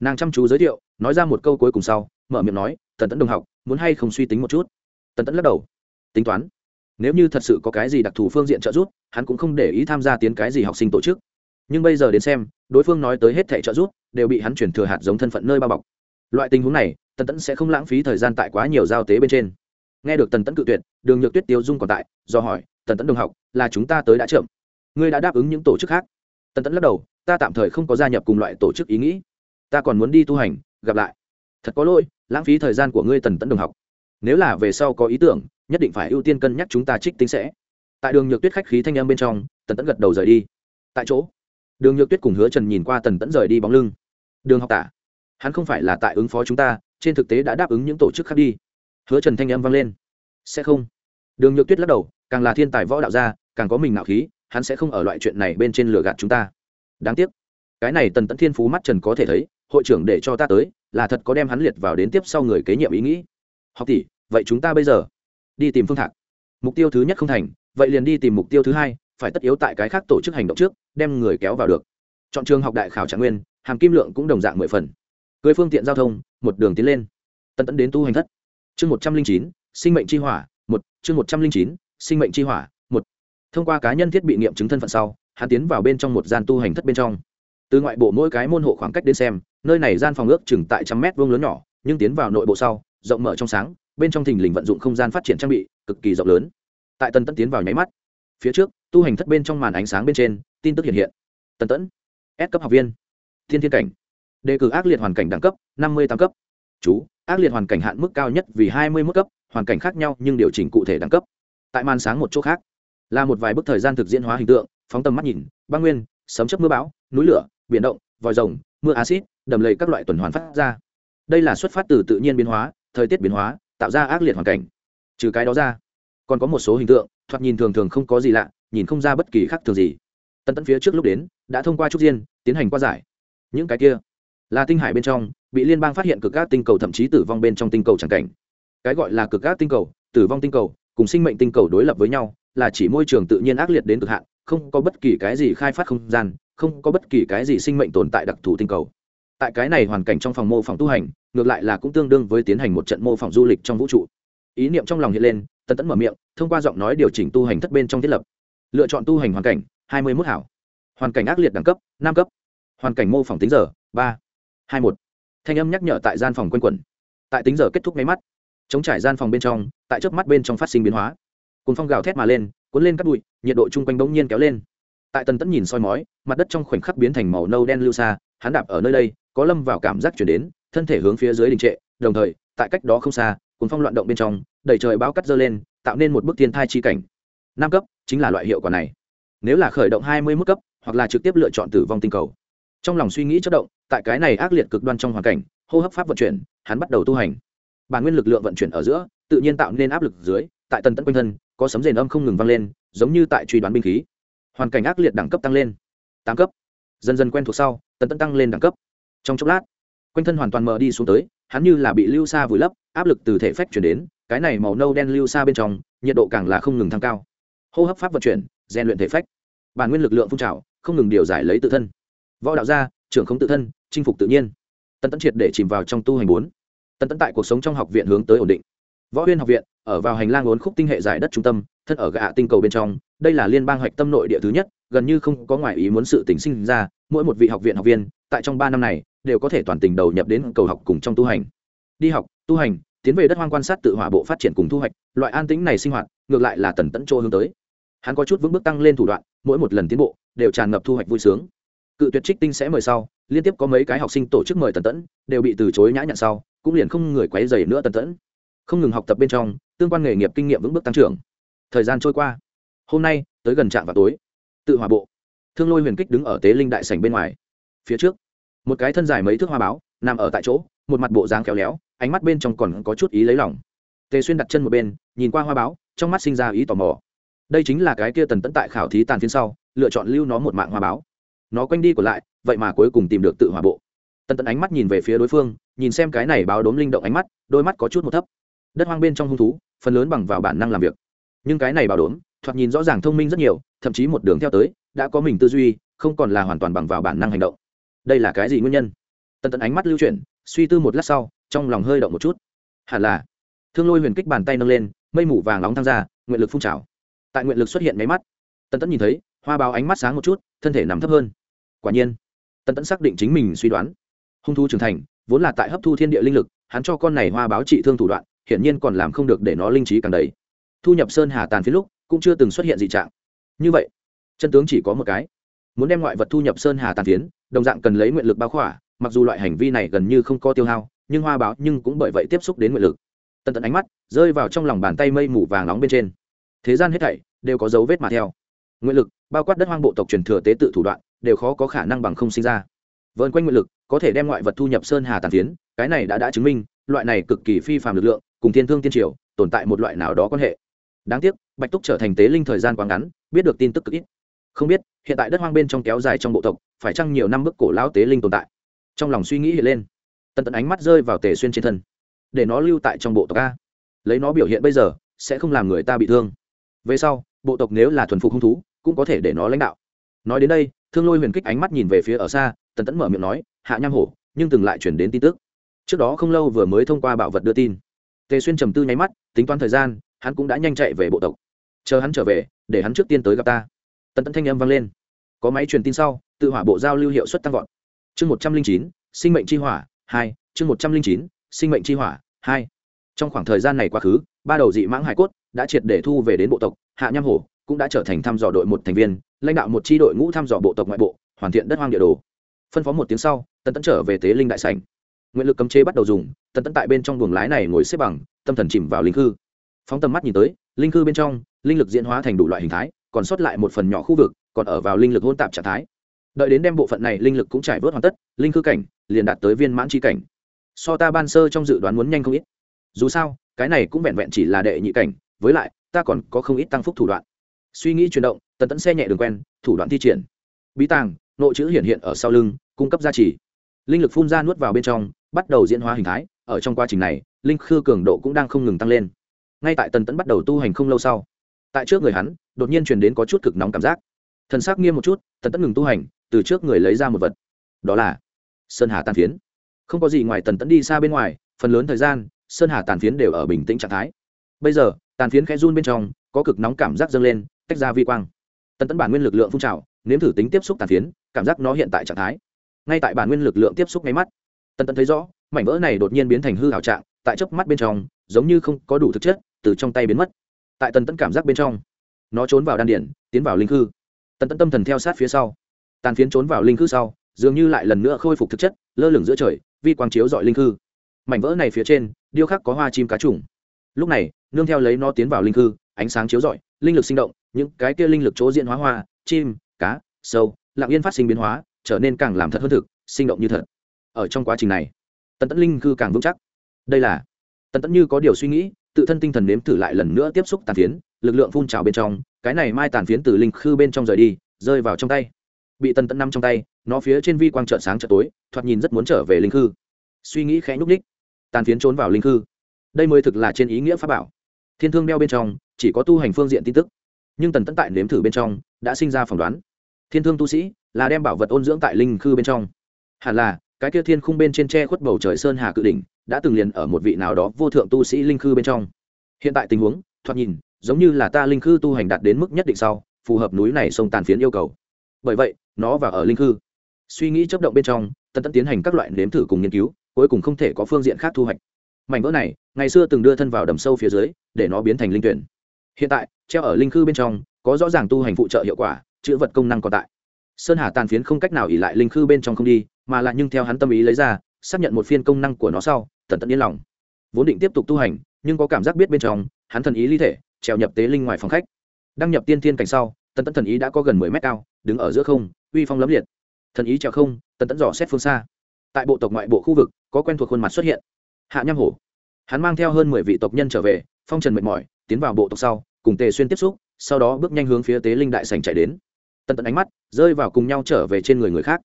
Nàng chăm chú giới thiệu, nói ra một câu cuối cùng sau, mở miệng nói, tần tẫn đồng học, muốn hay không suy tính một chút? Tần tẫn lắc đầu. Tính toán. Nếu như thật sự có cái gì đặc thù phương diện trợ giúp, hắn cũng không để ý tham gia tiến cái gì học sinh tổ chức. Nhưng bây giờ đến xem, đối phương nói tới hết thẻ trợ giúp, đều bị hắn chuyển thừa hạt giống thân phận nơi bao bọc. Loại tình huống này, tần tẫn sẽ không lãng phí thời gian tại quá nhiều giao tế bên trên. Nghe được tần tẫn cự tuyệt, đường nhược tuyết tiêu dung còn tại, do hỏi, tần tẫn đồng học, là chúng ta tới đã chậm. Ngươi đã đáp ứng những tổ chức khác? Tần tẫn lắc đầu ta tạm thời không có gia nhập cùng loại tổ chức ý nghĩ. Ta còn muốn đi tu hành, gặp lại. Thật có lỗi, lãng phí thời gian của ngươi tần tẫn đồng học. Nếu là về sau có ý tưởng, nhất định phải ưu tiên cân nhắc chúng ta trích tính sẽ. Tại đường nhược tuyết khách khí thanh em bên trong, tần tẫn gật đầu rời đi. Tại chỗ, đường nhược tuyết cùng hứa trần nhìn qua tần tẫn rời đi bóng lưng. Đường học tả, hắn không phải là tại ứng phó chúng ta, trên thực tế đã đáp ứng những tổ chức khác đi. Hứa trần thanh em vang lên. Sẽ không. Đường nhược tuyết lắc đầu, càng là thiên tài võ đạo gia, càng có mình ngạo khí, hắn sẽ không ở loại chuyện này bên trên lừa gạt chúng ta đáng tiếc. Cái này tần tẫn thiên phú mắt trần có thể thấy, hội trưởng để cho ta tới, là thật có đem hắn liệt vào đến tiếp sau người kế nhiệm ý nghĩ. Học tỷ, vậy chúng ta bây giờ đi tìm phương thạc. Mục tiêu thứ nhất không thành, vậy liền đi tìm mục tiêu thứ hai, phải tất yếu tại cái khác tổ chức hành động trước, đem người kéo vào được. Chọn trường học đại khảo trạng nguyên, hàm kim lượng cũng đồng dạng mười phần. Cưới phương tiện giao thông, một đường tiến lên. Tần tẫn đến tu hành thất. Chương một trăm linh chín, sinh mệnh chi hỏa, một, chương một trăm linh chín, sinh mệnh chi hỏa, một. Thông qua cá nhân thiết bị nghiệm chứng thân phận sau hắn tiến vào bên trong một gian tu hành thất bên trong. Từ ngoại bộ mỗi cái môn hộ khoảng cách đến xem, nơi này gian phòng ước chừng tại trăm mét vuông lớn nhỏ, nhưng tiến vào nội bộ sau, rộng mở trong sáng, bên trong thình lình vận dụng không gian phát triển trang bị, cực kỳ rộng lớn. Tại tần tẫn tiến vào nháy mắt, phía trước, tu hành thất bên trong màn ánh sáng bên trên, tin tức hiện hiện. Tần tẫn, S cấp học viên, thiên thiên cảnh. Đề cử ác liệt hoàn cảnh đẳng cấp, năm mươi tám cấp. Chú, ác liệt hoàn cảnh hạn mức cao nhất vì hai mươi mức cấp, hoàn cảnh khác nhau nhưng điều chỉnh cụ thể đẳng cấp. Tại màn sáng một chỗ khác, là một vài bức thời gian thực diễn hóa hình tượng phóng tầm mắt nhìn, băng nguyên, sấm chấp mưa bão, núi lửa, biển động, vòi rồng, mưa acid đầm lầy các loại tuần hoàn phát ra. Đây là xuất phát từ tự nhiên biến hóa, thời tiết biến hóa, tạo ra ác liệt hoàn cảnh. Trừ cái đó ra, còn có một số hình tượng, thoạt nhìn thường thường không có gì lạ, nhìn không ra bất kỳ khác thường gì. Tân tấn phía trước lúc đến, đã thông qua trúc diên, tiến hành qua giải. Những cái kia, là tinh hải bên trong, bị liên bang phát hiện cực các tinh cầu thậm chí tử vong bên trong tinh cầu c cảnh. Cái gọi là cực các tinh cầu, tử vong tinh cầu, cùng sinh mệnh tinh cầu đối lập với nhau, là chỉ môi trường tự nhiên ác liệt đến cực hạn không có bất kỳ cái gì khai phát không gian, không có bất kỳ cái gì sinh mệnh tồn tại đặc thù tinh cầu. Tại cái này hoàn cảnh trong phòng mô phỏng tu hành, ngược lại là cũng tương đương với tiến hành một trận mô phỏng du lịch trong vũ trụ. Ý niệm trong lòng hiện lên tân tẫn mở miệng, thông qua giọng nói điều chỉnh tu hành thất bên trong thiết lập. Lựa chọn tu hành hoàn cảnh, hai mươi mốt hảo. Hoàn cảnh ác liệt đẳng cấp, năm cấp. Hoàn cảnh mô phỏng tính giờ, ba. hai một. Thanh âm nhắc nhở tại gian phòng q u a n quẩn. Tại tính giờ kết thúc máy mắt. Chống trải gian phòng bên trong, tại trước mắt bên trong phát sinh biến hóa. Cồn phong gào thét mà lên, cuốn lên cắt bụi nhiệt độ chung quanh bỗng nhiên kéo lên. Tại tần tẫn nhìn soi mói, mặt đất trong khoảnh khắc biến thành màu nâu đen lưu xa, hắn đạp ở nơi đây, có lâm vào cảm giác chuyển đến, thân thể hướng phía dưới đình trệ, đồng thời, tại cách đó không xa cùng phong loạn động bên trong đẩy trời bao cắt dơ lên, tạo nên một bức thiên thai chi cảnh. Năm cấp chính là loại hiệu quả này. Nếu là khởi động hai mươi mức cấp, hoặc là trực tiếp lựa chọn tử vong tinh cầu. Trong lòng suy nghĩ chất động, tại cái này ác liệt cực đoan trong hoàn cảnh, hô hấp pháp vận chuyển, hắn bắt đầu tu hành. Bản nguyên lực lượng vận chuyển ở giữa, tự nhiên tạo nên áp lực dưới, tại tần tấn quanh thân, có sấm rền âm không ngừng vang lên giống như tại truy đoán binh khí. Hoàn cảnh ác liệt đẳng cấp tăng lên. Tám cấp. Dần dần quen thuộc sau, tần tẫn tăng lên đẳng cấp. Trong chốc lát, quanh thân hoàn toàn mờ đi xuống tới, hắn như là bị lưu xa vùi lấp, áp lực từ thể phách chuyển đến, cái này màu nâu đen lưu xa bên trong, nhiệt độ càng là không ngừng tăng cao. Hô hấp pháp vận chuyển, rèn luyện thể phách. Bản nguyên lực lượng phun trào, không ngừng điều giải lấy tự thân. Võ đạo gia, trưởng không tự thân, chinh phục tự nhiên. Tần tẫn triệt để chìm vào trong tu hành bốn. Tần tẫn tại cuộc sống trong học viện hướng tới ổn định. Võ huyên học viện, ở vào hành lang bốn khúc tinh hệ giải đất trung tâm thân ở gạ tinh cầu bên trong, đây là liên bang hoạch tâm nội địa thứ nhất, gần như không có ngoại ý muốn sự tình sinh ra, mỗi một vị học viện học viên, tại trong ba năm này, đều có thể toàn tình đầu nhập đến cầu học cùng trong tu hành. Đi học, tu hành, tiến về đất hoang quan sát tự hỏa bộ phát triển cùng thu hoạch, loại an tĩnh này sinh hoạt, ngược lại là tần tẫn chỗ hướng tới. Hắn có chút vững bước tăng lên thủ đoạn, mỗi một lần tiến bộ, đều tràn ngập thu hoạch vui sướng. Cự tuyệt trích tinh sẽ mời sau, liên tiếp có mấy cái học sinh tổ chức mời tần tẫn, đều bị từ chối nhã nhặn sau, cũng liền không người quấy dày nữa tần tẫn. Không ngừng học tập bên trong, tương quan nghề nghiệp kinh nghiệm vững bước tăng trưởng thời gian trôi qua. Hôm nay, tới gần trạm vào tối. Tự hòa bộ. Thương lôi huyền kích đứng ở tế linh đại sảnh bên ngoài. Phía trước, một cái thân dài mấy thước hoa báo, nằm ở tại chỗ, một mặt bộ dáng khéo léo, ánh mắt bên trong còn có chút ý lấy lòng. Tề xuyên đặt chân một bên, nhìn qua hoa báo, trong mắt sinh ra ý tò mò. Đây chính là cái kia tần tẫn tại khảo thí tàn phiên sau, lựa chọn lưu nó một mạng hoa báo. Nó quanh đi còn lại, vậy mà cuối cùng tìm được tự hòa bộ. Tần tẫn ánh mắt nhìn về phía đối phương, nhìn xem cái này báo đốm linh động ánh mắt, đôi mắt có chút một thấp. Đất hoang bên trong hung thú, phần lớn bằng vào bản năng làm việc nhưng cái này bảo đốm, thoạt nhìn rõ ràng thông minh rất nhiều, thậm chí một đường theo tới, đã có mình tư duy, không còn là hoàn toàn bằng vào bản năng hành động. Đây là cái gì nguyên nhân? Tần tẫn ánh mắt lưu chuyển, suy tư một lát sau, trong lòng hơi động một chút. Hẳn là, thương lôi huyền kích bàn tay nâng lên, mây mù vàng nóng tham gia nguyện lực phun trào. Tại nguyện lực xuất hiện máy mắt, tần tẫn nhìn thấy, hoa báo ánh mắt sáng một chút, thân thể nằm thấp hơn. Quả nhiên, tần tẫn xác định chính mình suy đoán. Hung thu trưởng thành, vốn là tại hấp thu thiên địa linh lực, hắn cho con này hoa báo trị thương thủ đoạn, hiển nhiên còn làm không được để nó linh trí càng đầy thu nhập sơn hà tàn phía lúc cũng chưa từng xuất hiện dị trạng. Như vậy chân tướng chỉ có một cái. Muốn đem ngoại vật thu nhập sơn hà tàn phiến đồng dạng cần lấy nguyện lực bao khỏa mặc dù loại hành vi này gần như không có tiêu hao nhưng hoa báo nhưng cũng bởi vậy tiếp xúc đến nguyện lực. Tần tận ánh mắt rơi vào trong lòng bàn tay mây mù vàng nóng bên trên. Thế gian hết thảy đều có dấu vết mà theo. Nguyện lực bao quát đất hoang bộ tộc truyền thừa tế tự thủ đoạn đều khó có khả năng bằng không sinh ra. Vơn quanh nguyện lực có thể đem ngoại vật thu nhập sơn hà tàn phiến, cái này đã đã chứng minh loại này cực kỳ phi phàm lực lượng cùng thiên thương tiên triều tồn tại một loại nào đó quan hệ đáng tiếc, bạch túc trở thành tế linh thời gian quá ngắn, biết được tin tức cực ít. Không biết, hiện tại đất hoang bên trong kéo dài trong bộ tộc, phải chăng nhiều năm bức cổ lão tế linh tồn tại? Trong lòng suy nghĩ hiện lên. Tần tận ánh mắt rơi vào tề xuyên trên thân. Để nó lưu tại trong bộ tộc a. Lấy nó biểu hiện bây giờ, sẽ không làm người ta bị thương. Về sau, bộ tộc nếu là thuần phục hung thú, cũng có thể để nó lãnh đạo. Nói đến đây, thương lôi huyền kích ánh mắt nhìn về phía ở xa, tần tẫn mở miệng nói, hạ nham hổ, nhưng từng lại chuyển đến tin tức. Trước đó không lâu vừa mới thông qua bảo vật đưa tin. Tề xuyên trầm tư nháy mắt, tính toán thời gian hắn cũng đã nhanh chạy về bộ tộc. Chờ hắn trở về, để hắn trước tiên tới gặp ta. Tần tẫn thanh âm vang lên. Có máy truyền tin sau, tự hỏa bộ giao lưu hiệu suất tăng vọt. Chương một trăm linh chín, sinh mệnh chi hỏa, hai, chương một trăm linh chín, sinh mệnh chi hỏa, hai. Trong khoảng thời gian này quá khứ, ba đầu dị mãng hải cốt đã triệt để thu về đến bộ tộc, hạ nham hổ cũng đã trở thành thăm dò đội một thành viên, lãnh đạo một tri đội ngũ thăm dò bộ tộc ngoại bộ, hoàn thiện đất hoang địa đồ. Phân phó một tiếng sau, tần tẫn trở về tế linh đại sảnh. Nguyện lực cấm chế bắt đầu dùng, tần tẫn tại bên trong buồng lái này ngồi xếp bằng, tâm thần chìm vào linh hư phóng tầm mắt nhìn tới, linh khư bên trong, linh lực diễn hóa thành đủ loại hình thái, còn sót lại một phần nhỏ khu vực, còn ở vào linh lực hôn tạp trạng thái. Đợi đến đem bộ phận này linh lực cũng trải vớt hoàn tất, linh khư cảnh liền đạt tới viên mãn tri cảnh. So ta ban sơ trong dự đoán muốn nhanh không ít. Dù sao, cái này cũng vẹn vẹn chỉ là đệ nhị cảnh, với lại, ta còn có không ít tăng phúc thủ đoạn. Suy nghĩ chuyển động, tần tẫn xe nhẹ đường quen, thủ đoạn thi triển. Bí tàng, nội chữ hiện hiện ở sau lưng, cung cấp gia trì. Linh lực phun ra nuốt vào bên trong, bắt đầu diễn hóa hình thái, ở trong quá trình này, linh khư cường độ cũng đang không ngừng tăng lên ngay tại tần tẫn bắt đầu tu hành không lâu sau, tại trước người hắn, đột nhiên truyền đến có chút cực nóng cảm giác. Thần sắc nghiêm một chút, tần tẫn ngừng tu hành, từ trước người lấy ra một vật. Đó là sơn hà tàn phiến. Không có gì ngoài tần tẫn đi xa bên ngoài, phần lớn thời gian, sơn hà tàn phiến đều ở bình tĩnh trạng thái. Bây giờ, tàn phiến khẽ run bên trong, có cực nóng cảm giác dâng lên, tách ra vi quang. Tần tẫn bản nguyên lực lượng phun trào, nếm thử tính tiếp xúc tàn phiến, cảm giác nó hiện tại trạng thái. Ngay tại bản nguyên lực lượng tiếp xúc ngay mắt, tần tẫn thấy rõ, mảnh vỡ này đột nhiên biến thành hư hảo trạng, tại chớp mắt bên trong, giống như không có đủ thực chất từ trong tay biến mất. Tại tần tẫn cảm giác bên trong, nó trốn vào đan điển tiến vào linh hư tần tẫn tâm thần theo sát phía sau. Tàn phiến trốn vào linh hư sau, dường như lại lần nữa khôi phục thực chất, lơ lửng giữa trời, vi quang chiếu dọi linh hư mảnh vỡ này phía trên, điêu khắc có hoa chim cá trùng. Lúc này, nương theo lấy nó tiến vào linh hư ánh sáng chiếu rọi, linh lực sinh động, những cái kia linh lực chỗ diễn hóa hoa, chim, cá, sâu, lặng yên phát sinh biến hóa, trở nên càng làm thật hơn thực, sinh động như thật. Ở trong quá trình này, tần tẫn linh cư càng vững chắc. Đây là, tần tẫn như có điều suy nghĩ tự thân tinh thần nếm thử lại lần nữa tiếp xúc tàn phiến, lực lượng phun trào bên trong, cái này mai tàn phiến từ linh khư bên trong rời đi, rơi vào trong tay. Bị tần tẫn nằm trong tay, nó phía trên vi quang trợn sáng trợn tối, thoạt nhìn rất muốn trở về linh khư. Suy nghĩ khẽ nhúc ních tàn phiến trốn vào linh khư. Đây mới thực là trên ý nghĩa pháp bảo. Thiên thương đeo bên trong, chỉ có tu hành phương diện tin tức. Nhưng tần tẫn tại nếm thử bên trong, đã sinh ra phỏng đoán. Thiên thương tu sĩ là đem bảo vật ôn dưỡng tại linh khư bên trong. Hẳn là cái kia thiên khung bên trên tre khuất bầu trời sơn hà cự đỉnh, đã từng liền ở một vị nào đó vô thượng tu sĩ linh khư bên trong. Hiện tại tình huống, thoạt nhìn, giống như là ta linh khư tu hành đạt đến mức nhất định sau, phù hợp núi này sông tàn phiến yêu cầu. Bởi vậy, nó và ở linh khư. Suy nghĩ chấp động bên trong tân tân tiến hành các loại nếm thử cùng nghiên cứu, cuối cùng không thể có phương diện khác thu hoạch. Mảnh vỡ này, ngày xưa từng đưa thân vào đầm sâu phía dưới, để nó biến thành linh tuyển. Hiện tại, treo ở linh khư bên trong, có rõ ràng tu hành phụ trợ hiệu quả, chữ vật công năng còn tại sơn hà tàn phiến không cách nào ỉ lại linh khư bên trong không đi, mà lại nhưng theo hắn tâm ý lấy ra, xác nhận một phiên công năng của nó sau, tần tận yên lòng. Vốn định tiếp tục tu hành, nhưng có cảm giác biết bên trong, hắn thần ý ly thể, trèo nhập tế linh ngoài phòng khách. Đăng nhập tiên thiên cảnh sau, tần tận thần ý đã có gần mười mét cao, đứng ở giữa không, uy phong lấm liệt. Thần ý trèo không, tần tận dò xét phương xa. Tại bộ tộc ngoại bộ khu vực, có quen thuộc khuôn mặt xuất hiện. Hạ nham hổ. Hắn mang theo hơn mười vị tộc nhân trở về, phong trần mệt mỏi, tiến vào bộ tộc sau, cùng tề xuyên tiếp xúc, sau đó bước nhanh hướng phía tế linh đại sành chạy đến tận tận ánh mắt, rơi vào cùng nhau trở về trên người người khác.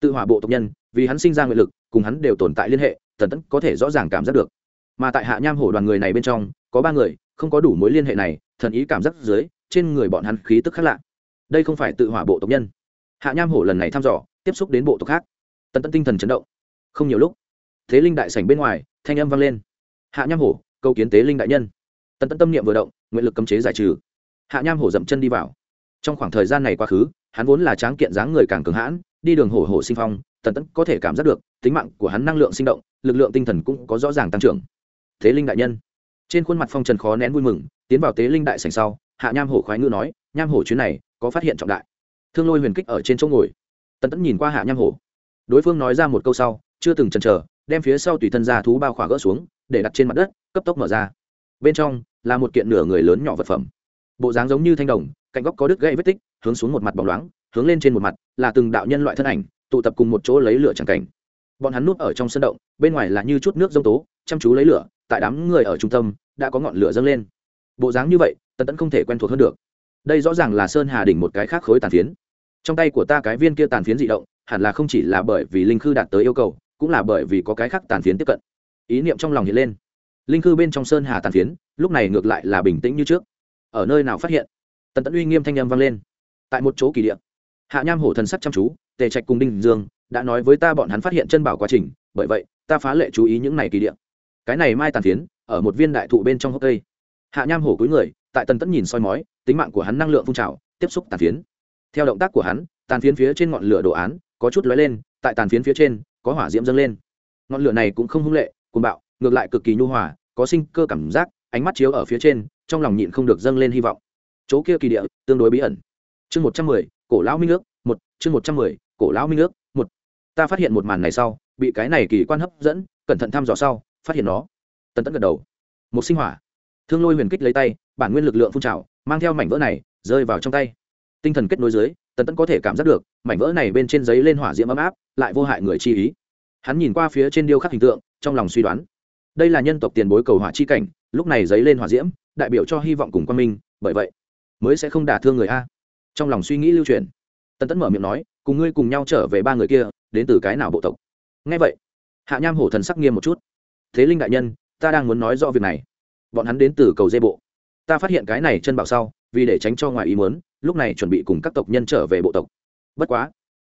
Tự hỏa bộ tộc nhân, vì hắn sinh ra nguyện lực, cùng hắn đều tồn tại liên hệ, tần tẫn có thể rõ ràng cảm giác được. Mà tại hạ nham hổ đoàn người này bên trong, có ba người, không có đủ mối liên hệ này, thần ý cảm giác dưới, trên người bọn hắn khí tức khác lạ. Đây không phải tự hỏa bộ tộc nhân. Hạ nham hổ lần này thăm dò, tiếp xúc đến bộ tộc khác. Tần tẫn tinh thần chấn động. Không nhiều lúc, thế linh đại sảnh bên ngoài, thanh âm vang lên. Hạ nham hổ câu kiến tế linh đại nhân. Tần tẫn tâm niệm vừa động, nguyện lực cấm chế giải trừ. Hạ nham hổ dậm chân đi vào trong khoảng thời gian này quá khứ, hắn vốn là tráng kiện dáng người càng cường hãn, đi đường hổ hổ sinh phong, tần tẫn có thể cảm giác được, tính mạng của hắn năng lượng sinh động, lực lượng tinh thần cũng có rõ ràng tăng trưởng. Thế linh đại nhân. Trên khuôn mặt phong trần khó nén vui mừng, tiến vào tế linh đại sành sau, hạ nham hổ khoái ngữ nói, nham hổ chuyến này có phát hiện trọng đại. Thương lôi huyền kích ở trên chỗ ngồi. Tần tẫn nhìn qua hạ nham hổ. Đối phương nói ra một câu sau, chưa từng chần chờ, đem phía sau tùy thân ra thú bao khỏa gỡ xuống, để đặt trên mặt đất, cấp tốc mở ra. Bên trong là một kiện nửa người lớn nhỏ vật phẩm bộ dáng giống như thanh đồng, cạnh góc có đứt gãy vết tích, hướng xuống một mặt bóng loáng, hướng lên trên một mặt, là từng đạo nhân loại thân ảnh, tụ tập cùng một chỗ lấy lửa chẳng cảnh. Bọn hắn núp ở trong sân động, bên ngoài là như chút nước dông tố, chăm chú lấy lửa, tại đám người ở trung tâm, đã có ngọn lửa dâng lên. Bộ dáng như vậy, tần tẫn không thể quen thuộc hơn được. Đây rõ ràng là sơn hà đỉnh một cái khác khối tàn phiến. Trong tay của ta cái viên kia tàn phiến dị động, hẳn là không chỉ là bởi vì linh khư đạt tới yêu cầu, cũng là bởi vì có cái khác tàn phiến tiếp cận. Ý niệm trong lòng hiện lên. Linh khư bên trong sơn hà tàn phiến, lúc này ngược lại là bình tĩnh như trước ở nơi nào phát hiện? Tần tẫn uy nghiêm thanh âm vang lên. Tại một chỗ kỳ địa. Hạ nham hổ thần sắc chăm chú, tề trạch cùng đinh dương đã nói với ta bọn hắn phát hiện chân bảo quá trình, bởi vậy, ta phá lệ chú ý những này kỳ địa. Cái này mai tàn phiến, ở một viên đại thụ bên trong hốc cây. Hạ nham hổ cúi người, tại tần tẫn nhìn soi mói, tính mạng của hắn năng lượng phun trào, tiếp xúc tàn phiến. Theo động tác của hắn, tàn phiến phía trên ngọn lửa đồ án, có chút lóe lên, tại tàn phiến phía trên, có hỏa diễm dâng lên. Ngọn lửa này cũng không hung lệ, cuồng bạo, ngược lại cực kỳ nhu hòa, có sinh cơ cảm giác ánh mắt chiếu ở phía trên, trong lòng nhịn không được dâng lên hy vọng. Chỗ kia kỳ địa, tương đối bí ẩn. Chương một trăm mười, cổ lão minh nước một, chương một trăm mười, cổ lão minh nước một. Ta phát hiện một màn này sau, bị cái này kỳ quan hấp dẫn, cẩn thận thăm dò sau, phát hiện nó. Tần tẫn gật đầu. Một sinh hỏa. Thương lôi huyền kích lấy tay, bản nguyên lực lượng phun trào, mang theo mảnh vỡ này, rơi vào trong tay. Tinh thần kết nối dưới, tần tẫn có thể cảm giác được, mảnh vỡ này bên trên giấy lên hỏa diễm ấm áp, lại vô hại người chi ý. Hắn nhìn qua phía trên điêu khắc hình tượng, trong lòng suy đoán đây là nhân tộc tiền bối cầu hỏa chi cảnh, lúc này dấy lên hỏa diễm, đại biểu cho hy vọng cùng quan minh, bởi vậy, mới sẽ không đả thương người a. Trong lòng suy nghĩ lưu truyền tần tẫn mở miệng nói, cùng ngươi cùng nhau trở về ba người kia, đến từ cái nào bộ tộc? Ngay vậy, hạ nham hổ thần sắc nghiêm một chút. Thế linh đại nhân, ta đang muốn nói rõ việc này. Bọn hắn đến từ cầu dê bộ. Ta phát hiện cái này chân bảo sau, vì để tránh cho ngoài ý muốn, lúc này chuẩn bị cùng các tộc nhân trở về bộ tộc. Bất quá,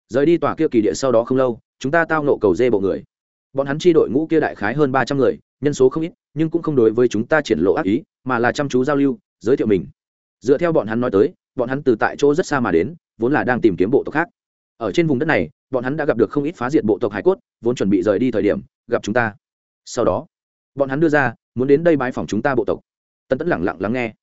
rời đi tòa kia kỳ địa sau đó không lâu, chúng ta tao nộ cầu dê bộ người. Bọn hắn chi đội ngũ kia đại khái hơn ba trăm người nhân số không ít, nhưng cũng không đối với chúng ta triển lộ ác ý, mà là chăm chú giao lưu, giới thiệu mình. Dựa theo bọn hắn nói tới, bọn hắn từ tại chỗ rất xa mà đến, vốn là đang tìm kiếm bộ tộc khác. Ở trên vùng đất này, bọn hắn đã gặp được không ít phá diệt bộ tộc hải cốt, vốn chuẩn bị rời đi thời điểm, gặp chúng ta. Sau đó, bọn hắn đưa ra, muốn đến đây bái phòng chúng ta bộ tộc. Tân tẫn lẳng lặng lắng nghe.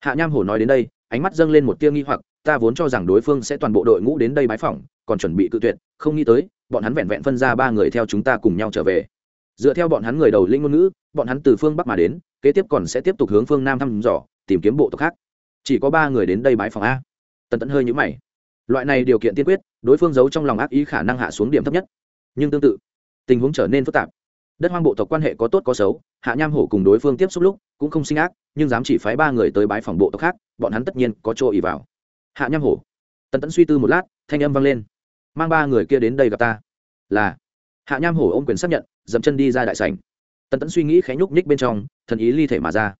Hạ nham hổ nói đến đây, ánh mắt dâng lên một tia nghi hoặc, ta vốn cho rằng đối phương sẽ toàn bộ đội ngũ đến đây bái phòng còn chuẩn bị cự tuyệt, không nghĩ tới, bọn hắn vẹn vẹn phân ra ba người theo chúng ta cùng nhau trở về dựa theo bọn hắn người đầu linh ngôn ngữ, bọn hắn từ phương bắc mà đến, kế tiếp còn sẽ tiếp tục hướng phương nam thăm dò, tìm kiếm bộ tộc khác. Chỉ có ba người đến đây bãi phòng a. Tần tẫn hơi nhũ mày. Loại này điều kiện tiên quyết, đối phương giấu trong lòng ác ý khả năng hạ xuống điểm thấp nhất. Nhưng tương tự, tình huống trở nên phức tạp. Đất hoang bộ tộc quan hệ có tốt có xấu, hạ nham hổ cùng đối phương tiếp xúc lúc cũng không sinh ác, nhưng dám chỉ phái ba người tới bãi phòng bộ tộc khác, bọn hắn tất nhiên có chỗ ý vào. Hạ nham hổ. Tần tẫn suy tư một lát, thanh âm vang lên. Mang ba người kia đến đây gặp ta. Là hạ nham hổ ôm quyền xác nhận, dậm chân đi ra đại sảnh. Tần tẫn suy nghĩ khẽ nhúc nhích bên trong, thần ý ly thể mà ra.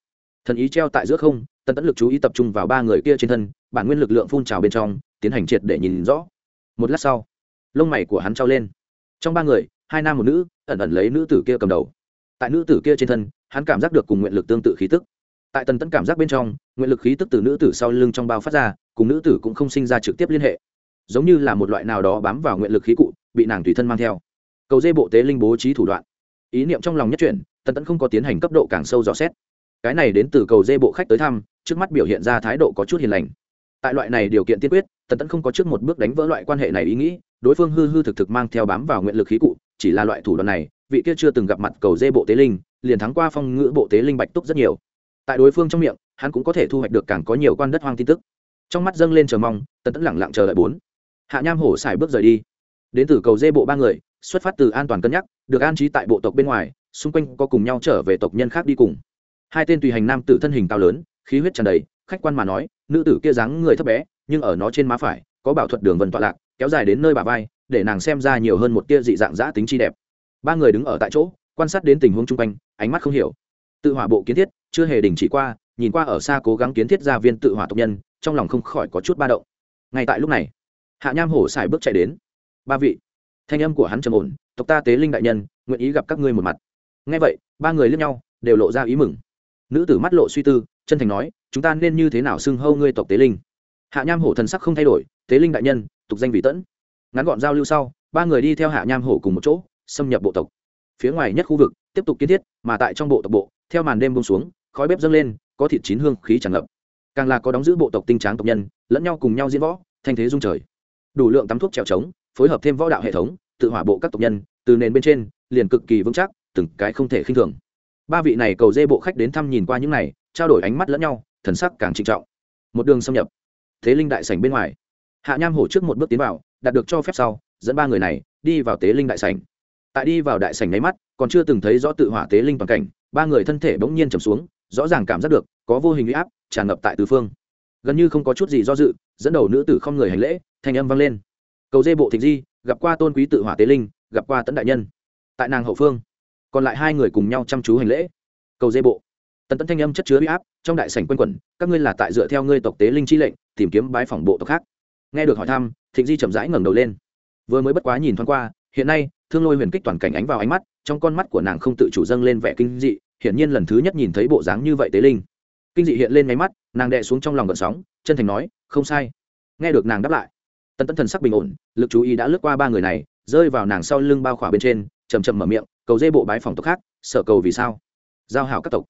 Thần ý treo tại giữa không, tần tẫn lực chú ý tập trung vào ba người kia trên thân, bản nguyên lực lượng phun trào bên trong, tiến hành triệt để nhìn rõ. Một lát sau, lông mày của hắn trao lên. Trong ba người, hai nam một nữ, ẩn ẩn lấy nữ tử kia cầm đầu. Tại nữ tử kia trên thân, hắn cảm giác được cùng nguyện lực tương tự khí tức. Tại tần tẫn cảm giác bên trong, nguyện lực khí tức từ nữ tử sau lưng trong bao phát ra, cùng nữ tử cũng không sinh ra trực tiếp liên hệ. Giống như là một loại nào đó bám vào nguyện lực khí cụ, bị nàng tùy thân mang theo cầu dê bộ tế linh bố trí thủ đoạn. Ý niệm trong lòng nhất chuyển, tần tẫn không có tiến hành cấp độ càng sâu dò xét. Cái này đến từ cầu dê bộ khách tới thăm, trước mắt biểu hiện ra thái độ có chút hiền lành. Tại loại này điều kiện tiên quyết, tần tẫn không có trước một bước đánh vỡ loại quan hệ này ý nghĩ, đối phương hư hư thực thực mang theo bám vào nguyện lực khí cụ, chỉ là loại thủ đoạn này, vị kia chưa từng gặp mặt cầu dê bộ tế linh, liền thắng qua phong ngữ bộ tế linh bạch túc rất nhiều. Tại đối phương trong miệng, hắn cũng có thể thu hoạch được càng có nhiều quan đất hoang tin tức. Trong mắt dâng lên chờ mong, tần tẫn lẳng lặng chờ đợi bốn. Hạ nham hổ xài bước rời đi đến từ cầu dê bộ ba người, xuất phát từ an toàn cân nhắc, được an trí tại bộ tộc bên ngoài, xung quanh có cùng nhau trở về tộc nhân khác đi cùng. Hai tên tùy hành nam tử thân hình cao lớn, khí huyết tràn đầy, khách quan mà nói, nữ tử kia dáng người thấp bé, nhưng ở nó trên má phải, có bảo thuật đường vân tọa lạc, kéo dài đến nơi bà vai, để nàng xem ra nhiều hơn một tia dị dạng giã tính chi đẹp. Ba người đứng ở tại chỗ, quan sát đến tình huống chung quanh, ánh mắt không hiểu. Tự hỏa bộ kiến thiết, chưa hề đình chỉ qua, nhìn qua ở xa cố gắng kiến thiết ra viên tự hỏa tộc nhân, trong lòng không khỏi có chút ba động. Ngay tại lúc này, hạ nham hổ xài bước chạy đến ba vị. Thanh âm của hắn trầm ổn, tộc ta tế linh đại nhân, nguyện ý gặp các ngươi một mặt. Ngay vậy, ba người liếc nhau, đều lộ ra ý mừng. Nữ tử mắt lộ suy tư, chân thành nói, chúng ta nên như thế nào xưng hâu ngươi tộc tế linh? Hạ nham hổ thần sắc không thay đổi, tế linh đại nhân, tục danh vị tẫn. Ngắn gọn giao lưu sau, ba người đi theo hạ nham hổ cùng một chỗ, xâm nhập bộ tộc. Phía ngoài nhất khu vực, tiếp tục kiến thiết, mà tại trong bộ tộc bộ, theo màn đêm bông xuống, khói bếp dâng lên, có thịt chín hương khí tràn ngập. Càng là có đóng giữ bộ tộc tinh tráng tộc nhân, lẫn nhau cùng nhau diễn võ, thanh thế dung trời. Đủ lượng tắm thuốc trèo trống phối hợp thêm võ đạo hệ thống, tự hỏa bộ các tộc nhân, từ nền bên trên, liền cực kỳ vững chắc, từng cái không thể khinh thường. Ba vị này cầu dê bộ khách đến thăm nhìn qua những này, trao đổi ánh mắt lẫn nhau, thần sắc càng trịnh trọng. Một đường xâm nhập. Thế linh đại sảnh bên ngoài. Hạ nham hổ trước một bước tiến vào, đạt được cho phép sau, dẫn ba người này đi vào tế linh đại sảnh. Tại đi vào đại sảnh nháy mắt, còn chưa từng thấy rõ tự hỏa tế linh toàn cảnh, ba người thân thể bỗng nhiên trầm xuống, rõ ràng cảm giác được, có vô hình huy áp, tràn ngập tại tứ phương. Gần như không có chút gì do dự, dẫn đầu nữ tử không người hành lễ, thanh âm vang lên cầu dê bộ thịnh di, gặp qua tôn quý tự hỏa tế linh, gặp qua tấn đại nhân. Tại nàng hậu phương, còn lại hai người cùng nhau chăm chú hành lễ. Cầu dê bộ. Tần tấn thanh âm chất chứa huy áp, trong đại sảnh quân quẩn, các ngươi là tại dựa theo ngươi tộc tế linh chi lệnh, tìm kiếm bái phỏng bộ tộc khác. Nghe được hỏi thăm, thịnh di chậm rãi ngẩng đầu lên. Vừa mới bất quá nhìn thoáng qua, hiện nay, thương lôi huyền kích toàn cảnh ánh vào ánh mắt, trong con mắt của nàng không tự chủ dâng lên vẻ kinh dị, hiển nhiên lần thứ nhất nhìn thấy bộ dáng như vậy tế linh. Kinh dị hiện lên máy mắt, nàng đệ xuống trong lòng gợn sóng, chân thành nói, không sai. Nghe được nàng đáp lại tần tấn thần sắc bình ổn, lực chú ý đã lướt qua ba người này, rơi vào nàng sau lưng bao khỏa bên trên chầm chậm mở miệng, cầu dê bộ bái phòng tộc khác, sợ cầu vì sao? Giao hảo các tộc.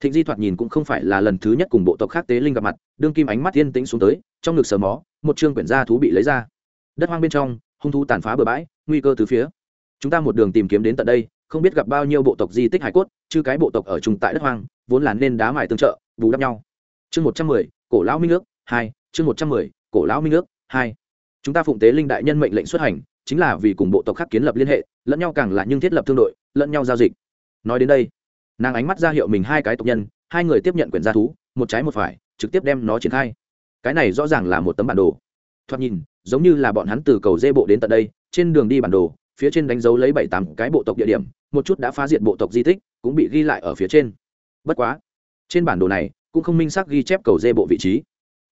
Thịnh di thoạt nhìn cũng không phải là lần thứ nhất cùng bộ tộc khác tế linh gặp mặt, đương kim ánh mắt yên tĩnh xuống tới, trong ngực sờ mó, một chương quyển gia thú bị lấy ra. Đất hoang bên trong, hung thú tàn phá bừa bãi, nguy cơ từ phía. Chúng ta một đường tìm kiếm đến tận đây, không biết gặp bao nhiêu bộ tộc di tích hải cốt, chứ cái bộ tộc ở chung tại đất hoang, vốn là nên đá mài tương trợ, bù đắp nhau. Chương một trăm mười, cổ lão minh nước hai, chương một trăm mười, cổ lão minh nước hai chúng ta phụng tế linh đại nhân mệnh lệnh xuất hành, chính là vì cùng bộ tộc khác kiến lập liên hệ, lẫn nhau càng là nhưng thiết lập thương đội, lẫn nhau giao dịch. Nói đến đây, nàng ánh mắt ra hiệu mình hai cái tộc nhân, hai người tiếp nhận quyền gia thú, một trái một phải, trực tiếp đem nó triển khai. Cái này rõ ràng là một tấm bản đồ. Thoạt nhìn, giống như là bọn hắn từ cầu dê bộ đến tận đây, trên đường đi bản đồ, phía trên đánh dấu lấy bảy tám cái bộ tộc địa điểm, một chút đã phá diệt bộ tộc di tích, cũng bị ghi lại ở phía trên. Bất quá, trên bản đồ này cũng không minh xác ghi chép cầu dê bộ vị trí.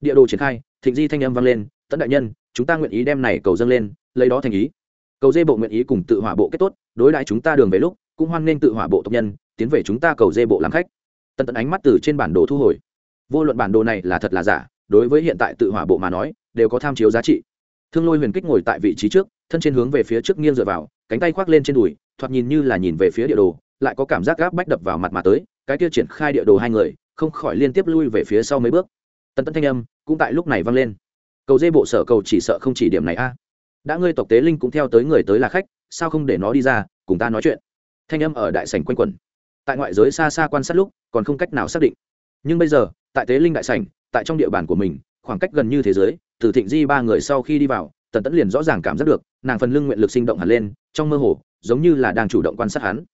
Địa đồ triển khai, thịnh di thanh âm vang lên, tấn đại nhân chúng ta nguyện ý đem này cầu dâng lên, lấy đó thành ý. Cầu dê bộ nguyện ý cùng tự hỏa bộ kết tốt, đối đãi chúng ta đường về lúc, cũng hoan nghênh tự hỏa bộ tộc nhân, tiến về chúng ta cầu dê bộ làm khách. Tận tận ánh mắt từ trên bản đồ thu hồi. Vô luận bản đồ này là thật là giả, đối với hiện tại tự hỏa bộ mà nói, đều có tham chiếu giá trị. Thương lôi huyền kích ngồi tại vị trí trước, thân trên hướng về phía trước nghiêng dựa vào, cánh tay khoác lên trên đùi, thoạt nhìn như là nhìn về phía địa đồ, lại có cảm giác gáp bách đập vào mặt mà tới, cái kia triển khai địa đồ hai người, không khỏi liên tiếp lui về phía sau mấy bước. Tần tấn thanh âm cũng tại lúc này vang lên cầu dê bộ sở cầu chỉ sợ không chỉ điểm này a. Đã ngươi tộc tế linh cũng theo tới người tới là khách, sao không để nó đi ra, cùng ta nói chuyện. Thanh âm ở đại sảnh quanh quẩn. Tại ngoại giới xa xa quan sát lúc, còn không cách nào xác định. Nhưng bây giờ, tại tế linh đại sảnh, tại trong địa bàn của mình, khoảng cách gần như thế giới, từ thịnh di ba người sau khi đi vào, tần tẫn liền rõ ràng cảm giác được, nàng phần lưng nguyện lực sinh động hẳn lên, trong mơ hồ, giống như là đang chủ động quan sát hắn.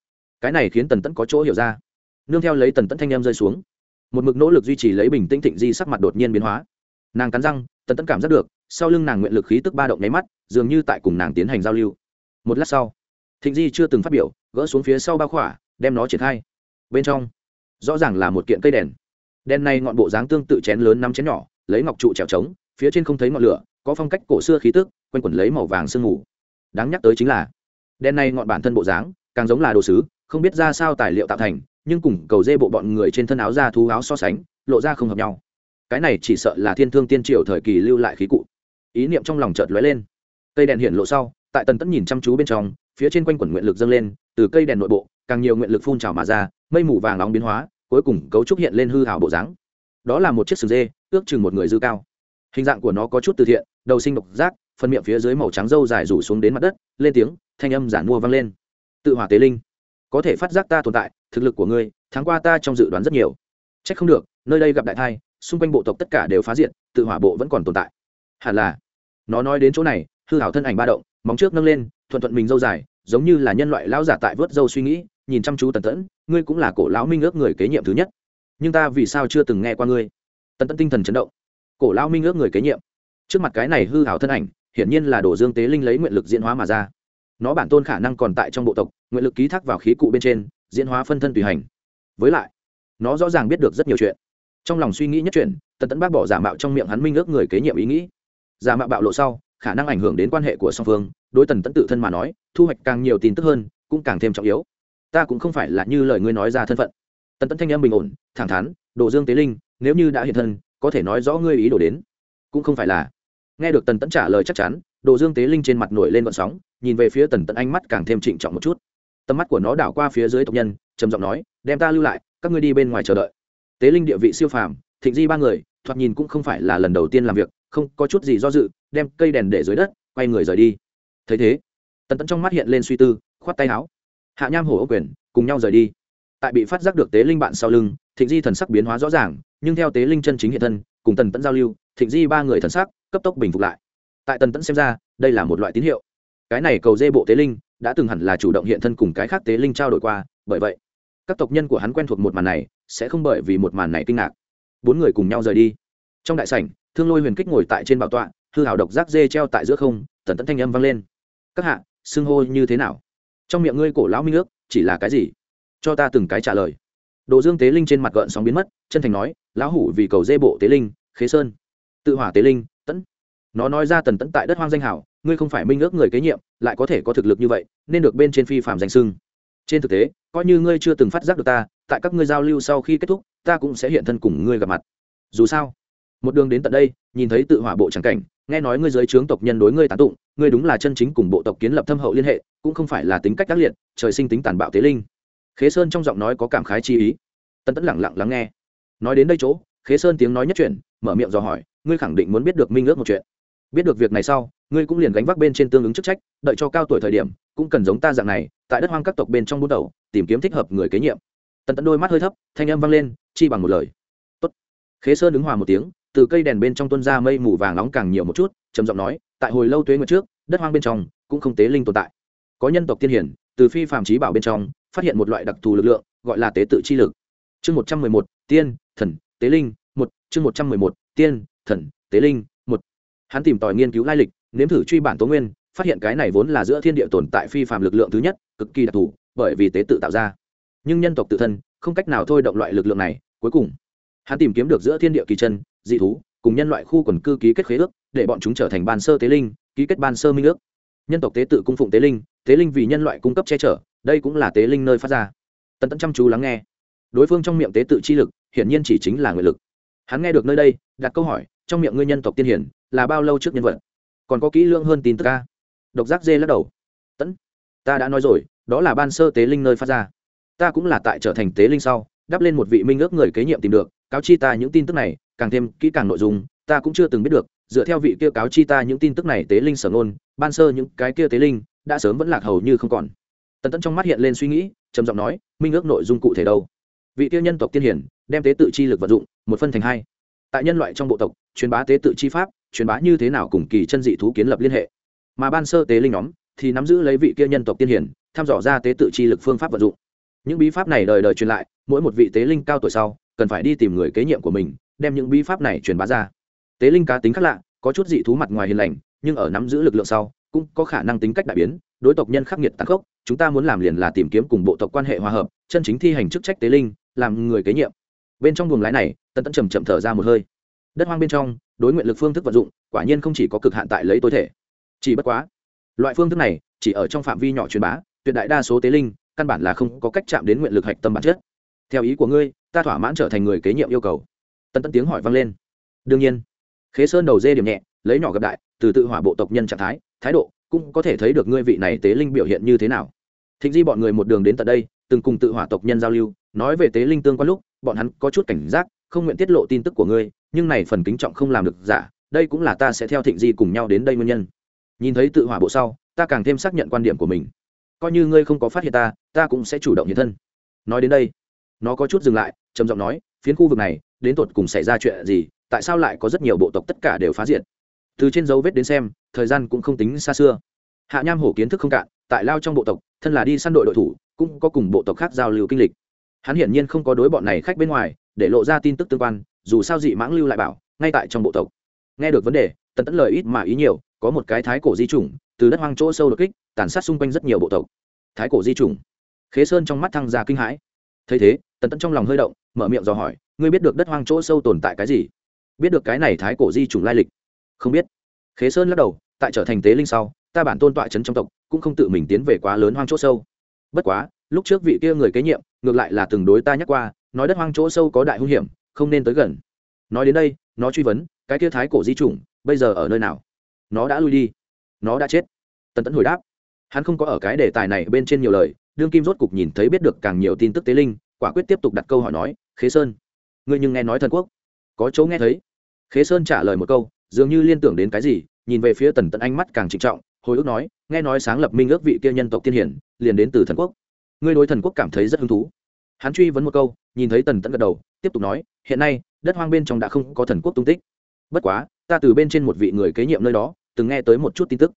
Cái này khiến tần tẫn có chỗ hiểu ra. Nương theo lấy tần tẫn thanh em rơi xuống. Một mực nỗ lực duy trì lấy bình tĩnh thịnh di sắc mặt đột nhiên biến hóa nàng cắn răng tần tẫn cảm giác được, sau lưng nàng nguyện lực khí tức ba động nháy mắt, dường như tại cùng nàng tiến hành giao lưu. Một lát sau, thịnh di chưa từng phát biểu, gỡ xuống phía sau bao khỏa, đem nó triển khai. Bên trong, rõ ràng là một kiện cây đèn. Đèn này ngọn bộ dáng tương tự chén lớn năm chén nhỏ, lấy ngọc trụ trèo trống, phía trên không thấy ngọn lửa, có phong cách cổ xưa khí tức, quanh quẩn lấy màu vàng sương mù. Đáng nhắc tới chính là, đèn này ngọn bản thân bộ dáng, càng giống là đồ sứ, không biết ra sao tài liệu tạo thành, nhưng cùng cầu dê bộ bọn người trên thân áo da thú áo so sánh, lộ ra không hợp nhau cái này chỉ sợ là thiên thương tiên triều thời kỳ lưu lại khí cụ. Ý niệm trong lòng chợt lóe lên. Cây đèn hiện lộ sau, tại tần tẫn nhìn chăm chú bên trong, phía trên quanh quẩn nguyện lực dâng lên, từ cây đèn nội bộ, càng nhiều nguyện lực phun trào mà ra, mây mù vàng nóng biến hóa, cuối cùng cấu trúc hiện lên hư hảo bộ dáng. Đó là một chiếc sừng dê, ước chừng một người dư cao. Hình dạng của nó có chút từ thiện, đầu sinh độc giác, phần miệng phía dưới màu trắng râu dài rủ xuống đến mặt đất, lên tiếng, thanh âm giản mua vang lên. Tự hỏa tế linh. Có thể phát giác ta tồn tại, thực lực của ngươi tháng qua ta trong dự đoán rất nhiều. C h ắ c không được, nơi đây gặp đại thai xung quanh bộ tộc tất cả đều phá diện tự hỏa bộ vẫn còn tồn tại. Hẳn là, nó nói đến chỗ này, hư hảo thân ảnh ba động, móng trước nâng lên, thuận thuận mình dâu dài, giống như là nhân loại lão giả tại vớt dâu suy nghĩ, nhìn chăm chú tần tẫn, ngươi cũng là cổ lão minh ước người kế nhiệm thứ nhất. Nhưng ta vì sao chưa từng nghe qua ngươi? Tần tẫn tinh thần chấn động. Cổ lão minh ước người kế nhiệm. Trước mặt cái này hư hảo thân ảnh, hiển nhiên là đổ dương tế linh lấy nguyện lực diễn hóa mà ra. Nó bản tôn khả năng còn tại trong bộ tộc, nguyện lực ký thác vào khí cụ bên trên, diễn hóa phân thân tùy hành. Với lại, nó rõ ràng biết được rất nhiều chuyện trong lòng suy nghĩ nhất chuyển, tần tẫn bác bỏ giả mạo trong miệng hắn minh ước người kế nhiệm ý nghĩ. Giả mạo bạo lộ sau, khả năng ảnh hưởng đến quan hệ của song phương, đối tần tẫn tự thân mà nói, thu hoạch càng nhiều tin tức hơn, cũng càng thêm trọng yếu. Ta cũng không phải là như lời ngươi nói ra thân phận. Tần tẫn thanh em bình ổn, thẳng thắn, đồ dương tế linh, nếu như đã hiện thân, có thể nói rõ ngươi ý đồ đến. Cũng không phải là. Nghe được tần tẫn trả lời chắc chắn, đồ dương tế linh trên mặt nổi lên vận sóng, nhìn về phía tần tẫn ánh mắt càng thêm trịnh trọng một chút. Tầm mắt của nó đảo qua phía dưới tộc nhân, trầm giọng nói, đem ta lưu lại, các ngươi đi bên ngoài chờ đợi tế linh địa vị siêu phàm, thịnh di ba người, thoạt nhìn cũng không phải là lần đầu tiên làm việc, không có chút gì do dự, đem cây đèn để dưới đất, quay người rời đi. Thấy thế, tần tẫn trong mắt hiện lên suy tư, khoát tay áo. Hạ nham hổ ô quyền cùng nhau rời đi. Tại bị phát giác được tế linh bạn sau lưng, thịnh di thần sắc biến hóa rõ ràng, nhưng theo tế linh chân chính hiện thân, cùng tần tẫn giao lưu, thịnh di ba người thần sắc cấp tốc bình phục lại. Tại tần tẫn xem ra, đây là một loại tín hiệu. Cái này cầu dê bộ tế linh đã từng hẳn là chủ động hiện thân cùng cái khác tế linh trao đổi qua, bởi vậy, các tộc nhân của hắn quen thuộc một màn này sẽ không bởi vì một màn này kinh ngạc. Bốn người cùng nhau rời đi. Trong đại sảnh, thương lôi huyền kích ngồi tại trên bảo tọa, hư hảo độc giác dê treo tại giữa không, tần tẫn thanh âm vang lên. Các hạ, xưng hô như thế nào? Trong miệng ngươi cổ lão minh ước, chỉ là cái gì? Cho ta từng cái trả lời. Đồ dương tế linh trên mặt gợn sóng biến mất, chân thành nói, lão hủ vì cầu dê bộ tế linh, khế sơn. Tự hỏa tế linh, tẫn. Nó nói ra tần tẫn tại đất hoang danh hảo, ngươi không phải minh ước người kế nhiệm, lại có thể có thực lực như vậy, nên được bên trên phi phạm danh sưng trên thực tế, coi như ngươi chưa từng phát giác được ta, tại các ngươi giao lưu sau khi kết thúc, ta cũng sẽ hiện thân cùng ngươi gặp mặt. Dù sao, một đường đến tận đây, nhìn thấy tự hỏa bộ tràng cảnh, nghe nói ngươi giới trướng tộc nhân đối ngươi tán tụng, ngươi đúng là chân chính cùng bộ tộc kiến lập thâm hậu liên hệ, cũng không phải là tính cách tác liệt, trời sinh tính tàn bạo tế linh. Khế sơn trong giọng nói có cảm khái chi ý. Tân tẫn lẳng lặng lắng nghe. Nói đến đây chỗ, khế sơn tiếng nói nhất chuyện mở miệng dò hỏi, ngươi khẳng định muốn biết được minh ước một chuyện. Biết được việc này sau, ngươi cũng liền gánh vác bên trên tương ứng chức trách, đợi cho cao tuổi thời điểm cũng cần giống ta dạng này, tại đất hoang các tộc bên trong bút đầu, tìm kiếm thích hợp người kế nhiệm. Tần tẫn đôi mắt hơi thấp, thanh âm vang lên, chi bằng một lời. Tốt. khế sơn ứng hòa một tiếng, từ cây đèn bên trong tuân ra mây mù vàng nóng càng nhiều một chút, trầm giọng nói, tại hồi lâu tuế nguyệt trước, đất hoang bên trong cũng không tế linh tồn tại. Có nhân tộc tiên hiển, từ phi phạm trí bảo bên trong, phát hiện một loại đặc thù lực lượng, gọi là tế tự chi lực. Chương một trăm mười một, tiên, thần, tế linh, một, chương một trăm mười một, tiên, thần, tế linh, một. Hắn tìm tòi nghiên cứu lai lịch, nếm thử truy bản tố nguyên phát hiện cái này vốn là giữa thiên địa tồn tại phi phạm lực lượng thứ nhất, cực kỳ đặc thù, bởi vì tế tự tạo ra. Nhưng nhân tộc tự thân, không cách nào thôi động loại lực lượng này, cuối cùng, hắn tìm kiếm được giữa thiên địa kỳ chân, dị thú, cùng nhân loại khu quần cư ký kết khế ước, để bọn chúng trở thành ban sơ tế linh, ký kết ban sơ minh ước. Nhân tộc tế tự cung phụng tế linh tế linh vì nhân loại cung cấp che chở, đây cũng là tế linh nơi phát ra. Tần tẫn chăm chú lắng nghe. Đối phương trong miệng tế tự chi lực, hiển nhiên chỉ chính là nguyện lực. Hắn nghe được nơi đây, đặt câu hỏi, trong miệng ngươi nhân tộc tiên hiển, là bao lâu trước nhân vật? Còn có kỹ lưỡng hơn tin tức ca độc giác dê lắc đầu. Tẫn, ta đã nói rồi, đó là ban sơ tế linh nơi phát ra. Ta cũng là tại trở thành tế linh sau, đắp lên một vị minh ước người kế nhiệm tìm được, cáo chi ta những tin tức này, càng thêm kỹ càng nội dung, ta cũng chưa từng biết được, dựa theo vị kia cáo chi ta những tin tức này tế linh sở ngôn, ban sơ những cái kia tế linh, đã sớm vẫn lạc hầu như không còn. Tần tẫn trong mắt hiện lên suy nghĩ, trầm giọng nói, minh ước nội dung cụ thể đâu? Vị kia nhân tộc tiên hiển, đem tế tự chi lực vận dụng, một phân thành hai. Tại nhân loại trong bộ tộc, truyền bá tế tự chi pháp, truyền bá như thế nào cùng kỳ chân dị thú kiến lập liên hệ mà ban sơ tế linh nhóm thì nắm giữ lấy vị kia nhân tộc tiên hiển thăm dò ra tế tự chi lực phương pháp vận dụng. Những bí pháp này đời đời truyền lại, mỗi một vị tế linh cao tuổi sau, cần phải đi tìm người kế nhiệm của mình, đem những bí pháp này truyền bá ra. Tế linh cá tính khác lạ, có chút dị thú mặt ngoài hiền lành, nhưng ở nắm giữ lực lượng sau, cũng có khả năng tính cách đại biến, đối tộc nhân khắc nghiệt tàn khốc, chúng ta muốn làm liền là tìm kiếm cùng bộ tộc quan hệ hòa hợp, chân chính thi hành chức trách tế linh, làm người kế nhiệm. Bên trong buồng lái này tân tẫn trầm chậm thở ra một hơi. Đất hoang bên trong, đối nguyện lực phương thức vận dụng, quả nhiên không chỉ có cực hạn tại lấy tối thể chỉ bất quá, loại phương thức này chỉ ở trong phạm vi nhỏ truyền bá, tuyệt đại đa số tế linh căn bản là không có cách chạm đến nguyện lực hạch tâm bản chất. Theo ý của ngươi, ta thỏa mãn trở thành người kế nhiệm yêu cầu. Tân tân tiếng hỏi vang lên. Đương nhiên, khế sơn đầu dê điểm nhẹ, lấy nhỏ gặp đại, từ tự hỏa bộ tộc nhân trạng thái thái độ, cũng có thể thấy được ngươi vị này tế linh biểu hiện như thế nào. Thịnh di bọn người một đường đến tận đây, từng cùng tự hỏa tộc nhân giao lưu, nói về tế linh tương quan lúc, bọn hắn có chút cảnh giác, không nguyện tiết lộ tin tức của ngươi, nhưng này phần kính trọng không làm được giả, đây cũng là ta sẽ theo thịnh di cùng nhau đến đây nguyên nhân nhìn thấy tự hỏa bộ sau, ta càng thêm xác nhận quan điểm của mình. Coi như ngươi không có phát hiện ta ta cũng sẽ chủ động hiện thân. Nói đến đây, nó có chút dừng lại, trầm giọng nói, phiến khu vực này, đến tột cùng xảy ra chuyện gì, tại sao lại có rất nhiều bộ tộc tất cả đều phá diệt? Từ trên dấu vết đến xem, thời gian cũng không tính xa xưa. Hạ nham hổ kiến thức không cạn, tại lao trong bộ tộc, thân là đi săn đội đội thủ, cũng có cùng bộ tộc khác giao lưu kinh lịch. Hắn hiển nhiên không có đối bọn này khách bên ngoài, để lộ ra tin tức tương quan, dù sao dị mãng lưu lại bảo, ngay tại trong bộ tộc. Nghe được vấn đề, tần tẫn lời ít mà ý nhiều có một cái thái cổ di chủng, từ đất hoang chỗ sâu đột kích, tàn sát xung quanh rất nhiều bộ tộc. Thái cổ di chủng. Khế sơn trong mắt thăng ra kinh hãi. Thấy thế, tần tẫn trong lòng hơi động, mở miệng dò hỏi, ngươi biết được đất hoang chỗ sâu tồn tại cái gì? Biết được cái này thái cổ di chủng lai lịch? Không biết. Khế sơn lắc đầu, tại trở thành tế linh sau, ta bản tôn tọa trấn trong tộc, cũng không tự mình tiến về quá lớn hoang chỗ sâu. Bất quá, lúc trước vị kia người kế nhiệm, ngược lại là từng đối ta nhắc qua, nói đất hoang chỗ sâu có đại hung hiểm, không nên tới gần. Nói đến đây, nó truy vấn, cái kia thái cổ di chủng, bây giờ ở nơi nào? Nó đã lui đi. Nó đã chết. Tần tẫn hồi đáp. Hắn không có ở cái đề tài này bên trên nhiều lời, đương kim rốt cục nhìn thấy biết được càng nhiều tin tức tế linh, quả quyết tiếp tục đặt câu hỏi nói, khế sơn, ngươi nhưng nghe nói thần quốc. Có chỗ nghe thấy. Khế sơn trả lời một câu, dường như liên tưởng đến cái gì, nhìn về phía tần Tẫn ánh mắt càng trịnh trọng, hồi ức nói, nghe nói sáng lập minh ước vị kia nhân tộc tiên hiển, liền đến từ thần quốc. Ngươi đối thần quốc cảm thấy rất hứng thú. Hắn truy vấn một câu, nhìn thấy tần Tẫn gật đầu, tiếp tục nói, hiện nay, đất hoang bên trong đã không có thần quốc tung tích bất quá, ta từ bên trên một vị người kế nhiệm nơi đó, từng nghe tới một chút tin tức.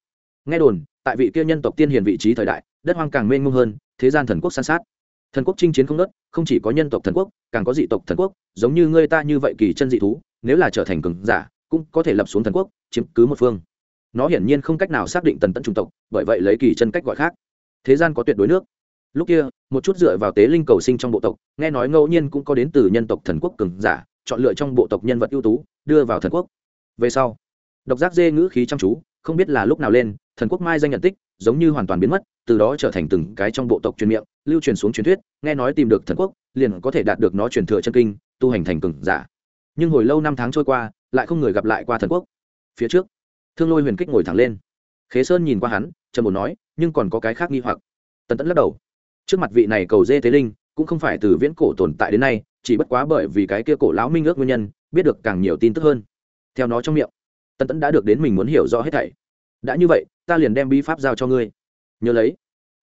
Nghe đồn, tại vị kia nhân tộc tiên hiền vị trí thời đại, đất hoang càng mênh mông hơn, thế gian thần quốc san sát. Thần quốc chinh chiến không nớt không chỉ có nhân tộc thần quốc, càng có dị tộc thần quốc, giống như ngươi ta như vậy kỳ chân dị thú, nếu là trở thành cường giả, cũng có thể lập xuống thần quốc, chiếm cứ một phương. Nó hiển nhiên không cách nào xác định tần tận trung tộc, bởi vậy lấy kỳ chân cách gọi khác. Thế gian có tuyệt đối nước. Lúc kia, một chút dựa vào tế linh cầu sinh trong bộ tộc, nghe nói ngẫu nhiên cũng có đến từ nhân tộc thần quốc cường giả, chọn lựa trong bộ tộc nhân vật ưu tú đưa vào thần quốc. Về sau, độc giác dê ngữ khí chăm chú, không biết là lúc nào lên, thần quốc mai danh nhận tích, giống như hoàn toàn biến mất, từ đó trở thành từng cái trong bộ tộc truyền miệng, lưu truyền xuống truyền thuyết, nghe nói tìm được thần quốc, liền có thể đạt được nó truyền thừa chân kinh, tu hành thành cường giả. Nhưng hồi lâu năm tháng trôi qua, lại không người gặp lại qua thần quốc. Phía trước, thương lôi huyền kích ngồi thẳng lên. Khế sơn nhìn qua hắn, trầm bồn nói, nhưng còn có cái khác nghi hoặc. Tần tẫn lắc đầu. Trước mặt vị này cầu dê tế linh, cũng không phải từ viễn cổ tồn tại đến nay, chỉ bất quá bởi vì cái kia cổ lão minh ước nguyên nhân biết được càng nhiều tin tức hơn. Theo nó trong miệng, tần tẫn đã được đến mình muốn hiểu rõ hết thảy. Đã như vậy, ta liền đem bí pháp giao cho ngươi. Nhớ lấy,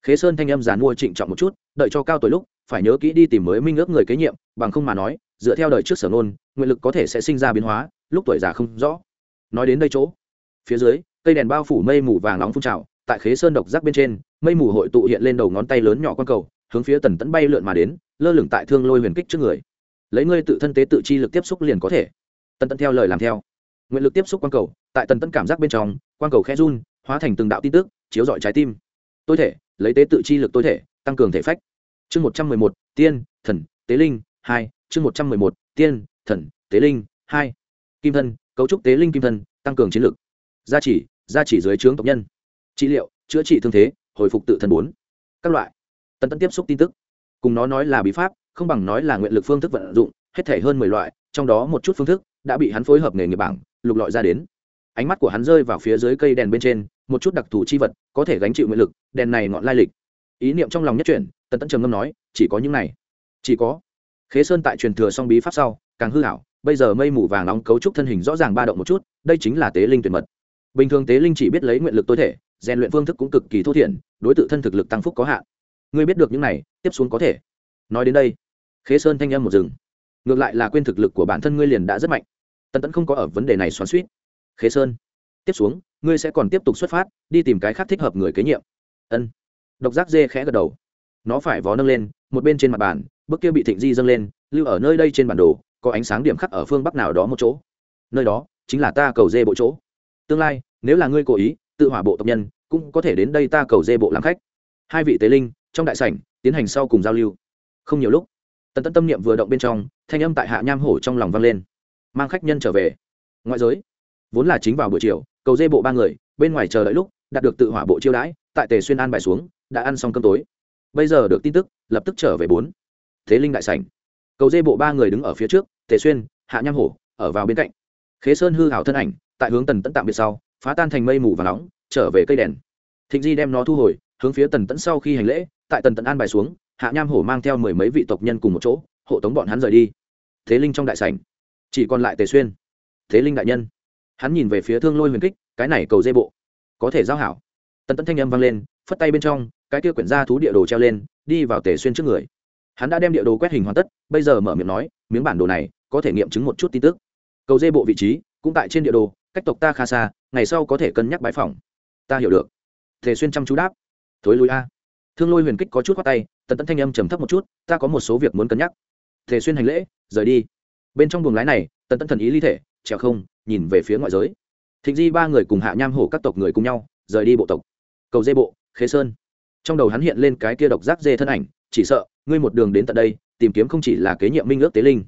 khế sơn thanh âm giàn mua trịnh trọng một chút, đợi cho cao tuổi lúc, phải nhớ kỹ đi tìm mới minh ước người kế nhiệm, bằng không mà nói, dựa theo đời trước sở nôn nguyện lực có thể sẽ sinh ra biến hóa, lúc tuổi già không rõ. Nói đến đây chỗ, phía dưới, cây đèn bao phủ mây mù vàng nóng phun trào, tại khế sơn độc giác bên trên, mây mù hội tụ hiện lên đầu ngón tay lớn nhỏ q cầu, hướng phía tần tẫn bay lượn mà đến, lơ lửng tại thương lôi huyền kích trước người lấy ngươi tự thân tế tự chi lực tiếp xúc liền có thể. Tần tẫn theo lời làm theo. Nguyện lực tiếp xúc quang cầu, tại tần tẫn cảm giác bên trong, quang cầu khẽ run, hóa thành từng đạo tin tức, chiếu dọi trái tim. Tôi thể, lấy tế tự chi lực tôi thể, tăng cường thể phách. Chương một trăm mười một, tiên, thần, tế linh, hai. Chương một trăm mười một, tiên, thần, tế linh, hai. Kim thân, cấu trúc tế linh kim thân, tăng cường chiến lực. Gia chỉ gia chỉ dưới trướng tộc nhân. Trị liệu, chữa trị thương thế, hồi phục tự thân bốn. Các loại. Tần tẫn tiếp xúc tin tức. Cùng nó nói là bí pháp không bằng nói là nguyện lực phương thức vận dụng, hết thể hơn mười loại, trong đó một chút phương thức đã bị hắn phối hợp nghề nghiệp bảng, lục lọi ra đến. Ánh mắt của hắn rơi vào phía dưới cây đèn bên trên, một chút đặc thù chi vật có thể gánh chịu nguyện lực, đèn này ngọn lai lịch. Ý niệm trong lòng nhất chuyển, tần tẫn trầm ngâm nói, chỉ có những này. Chỉ có. Khế sơn tại truyền thừa song bí pháp sau, càng hư hảo, bây giờ mây mù vàng nóng cấu trúc thân hình rõ ràng ba động một chút, đây chính là tế linh tuyệt mật. Bình thường tế linh chỉ biết lấy nguyện lực tối thể, rèn luyện phương thức cũng cực kỳ thô thiển, đối t thân thực lực tăng phúc có hạn. Ngươi biết được những này, tiếp xuống có thể. Nói đến đây khế sơn thanh âm một rừng. Ngược lại là quên thực lực của bản thân ngươi liền đã rất mạnh. Tần tẫn không có ở vấn đề này xoắn suýt. Khế sơn. Tiếp xuống, ngươi sẽ còn tiếp tục xuất phát, đi tìm cái khác thích hợp người kế nhiệm. Ân. Độc giác dê khẽ gật đầu. Nó phải vó nâng lên, một bên trên mặt bàn, bước kia bị thịnh di dâng lên, lưu ở nơi đây trên bản đồ, có ánh sáng điểm khắc ở phương bắc nào đó một chỗ. Nơi đó, chính là ta cầu dê bộ chỗ. Tương lai, nếu là ngươi cố ý, tự hỏa bộ tộc nhân, cũng có thể đến đây ta cầu dê bộ làm khách. Hai vị tế linh, trong đại sảnh, tiến hành sau cùng giao lưu. Không nhiều lúc tần tân tâm niệm vừa động bên trong, thanh âm tại hạ nham hổ trong lòng vang lên. Mang khách nhân trở về. Ngoại giới. Vốn là chính vào buổi chiều, cầu dê bộ ba người, bên ngoài chờ đợi lúc, đạt được tự hỏa bộ chiêu đãi, tại tề xuyên an bài xuống, đã ăn xong cơm tối. Bây giờ được tin tức, lập tức trở về bốn. Thế linh đại sảnh. Cầu dê bộ ba người đứng ở phía trước, tề xuyên, hạ nham hổ, ở vào bên cạnh. Khế sơn hư hảo thân ảnh, tại hướng tần tẫn tạm biệt sau, phá tan thành mây mù và nóng, trở về cây đèn. Thịnh di đem nó thu hồi, hướng phía tần tẫn sau khi hành lễ, tại tần tẫn an bài xuống hạ nham hổ mang theo mười mấy vị tộc nhân cùng một chỗ, hộ tống bọn hắn rời đi. Thế linh trong đại sảnh, chỉ còn lại tề xuyên. Thế linh đại nhân. Hắn nhìn về phía thương lôi huyền kích, cái này cầu dây bộ, có thể giao hảo. Tần tẫn thanh âm vang lên, phất tay bên trong, cái kia quyển ra thú địa đồ treo lên, đi vào tề xuyên trước người. Hắn đã đem địa đồ quét hình hoàn tất, bây giờ mở miệng nói, miếng bản đồ này có thể nghiệm chứng một chút tin tức. Cầu dây bộ vị trí, cũng tại trên địa đồ, cách tộc ta khá xa, ngày sau có thể cân nhắc bãi phòng ta hiểu được. Tề xuyên chăm chú đáp. Thối lui a thương lôi huyền kích có chút khoát tay, tần tẫn thanh âm trầm thấp một chút, ta có một số việc muốn cân nhắc. Thề xuyên hành lễ, rời đi. Bên trong buồng lái này, tần tẫn thần ý ly thể, trèo không, nhìn về phía ngoại giới. Thịnh di ba người cùng hạ nham hổ các tộc người cùng nhau, rời đi bộ tộc. Cầu dê bộ, khế sơn. Trong đầu hắn hiện lên cái kia độc giác dê thân ảnh, chỉ sợ, ngươi một đường đến tận đây, tìm kiếm không chỉ là kế nhiệm minh ước tế linh,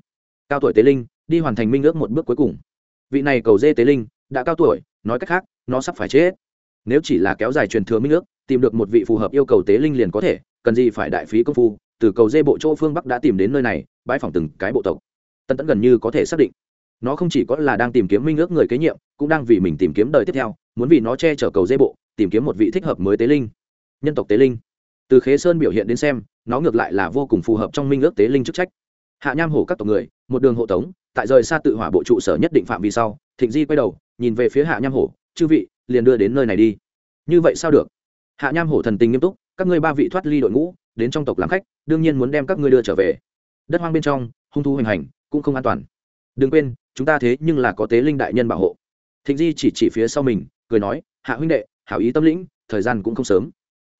cao tuổi tế linh, đi hoàn thành minh ước một bước cuối cùng. Vị này cầu dê tế linh, đã cao tuổi, nói cách khác, nó sắp phải chết. Nếu chỉ là kéo dài truyền thừa minh ước tìm được một vị phù hợp yêu cầu tế linh liền có thể, cần gì phải đại phí công phu, từ cầu dê bộ chỗ phương bắc đã tìm đến nơi này bãi phòng từng cái bộ tộc. Tân tẫn gần như có thể xác định. Nó không chỉ có là đang tìm kiếm minh ước người kế nhiệm, cũng đang vì mình tìm kiếm đời tiếp theo, muốn vì nó che chở cầu dê bộ, tìm kiếm một vị thích hợp mới tế linh. Nhân tộc tế linh. Từ khế sơn biểu hiện đến xem, nó ngược lại là vô cùng phù hợp trong minh ước tế linh chức trách. Hạ nham hổ các tộc người, một đường hộ tống, tại rời xa tự hỏa bộ trụ sở nhất định phạm vi sau, thịnh di quay đầu, nhìn về phía hạ nham hổ, chư vị, liền đưa đến nơi này đi. Như vậy sao được? Hạ nham hổ thần tình nghiêm túc, các ngươi ba vị thoát ly đội ngũ, đến trong tộc làm khách, đương nhiên muốn đem các ngươi đưa trở về. Đất hoang bên trong, hung thu hoành hành, cũng không an toàn. Đừng quên, chúng ta thế nhưng là có tế linh đại nhân bảo hộ. Thịnh di chỉ chỉ phía sau mình, cười nói, hạ huynh đệ, hảo ý tâm lĩnh, thời gian cũng không sớm.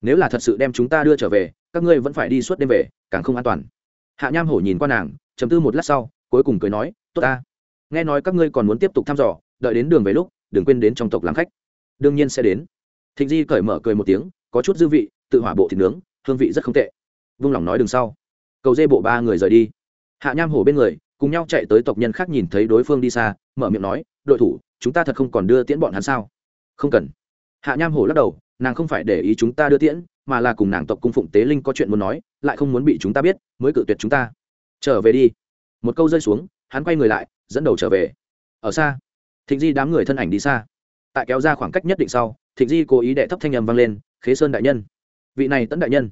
Nếu là thật sự đem chúng ta đưa trở về, các ngươi vẫn phải đi suốt đêm về, càng không an toàn. Hạ nham hổ nhìn qua nàng chấm tư một lát sau, cuối cùng cười nói, tốt ta. Nghe nói các ngươi còn muốn tiếp tục thăm dò, đợi đến đường về lúc, đừng quên đến trong tộc làm khách. Đương nhiên sẽ đến thịnh di cởi mở cười một tiếng, có chút dư vị, tự hỏa bộ thịt nướng, hương vị rất không tệ. Vung lòng nói đừng sau. Cầu dê bộ ba người rời đi. Hạ nham hổ bên người, cùng nhau chạy tới tộc nhân khác nhìn thấy đối phương đi xa, mở miệng nói, đội thủ, chúng ta thật không còn đưa tiễn bọn hắn sao? Không cần. Hạ nham hổ lắc đầu, nàng không phải để ý chúng ta đưa tiễn, mà là cùng nàng tộc cung phụng tế linh có chuyện muốn nói, lại không muốn bị chúng ta biết, mới cự tuyệt chúng ta. Trở về đi. Một câu rơi xuống, hắn quay người lại, dẫn đầu trở về. Ở xa, thịnh di đám người thân ảnh đi xa tại kéo ra khoảng cách nhất định sau, thịnh di cố ý đệ thấp thanh âm vang lên, khế sơn đại nhân. Vị này tấn đại nhân,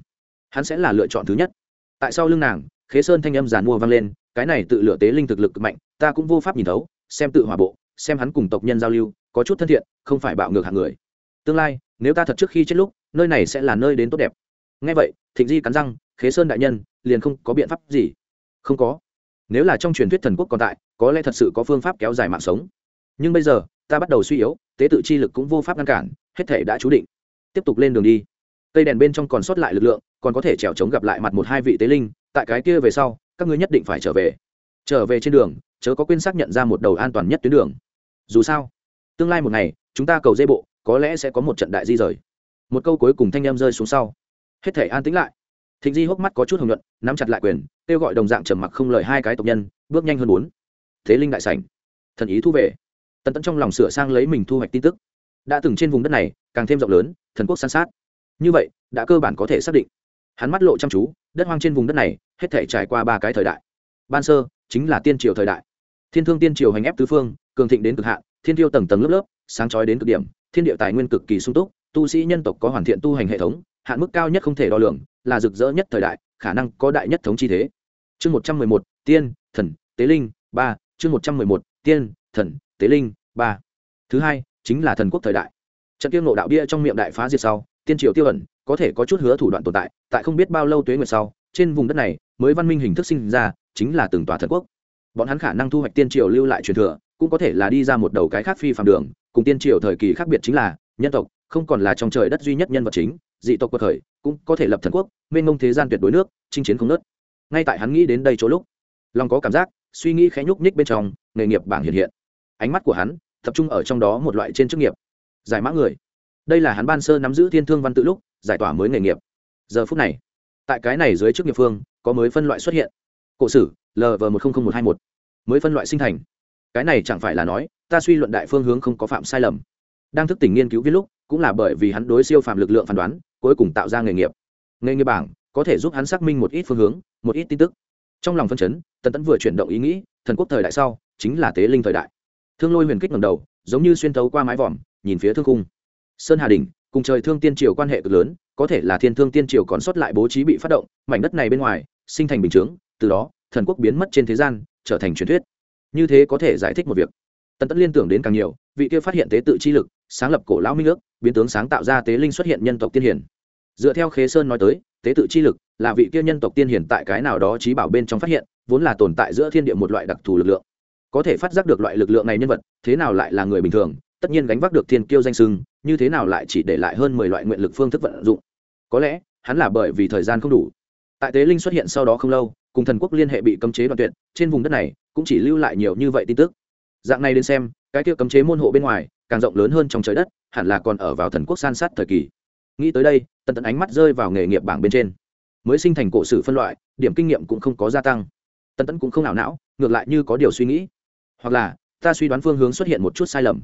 hắn sẽ là lựa chọn thứ nhất. Tại sau lưng nàng, khế sơn thanh âm giàn mua vang lên, cái này tự lựa tế linh thực lực mạnh, ta cũng vô pháp nhìn thấu, xem tự hòa bộ, xem hắn cùng tộc nhân giao lưu, có chút thân thiện, không phải bạo ngược hạng người. Tương lai, nếu ta thật trước khi chết lúc, nơi này sẽ là nơi đến tốt đẹp. Ngay vậy, thịnh di cắn răng, khế sơn đại nhân, liền không có biện pháp gì. Không có. Nếu là trong truyền thuyết thần quốc còn tại, có lẽ thật sự có phương pháp kéo dài mạng sống. Nhưng bây giờ ta bắt đầu suy yếu, tế tự chi lực cũng vô pháp ngăn cản, hết thể đã chú định. Tiếp tục lên đường đi. Cây đèn bên trong còn sót lại lực lượng, còn có thể trèo trống gặp lại mặt một hai vị tế linh, tại cái kia về sau, các ngươi nhất định phải trở về. Trở về trên đường, chớ có quên xác nhận ra một đầu an toàn nhất tuyến đường. Dù sao, tương lai một ngày, chúng ta cầu dây bộ, có lẽ sẽ có một trận đại di rời. Một câu cuối cùng thanh em rơi xuống sau. Hết thể an tĩnh lại. Thịnh di hốc mắt có chút hồng nhuận, nắm chặt lại quyền, kêu gọi đồng dạng trầm mặc không lời hai cái tộc nhân, bước nhanh hơn bốn. Thế linh đại sảnh. Thần ý thu về tần tẫn trong lòng sửa sang lấy mình thu hoạch tin tức. Đã từng trên vùng đất này, càng thêm rộng lớn, thần quốc san sát. Như vậy, đã cơ bản có thể xác định. Hắn mắt lộ chăm chú, đất hoang trên vùng đất này, hết thể trải qua ba cái thời đại. Ban sơ, chính là tiên triều thời đại. Thiên thương tiên triều hành ép tứ phương, cường thịnh đến cực hạn, thiên tiêu tầng tầng lớp lớp, sáng chói đến cực điểm, thiên địa tài nguyên cực kỳ sung túc, tu sĩ nhân tộc có hoàn thiện tu hành hệ thống, hạn mức cao nhất không thể đo lường, là rực rỡ nhất thời đại, khả năng có đại nhất thống chi thế. Chương một trăm mười một, tiên, thần, tế linh, ba, chương một trăm mười một, tiên, thần tế linh, ba. Thứ hai, chính là thần quốc thời đại. Trận kiêng nộ đạo bia trong miệng đại phá diệt sau, tiên triều tiêu ẩn, có thể có chút hứa thủ đoạn tồn tại tại không biết bao lâu tuế nguyệt sau, trên vùng đất này mới văn minh hình thức sinh ra, chính là từng tòa thần quốc. Bọn hắn khả năng thu hoạch tiên triều lưu lại truyền thừa, cũng có thể là đi ra một đầu cái khác phi phạm đường, cùng tiên triều thời kỳ khác biệt chính là, nhân tộc, không còn là trong trời đất duy nhất nhân vật chính, dị tộc quật khởi, cũng có thể lập thần quốc, mênh mông thế gian tuyệt đối nước, chinh chiến không nớt ngay tại hắn nghĩ đến đây chỗ lúc, lòng có cảm giác, suy nghĩ khẽ nhúc nhích bên trong, nghề nghiệp bảng hiện hiện ánh mắt của hắn tập trung ở trong đó một loại trên chức nghiệp. Giải mã người. Đây là hắn ban sơ nắm giữ thiên thương văn tự lúc, giải tỏa mới nghề nghiệp. Giờ phút này, tại cái này dưới chức nghiệp phương, có mới phân loại xuất hiện. Cổ sử lv một trăm linh một hai một. Mới phân loại sinh thành. Cái này chẳng phải là nói, ta suy luận đại phương hướng không có phạm sai lầm. Đang thức tỉnh nghiên cứu viết lúc, cũng là bởi vì hắn đối siêu phạm lực lượng phán đoán, cuối cùng tạo ra nghề nghiệp. Nghề nghiệp bảng, có thể giúp hắn xác minh một ít phương hướng, một ít tin tức. Trong lòng phân chấn, tần tẫn vừa chuyển động ý nghĩ, thần quốc thời đại sau, chính là tế linh thời đại thương lôi huyền kích ngầm đầu, giống như xuyên thấu qua mái vòm, nhìn phía thương cung sơn hà đình cùng trời thương tiên triều quan hệ cực lớn, có thể là thiên thương tiên triều còn sót lại bố trí bị phát động, mảnh đất này bên ngoài, sinh thành bình chướng, từ đó, thần quốc biến mất trên thế gian, trở thành truyền thuyết. Như thế có thể giải thích một việc. Tần tẫn liên tưởng đến càng nhiều, vị kia phát hiện tế tự chi lực, sáng lập cổ lão minh ước, biến tướng sáng tạo ra tế linh xuất hiện nhân tộc tiên hiển. Dựa theo khế sơn nói tới, tế tự chi lực là vị kia nhân tộc tiên hiển tại cái nào đó trí bảo bên trong phát hiện, vốn là tồn tại giữa thiên địa một loại đặc thù lực lượng có thể phát giác được loại lực lượng này nhân vật, thế nào lại là người bình thường, tất nhiên gánh vác được thiên kiêu danh sưng, như thế nào lại chỉ để lại hơn mười loại nguyện lực phương thức vận dụng. Có lẽ, hắn là bởi vì thời gian không đủ. Tại tế linh xuất hiện sau đó không lâu, cùng thần quốc liên hệ bị cấm chế đoạn tuyệt, trên vùng đất này cũng chỉ lưu lại nhiều như vậy tin tức. Dạng này đến xem, cái kia cấm chế môn hộ bên ngoài, càng rộng lớn hơn trong trời đất, hẳn là còn ở vào thần quốc san sát thời kỳ. Nghĩ tới đây, tần tận ánh mắt rơi vào nghề nghiệp bảng bên trên. Mới sinh thành cổ sử phân loại, điểm kinh nghiệm cũng không có gia tăng. Tần tẫn cũng không ảo não, ngược lại như có điều suy nghĩ hoặc là ta suy đoán phương hướng xuất hiện một chút sai lầm,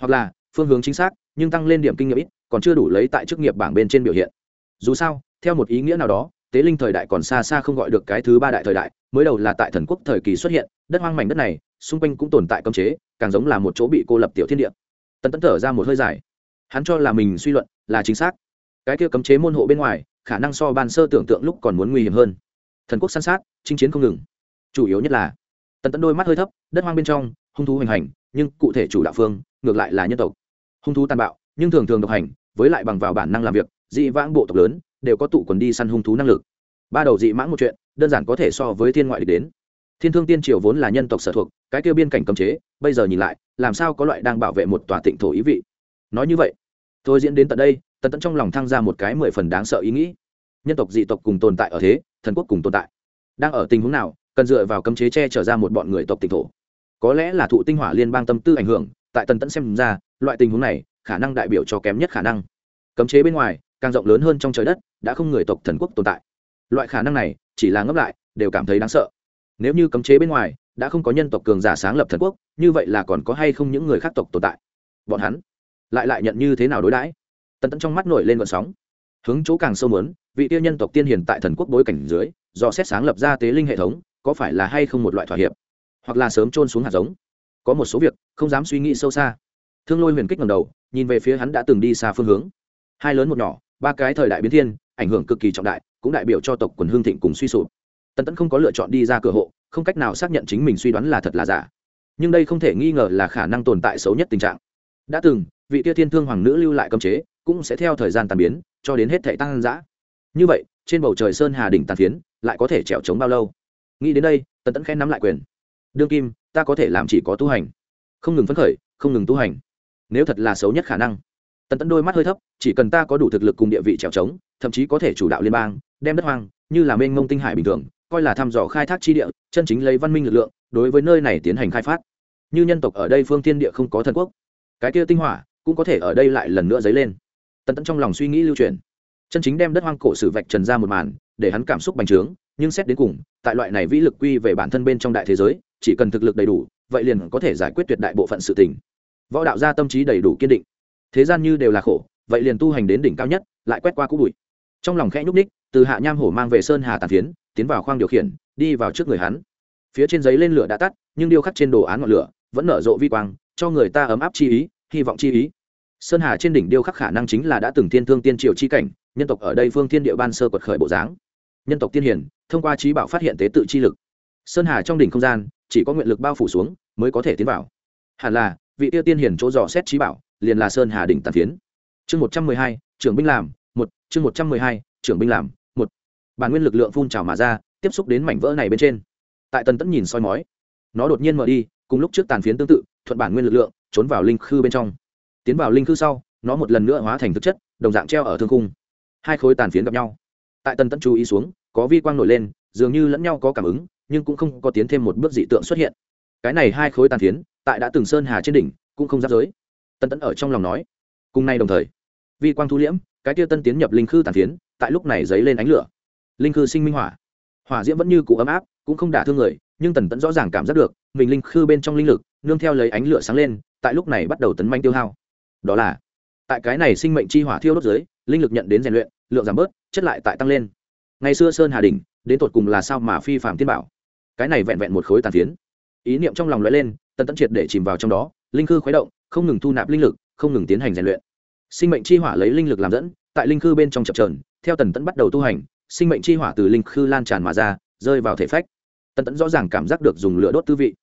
hoặc là phương hướng chính xác nhưng tăng lên điểm kinh nghiệm ít, còn chưa đủ lấy tại chức nghiệp bảng bên trên biểu hiện. Dù sao, theo một ý nghĩa nào đó, tế linh thời đại còn xa xa không gọi được cái thứ ba đại thời đại, mới đầu là tại thần quốc thời kỳ xuất hiện, đất hoang mảnh đất này, xung quanh cũng tồn tại cấm chế, càng giống là một chỗ bị cô lập tiểu thiên địa. Tần tẫn thở ra một hơi dài. Hắn cho là mình suy luận là chính xác. Cái kia cấm chế môn hộ bên ngoài, khả năng so ban sơ tưởng tượng lúc còn muốn nguy hiểm hơn. Thần quốc săn sát, chinh chiến không ngừng. Chủ yếu nhất là tần tẫn đôi mắt hơi thấp, đất hoang bên trong, hung thú hoành hành, nhưng cụ thể chủ đạo phương, ngược lại là nhân tộc. Hung thú tàn bạo, nhưng thường thường độc hành, với lại bằng vào bản năng làm việc, dị vãng bộ tộc lớn, đều có tụ quần đi săn hung thú năng lực. Ba đầu dị mãng một chuyện, đơn giản có thể so với thiên ngoại địch đến. Thiên thương tiên triều vốn là nhân tộc sở thuộc, cái kêu biên cảnh cấm chế, bây giờ nhìn lại, làm sao có loại đang bảo vệ một tòa tịnh thổ ý vị? Nói như vậy, tôi diễn đến tận đây tận tận trong lòng thăng ra một cái mười phần đáng sợ ý nghĩ. Nhân tộc dị tộc cùng tồn tại ở thế, thần quốc cùng tồn tại. Đang ở tình huống nào cần dựa vào cấm chế che trở ra một bọn người tộc tịnh thổ. Có lẽ là thụ tinh hỏa liên bang tâm tư ảnh hưởng, tại tần tẫn xem ra, loại tình huống này, khả năng đại biểu cho kém nhất khả năng. Cấm chế bên ngoài, càng rộng lớn hơn trong trời đất, đã không người tộc thần quốc tồn tại. Loại khả năng này, chỉ là ngấp lại, đều cảm thấy đáng sợ. Nếu như cấm chế bên ngoài, đã không có nhân tộc cường giả sáng lập thần quốc, như vậy là còn có hay không những người khác tộc tồn tại? Bọn hắn lại lại nhận như thế nào đối đãi? Tần tẫn trong mắt nổi lên vận sóng. Hướng chỗ càng sâu mớn vị tiêu nhân tộc tiên hiền tại thần quốc bối cảnh dưới do xét sáng lập ra tế linh hệ thống có phải là hay không một loại thỏa hiệp? Hoặc là sớm trôn xuống hạt giống? Có một số việc, không dám suy nghĩ sâu xa. Thương lôi huyền kích ngầm đầu, nhìn về phía hắn đã từng đi xa phương hướng. Hai lớn một nhỏ, ba cái thời đại biến thiên, ảnh hưởng cực kỳ trọng đại, cũng đại biểu cho tộc quần hương thịnh cùng suy sụp. Tần tẫn không có lựa chọn đi ra cửa hộ, không cách nào xác nhận chính mình suy đoán là thật là giả. Nhưng đây không thể nghi ngờ là khả năng tồn tại xấu nhất tình trạng. Đã từng, vị tia thiên thương hoàng nữ lưu lại cấm chế, cũng sẽ theo thời gian tàn biến, cho đến hết thể tăng giã như vậy, trên bầu trời sơn hà đỉnh tàn phiến, lại có thể trèo trống bao lâu? Nghĩ đến đây, tần tẫn khen nắm lại quyền. Đương kim, ta có thể làm chỉ có tu hành. Không ngừng phấn khởi, không ngừng tu hành. Nếu thật là xấu nhất khả năng. Tần tẫn đôi mắt hơi thấp, chỉ cần ta có đủ thực lực cùng địa vị trèo trống, thậm chí có thể chủ đạo liên bang, đem đất hoang, như là mênh mông tinh hải bình thường, coi là thăm dò khai thác chi địa, chân chính lấy văn minh lực lượng, đối với nơi này tiến hành khai phát. Như nhân tộc ở đây phương tiên địa không có thần quốc, cái kia tinh hỏa cũng có thể ở đây lại lần nữa dấy lên. Tần tẫn trong lòng suy nghĩ lưu truyền. Chân chính đem đất hoang cổ sử vạch trần ra một màn, để hắn cảm xúc bành trướng nhưng xét đến cùng, tại loại này vĩ lực quy về bản thân bên trong đại thế giới, chỉ cần thực lực đầy đủ, vậy liền có thể giải quyết tuyệt đại bộ phận sự tình. Võ đạo gia tâm trí đầy đủ kiên định. Thế gian như đều là khổ, vậy liền tu hành đến đỉnh cao nhất, lại quét qua cũ bụi. Trong lòng khẽ nhúc ních từ hạ nham hổ mang về sơn hà tàn phiến, tiến vào khoang điều khiển, đi vào trước người hắn. Phía trên giấy lên lửa đã tắt, nhưng điêu khắc trên đồ án ngọn lửa vẫn nở rộ vi quang, cho người ta ấm áp chi ý, hy vọng chi ý. Sơn hà trên đỉnh điêu khắc khả năng chính là đã từng thiên thương tiên triều chi cảnh, nhân tộc ở đây phương thiên địa ban sơ quật khởi bộ dáng nhân tộc tiên hiển thông qua trí bảo phát hiện tế tự chi lực. Sơn hà trong đỉnh không gian, chỉ có nguyện lực bao phủ xuống mới có thể tiến vào. Hẳn là, vị tiêu tiên hiển chỗ dò xét trí bảo, liền là sơn hà đỉnh tàn phiến. Chương một trăm mười hai, trưởng binh làm, một, chương một trăm mười hai, trưởng binh làm, một. Bản nguyên lực lượng phun trào mà ra, tiếp xúc đến mảnh vỡ này bên trên. Tại tần tẫn nhìn soi mói, nó đột nhiên mở đi, cùng lúc trước tàn phiến tương tự, thuận bản nguyên lực lượng, trốn vào linh khư bên trong. Tiến vào linh khư sau, nó một lần nữa hóa thành thực chất, đồng dạng treo ở thương cung hai khối tàn phiến gặp nhau. Tại tần tẫn chú ý xuống có vi quang nổi lên, dường như lẫn nhau có cảm ứng, nhưng cũng không có tiến thêm một bước dị tượng xuất hiện. Cái này hai khối tàn phiến, tại đã từng sơn hà trên đỉnh, cũng không giáp giới. Tân tẫn ở trong lòng nói. Cùng nay đồng thời, vi quang thu liễm, cái tia tân tiến nhập linh khư tàn phiến, tại lúc này dấy lên ánh lửa. Linh khư sinh minh hỏa. Hỏa diễm vẫn như cụ ấm áp, cũng không đả thương người, nhưng tần tẫn rõ ràng cảm giác được, mình linh khư bên trong linh lực, nương theo lấy ánh lửa sáng lên, tại lúc này bắt đầu tấn manh tiêu hao. Đó là, tại cái này sinh mệnh chi hỏa thiêu đốt dưới linh lực nhận đến rèn luyện, lượng giảm bớt, chất lại tại tăng lên ngày xưa sơn hà đình, đến tột cùng là sao mà phi phạm tiên bảo? Cái này vẹn vẹn một khối tàn phiến. Ý niệm trong lòng lóe lên, tần tẫn triệt để chìm vào trong đó, linh khư khuấy động, không ngừng thu nạp linh lực, không ngừng tiến hành rèn luyện. Sinh mệnh chi hỏa lấy linh lực làm dẫn, tại linh khư bên trong chập trờn theo tần tẫn bắt đầu tu hành, sinh mệnh chi hỏa từ linh khư lan tràn mà ra, rơi vào thể phách. Tần tẫn rõ ràng cảm giác được dùng lửa đốt tư vị.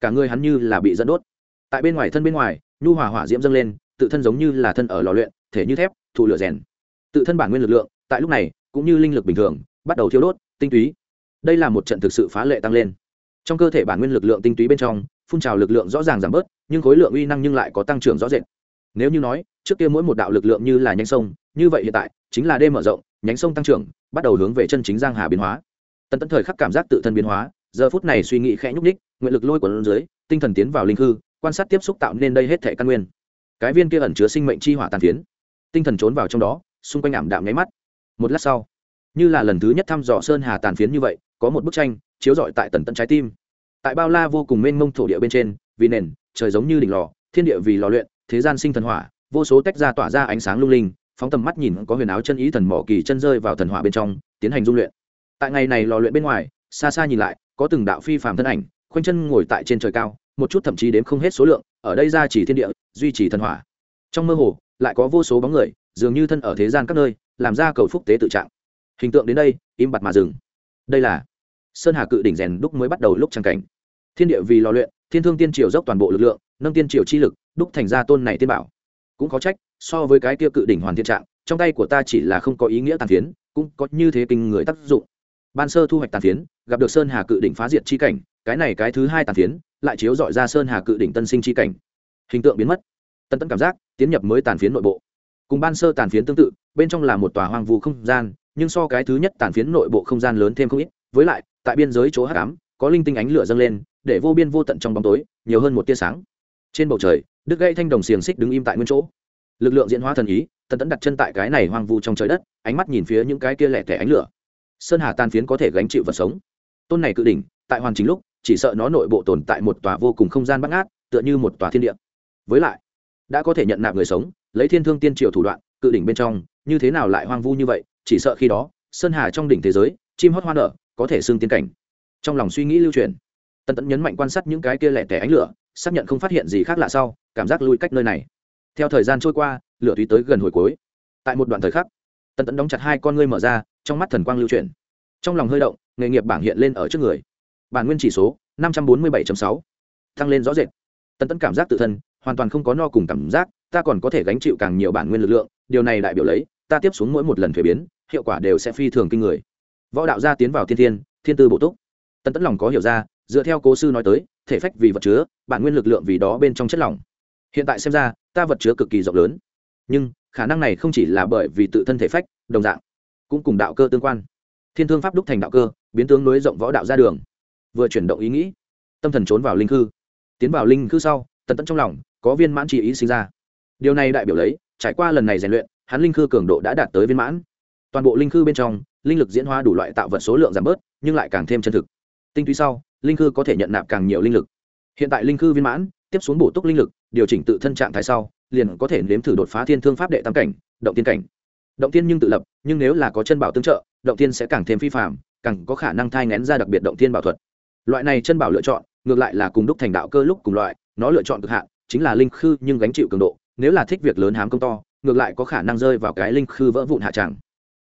Cả người hắn như là bị dẫn đốt. Tại bên ngoài thân bên ngoài, nhu hỏa hỏa diễm dâng lên, tự thân giống như là thân ở lò luyện, thể như thép, thụ lửa rèn. Tự thân bản nguyên lực lượng, tại lúc này cũng như linh lực bình thường, bắt đầu thiêu đốt, tinh túy. Đây là một trận thực sự phá lệ tăng lên. Trong cơ thể bản nguyên lực lượng tinh túy bên trong, phun trào lực lượng rõ ràng giảm bớt, nhưng khối lượng uy năng nhưng lại có tăng trưởng rõ rệt. Nếu như nói, trước kia mỗi một đạo lực lượng như là nhánh sông, như vậy hiện tại, chính là đêm mở rộng, nhánh sông tăng trưởng, bắt đầu hướng về chân chính giang hà biến hóa. Tần tẫn thời khắc cảm giác tự thân biến hóa, giờ phút này suy nghĩ khẽ nhúc ních nguyện lực lôi của dưới, tinh thần tiến vào linh hư, quan sát tiếp xúc tạo nên đây hết thể căn nguyên. Cái viên kia ẩn chứa sinh mệnh chi hỏa tàn phiến. Tinh thần trốn vào trong đó, xung quanh ảm đạm nháy mắt một lát sau, như là lần thứ nhất thăm dò sơn hà tàn phiến như vậy, có một bức tranh chiếu rọi tại tần tận trái tim. Tại bao la vô cùng mênh mông thổ địa bên trên, vì nền, trời giống như đỉnh lò, thiên địa vì lò luyện, thế gian sinh thần hỏa, vô số tách ra tỏa ra ánh sáng lung linh, phóng tầm mắt nhìn có huyền áo chân ý thần mỏ kỳ chân rơi vào thần hỏa bên trong, tiến hành dung luyện. Tại ngày này lò luyện bên ngoài, xa xa nhìn lại, có từng đạo phi phàm thân ảnh, khoanh chân ngồi tại trên trời cao, một chút thậm chí đếm không hết số lượng, ở đây ra chỉ thiên địa, duy trì thần hỏa. Trong mơ hồ, lại có vô số bóng người dường như thân ở thế gian các nơi, làm ra cầu phúc tế tự trạng. Hình tượng đến đây, im bặt mà dừng. Đây là sơn hà cự đỉnh rèn đúc mới bắt đầu lúc trang cảnh. Thiên địa vì lò luyện, thiên thương tiên triều dốc toàn bộ lực lượng, nâng tiên triều chi lực, đúc thành ra tôn này tiên bảo. Cũng có trách, so với cái kia cự đỉnh hoàn thiên trạng, trong tay của ta chỉ là không có ý nghĩa tàn phiến, cũng có như thế kinh người tác dụng. Ban sơ thu hoạch tàn phiến, gặp được sơn hà cự đỉnh phá diệt chi cảnh, cái này cái thứ hai tàn phiến, lại chiếu dọi ra sơn hà cự đỉnh tân sinh chi cảnh. Hình tượng biến mất. Tân tẫn cảm giác, tiến nhập mới tàn phiến nội bộ cùng ban sơ tàn phiến tương tự, bên trong là một tòa hoang vu không gian, nhưng so cái thứ nhất tàn phiến nội bộ không gian lớn thêm không ít, với lại, tại biên giới chỗ hắc ám, có linh tinh ánh lửa dâng lên, để vô biên vô tận trong bóng tối, nhiều hơn một tia sáng. Trên bầu trời đứt gãy thanh đồng xiềng xích đứng im tại nguyên chỗ. Lực lượng diễn hóa thần ý, tần tấn đặt chân tại cái này hoang vu trong trời đất, ánh mắt nhìn phía những cái kia lẻ tẻ ánh lửa. Sơn hà tàn phiến có thể gánh chịu vật sống. Tôn này cự đỉnh, tại hoàn chính lúc, chỉ sợ nó nội bộ tồn tại một tòa vô cùng không gian bắt ngát tựa như một tòa thiên địa. Với lại đã có thể nhận nạp người sống, lấy thiên thương tiên triều thủ đoạn, cự đỉnh bên trong, như thế nào lại hoang vu như vậy, chỉ sợ khi đó, sơn hà trong đỉnh thế giới, chim hót hoa nở, có thể xương tiên cảnh. Trong lòng suy nghĩ lưu truyền, tần tẫn nhấn mạnh quan sát những cái kia lẻ tẻ ánh lửa, xác nhận không phát hiện gì khác lạ sau, cảm giác lui cách nơi này. Theo thời gian trôi qua, lửa tùy tới gần hồi cuối. Tại một đoạn thời khắc, tần tẫn đóng chặt hai con ngươi mở ra, trong mắt thần quang lưu truyền. Trong lòng hơi động, nghề nghiệp bảng hiện lên ở trước người. Bản nguyên chỉ số năm trăm bốn mươi bảy sáu, tăng lên rõ rệt. Tần tẫn cảm giác tự thân hoàn toàn không có no cùng cảm giác, ta còn có thể gánh chịu càng nhiều bản nguyên lực lượng, điều này đại biểu lấy, ta tiếp xuống mỗi một lần thuế biến, hiệu quả đều sẽ phi thường kinh người. Võ đạo gia tiến vào thiên thiên thiên tư bổ túc. Tân tẫn lòng có hiểu ra, dựa theo cố sư nói tới, thể phách vì vật chứa, bản nguyên lực lượng vì đó bên trong chất lỏng. Hiện tại xem ra, ta vật chứa cực kỳ rộng lớn. Nhưng, khả năng này không chỉ là bởi vì tự thân thể phách, đồng dạng, cũng cùng đạo cơ tương quan. Thiên thương pháp đúc thành đạo cơ, biến tướng nối rộng võ đạo ra đường. Vừa chuyển động ý nghĩ, tâm thần trốn vào linh khư. Tiến vào linh khư sau, tần tẫn trong lòng có viên mãn chỉ ý sinh ra. Điều này đại biểu lấy, trải qua lần này rèn luyện, hắn linh khư cường độ đã đạt tới viên mãn. Toàn bộ linh khư bên trong, linh lực diễn hóa đủ loại tạo vật số lượng giảm bớt, nhưng lại càng thêm chân thực. Tinh túy sau, linh khư có thể nhận nạp càng nhiều linh lực. Hiện tại linh khư viên mãn, tiếp xuống bổ túc linh lực, điều chỉnh tự thân trạng thái sau, liền có thể nếm thử đột phá thiên thương pháp đệ tam cảnh, động tiên cảnh. Động tiên nhưng tự lập, nhưng nếu là có chân bảo tương trợ, động tiên sẽ càng thêm phi phạm càng có khả năng thai ngén ra đặc biệt động tiên bảo thuật. Loại này chân bảo lựa chọn, ngược lại là cùng đúc thành đạo cơ lúc cùng loại, nó lựa chọn cực hạn chính là linh khư nhưng gánh chịu cường độ, nếu là thích việc lớn hám công to, ngược lại có khả năng rơi vào cái linh khư vỡ vụn hạ tràng.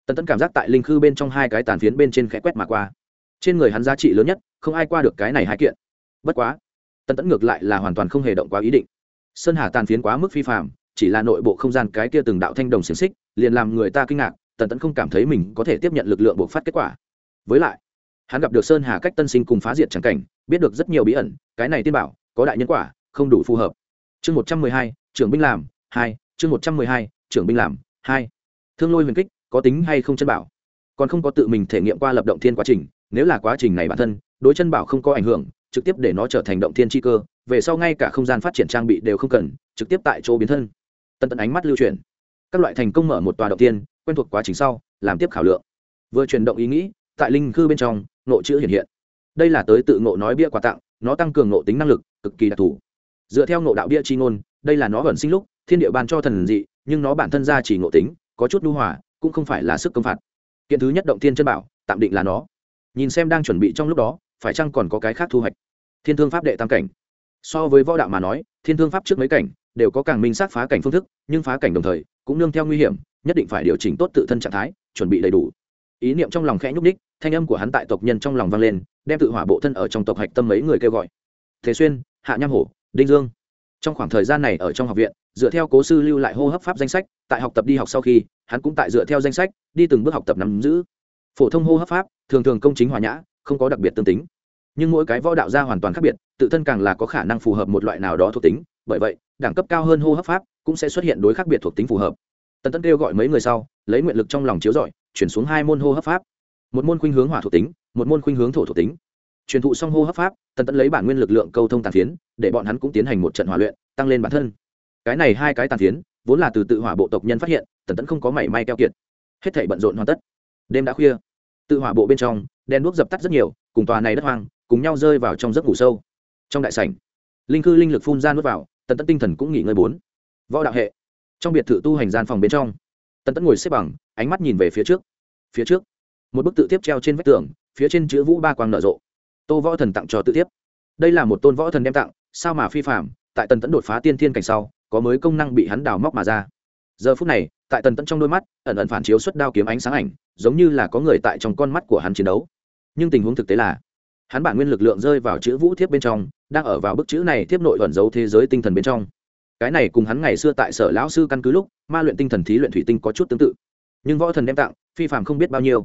Tần tẫn cảm giác tại linh khư bên trong hai cái tàn phiến bên trên khẽ quét mà qua. Trên người hắn giá trị lớn nhất, không ai qua được cái này hai kiện. Bất quá, tần tẫn ngược lại là hoàn toàn không hề động quá ý định. Sơn hà tàn phiến quá mức phi phạm chỉ là nội bộ không gian cái kia từng đạo thanh đồng xiềng xích, liền làm người ta kinh ngạc, tần tẫn không cảm thấy mình có thể tiếp nhận lực lượng buộc phát kết quả. Với lại, hắn gặp được sơn hà cách tân sinh cùng phá diệt trắng cảnh, biết được rất nhiều bí ẩn, cái này tiên bảo, có đại nhân quả, không đủ phù hợp chương một trăm mười hai, trưởng binh làm, hai, chương một trăm mười hai, trưởng binh làm, hai. Thương lôi huyền kích, có tính hay không chân bảo? Còn không có tự mình thể nghiệm qua lập động thiên quá trình, nếu là quá trình này bản thân, đối chân bảo không có ảnh hưởng, trực tiếp để nó trở thành động thiên chi cơ, về sau ngay cả không gian phát triển trang bị đều không cần, trực tiếp tại chỗ biến thân. Tân tận ánh mắt lưu chuyển. Các loại thành công mở một tòa động tiên quen thuộc quá trình sau, làm tiếp khảo lượng. Vừa chuyển động ý nghĩ, tại linh khư bên trong nộ chữ hiện hiện. Đây là tới tự ngộ nói bia quà tặng, nó tăng cường nộ tính năng lực, cực kỳ đặc thù dựa theo ngộ đạo bia chi ngôn, đây là nó ẩn sinh lúc, thiên địa ban cho thần dị, nhưng nó bản thân ra chỉ ngộ tính, có chút lưu hỏa cũng không phải là sức công phạt. Kiện thứ nhất động thiên chân bảo, tạm định là nó. Nhìn xem đang chuẩn bị trong lúc đó, phải chăng còn có cái khác thu hoạch? Thiên thương pháp đệ tam cảnh. So với võ đạo mà nói, thiên thương pháp trước mấy cảnh, đều có càng minh sát phá cảnh phương thức, nhưng phá cảnh đồng thời, cũng nương theo nguy hiểm, nhất định phải điều chỉnh tốt tự thân trạng thái, chuẩn bị đầy đủ. Ý niệm trong lòng khẽ nhúc ních thanh âm của hắn tại tộc nhân trong lòng vang lên, đem tự hỏa bộ thân ở trong tộc hạch tâm mấy người kêu gọi. Thế xuyên, hạ nham hổ đinh dương. Trong khoảng thời gian này ở trong học viện, dựa theo cố sư lưu lại hô hấp pháp danh sách, tại học tập đi học sau khi, hắn cũng tại dựa theo danh sách, đi từng bước học tập nắm giữ. Phổ thông hô hấp pháp, thường thường công chính hòa nhã, không có đặc biệt tương tính. Nhưng mỗi cái võ đạo gia hoàn toàn khác biệt, tự thân càng là có khả năng phù hợp một loại nào đó thuộc tính. Bởi vậy, đẳng cấp cao hơn hô hấp pháp cũng sẽ xuất hiện đối khác biệt thuộc tính phù hợp. Tần tân kêu gọi mấy người sau, lấy nguyện lực trong lòng chiếu rọi, chuyển xuống hai môn hô hấp pháp. Một môn khuynh hướng hỏa thuộc tính, một môn khuynh hướng thổ thuộc tính truyền thụ song hô hấp pháp, tần tẫn lấy bản nguyên lực lượng câu thông tàn phiến, để bọn hắn cũng tiến hành một trận hỏa luyện, tăng lên bản thân. Cái này hai cái tàn phiến, vốn là từ tự hỏa bộ tộc nhân phát hiện, tần tẫn không có mảy may keo kiệt. Hết thảy bận rộn hoàn tất. Đêm đã khuya. Tự hỏa bộ bên trong, đèn đuốc dập tắt rất nhiều, cùng tòa này đất hoang, cùng nhau rơi vào trong giấc ngủ sâu. Trong đại sảnh, linh cư linh lực phun ra nuốt vào, tần tẫn tinh thần cũng nghỉ ngơi bốn. Võ đạo hệ. Trong biệt thự tu hành gian phòng bên trong, tần tẫn ngồi xếp bằng, ánh mắt nhìn về phía trước. Phía trước, một bức tự tiếp treo trên vách tường, phía trên chữ vũ ba quang nở rộ tô võ thần tặng cho tự tiếp đây là một tôn võ thần đem tặng, sao mà phi phạm tại tần tẫn đột phá tiên thiên cảnh sau, có mới công năng bị hắn đào móc mà ra. Giờ phút này, tại tần tẫn trong đôi mắt, ẩn ẩn phản chiếu xuất đao kiếm ánh sáng ảnh, giống như là có người tại trong con mắt của hắn chiến đấu. Nhưng tình huống thực tế là, hắn bản nguyên lực lượng rơi vào chữ vũ thiếp bên trong, đang ở vào bức chữ này thiếp nội ẩn giấu thế giới tinh thần bên trong. Cái này cùng hắn ngày xưa tại sở lão sư căn cứ lúc, ma luyện tinh thần thí luyện thủy tinh có chút tương tự. Nhưng võ thần đem tặng, phi phạm không biết bao nhiêu.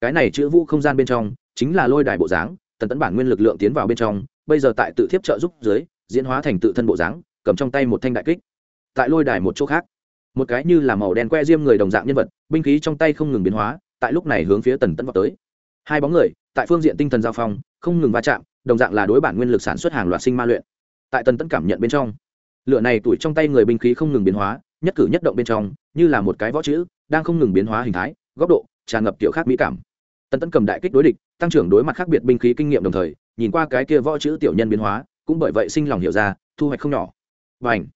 Cái này chữ vũ không gian bên trong, chính là lôi đài bộ dáng tần tấn bản nguyên lực lượng tiến vào bên trong, bây giờ tại tự thiếp trợ giúp dưới, diễn hóa thành tự thân bộ dáng, cầm trong tay một thanh đại kích. Tại lôi đài một chỗ khác, một cái như là màu đen que diêm người đồng dạng nhân vật, binh khí trong tay không ngừng biến hóa, tại lúc này hướng phía tần tấn vào tới. Hai bóng người, tại phương diện tinh thần giao phong, không ngừng va chạm, đồng dạng là đối bản nguyên lực sản xuất hàng loạt sinh ma luyện. Tại tần tấn cảm nhận bên trong, lửa này tuổi trong tay người binh khí không ngừng biến hóa, nhất cử nhất động bên trong, như là một cái võ chữ, đang không ngừng biến hóa hình thái, góc độ, tràn ngập kiểu khác mỹ cảm. Tần tấn cầm đại kích đối địch tăng trưởng đối mặt khác biệt binh khí kinh nghiệm đồng thời, nhìn qua cái kia võ chữ tiểu nhân biến hóa, cũng bởi vậy sinh lòng hiểu ra, thu hoạch không nhỏ. Và ảnh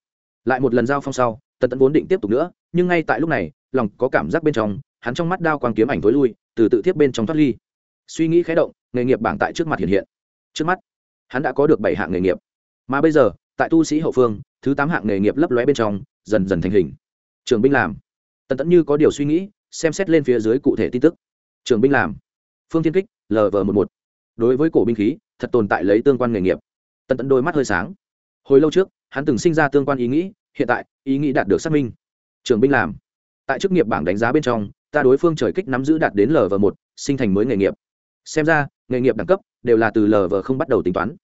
lại một lần giao phong sau, tần tẫn vốn định tiếp tục nữa, nhưng ngay tại lúc này, lòng có cảm giác bên trong, hắn trong mắt đao quang kiếm ảnh tối lui, từ tự tiếp bên trong thoát ly. Suy nghĩ khé động, nghề nghiệp bảng tại trước mặt hiện hiện. Trước mắt, hắn đã có được bảy hạng nghề nghiệp. Mà bây giờ, tại tu sĩ hậu phương, thứ tám hạng nghề nghiệp lấp lóe bên trong, dần dần thành hình. Trường binh làm. Tần tẫn như có điều suy nghĩ, xem xét lên phía dưới cụ thể tin tức. Trường binh làm phương thiên kích lv một một. Đối với cổ binh khí, thật tồn tại lấy tương quan nghề nghiệp. Tần tẫn đôi mắt hơi sáng. Hồi lâu trước, hắn từng sinh ra tương quan ý nghĩ, hiện tại, ý nghĩ đạt được xác minh. Trường binh làm. Tại chức nghiệp bảng đánh giá bên trong, ta đối phương trời kích nắm giữ đạt đến lv một, sinh thành mới nghề nghiệp. Xem ra, nghề nghiệp đẳng cấp đều là từ lv không bắt đầu tính toán.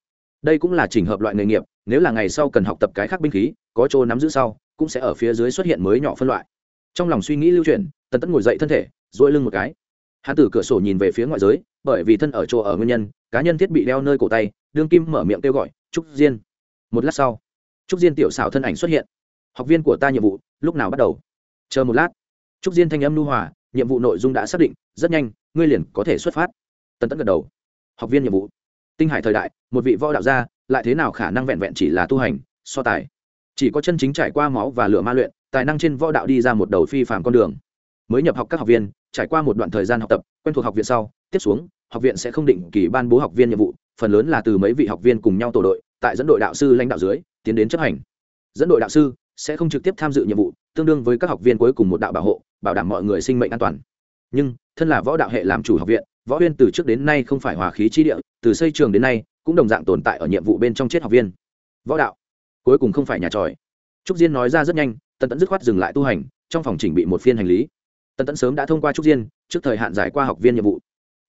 Đây cũng là trình hợp loại nghề nghiệp, nếu là ngày sau cần học tập cái khác binh khí, có chỗ nắm giữ sau, cũng sẽ ở phía dưới xuất hiện mới nhỏ phân loại. Trong lòng suy nghĩ lưu chuyển, tần tẫn ngồi dậy thân thể dỗi lưng một cái hắn từ cửa sổ nhìn về phía ngoại giới, bởi vì thân ở chỗ ở nguyên nhân, cá nhân thiết bị đeo nơi cổ tay, đương kim mở miệng kêu gọi, trúc diên. Một lát sau, trúc diên tiểu xảo thân ảnh xuất hiện. Học viên của ta nhiệm vụ, lúc nào bắt đầu? Chờ một lát. Trúc diên thanh âm nu hòa, nhiệm vụ nội dung đã xác định, rất nhanh, ngươi liền có thể xuất phát. Tần tẫn gật đầu. Học viên nhiệm vụ. Tinh hải thời đại, một vị võ đạo gia, lại thế nào khả năng vẹn vẹn chỉ là tu hành, so tài? Chỉ có chân chính trải qua máu và lửa ma luyện, tài năng trên võ đạo đi ra một đầu phi phạm con đường. Mới nhập học các học viên trải qua một đoạn thời gian học tập, quen thuộc học viện sau, tiếp xuống, học viện sẽ không định kỳ ban bố học viên nhiệm vụ, phần lớn là từ mấy vị học viên cùng nhau tổ đội, tại dẫn đội đạo sư lãnh đạo dưới, tiến đến chấp hành. Dẫn đội đạo sư sẽ không trực tiếp tham dự nhiệm vụ, tương đương với các học viên cuối cùng một đạo bảo hộ, bảo đảm mọi người sinh mệnh an toàn. Nhưng, thân là võ đạo hệ làm chủ học viện, võ huyên từ trước đến nay không phải hòa khí chi địa, từ xây trường đến nay cũng đồng dạng tồn tại ở nhiệm vụ bên trong chết học viên. Võ đạo, cuối cùng không phải nhà tròi. Trúc diên nói ra rất nhanh, tần tẫn dứt khoát dừng lại tu hành, trong phòng chỉnh bị một phiên hành lý tần tẫn sớm đã thông qua trúc diên trước thời hạn giải qua học viên nhiệm vụ.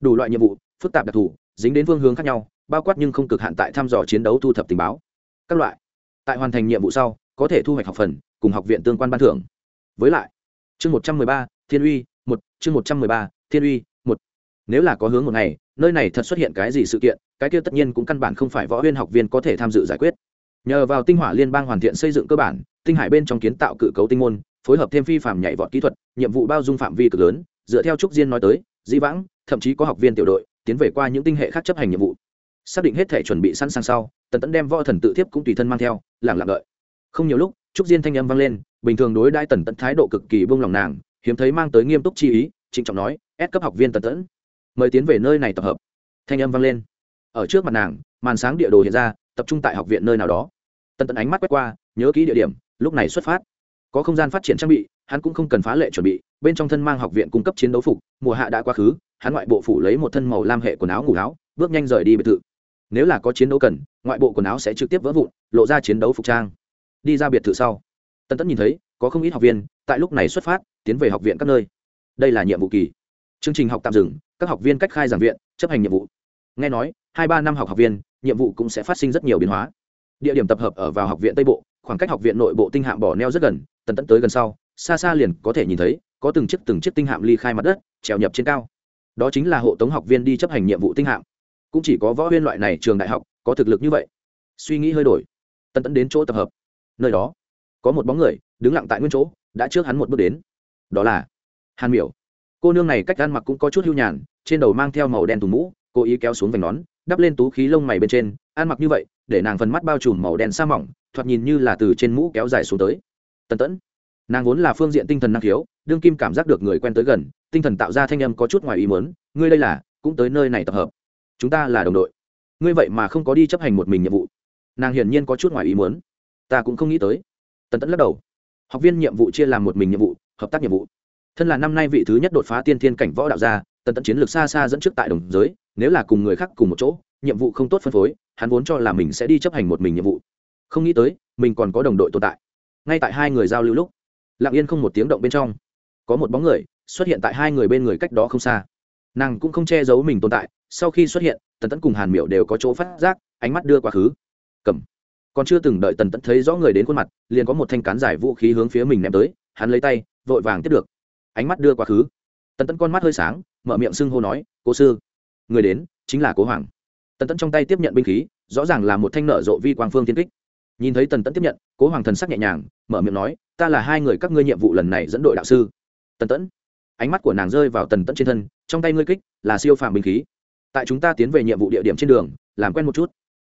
Đủ loại nhiệm vụ, phức tạp đặc thù, dính đến phương hướng khác nhau, bao quát nhưng không cực hạn tại thăm dò chiến đấu thu thập tình báo. Các loại. Tại hoàn thành nhiệm vụ sau, có thể thu hoạch học phần, cùng học viện tương quan ban thưởng. Với lại, chương một trăm mười ba, thiên uy, một, chương một trăm mười ba, thiên uy, một. Nếu là có hướng một ngày, nơi này thật xuất hiện cái gì sự kiện, cái kia tất nhiên cũng căn bản không phải võ huyên học viên có thể tham dự giải quyết. Nhờ vào tinh hỏa liên bang hoàn thiện xây dựng cơ bản, tinh hải bên trong kiến tạo cự cấu tinh môn phối hợp thêm phi phạm nhảy vọt kỹ thuật, nhiệm vụ bao dung phạm vi cực lớn, dựa theo trúc diên nói tới, dĩ vãng, thậm chí có học viên tiểu đội, tiến về qua những tinh hệ khác chấp hành nhiệm vụ. Xác định hết thể chuẩn bị sẵn sàng sau, tần tẫn đem võ thần tự thiếp cũng tùy thân mang theo lẳng lặng đợi. Không nhiều lúc, trúc diên thanh âm vang lên, bình thường đối đãi tần tẫn thái độ cực kỳ buông lòng nàng, hiếm thấy mang tới nghiêm túc chi ý, trịnh trọng nói ép cấp học viên tần tẫn, mời tiến về nơi này tập hợp. Thanh âm vang lên. Ở trước mặt nàng, màn sáng địa đồ hiện ra, tập trung tại học viện nơi nào đó. Tần tẫn ánh mắt quét qua, nhớ kỹ địa điểm, lúc này xuất phát có không gian phát triển trang bị, hắn cũng không cần phá lệ chuẩn bị, bên trong thân mang học viện cung cấp chiến đấu phục, mùa hạ đã quá khứ, hắn ngoại bộ phủ lấy một thân màu lam hệ quần áo ngủ áo, bước nhanh rời đi biệt thự. Nếu là có chiến đấu cần, ngoại bộ quần áo sẽ trực tiếp vỡ vụn, lộ ra chiến đấu phục trang. Đi ra biệt thự sau tân tất nhìn thấy, có không ít học viên, tại lúc này xuất phát, tiến về học viện các nơi. Đây là nhiệm vụ kỳ. Chương trình học tạm dừng, các học viên cách khai giảng viện, chấp hành nhiệm vụ. Nghe nói, hai ba năm học học viên, nhiệm vụ cũng sẽ phát sinh rất nhiều biến hóa. Địa điểm tập hợp ở vào học viện tây bộ, khoảng cách học viện nội bộ tinh hạm bỏ neo rất gần tần tẫn tới gần sau, xa xa liền có thể nhìn thấy, có từng chiếc từng chiếc tinh hạm ly khai mặt đất, trèo nhập trên cao. Đó chính là hộ tống học viên đi chấp hành nhiệm vụ tinh hạm. Cũng chỉ có võ huyên loại này trường đại học, có thực lực như vậy. Suy nghĩ hơi đổi, tần tẫn đến chỗ tập hợp. Nơi đó, có một bóng người, đứng lặng tại nguyên chỗ, đã trước hắn một bước đến. Đó là hàn miểu. Cô nương này cách ăn mặc cũng có chút hưu nhàn, trên đầu mang theo màu đen thùng mũ, cố ý kéo xuống vành nón, đắp lên tú khí lông mày bên trên, ăn mặc như vậy, để nàng phần mắt bao trùm màu đen sa mỏng, thoạt nhìn như là từ trên mũ kéo dài xuống tới tần tẫn. Nàng vốn là phương diện tinh thần năng khiếu, đương kim cảm giác được người quen tới gần, tinh thần tạo ra thanh âm có chút ngoài ý mớn ngươi đây là, cũng tới nơi này tập hợp. Chúng ta là đồng đội. Ngươi vậy mà không có đi chấp hành một mình nhiệm vụ. Nàng hiển nhiên có chút ngoài ý muốn. Ta cũng không nghĩ tới. Tần tẫn lắc đầu. Học viên nhiệm vụ chia làm một mình nhiệm vụ, hợp tác nhiệm vụ. Thân là năm nay vị thứ nhất đột phá tiên thiên cảnh võ đạo gia, tần tẫn chiến lược xa xa dẫn trước tại đồng giới, nếu là cùng người khác cùng một chỗ, nhiệm vụ không tốt phân phối, hắn vốn cho là mình sẽ đi chấp hành một mình nhiệm vụ. Không nghĩ tới, mình còn có đồng đội tồn tại ngay tại hai người giao lưu lúc, lặng yên không một tiếng động bên trong, có một bóng người xuất hiện tại hai người bên người cách đó không xa. Nàng cũng không che giấu mình tồn tại, sau khi xuất hiện, tần tẫn cùng hàn miểu đều có chỗ phát giác, ánh mắt đưa quá khứ. Cầm. Còn chưa từng đợi tần tẫn thấy rõ người đến khuôn mặt, liền có một thanh cán giải vũ khí hướng phía mình ném tới, hắn lấy tay, vội vàng tiếp được. Ánh mắt đưa quá khứ. Tần tẫn con mắt hơi sáng, mở miệng xưng hô nói, cố sư, người đến chính là cố hoàng. Tần tẫn trong tay tiếp nhận binh khí, rõ ràng là một thanh nở rộ vi quang phương tiên kích nhìn thấy tần tẫn tiếp nhận, cố hoàng thần sắc nhẹ nhàng, mở miệng nói, ta là hai người các ngươi nhiệm vụ lần này dẫn đội đạo sư. Tần tẫn? Ánh mắt của nàng rơi vào tần tẫn trên thân, trong tay ngươi kích là siêu phàm binh khí. Tại chúng ta tiến về nhiệm vụ địa điểm trên đường, làm quen một chút.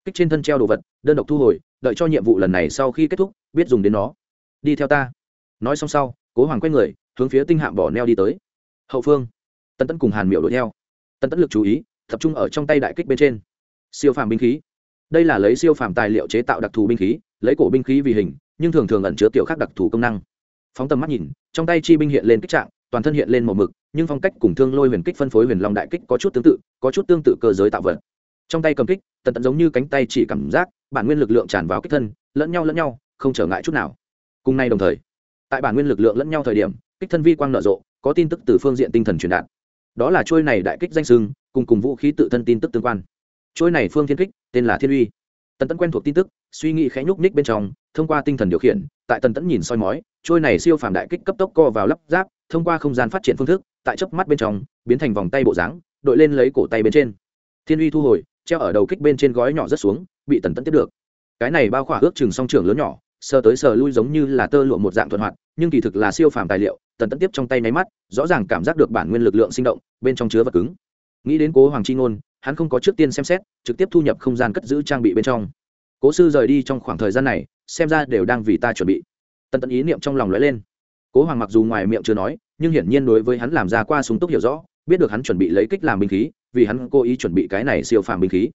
Kích trên thân treo đồ vật, đơn độc thu hồi, đợi cho nhiệm vụ lần này sau khi kết thúc, biết dùng đến nó. Đi theo ta. Nói xong sau, cố hoàng quay người, hướng phía tinh hạm bỏ neo đi tới. Hậu phương. Tần tẫn cùng hàn miệu đuổi theo. Tần tẫn lực chú ý, tập trung ở trong tay đại kích bên trên. Siêu phàm binh khí đây là lấy siêu phàm tài liệu chế tạo đặc thù binh khí, lấy cổ binh khí vì hình, nhưng thường thường ẩn chứa tiểu khác đặc thù công năng. Phóng tầm mắt nhìn, trong tay chi binh hiện lên kích trạng, toàn thân hiện lên một mực, nhưng phong cách cùng thương lôi huyền kích phân phối huyền long đại kích có chút tương tự, có chút tương tự cơ giới tạo vật. Trong tay cầm kích, tần tận giống như cánh tay chỉ cảm giác, bản nguyên lực lượng tràn vào kích thân, lẫn nhau lẫn nhau, không trở ngại chút nào. Cùng nay đồng thời, tại bản nguyên lực lượng lẫn nhau thời điểm, kích thân vi quang nở rộ, có tin tức từ phương diện tinh thần truyền đạt. Đó là trôi này đại kích danh sưng, cùng cùng vũ khí tự thân tin tức tương quan trôi này phương thiên kích, tên là thiên uy. Tần tẫn quen thuộc tin tức, suy nghĩ khẽ nhúc ních bên trong, thông qua tinh thần điều khiển, tại tần tẫn nhìn soi mói trôi này siêu phàm đại kích cấp tốc co vào lắp ráp, thông qua không gian phát triển phương thức, tại chớp mắt bên trong, biến thành vòng tay bộ dáng, đội lên lấy cổ tay bên trên. Thiên uy thu hồi, treo ở đầu kích bên trên gói nhỏ rất xuống, bị tần tẫn tiếp được. Cái này bao khỏa ước chừng song trường lớn nhỏ, sờ tới sờ lui giống như là tơ lụa một dạng thuận hoạt, nhưng kỳ thực là siêu phàm tài liệu, tần tẫn tiếp trong tay nháy mắt, rõ ràng cảm giác được bản nguyên lực lượng sinh động, bên trong chứa vật cứng. Nghĩ đến cố hoàng chi ngôn hắn không có trước tiên xem xét, trực tiếp thu nhập không gian cất giữ trang bị bên trong. Cố sư rời đi trong khoảng thời gian này, xem ra đều đang vì ta chuẩn bị. Tần tẫn ý niệm trong lòng lóe lên. Cố hoàng mặc dù ngoài miệng chưa nói, nhưng hiển nhiên đối với hắn làm ra qua súng túc hiểu rõ, biết được hắn chuẩn bị lấy kích làm binh khí, vì hắn cố ý chuẩn bị cái này siêu phàm binh khí.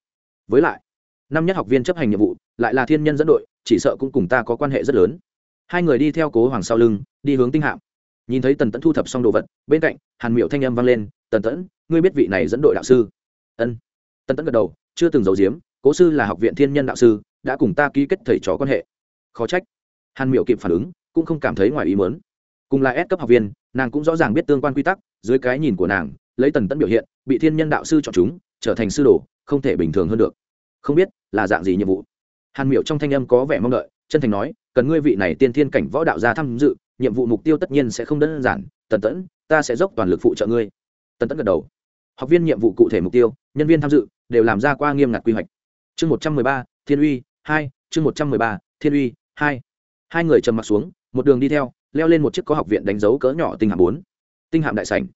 Với lại, năm nhất học viên chấp hành nhiệm vụ, lại là thiên nhân dẫn đội, chỉ sợ cũng cùng ta có quan hệ rất lớn. Hai người đi theo cố hoàng sau lưng, đi hướng tinh hạm. Nhìn thấy tần tẫn thu thập xong đồ vật, bên cạnh hàn miệu thanh âm vang lên, tần tẫn ngươi biết vị này dẫn đội đạo sư? Ân. Tân tẫn gật đầu, chưa từng giấu giếm, cố sư là học viện thiên nhân đạo sư, đã cùng ta ký kết thầy trò quan hệ. Khó trách. Hàn miệu kịp phản ứng, cũng không cảm thấy ngoài ý mớn cùng là S cấp học viên, nàng cũng rõ ràng biết tương quan quy tắc, dưới cái nhìn của nàng, lấy tần tẫn biểu hiện, bị thiên nhân đạo sư chọn chúng, trở thành sư đồ, không thể bình thường hơn được. Không biết, là dạng gì nhiệm vụ? Hàn miệu trong thanh âm có vẻ mong đợi, chân thành nói, cần ngươi vị này tiên thiên cảnh võ đạo gia tham dự, nhiệm vụ mục tiêu tất nhiên sẽ không đơn giản. Tần tẫn ta sẽ dốc toàn lực phụ trợ ngươi. Tần tẫn gật đầu. Học viên nhiệm vụ cụ thể mục tiêu nhân viên tham dự đều làm ra qua nghiêm ngặt quy hoạch. Chương một trăm mười ba, thiên uy hai, chương một trăm mười ba, thiên uy hai. Hai người trầm mặt xuống, một đường đi theo, leo lên một chiếc có học viện đánh dấu cỡ nhỏ tinh hạm bốn. Tinh hạm đại sảnh.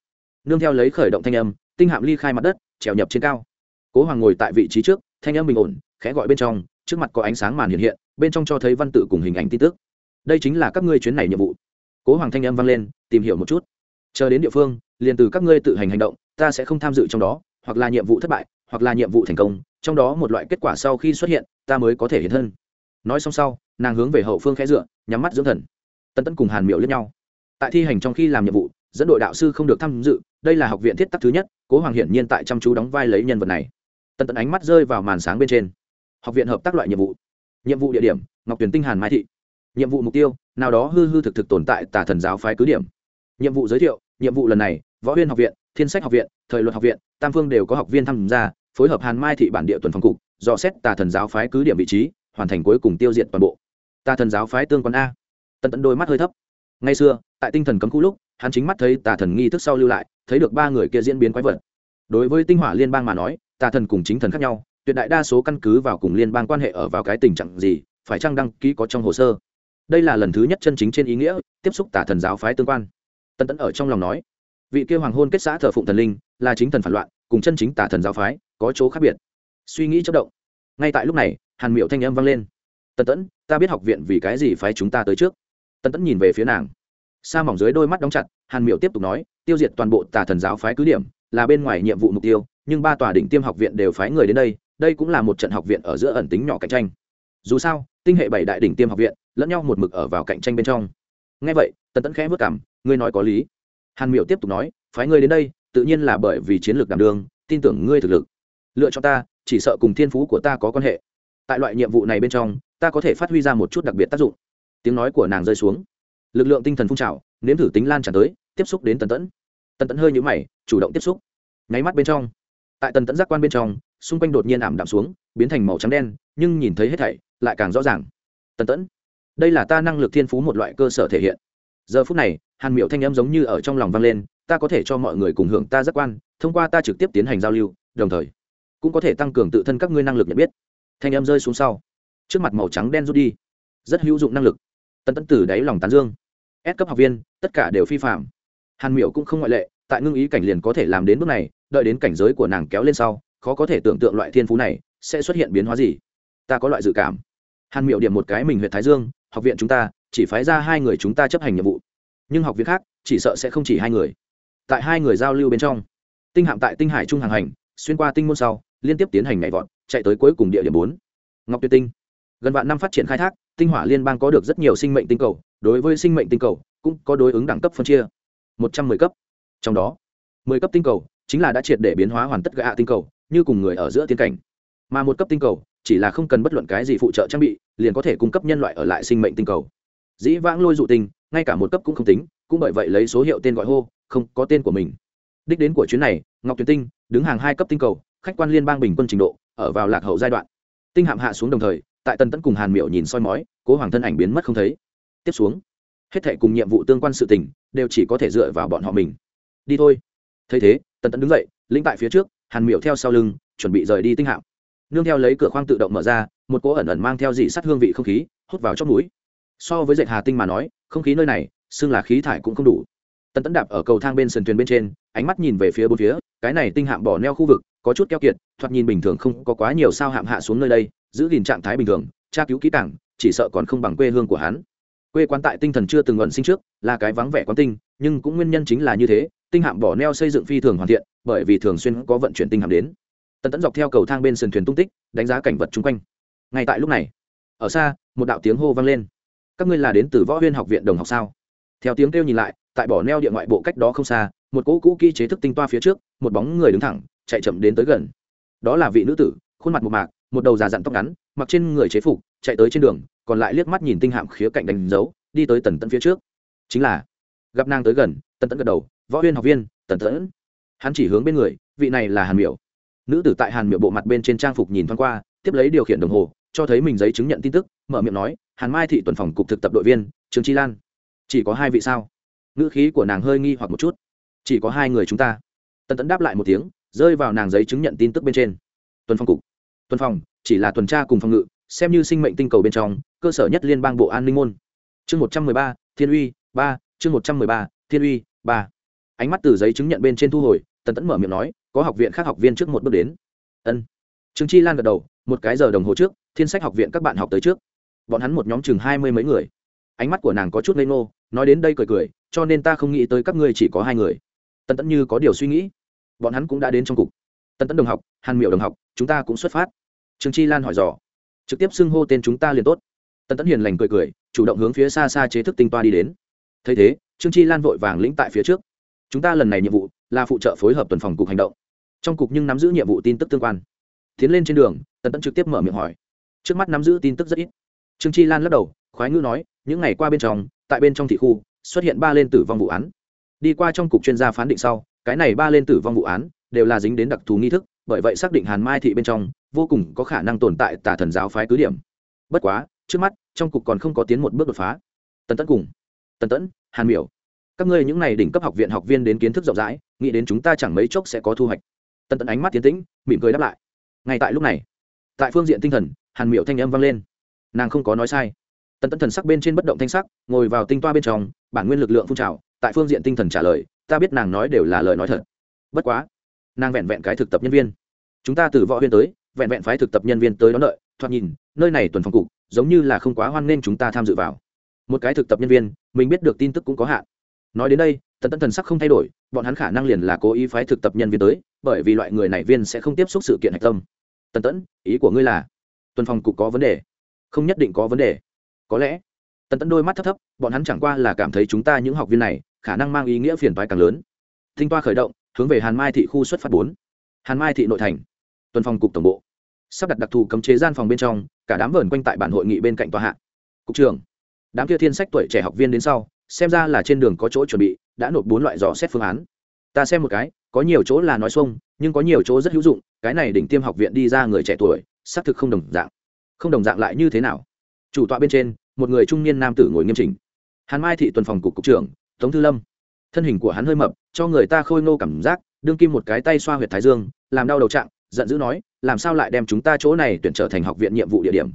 Nương theo lấy khởi động thanh âm, tinh hạm ly khai mặt đất, trèo nhập trên cao. Cố hoàng ngồi tại vị trí trước, thanh âm bình ổn, khẽ gọi bên trong, trước mặt có ánh sáng màn hiện hiện, bên trong cho thấy văn tự cùng hình ảnh tin tức. Đây chính là các ngươi chuyến này nhiệm vụ. Cố hoàng thanh âm vang lên, tìm hiểu một chút. Chờ đến địa phương, liền từ các ngươi tự hành hành động, ta sẽ không tham dự trong đó hoặc là nhiệm vụ thất bại, hoặc là nhiệm vụ thành công, trong đó một loại kết quả sau khi xuất hiện, ta mới có thể hiện thân. Nói xong sau, nàng hướng về hậu phương khẽ dựa, nhắm mắt dưỡng thần. Tân tân cùng hàn miệu lẫn nhau. Tại thi hành trong khi làm nhiệm vụ, dẫn đội đạo sư không được tham dự, đây là học viện thiết tắc thứ nhất, cố hoàng hiển nhiên tại chăm chú đóng vai lấy nhân vật này. Tân tân ánh mắt rơi vào màn sáng bên trên. Học viện hợp tác loại nhiệm vụ. Nhiệm vụ địa điểm, ngọc tuyển tinh hàn mai thị. Nhiệm vụ mục tiêu, nào đó hư hư thực thực tồn tại tà thần giáo phái cứ điểm. Nhiệm vụ giới thiệu, nhiệm vụ lần này võ huyên học viện, thiên sách học viện, thời luật học viện, tam phương đều có học viên tham gia, phối hợp hàn mai thị bản địa tuần phòng cục, dò xét tà thần giáo phái cứ điểm vị trí, hoàn thành cuối cùng tiêu diệt toàn bộ. Tà thần giáo phái tương quan a. Tận tận đôi mắt hơi thấp. Ngay xưa, tại tinh thần cấm khu lúc, hắn chính mắt thấy tà thần nghi thức sau lưu lại, thấy được ba người kia diễn biến quái vật. Đối với tinh hỏa liên bang mà nói, tà thần cùng chính thần khác nhau, tuyệt đại đa số căn cứ vào cùng liên bang quan hệ ở vào cái tình trạng gì, phải chăng đăng ký có trong hồ sơ? Đây là lần thứ nhất chân chính trên ý nghĩa, tiếp xúc tà thần giáo phái tương quan. Tân tẫn ở trong lòng nói vị kia hoàng hôn kết xã thờ phụng thần linh là chính thần phản loạn, cùng chân chính tà thần giáo phái có chỗ khác biệt. Suy nghĩ chất động. Ngay tại lúc này, hàn miệu thanh âm vang lên. Tần tẫn, ta biết học viện vì cái gì phái chúng ta tới trước. Tần tẫn nhìn về phía nàng. Sa mỏng dưới đôi mắt đóng chặt, hàn miệu tiếp tục nói, tiêu diệt toàn bộ tà thần giáo phái cứ điểm, là bên ngoài nhiệm vụ mục tiêu, nhưng ba tòa đỉnh tiêm học viện đều phái người đến đây đây cũng là một trận học viện ở giữa ẩn tính nhỏ cạnh tranh. Dù sao, tinh hệ bảy đại đỉnh tiêm học viện, lẫn nhau một mực ở vào cạnh tranh bên trong. Ngay vậy, tần tẫn khẽ vất cảm ngươi nói có lý hàn Miểu tiếp tục nói, phái ngươi đến đây, tự nhiên là bởi vì chiến lược đảm đường tin tưởng ngươi thực lực. Lựa chọn ta, chỉ sợ cùng thiên phú của ta có quan hệ. Tại loại nhiệm vụ này bên trong, ta có thể phát huy ra một chút đặc biệt tác dụng. Tiếng nói của nàng rơi xuống. Lực lượng tinh thần phun trào, nếm thử tính lan tràn tới, tiếp xúc đến tần tẫn. Tần tẫn hơi nhũ mày, chủ động tiếp xúc. Nháy mắt bên trong, tại tần tẫn giác quan bên trong, xung quanh đột nhiên ảm đạm xuống, biến thành màu trắng đen, nhưng nhìn thấy hết thảy, lại càng rõ ràng. Tần tẫn, đây là ta năng lực thiên phú một loại cơ sở thể hiện giờ phút này, hàn miệu thanh âm giống như ở trong lòng vang lên, ta có thể cho mọi người cùng hưởng ta giác quan, thông qua ta trực tiếp tiến hành giao lưu, đồng thời cũng có thể tăng cường tự thân các ngươi năng lực nhận biết. Thanh âm rơi xuống sau. Trước mặt màu trắng đen rút đi. Rất hữu dụng năng lực. Tân tẫn tử đáy lòng tán dương. Ép cấp học viên, tất cả đều phi phạm. Hàn miệu cũng không ngoại lệ, tại ngưng ý cảnh liền có thể làm đến bước này, đợi đến cảnh giới của nàng kéo lên sau, khó có thể tưởng tượng loại thiên phú này sẽ xuất hiện biến hóa gì. Ta có loại dự cảm. Hàn miệu điểm một cái mình huyện thái dương, học viện chúng ta chỉ phái ra hai người chúng ta chấp hành nhiệm vụ. Nhưng học viện khác, chỉ sợ sẽ không chỉ hai người. Tại hai người giao lưu bên trong, tinh hạm tại tinh hải trung hàng hành, xuyên qua tinh môn sau, liên tiếp tiến hành nhảy vọt, chạy tới cuối cùng địa điểm bốn. Ngọc tuyệt tinh. Gần vạn năm phát triển khai thác, tinh hỏa liên bang có được rất nhiều sinh mệnh tinh cầu, đối với sinh mệnh tinh cầu, cũng có đối ứng đẳng cấp phân chia. Một trăm mười cấp. Trong đó, mười cấp tinh cầu chính là đã triệt để biến hóa hoàn tất gạ tinh cầu, như cùng người ở giữa tiến cảnh. Mà một cấp tinh cầu chỉ là không cần bất luận cái gì phụ trợ trang bị, liền có thể cung cấp nhân loại ở lại sinh mệnh tinh cầu dĩ vãng lôi dụ tinh, ngay cả một cấp cũng không tính, cũng bởi vậy lấy số hiệu tên gọi hô, không có tên của mình. Đích đến của chuyến này, ngọc tuyền tinh đứng hàng hai cấp tinh cầu, khách quan liên bang bình quân trình độ, ở vào lạc hậu giai đoạn. Tinh hạm hạ xuống đồng thời, tại tần tấn cùng hàn miệu nhìn soi mói, cố hoàng thân ảnh biến mất không thấy. Tiếp xuống, hết thệ cùng nhiệm vụ tương quan sự tình, đều chỉ có thể dựa vào bọn họ mình. Đi thôi. Thấy thế, tần tấn đứng dậy, lĩnh tại phía trước, hàn miệu theo sau lưng, chuẩn bị rời đi tinh hạm. Nương theo lấy cửa khoang tự động mở ra, một cỗ ẩn ẩn mang theo dị sắt hương vị không khí, hút vào trong mũi so với dệt hà tinh mà nói, không khí nơi này, xưng là khí thải cũng không đủ. Tần Tẫn đạp ở cầu thang bên sườn thuyền bên trên, ánh mắt nhìn về phía bốn phía, cái này tinh hạm bỏ neo khu vực, có chút keo kiệt, thoạt nhìn bình thường không có quá nhiều sao hạm hạ xuống nơi đây, giữ gìn trạng thái bình thường, tra cứu kỹ cảng chỉ sợ còn không bằng quê hương của hắn. Quê quán tại tinh thần chưa từng ẩn sinh trước, là cái vắng vẻ quán tinh, nhưng cũng nguyên nhân chính là như thế, tinh hạm bỏ neo xây dựng phi thường hoàn thiện, bởi vì thường xuyên có vận chuyển tinh hạm đến. Tần tẫn dọc theo cầu thang bên sườn thuyền tung tích, đánh giá cảnh vật chung quanh. Ngay tại lúc này, ở xa, một đạo tiếng hô vang lên các ngươi là đến từ võ huyên học viện đồng học sao? Theo tiếng kêu nhìn lại, tại bỏ neo địa ngoại bộ cách đó không xa, một cỗ cũ kỹ chế thức tinh toa phía trước, một bóng người đứng thẳng, chạy chậm đến tới gần. Đó là vị nữ tử, khuôn mặt một mạc, một đầu già dặn tóc ngắn, mặc trên người chế phục, chạy tới trên đường, còn lại liếc mắt nhìn tinh hạm khía cạnh đánh dấu, đi tới tần tẫn phía trước. Chính là, gặp nàng tới gần, tần tẫn gật đầu, võ huyên học viên, tần tẫn. Hắn chỉ hướng bên người, vị này là hàn miểu. Nữ tử tại hàn miểu bộ mặt bên trên trang phục nhìn thoáng qua, tiếp lấy điều khiển đồng hồ, cho thấy mình giấy chứng nhận tin tức mở miệng nói, hàn mai thị tuần phòng cục thực tập đội viên, Trương chi lan. Chỉ có hai vị sao? Ngữ khí của nàng hơi nghi hoặc một chút. Chỉ có hai người chúng ta. Tần tẫn đáp lại một tiếng, rơi vào nàng giấy chứng nhận tin tức bên trên. Tuần phòng cục. Tuần phòng, chỉ là tuần tra cùng phòng ngự, xem như sinh mệnh tinh cầu bên trong, cơ sở nhất liên bang bộ an ninh môn. Chương một trăm mười ba, thiên uy, ba. Chương một trăm mười ba, thiên uy, ba. Ánh mắt từ giấy chứng nhận bên trên thu hồi, tần tẫn mở miệng nói, có học viện khác học viên trước một bước đến. Ân. Trương chi lan gật đầu, một cái giờ đồng hồ trước, thiên sách học viện các bạn học tới trước bọn hắn một nhóm chừng hai mươi mấy người. Ánh mắt của nàng có chút ngây ngô, nói đến đây cười cười, cho nên ta không nghĩ tới các ngươi chỉ có hai người. Tần tẫn như có điều suy nghĩ. Bọn hắn cũng đã đến trong cục. Tần tẫn đồng học, hàn miệu đồng học, chúng ta cũng xuất phát. Trương chi lan hỏi dò. Trực tiếp xưng hô tên chúng ta liền tốt. Tần tẫn hiền lành cười cười, chủ động hướng phía xa xa chế thức tinh toa đi đến. Thấy thế, trương chi lan vội vàng lĩnh tại phía trước. Chúng ta lần này nhiệm vụ là phụ trợ phối hợp tuần phòng cục hành động. Trong cục nhưng nắm giữ nhiệm vụ tin tức tương quan. Tiến lên trên đường, tần tẫn trực tiếp mở miệng hỏi. Trước mắt nắm giữ tin tức rất ít trương chi lan lắc đầu, khoái ngữ nói, những ngày qua bên trong, tại bên trong thị khu, xuất hiện ba lên tử vong vụ án. Đi qua trong cục chuyên gia phán định sau, cái này ba lên tử vong vụ án đều là dính đến đặc thù nghi thức, bởi vậy xác định hàn mai thị bên trong vô cùng có khả năng tồn tại tà thần giáo phái cứ điểm. Bất quá, trước mắt, trong cục còn không có tiến một bước đột phá. Tần tẫn cùng, tần tẫn, hàn miểu, các ngươi những n à y đỉnh cấp học viện học viên đến kiến thức rộng rãi, nghĩ đến chúng ta chẳng mấy chốc sẽ có thu hoạch. Tần tẫn ánh mắt tiến tĩnh, mỉm cười đáp lại. Ngay tại lúc này, tại phương diện tinh thần, hàn miểu thanh âm vang lên nàng không có nói sai. Tần tẫn thần sắc bên trên bất động thanh sắc, ngồi vào tinh toa bên trong, bản nguyên lực lượng phun trào, tại phương diện tinh thần trả lời, ta biết nàng nói đều là lời nói thật. Bất quá, nàng vẹn vẹn cái thực tập nhân viên. Chúng ta từ võ huyên tới, vẹn vẹn phái thực tập nhân viên tới đón đợi, thoạt nhìn, nơi này tuần phòng cục, giống như là không quá hoan nên chúng ta tham dự vào. Một cái thực tập nhân viên, mình biết được tin tức cũng có hạn. Nói đến đây, tần Tẫn thần sắc không thay đổi, bọn hắn khả năng liền là cố ý phái thực tập nhân viên tới, bởi vì loại người này viên sẽ không tiếp xúc sự kiện hạch tâm. Tần tẫn ý của ngươi là, tuần phòng cục có vấn đề không nhất định có vấn đề. Có lẽ, tần tẫn đôi mắt thấp thấp, bọn hắn chẳng qua là cảm thấy chúng ta những học viên này, khả năng mang ý nghĩa phiền toái càng lớn. Tinh toa khởi động, hướng về hàn mai thị khu xuất phát bốn. Hàn mai thị nội thành, tuần phòng cục tổng bộ. Sắp đặt đặc thù cấm chế gian phòng bên trong, cả đám vờn quanh tại bản hội nghị bên cạnh tòa hạ. Cục trưởng, đám kia thiên sách tuổi trẻ học viên đến sau, xem ra là trên đường có chỗ chuẩn bị, đã nộp bốn loại dò xét phương án. Ta xem một cái, có nhiều chỗ là nói xuông, nhưng có nhiều chỗ rất hữu dụng, cái này đỉnh tiêm học viện đi ra người trẻ tuổi, xác thực không đồng dạng không đồng dạng lại như thế nào? Chủ tọa bên trên, một người trung niên nam tử ngồi nghiêm chỉnh. Hàn mai thị tuần phòng cục cục trưởng, tống thư lâm. Thân hình của hắn hơi mập, cho người ta khôi ngô cảm giác, đương kim một cái tay xoa huyệt thái dương, làm đau đầu trạng, giận dữ nói, làm sao lại đem chúng ta chỗ này tuyển trở thành học viện nhiệm vụ địa điểm?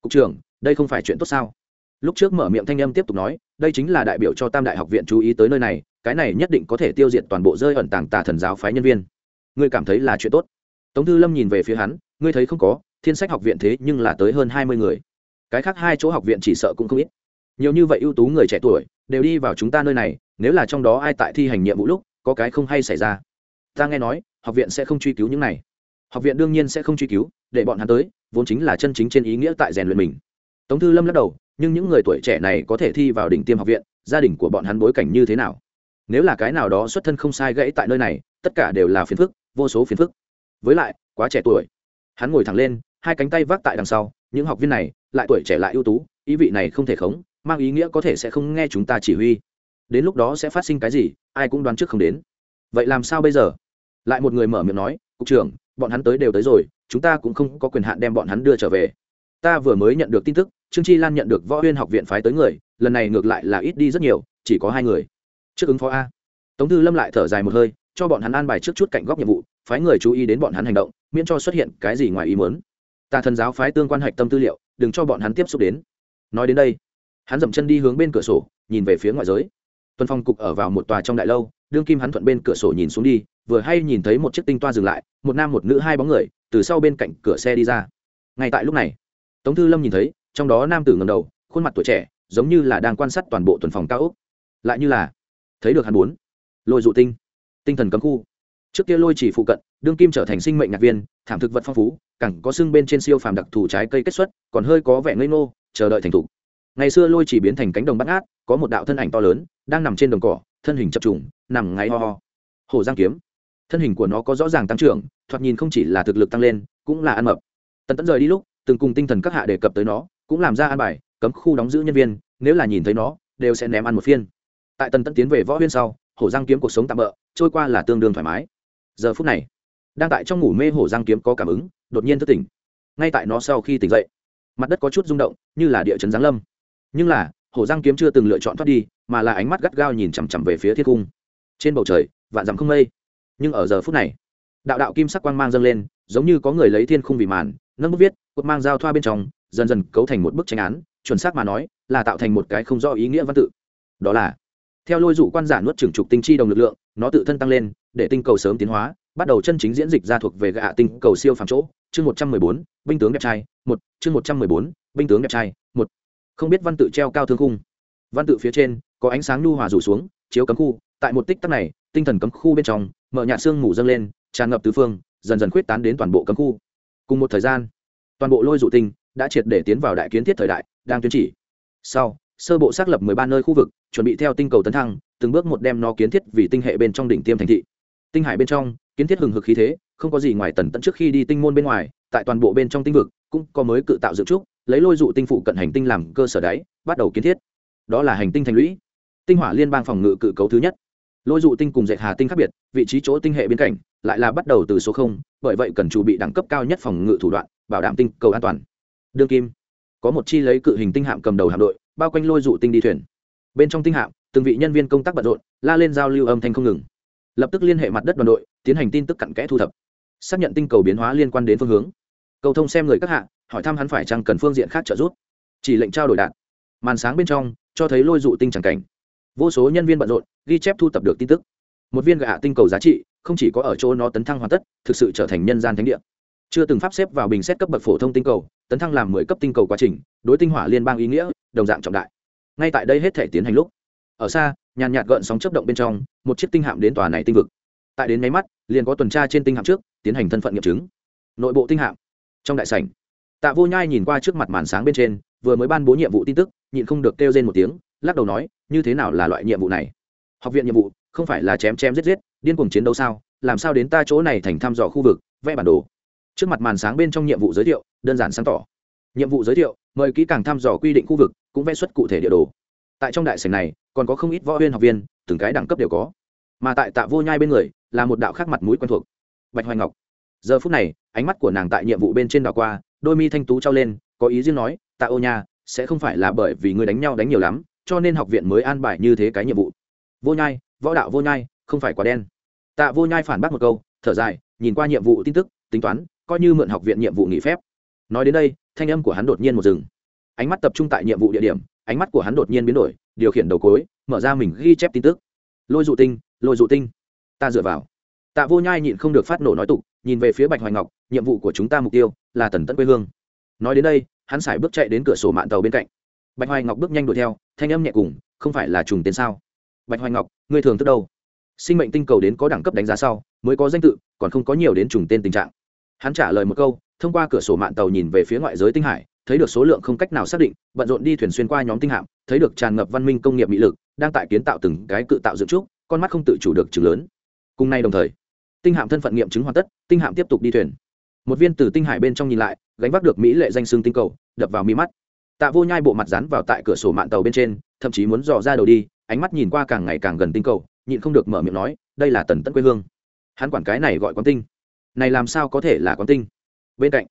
Cục trưởng, đây không phải chuyện tốt sao? Lúc trước mở miệng thanh âm tiếp tục nói, đây chính là đại biểu cho tam đại học viện chú ý tới nơi này, cái này nhất định có thể tiêu diệt toàn bộ rơi ẩn tàng tà thần giáo phái nhân viên. Ngươi cảm thấy là chuyện tốt? Tống thư lâm nhìn về phía hắn, ngươi thấy không có thiên sách học viện thế nhưng là tới hơn hai mươi người. Cái khác hai chỗ học viện chỉ sợ cũng không ít. Nhiều như vậy ưu tú người trẻ tuổi, đều đi vào chúng ta nơi này, nếu là trong đó ai tại thi hành nhiệm vụ lúc, có cái không hay xảy ra. Ta nghe nói, học viện sẽ không truy cứu những này. Học viện đương nhiên sẽ không truy cứu, để bọn hắn tới, vốn chính là chân chính trên ý nghĩa tại rèn luyện mình. Tống thư lâm lắc đầu, nhưng những người tuổi trẻ này có thể thi vào đỉnh tiêm học viện, gia đình của bọn hắn bối cảnh như thế nào? Nếu là cái nào đó xuất thân không sai gãy tại nơi này, tất cả đều là phiền phức, vô số phiền phức. Với lại, quá trẻ tuổi. Hắn ngồi thẳng lên hai cánh tay vác tại đằng sau, những học viên này lại tuổi trẻ lại ưu tú, ý vị này không thể khống, mang ý nghĩa có thể sẽ không nghe chúng ta chỉ huy. Đến lúc đó sẽ phát sinh cái gì, ai cũng đoán trước không đến. Vậy làm sao bây giờ? Lại một người mở miệng nói, cục trưởng, bọn hắn tới đều tới rồi, chúng ta cũng không có quyền hạn đem bọn hắn đưa trở về. Ta vừa mới nhận được tin tức, trương chi lan nhận được võ huyên học viện phái tới người, lần này ngược lại là ít đi rất nhiều, chỉ có hai người. Trước ứng phó a. Tống thư lâm lại thở dài một hơi, cho bọn hắn an bài trước chút cạnh góc nhiệm vụ, phái người chú ý đến bọn hắn hành động, miễn cho xuất hiện cái gì ngoài ý muốn ta thần giáo phái tương quan hạch tâm tư liệu, đừng cho bọn hắn tiếp xúc đến. Nói đến đây, hắn dậm chân đi hướng bên cửa sổ, nhìn về phía ngoại giới. Tuần phong cục ở vào một tòa trong đại lâu, đương kim hắn thuận bên cửa sổ nhìn xuống đi, vừa hay nhìn thấy một chiếc tinh toa dừng lại, một nam một nữ hai bóng người, từ sau bên cạnh cửa xe đi ra. Ngay tại lúc này, tống thư lâm nhìn thấy, trong đó nam tử ngầm đầu, khuôn mặt tuổi trẻ, giống như là đang quan sát toàn bộ tuần phòng cao úc lại như là thấy được hắn bốn lôi dụ tinh tinh thần cấm khu trước kia lôi chỉ phụ cận, đương kim trở thành sinh mệnh nhạc viên, thảm thực vật phong phú, cẳng có xương bên trên siêu phàm đặc thù trái cây kết xuất, còn hơi có vẻ ngây ngô, chờ đợi thành thủ. ngày xưa lôi chỉ biến thành cánh đồng bắt ngát, có một đạo thân ảnh to lớn, đang nằm trên đồng cỏ, thân hình chập trùng, nằm ngáy ho ho. Hổ giang kiếm. Thân hình của nó có rõ ràng tăng trưởng, thoạt nhìn không chỉ là thực lực tăng lên, cũng là ăn mập. Tần tẫn rời đi lúc, từng cùng tinh thần các hạ đề cập tới nó, cũng làm ra ăn bài, cấm khu đóng giữ nhân viên, nếu là nhìn thấy nó, đều sẽ ném ăn một phiên. Tại tần tẫn tiến về võ huyên sau, hổ giang kiếm cuộc sống tạm bỡ trôi qua là tương đương thoải mái giờ phút này, đang tại trong ngủ mê hổ giang kiếm có cảm ứng, đột nhiên thức tỉnh. Ngay tại nó sau khi tỉnh dậy, mặt đất có chút rung động, như là địa chấn giáng lâm. Nhưng là hổ giang kiếm chưa từng lựa chọn thoát đi, mà là ánh mắt gắt gao nhìn chằm chằm về phía thiết cung. Trên bầu trời, vạn dặm không mây. Nhưng ở giờ phút này, đạo đạo kim sắc quang mang dâng lên, giống như có người lấy thiên khung vì màn, nâng bút viết, cột mang giao thoa bên trong, dần dần cấu thành một bức tranh án, chuẩn xác mà nói, là tạo thành một cái không rõ ý nghĩa văn tự. Đó là, theo lôi dụ quan giả nuốt trừng trục tinh chi đồng lực lượng, nó tự thân tăng lên để tinh cầu sớm tiến hóa, bắt đầu chân chính diễn dịch ra thuộc về gạ tinh cầu siêu phàm chỗ. Chương một trăm mười bốn, binh tướng đẹp trai, một. Chương một trăm mười bốn, binh tướng đẹp trai, một. Không biết văn tự treo cao thương khung. Văn tự phía trên, có ánh sáng nhu hòa rủ xuống, chiếu cấm khu. Tại một tích tắc này, tinh thần cấm khu bên trong, mở nhạt xương ngủ dâng lên, tràn ngập tứ phương, dần dần khuyết tán đến toàn bộ cấm khu. Cùng một thời gian, toàn bộ lôi dụ tinh đã triệt để tiến vào đại kiến thiết thời đại, đang tuyên chỉ. Sau, sơ bộ xác lập mười ba nơi khu vực, chuẩn bị theo tinh cầu tấn thăng, từng bước một đem nó kiến thiết vì tinh hệ bên trong đỉnh tiêm thành thị tinh hải bên trong, kiến thiết hừng hực khí thế, không có gì ngoài tần tận trước khi đi tinh môn bên ngoài, tại toàn bộ bên trong tinh vực, cũng có mới cự tạo dựng trúc, lấy lôi dụ tinh phụ cận hành tinh làm cơ sở đáy, bắt đầu kiến thiết. Đó là hành tinh thành lũy. Tinh hỏa liên bang phòng ngự cự cấu thứ nhất. Lôi dụ tinh cùng dệt hà tinh khác biệt, vị trí chỗ tinh hệ biên cảnh lại là bắt đầu từ số không, bởi vậy cần chuẩn bị đẳng cấp cao nhất phòng ngự thủ đoạn, bảo đảm tinh cầu an toàn. Đương kim. Có một chi lấy cự hình tinh hạm cầm đầu hạm đội, bao quanh lôi dụ tinh đi thuyền. Bên trong tinh hạm, từng vị nhân viên công tác bận rộn, la lên giao lưu âm thanh không ngừng lập tức liên hệ mặt đất đoàn đội, tiến hành tin tức cặn kẽ thu thập, xác nhận tinh cầu biến hóa liên quan đến phương hướng. Cầu thông xem người các hạ, hỏi thăm hắn phải chăng cần phương diện khác trợ giúp. Chỉ lệnh trao đổi đạn. Màn sáng bên trong, cho thấy lôi dụ tinh tràng cảnh. Vô số nhân viên bận rộn, ghi chép thu thập được tin tức. Một viên gạ tinh cầu giá trị, không chỉ có ở chỗ nó tấn thăng hoàn tất, thực sự trở thành nhân gian thánh địa. Chưa từng pháp xếp vào bình xét cấp bậc phổ thông tinh cầu, tấn thăng làm mười cấp tinh cầu quá trình, đối tinh hỏa liên bang ý nghĩa, đồng dạng trọng đại. Ngay tại đây hết thể tiến hành lúc. Ở xa nhàn nhạt gợn sóng chấp động bên trong, một chiếc tinh hạm đến tòa này tinh vực. Tại đến máy mắt, liền có tuần tra trên tinh hạm trước, tiến hành thân phận nghiệm chứng. Nội bộ tinh hạm. Trong đại sảnh, tạ vô nhai nhìn qua trước mặt màn sáng bên trên, vừa mới ban bố nhiệm vụ tin tức, nhịn không được kêu lên một tiếng, lắc đầu nói, như thế nào là loại nhiệm vụ này? Học viện nhiệm vụ, không phải là chém chém giết giết, điên cuồng chiến đấu sao? Làm sao đến ta chỗ này thành thăm dò khu vực, vẽ bản đồ? Trước mặt màn sáng bên trong nhiệm vụ giới thiệu, đơn giản sáng tỏ. Nhiệm vụ giới thiệu, mời kỹ càng thăm dò quy định khu vực, cũng vẽ xuất cụ thể địa đồ. Tại trong đại sảnh này còn có không ít võ viên học viên, từng cái đẳng cấp đều có. Mà tại tạ vô nhai bên người, là một đạo khác mặt mũi quen thuộc. Bạch hoài ngọc. Giờ phút này, ánh mắt của nàng tại nhiệm vụ bên trên đảo qua, đôi mi thanh tú trao lên, có ý riêng nói, tạ ô nha, sẽ không phải là bởi vì người đánh nhau đánh nhiều lắm, cho nên học viện mới an bài như thế cái nhiệm vụ. Vô nhai, võ đạo vô nhai, không phải quá đen. Tạ vô nhai phản bác một câu, thở dài, nhìn qua nhiệm vụ tin tức, tính toán, coi như mượn học viện nhiệm vụ nghỉ phép. Nói đến đây, thanh âm của hắn đột nhiên một rừng ánh mắt tập trung tại nhiệm vụ địa điểm, ánh mắt của hắn đột nhiên biến đổi điều khiển đầu cối, mở ra mình ghi chép tin tức. Lôi dụ tinh, lôi dụ tinh. Ta dựa vào. Tạ vô nhai nhịn không được phát nổ nói tục, nhìn về phía bạch hoài ngọc, nhiệm vụ của chúng ta mục tiêu là tần tận quê hương. Nói đến đây, hắn sải bước chạy đến cửa sổ mạng tàu bên cạnh. Bạch hoài ngọc bước nhanh đuổi theo, thanh âm nhẹ cùng, không phải là trùng tên sao? Bạch hoài ngọc, ngươi thường thức đâu? Sinh mệnh tinh cầu đến có đẳng cấp đánh giá sau, mới có danh tự, còn không có nhiều đến trùng tên tình trạng. Hắn trả lời một câu, thông qua cửa sổ mạng tàu nhìn về phía ngoại giới tinh hải thấy được số lượng không cách nào xác định, bận rộn đi thuyền xuyên qua nhóm tinh hạm, thấy được tràn ngập văn minh công nghiệp mỹ lực, đang tại kiến tạo từng cái cự tạo dựng trúc, con mắt không tự chủ được chừng lớn. Cùng nay đồng thời, tinh hạm thân phận nghiệm chứng hoàn tất, tinh hạm tiếp tục đi thuyền. Một viên từ tinh hải bên trong nhìn lại, gánh vác được mỹ lệ danh xương tinh cầu, đập vào mi mắt. Tạ vô nhai bộ mặt dán vào tại cửa sổ mạng tàu bên trên, thậm chí muốn dò ra đầu đi, ánh mắt nhìn qua càng ngày càng gần tinh cầu, nhịn không được mở miệng nói, đây là tần tận quê hương. Hắn quản cái này gọi quán tinh. Này làm sao có thể là quán tinh? Bên cạnh,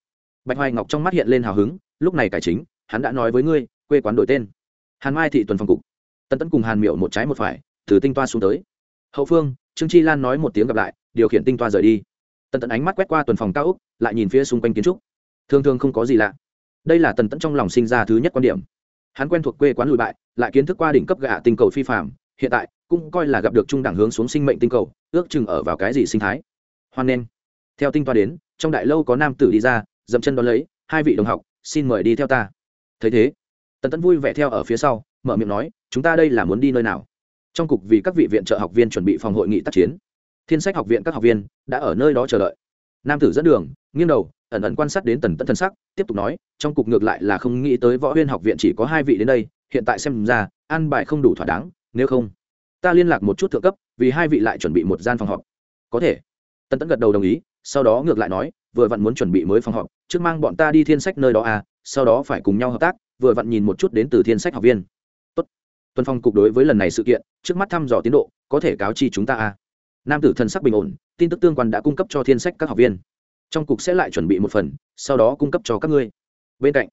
bạch hoài ngọc trong mắt hiện lên hào hứng lúc này cải chính hắn đã nói với ngươi quê quán đổi tên. Hàn mai thị tuần phòng cục. Tần tấn cùng hàn miệu một trái một phải từ tinh toa xuống tới. Hậu phương trương chi lan nói một tiếng gặp lại điều khiển tinh toa rời đi. Tần Tẫn ánh mắt quét qua tuần phòng cao úc lại nhìn phía xung quanh kiến trúc. Thường thường không có gì lạ. Đây là tần Tẫn trong lòng sinh ra thứ nhất quan điểm. Hắn quen thuộc quê quán lùi bại lại kiến thức qua đỉnh cấp gạ tinh cầu phi phạm hiện tại cũng coi là gặp được trung đẳng hướng xuống sinh mệnh tinh cầu ước chừng ở vào cái gì sinh thái. Hoan nên, theo tinh toa đến trong đại lâu có nam tử đi ra dậm chân đón lấy hai vị đồng học xin mời đi theo ta. Thấy thế, tần tẫn vui vẻ theo ở phía sau, mở miệng nói, chúng ta đây là muốn đi nơi nào? Trong cục vì các vị viện trợ học viên chuẩn bị phòng hội nghị tác chiến, thiên sách học viện các học viên đã ở nơi đó chờ đợi. Nam tử dẫn đường, nghiêng đầu, ẩn ẩn quan sát đến tần tẫn thân sắc, tiếp tục nói, trong cục ngược lại là không nghĩ tới võ huyên học viện chỉ có hai vị đến đây, hiện tại xem ra, an bài không đủ thỏa đáng, nếu không, ta liên lạc một chút thượng cấp, vì hai vị lại chuẩn bị một gian phòng họp. Có thể. Tần tẫn gật đầu đồng ý, sau đó ngược lại nói vừa vặn muốn chuẩn bị mới phòng họp, trước mang bọn ta đi thiên sách nơi đó à sau đó phải cùng nhau hợp tác, vừa vặn nhìn một chút đến từ thiên sách học viên. Tốt. tuần phong cục đối với lần này sự kiện, trước mắt thăm dò tiến độ, có thể cáo chi chúng ta à. Nam tử thần sắc bình ổn, tin tức tương quan đã cung cấp cho thiên sách các học viên. Trong cục sẽ lại chuẩn bị một phần, sau đó cung cấp cho các ngươi. Bên cạnh,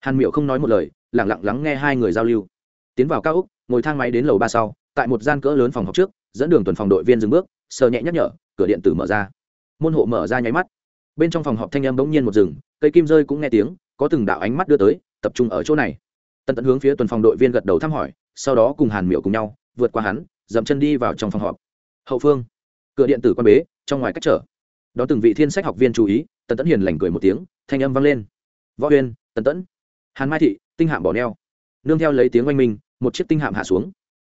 hàn miệu không nói một lời lẳng lặng lắng nghe hai người giao lưu. Tiến vào cao úc ngồi thang máy đến lầu ba sau, tại một gian cỡ lớn phòng học trước, dẫn đường tuần phòng đội viên dừng bước, sờ nhẹ nhắc nhở, cửa điện tử mở ra. Môn hộ mở ra nháy mắt bên trong phòng họp thanh âm bỗng nhiên một rừng cây kim rơi cũng nghe tiếng, có từng đạo ánh mắt đưa tới, tập trung ở chỗ này. Tần tẫn hướng phía tuần phòng đội viên gật đầu thăm hỏi, sau đó cùng hàn miệu cùng nhau, vượt qua hắn, dậm chân đi vào trong phòng họp. Hậu phương, cửa điện tử quan bế, trong ngoài cách trở. Đó từng vị thiên sách học viên chú ý, tần tẫn hiền lành cười một tiếng, thanh âm vang lên. Võ huyên tần tẫn hàn mai thị, tinh hạm bỏ neo. Nương theo lấy tiếng oanh minh, một chiếc tinh hạm hạ xuống.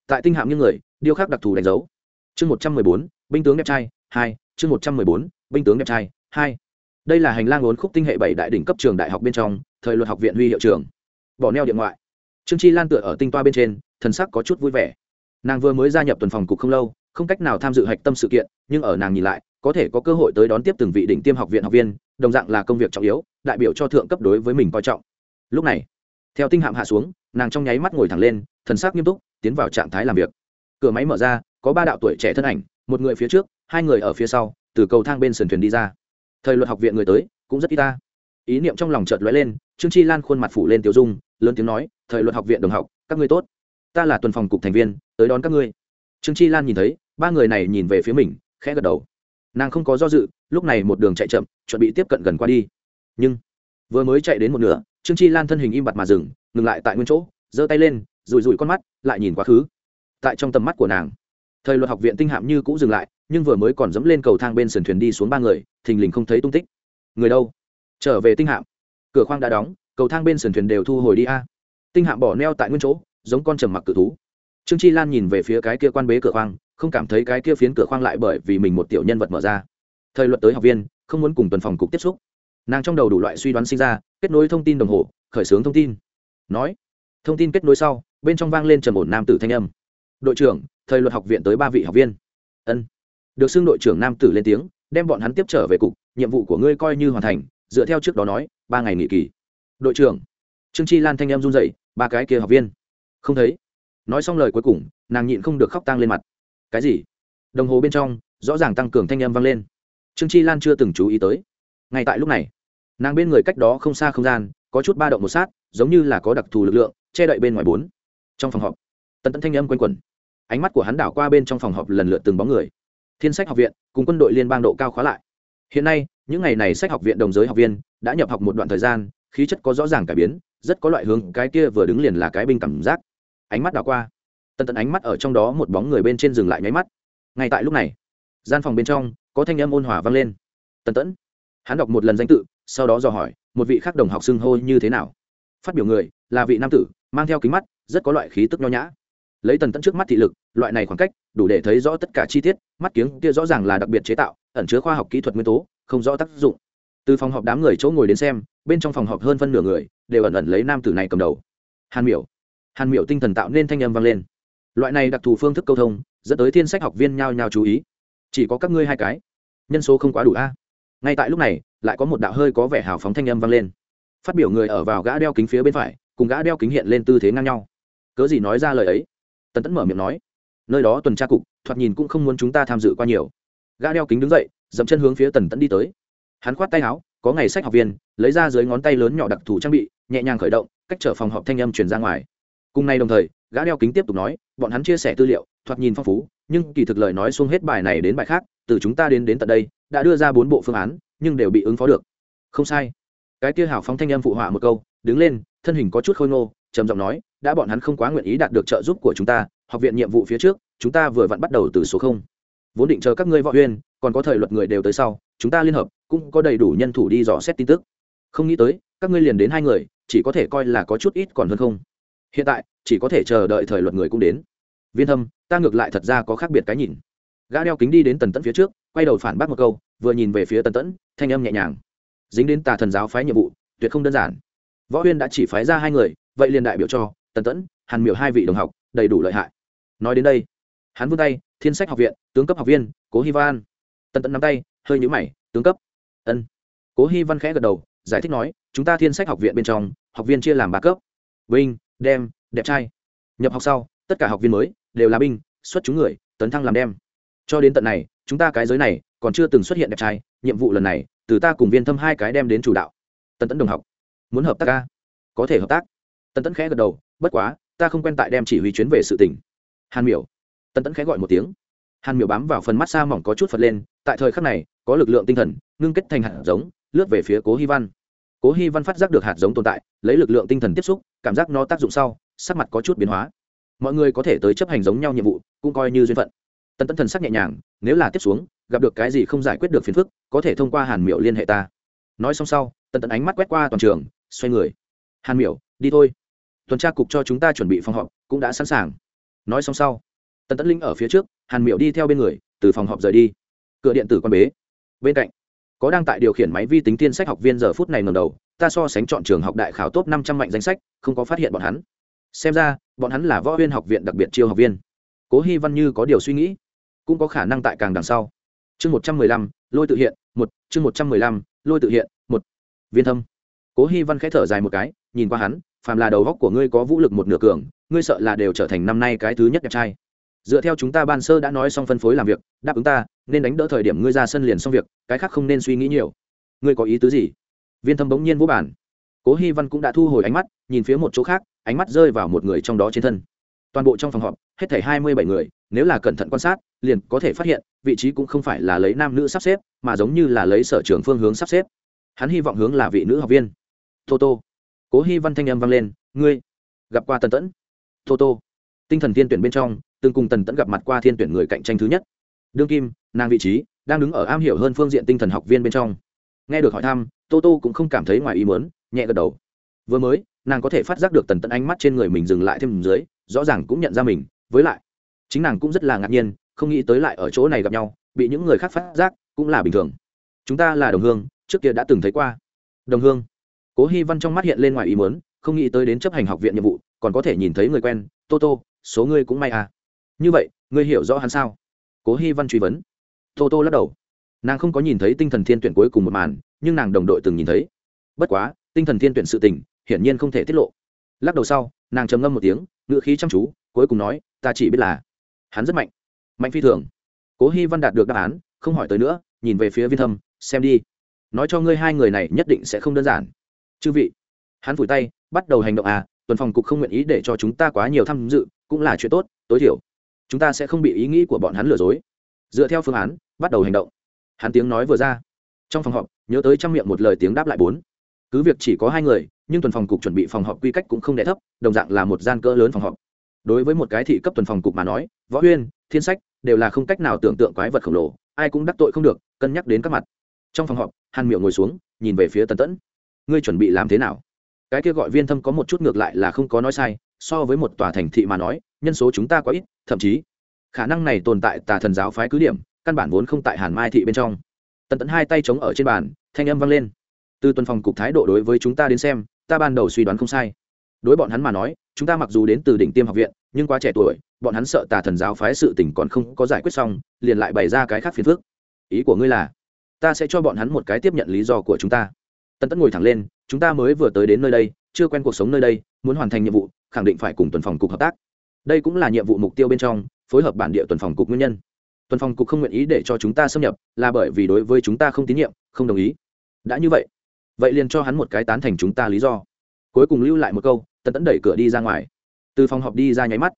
Tại tinh hạm như người, điêu khắc đặc thù đánh dấu. Chương một trăm mười bốn, binh tướng đẹp trai, hai, chương một trăm mười bốn, binh tướng đẹp trai, hai đây là hành lang ốn khúc tinh hệ bảy đại đỉnh cấp trường đại học bên trong, thời luật học viện huy hiệu trường. Bỏ neo điện ngoại. Trương chi lan tựa ở tinh toa bên trên, thần sắc có chút vui vẻ. Nàng vừa mới gia nhập tuần phòng cục không lâu, không cách nào tham dự hạch tâm sự kiện, nhưng ở nàng nhìn lại, có thể có cơ hội tới đón tiếp từng vị đỉnh tiêm học viện học viên, đồng dạng là công việc trọng yếu, đại biểu cho thượng cấp đối với mình coi trọng. Lúc này, theo tinh hạm hạ xuống, nàng trong nháy mắt ngồi thẳng lên, thần sắc nghiêm túc, tiến vào trạng thái làm việc. Cửa máy mở ra, có ba đạo tuổi trẻ thân ảnh, một người phía trước, hai người ở phía sau, từ cầu thang bên sườn thuyền đi ra thời luật học viện người tới, cũng rất ít ta. Ý niệm trong lòng chợt lóe lên, trương chi lan khuôn mặt phủ lên tiểu dung, lớn tiếng nói, thời luật học viện đồng học, các ngươi tốt. Ta là tuần phòng cục thành viên, tới đón các ngươi. Trương chi lan nhìn thấy, ba người này nhìn về phía mình, khẽ gật đầu. Nàng không có do dự, lúc này một đường chạy chậm, chuẩn bị tiếp cận gần qua đi. Nhưng, vừa mới chạy đến một nửa, trương chi lan thân hình im bặt mà dừng, ngừng lại tại nguyên chỗ, giơ tay lên rùi rùi con mắt, lại nhìn quá khứ. Tại trong tầm mắt của nàng, thời luật học viện tinh hạm như cũng dừng lại, nhưng vừa mới còn dẫm lên cầu thang bên sườn thuyền đi xuống ba người thình lình không thấy tung tích. Người đâu? Trở về tinh hạm. Cửa khoang đã đóng, cầu thang bên sườn thuyền đều thu hồi đi a. Tinh hạm bỏ neo tại nguyên chỗ, giống con trầm mặc cự thú. Trương chi lan nhìn về phía cái kia quan bế cửa khoang, không cảm thấy cái kia phiến cửa khoang lại bởi vì mình một tiểu nhân vật mở ra. Thời luật tới học viên, không muốn cùng tuần phòng cục tiếp xúc. Nàng trong đầu đủ loại suy đoán sinh ra, kết nối thông tin đồng hồ, khởi xướng thông tin. Nói, thông tin kết nối sau, bên trong vang lên trầm ổn nam tử thanh âm. Đội trưởng, thời luật học viện tới ba vị học viên. Ân. Được xưng đội trưởng nam tử lên tiếng đem bọn hắn tiếp trở về cục, nhiệm vụ của ngươi coi như hoàn thành, dựa theo trước đó nói, ba ngày nghỉ kỳ. Đội trưởng. Trương chi lan thanh em run dậy ba cái kia học viên. Không thấy. Nói xong lời cuối cùng, nàng nhịn không được khóc tang lên mặt. Cái gì? Đồng hồ bên trong, rõ ràng tăng cường thanh âm vang lên. Trương chi lan chưa từng chú ý tới. Ngay tại lúc này, nàng bên người cách đó không xa không gian, có chút ba động một sát, giống như là có đặc thù lực lượng, che đậy bên ngoài bốn. Trong phòng họp, tần tẫn thanh âm quanh quẩn. Ánh mắt của hắn đảo qua bên trong phòng họp lần lượt từng bóng người thiên sách học viện cùng quân đội liên bang độ cao khóa lại. Hiện nay, những ngày này sách học viện đồng giới học viên đã nhập học một đoạn thời gian, khí chất có rõ ràng cải biến, rất có loại hướng, cái kia vừa đứng liền là cái binh cảm giác. Ánh mắt đảo qua. Tần tần ánh mắt ở trong đó một bóng người bên trên dừng lại nháy mắt. Ngay tại lúc này, gian phòng bên trong có thanh âm ôn hòa vang lên. Tần tẫn, hắn đọc một lần danh tự, sau đó dò hỏi, một vị khác đồng học xưng hô như thế nào? Phát biểu người là vị nam tử, mang theo kính mắt, rất có loại khí tức nho nhã lấy tần tẫn trước mắt thị lực, loại này khoảng cách, đủ để thấy rõ tất cả chi tiết, mắt kiếng kia rõ ràng là đặc biệt chế tạo, ẩn chứa khoa học kỹ thuật nguyên tố, không rõ tác dụng. Từ phòng họp đám người chỗ ngồi đến xem, bên trong phòng họp hơn phân nửa người, đều ẩn ẩn lấy nam tử này cầm đầu. Hàn miểu. Hàn miểu tinh thần tạo nên thanh âm vang lên. Loại này đặc thù phương thức câu thông, dẫn tới thiên sách học viên nhao nhao chú ý. Chỉ có các ngươi hai cái. Nhân số không quá đủ a. Ngay tại lúc này, lại có một đạo hơi có vẻ hào phóng thanh âm vang lên. Phát biểu người ở vào gã đeo kính phía bên phải, cùng gã đeo kính hiện lên tư thế ngang nhau. Cớ gì nói ra lời ấy? Tần tẫn mở miệng nói, nơi đó tuần tra cục, thoạt nhìn cũng không muốn chúng ta tham dự qua nhiều. Gã đeo kính đứng dậy, dậm chân hướng phía tần tẫn đi tới. Hắn khoát tay áo, có ngày sách học viên, lấy ra dưới ngón tay lớn nhỏ đặc thù trang bị, nhẹ nhàng khởi động, cách trở phòng họp thanh âm truyền ra ngoài. Cùng nay đồng thời, gã đeo kính tiếp tục nói, bọn hắn chia sẻ tư liệu, thoạt nhìn phong phú, nhưng kỳ thực lời nói xuống hết bài này đến bài khác, từ chúng ta đến đến tận đây, đã đưa ra bốn bộ phương án, nhưng đều bị ứng phó được. Không sai. Cái kia hảo phóng thanh âm phụ họa một câu, đứng lên, thân hình có chút khôi ngô, trầm giọng nói đã bọn hắn không quá nguyện ý đạt được trợ giúp của chúng ta, học viện nhiệm vụ phía trước, chúng ta vừa vặn bắt đầu từ số không. Vốn định chờ các ngươi võ huyên, còn có thời luật người đều tới sau, chúng ta liên hợp, cũng có đầy đủ nhân thủ đi dò xét tin tức. Không nghĩ tới, các ngươi liền đến hai người, chỉ có thể coi là có chút ít còn hơn không. Hiện tại, chỉ có thể chờ đợi thời luật người cũng đến. Viên thâm ta ngược lại thật ra có khác biệt cái nhìn. Gã đeo kính đi đến tần tẫn phía trước, quay đầu phản bác một câu, vừa nhìn về phía tần tẫn, thanh âm nhẹ nhàng. Dính đến tà thần giáo phái nhiệm vụ, tuyệt không đơn giản. Võ huyên đã chỉ phái ra hai người, vậy liền đại biểu cho tần tẫn, hàn miểu hai vị đồng học, đầy đủ lợi hại. Nói đến đây, hắn vươn tay, thiên sách học viện, tướng cấp học viên, cố hy văn. Tần tẫn nắm tay, hơi nhũ mày, tướng cấp. Ân. Cố hy văn khẽ gật đầu, giải thích nói, chúng ta thiên sách học viện bên trong, học viên chia làm ba cấp. Binh, đem, đẹp trai. Nhập học sau, tất cả học viên mới, đều là binh, xuất chúng người, tấn thăng làm đem. Cho đến tận này, chúng ta cái giới này, còn chưa từng xuất hiện đẹp trai, nhiệm vụ lần này, từ ta cùng viên thâm hai cái đem đến chủ đạo. Tần tẫn đồng học. Muốn hợp tác ca có thể hợp tác. Tần tẫn khẽ gật đầu bất quá, ta không quen tại đem chỉ huy chuyến về sự tỉnh hàn miểu. Tần Tẫn khẽ gọi một tiếng. Hàn miểu bám vào phần mắt xa mỏng có chút phật lên, tại thời khắc này, có lực lượng tinh thần, ngưng kết thành hạt giống, lướt về phía cố hy văn. Cố hy văn phát giác được hạt giống tồn tại, lấy lực lượng tinh thần tiếp xúc, cảm giác nó tác dụng sau, sắc mặt có chút biến hóa. Mọi người có thể tới chấp hành giống nhau nhiệm vụ, cũng coi như duyên phận. Tần Tẫn thần sắc nhẹ nhàng, nếu là tiếp xuống, gặp được cái gì không giải quyết được phiền phức, có thể thông qua hàn miểu liên hệ ta. Nói xong sau, tần Tẫn ánh mắt quét qua toàn trường, xoay người. Hàn miểu, đi thôi tuần tra cục cho chúng ta chuẩn bị phòng họp cũng đã sẵn sàng. Nói xong sau, tần tấn linh ở phía trước, hàn miểu đi theo bên người, từ phòng họp rời đi. Cửa điện tử quan bế. Bên cạnh, có đang tại điều khiển máy vi tính tiên sách học viên giờ phút này ngầm đầu, ta so sánh chọn trường học đại khảo top năm trăm mạnh danh sách, không có phát hiện bọn hắn. Xem ra, bọn hắn là võ viên học viện đặc biệt chiêu học viên. Cố hy văn như có điều suy nghĩ, cũng có khả năng tại càng đằng sau. Chương một trăm mười lăm, lôi tự hiện, một, chương một trăm mười lăm, lôi tự hiện, một. Viên thâm. Cố hy văn khẽ thở dài một cái, nhìn qua hắn phàm là đầu góc của ngươi có vũ lực một nửa cường, ngươi sợ là đều trở thành năm nay cái thứ nhất đẹp trai. Dựa theo chúng ta ban sơ đã nói xong phân phối làm việc, đáp ứng ta, nên đánh đỡ thời điểm ngươi ra sân liền xong việc, cái khác không nên suy nghĩ nhiều. Ngươi có ý tứ gì? Viên thâm bỗng nhiên vô bản cố hy văn cũng đã thu hồi ánh mắt, nhìn phía một chỗ khác, ánh mắt rơi vào một người trong đó trên thân. Toàn bộ trong phòng họp, hết thảy hai mươi bảy người, nếu là cẩn thận quan sát, liền có thể phát hiện, vị trí cũng không phải là lấy nam nữ sắp xếp, mà giống như là lấy sở trường phương hướng sắp xếp. Hắn hy vọng hướng là vị nữ học viên. Tô tô cố hy văn thanh âm vang lên, ngươi gặp qua tần tẫn? Tô tô. Tinh thần thiên tuyển bên trong, từng cùng tần tẫn gặp mặt qua thiên tuyển người cạnh tranh thứ nhất. Đương kim, nàng vị trí, đang đứng ở am hiểu hơn phương diện tinh thần học viên bên trong. Nghe được hỏi thăm, tô tô cũng không cảm thấy ngoài ý mớn nhẹ gật đầu. Vừa mới, nàng có thể phát giác được tần tẫn ánh mắt trên người mình dừng lại thêm dưới, rõ ràng cũng nhận ra mình. Với lại, chính nàng cũng rất là ngạc nhiên, không nghĩ tới lại ở chỗ này gặp nhau, bị những người khác phát giác cũng là bình thường. Chúng ta là đồng hương, trước kia đã từng thấy qua. Đồng hương cố hy văn trong mắt hiện lên ngoài ý muốn, không nghĩ tới đến chấp hành học viện nhiệm vụ, còn có thể nhìn thấy người quen, tô tô, số ngươi cũng may à. Như vậy, ngươi hiểu rõ hắn sao? Cố hy văn truy vấn. Tô tô lắc đầu. Nàng không có nhìn thấy tinh thần thiên tuyển cuối cùng một màn, nhưng nàng đồng đội từng nhìn thấy. Bất quá, tinh thần thiên tuyển sự tình, hiển nhiên không thể tiết lộ. Lắc đầu sau, nàng trầm ngâm một tiếng, ngữ khí chăm chú, cuối cùng nói, ta chỉ biết là hắn rất mạnh mạnh phi thường. Cố hy văn đạt được đáp án, không hỏi tới nữa, nhìn về phía viên thâm, xem đi. Nói cho ngươi hai người này nhất định sẽ không đơn giản chư vị, hắn vùi tay, bắt đầu hành động à tuần phòng cục không nguyện ý để cho chúng ta quá nhiều tham dự, cũng là chuyện tốt, tối thiểu. Chúng ta sẽ không bị ý nghĩ của bọn hắn lừa dối. Dựa theo phương án, bắt đầu hành động. Hắn tiếng nói vừa ra. Trong phòng họp, nhớ tới trong miệng một lời tiếng đáp lại bốn. Cứ việc chỉ có hai người, nhưng tuần phòng cục chuẩn bị phòng họp quy cách cũng không đẻ thấp, đồng dạng là một gian cỡ lớn phòng họp. Đối với một cái thị cấp tuần phòng cục mà nói, võ huyên, thiên sách đều là không cách nào tưởng tượng quái vật khổng lồ, ai cũng đắc tội không được, cân nhắc đến các mặt. Trong phòng họp, hàn miệng ngồi xuống, nhìn về phía tần tẫn ngươi chuẩn bị làm thế nào? Cái kia gọi viên thâm có một chút ngược lại là không có nói sai, so với một tòa thành thị mà nói, nhân số chúng ta quá ít, thậm chí, khả năng này tồn tại tà thần giáo phái cứ điểm, căn bản vốn không tại hàn mai thị bên trong. Tần tẫn hai tay chống ở trên bàn, thanh âm vang lên. Từ tuần phòng cục thái độ đối với chúng ta đến xem, ta ban đầu suy đoán không sai. Đối bọn hắn mà nói, chúng ta mặc dù đến từ đỉnh tiêm học viện, nhưng quá trẻ tuổi, bọn hắn sợ tà thần giáo phái sự tình còn không có giải quyết xong, liền lại bày ra cái khác phiền phức. Ý của ngươi là, ta sẽ cho bọn hắn một cái tiếp nhận lý do của chúng ta. Tần Tẫn ngồi thẳng lên, chúng ta mới vừa tới đến nơi đây, chưa quen cuộc sống nơi đây, muốn hoàn thành nhiệm vụ, khẳng định phải cùng tuần phòng cục hợp tác. Đây cũng là nhiệm vụ mục tiêu bên trong, phối hợp bản địa tuần phòng cục nguyên nhân. Tuần phòng cục không nguyện ý để cho chúng ta xâm nhập, là bởi vì đối với chúng ta không tín nhiệm, không đồng ý. Đã như vậy vậy liền cho hắn một cái tán thành chúng ta lý do. Cuối cùng lưu lại một câu, tần tẫn đẩy cửa đi ra ngoài. Từ phòng họp đi ra nháy mắt,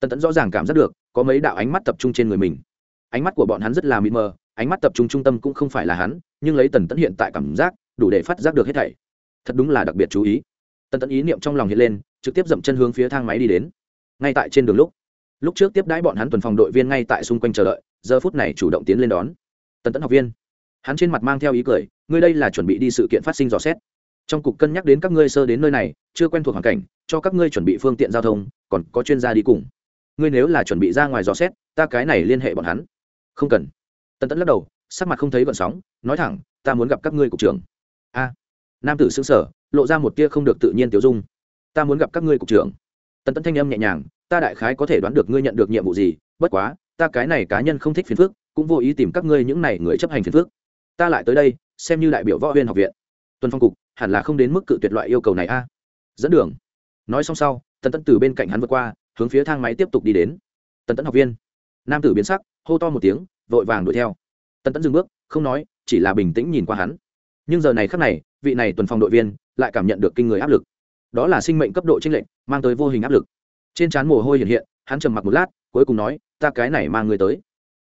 tần tẫn rõ ràng cảm giác được, có mấy đạo ánh mắt tập trung trên người mình. Ánh mắt của bọn hắn rất là mịt mờ, ánh mắt tập trung trung tâm cũng không phải là hắn, nhưng lấy tần tẫn hiện tại cảm giác đủ để phát giác được hết thảy. Thật đúng là đặc biệt chú ý. Tần tẫn ý niệm trong lòng hiện lên, trực tiếp dậm chân hướng phía thang máy đi đến. Ngay tại trên đường lúc lúc trước tiếp đãi bọn hắn tuần phòng đội viên ngay tại xung quanh chờ đợi, giờ phút này chủ động tiến lên đón. Tần tẫn học viên, hắn trên mặt mang theo ý cười, ngươi đây là chuẩn bị đi sự kiện phát sinh dò xét. Trong cục cân nhắc đến các ngươi sơ đến nơi này, chưa quen thuộc hoàn cảnh, cho các ngươi chuẩn bị phương tiện giao thông, còn có chuyên gia đi cùng. Ngươi nếu là chuẩn bị ra ngoài dò xét, ta cái này liên hệ bọn hắn. Không cần. Tần tẫn lắc đầu, sắc mặt không thấy vận sóng, nói thẳng, ta muốn gặp các ngươi cục trưởng a. Nam tử xứng sở lộ ra một tia không được tự nhiên tiểu dung. Ta muốn gặp các ngươi cục trưởng. Tần tấn thanh âm nhẹ nhàng, ta đại khái có thể đoán được ngươi nhận được nhiệm vụ gì, bất quá, ta cái này cá nhân không thích phiền phước cũng vô ý tìm các ngươi những này người chấp hành phiền phước ta lại tới đây, xem như đại biểu võ huyên học viện. Tuần phong cục, hẳn là không đến mức cự tuyệt loại yêu cầu này a. Dẫn đường. Nói xong sau, tần tấn từ bên cạnh hắn vượt qua, hướng phía thang máy tiếp tục đi đến. Tần tấn học viên. Nam tử biến sắc, hô to một tiếng, vội vàng đuổi theo. Tần tấn dừng bước, không nói, chỉ là bình tĩnh nhìn qua hắn nhưng giờ này khắc này, vị này tuần phòng đội viên lại cảm nhận được kinh người áp lực. Đó là sinh mệnh cấp độ tranh lệnh mang tới vô hình áp lực. Trên trán mồ hôi hiện hiện, hắn trầm mặc một lát, cuối cùng nói, ta cái này mang người tới.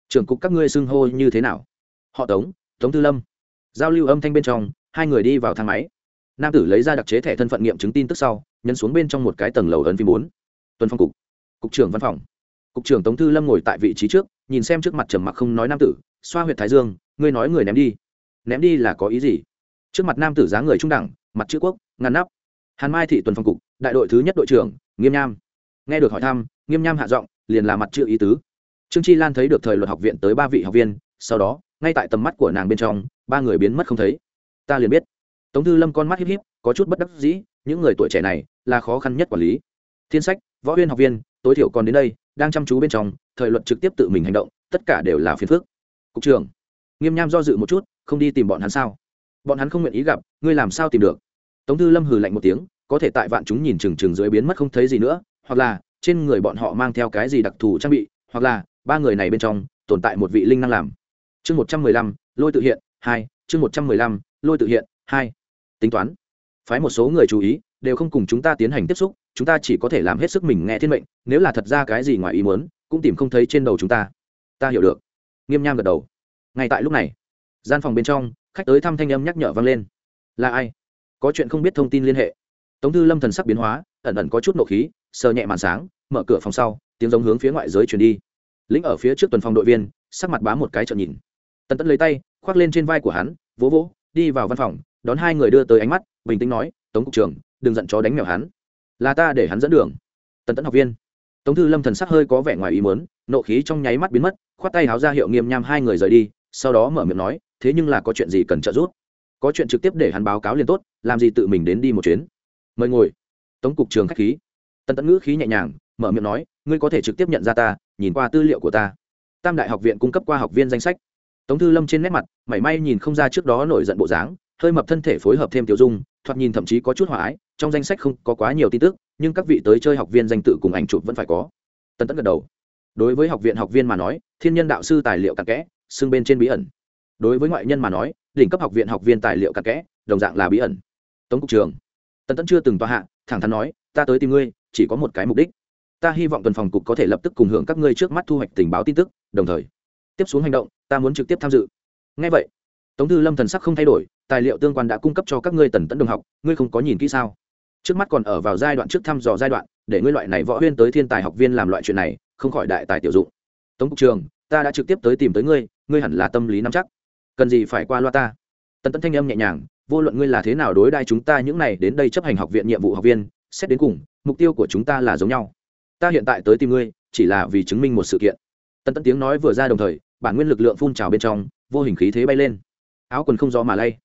Trưởng cục các ngươi xưng hô như thế nào? Họ tống tống tư lâm. Giao lưu âm thanh bên trong, hai người đi vào thang máy. Nam tử lấy ra đặc chế thẻ thân phận nghiệm chứng tin tức sau, nhấn xuống bên trong một cái tầng lầu ấn phim bốn. Tuần phong cục cục trưởng văn phòng. Cục trưởng tống tư lâm ngồi tại vị trí trước, nhìn xem trước mặt trầm mặc không nói nam tử, xoa h u y ệ t thái dương, ngươi nói người ném đi. Ném đi là có ý gì? Trước mặt nam tử giá người trung đẳng, mặt chữ quốc, ngăn nắp. Hàn mai thị tuần phòng cục, đại đội thứ nhất đội trưởng, nghiêm nham. Nghe được hỏi thăm, nghiêm nham hạ giọng, liền là mặt chữ ý tứ. Trương chi lan thấy được thời luật học viện tới ba vị học viên, sau đó, ngay tại tầm mắt của nàng bên trong, ba người biến mất không thấy. Ta liền biết. Tống thư lâm con mắt híp híp, có chút bất đắc dĩ, những người tuổi trẻ này, là khó khăn nhất quản lý. Thiên sách, võ viên học viên, tối thiểu còn đến đây, đang chăm chú bên trong, thời luật trực tiếp tự mình hành động, tất cả đều là phiền phức. Cục trưởng, nghiêm nham do dự một chút, không đi tìm bọn hắn sao? Bọn hắn không nguyện ý gặp, ngươi làm sao tìm được? Tống thư lâm hừ lạnh một tiếng, có thể tại vạn chúng nhìn chừng chừng dưới biến mất không thấy gì nữa, hoặc là, trên người bọn họ mang theo cái gì đặc thù trang bị, hoặc là, ba người này bên trong, tồn tại một vị linh năng làm. Chương một trăm mười lăm, lôi tự hiện, hai, chương một trăm mười lăm, lôi tự hiện, hai. Tính toán. Phái một số người chú ý, đều không cùng chúng ta tiến hành tiếp xúc, chúng ta chỉ có thể làm hết sức mình nghe thiên mệnh, nếu là thật ra cái gì ngoài ý muốn, cũng tìm không thấy trên đầu chúng ta. Ta hiểu được. Nghiêm nham gật đầu. Ngay tại lúc này, gian phòng bên trong khách tới thăm thanh âm nhắc nhở vang lên. Là ai? Có chuyện không biết thông tin liên hệ. Tống thư lâm thần sắc biến hóa, ẩn ẩn có chút nộ khí, sờ nhẹ màn sáng, mở cửa phòng sau, tiếng giống hướng phía ngoại giới chuyển đi. Lĩnh ở phía trước tuần phòng đội viên, sắc mặt bám một cái trợn nhìn. Tần tẫn lấy tay, khoác lên trên vai của hắn, vỗ vỗ, đi vào văn phòng, đón hai người đưa tới ánh mắt, bình tĩnh nói, tống cục trưởng, đừng giận chó đánh mèo hắn. Là ta để hắn dẫn đường. Tần tẫn học viên. Tống thư lâm thần sắc hơi có vẻ ngoài ý muốn, nộ khí trong nháy mắt biến mất, khoát tay háo ra hiệu nghiêm nham hai người rời đi sau đó mở miệng nói, thế nhưng là có chuyện gì cần trợ giúp? Có chuyện trực tiếp để hắn báo cáo liền tốt, làm gì tự mình đến đi một chuyến? Mời ngồi. Tống cục trường khách khí. Tần tẫn ngữ khí nhẹ nhàng, mở miệng nói, ngươi có thể trực tiếp nhận ra ta, nhìn qua tư liệu của ta. Tam đại học viện cung cấp qua học viên danh sách. Tống thư lâm trên nét mặt, mảy may nhìn không ra trước đó nổi giận bộ dáng, hơi mập thân thể phối hợp thêm tiểu dung, thoạt nhìn thậm chí có chút hòa ái, trong danh sách không có quá nhiều tin tức, nhưng các vị tới chơi học viên danh tự cùng ảnh chụp vẫn phải có. Tân tẫn gật đầu. Đối với học viện học viên mà nói, thiên nhân đạo sư tài liệu cặn kẽ xưng bên trên bí ẩn. Đối với ngoại nhân mà nói, đỉnh cấp học viện học viên tài liệu cặn kẽ, đồng dạng là bí ẩn. Tống cục trường tần tẫn chưa từng tòa hạ, thẳng thắn nói, ta tới tìm ngươi, chỉ có một cái mục đích. Ta hy vọng tuần phòng cục có thể lập tức cùng hưởng các ngươi trước mắt thu hoạch tình báo tin tức, đồng thời, tiếp xuống hành động, ta muốn trực tiếp tham dự. Ngay vậy, tống thư lâm thần sắc không thay đổi, tài liệu tương quan đã cung cấp cho các ngươi tần tẫn đồng học, ngươi không có nhìn kỹ sao? Trước mắt còn ở vào giai đoạn trước thăm dò giai đoạn, để ngươi loại này võ huyên tới thiên tài học viên làm loại chuyện này, không khỏi đại tài tiểu dụng. Tống cục trường ta đã trực tiếp tới tìm tới ngươi ngươi hẳn là tâm lý nắm chắc. Cần gì phải qua loa ta? Tần tấn thanh âm nhẹ nhàng, vô luận ngươi là thế nào đối đai chúng ta những này đến đây chấp hành học viện nhiệm vụ học viên, xét đến cùng, mục tiêu của chúng ta là giống nhau. Ta hiện tại tới tìm ngươi, chỉ là vì chứng minh một sự kiện. Tần tấn tiếng nói vừa ra đồng thời, bản nguyên lực lượng phun trào bên trong, vô hình khí thế bay lên. Áo quần không gió mà lay.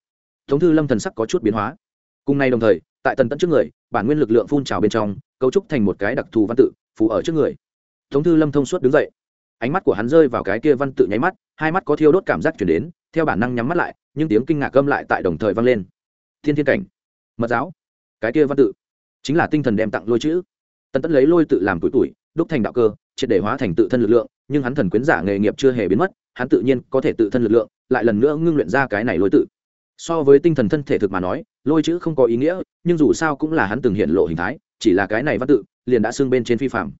Tống thư lâm thần sắc có chút biến hóa. Cùng nay đồng thời, tại tần tẫn trước người, bản nguyên lực lượng phun trào bên trong, cấu trúc thành một cái đặc thù văn tự, phù ở trước người. Tống thư lâm thông suốt đứng dậy ánh mắt của hắn rơi vào cái kia văn tự nháy mắt, hai mắt có thiêu đốt cảm giác chuyển đến, theo bản năng nhắm mắt lại, nhưng tiếng kinh ngạc gâm lại tại đồng thời vang lên. Thiên thiên cảnh, mật giáo, cái kia văn tự, chính là tinh thần đem tặng lôi chữ. Tần tẫn lấy lôi tự làm tuổi tuổi, đúc thành đạo cơ, triệt để hóa thành tự thân lực lượng, nhưng hắn thần quyến giả nghề nghiệp chưa hề biến mất, hắn tự nhiên có thể tự thân lực lượng, lại lần nữa ngưng luyện ra cái này lôi tự. So với tinh thần thân thể thực mà nói, lôi chữ không có ý nghĩa, nhưng dù sao cũng là hắn từng hiện lộ hình thái, chỉ là cái này văn tự, liền đã xưng bên trên phi phạm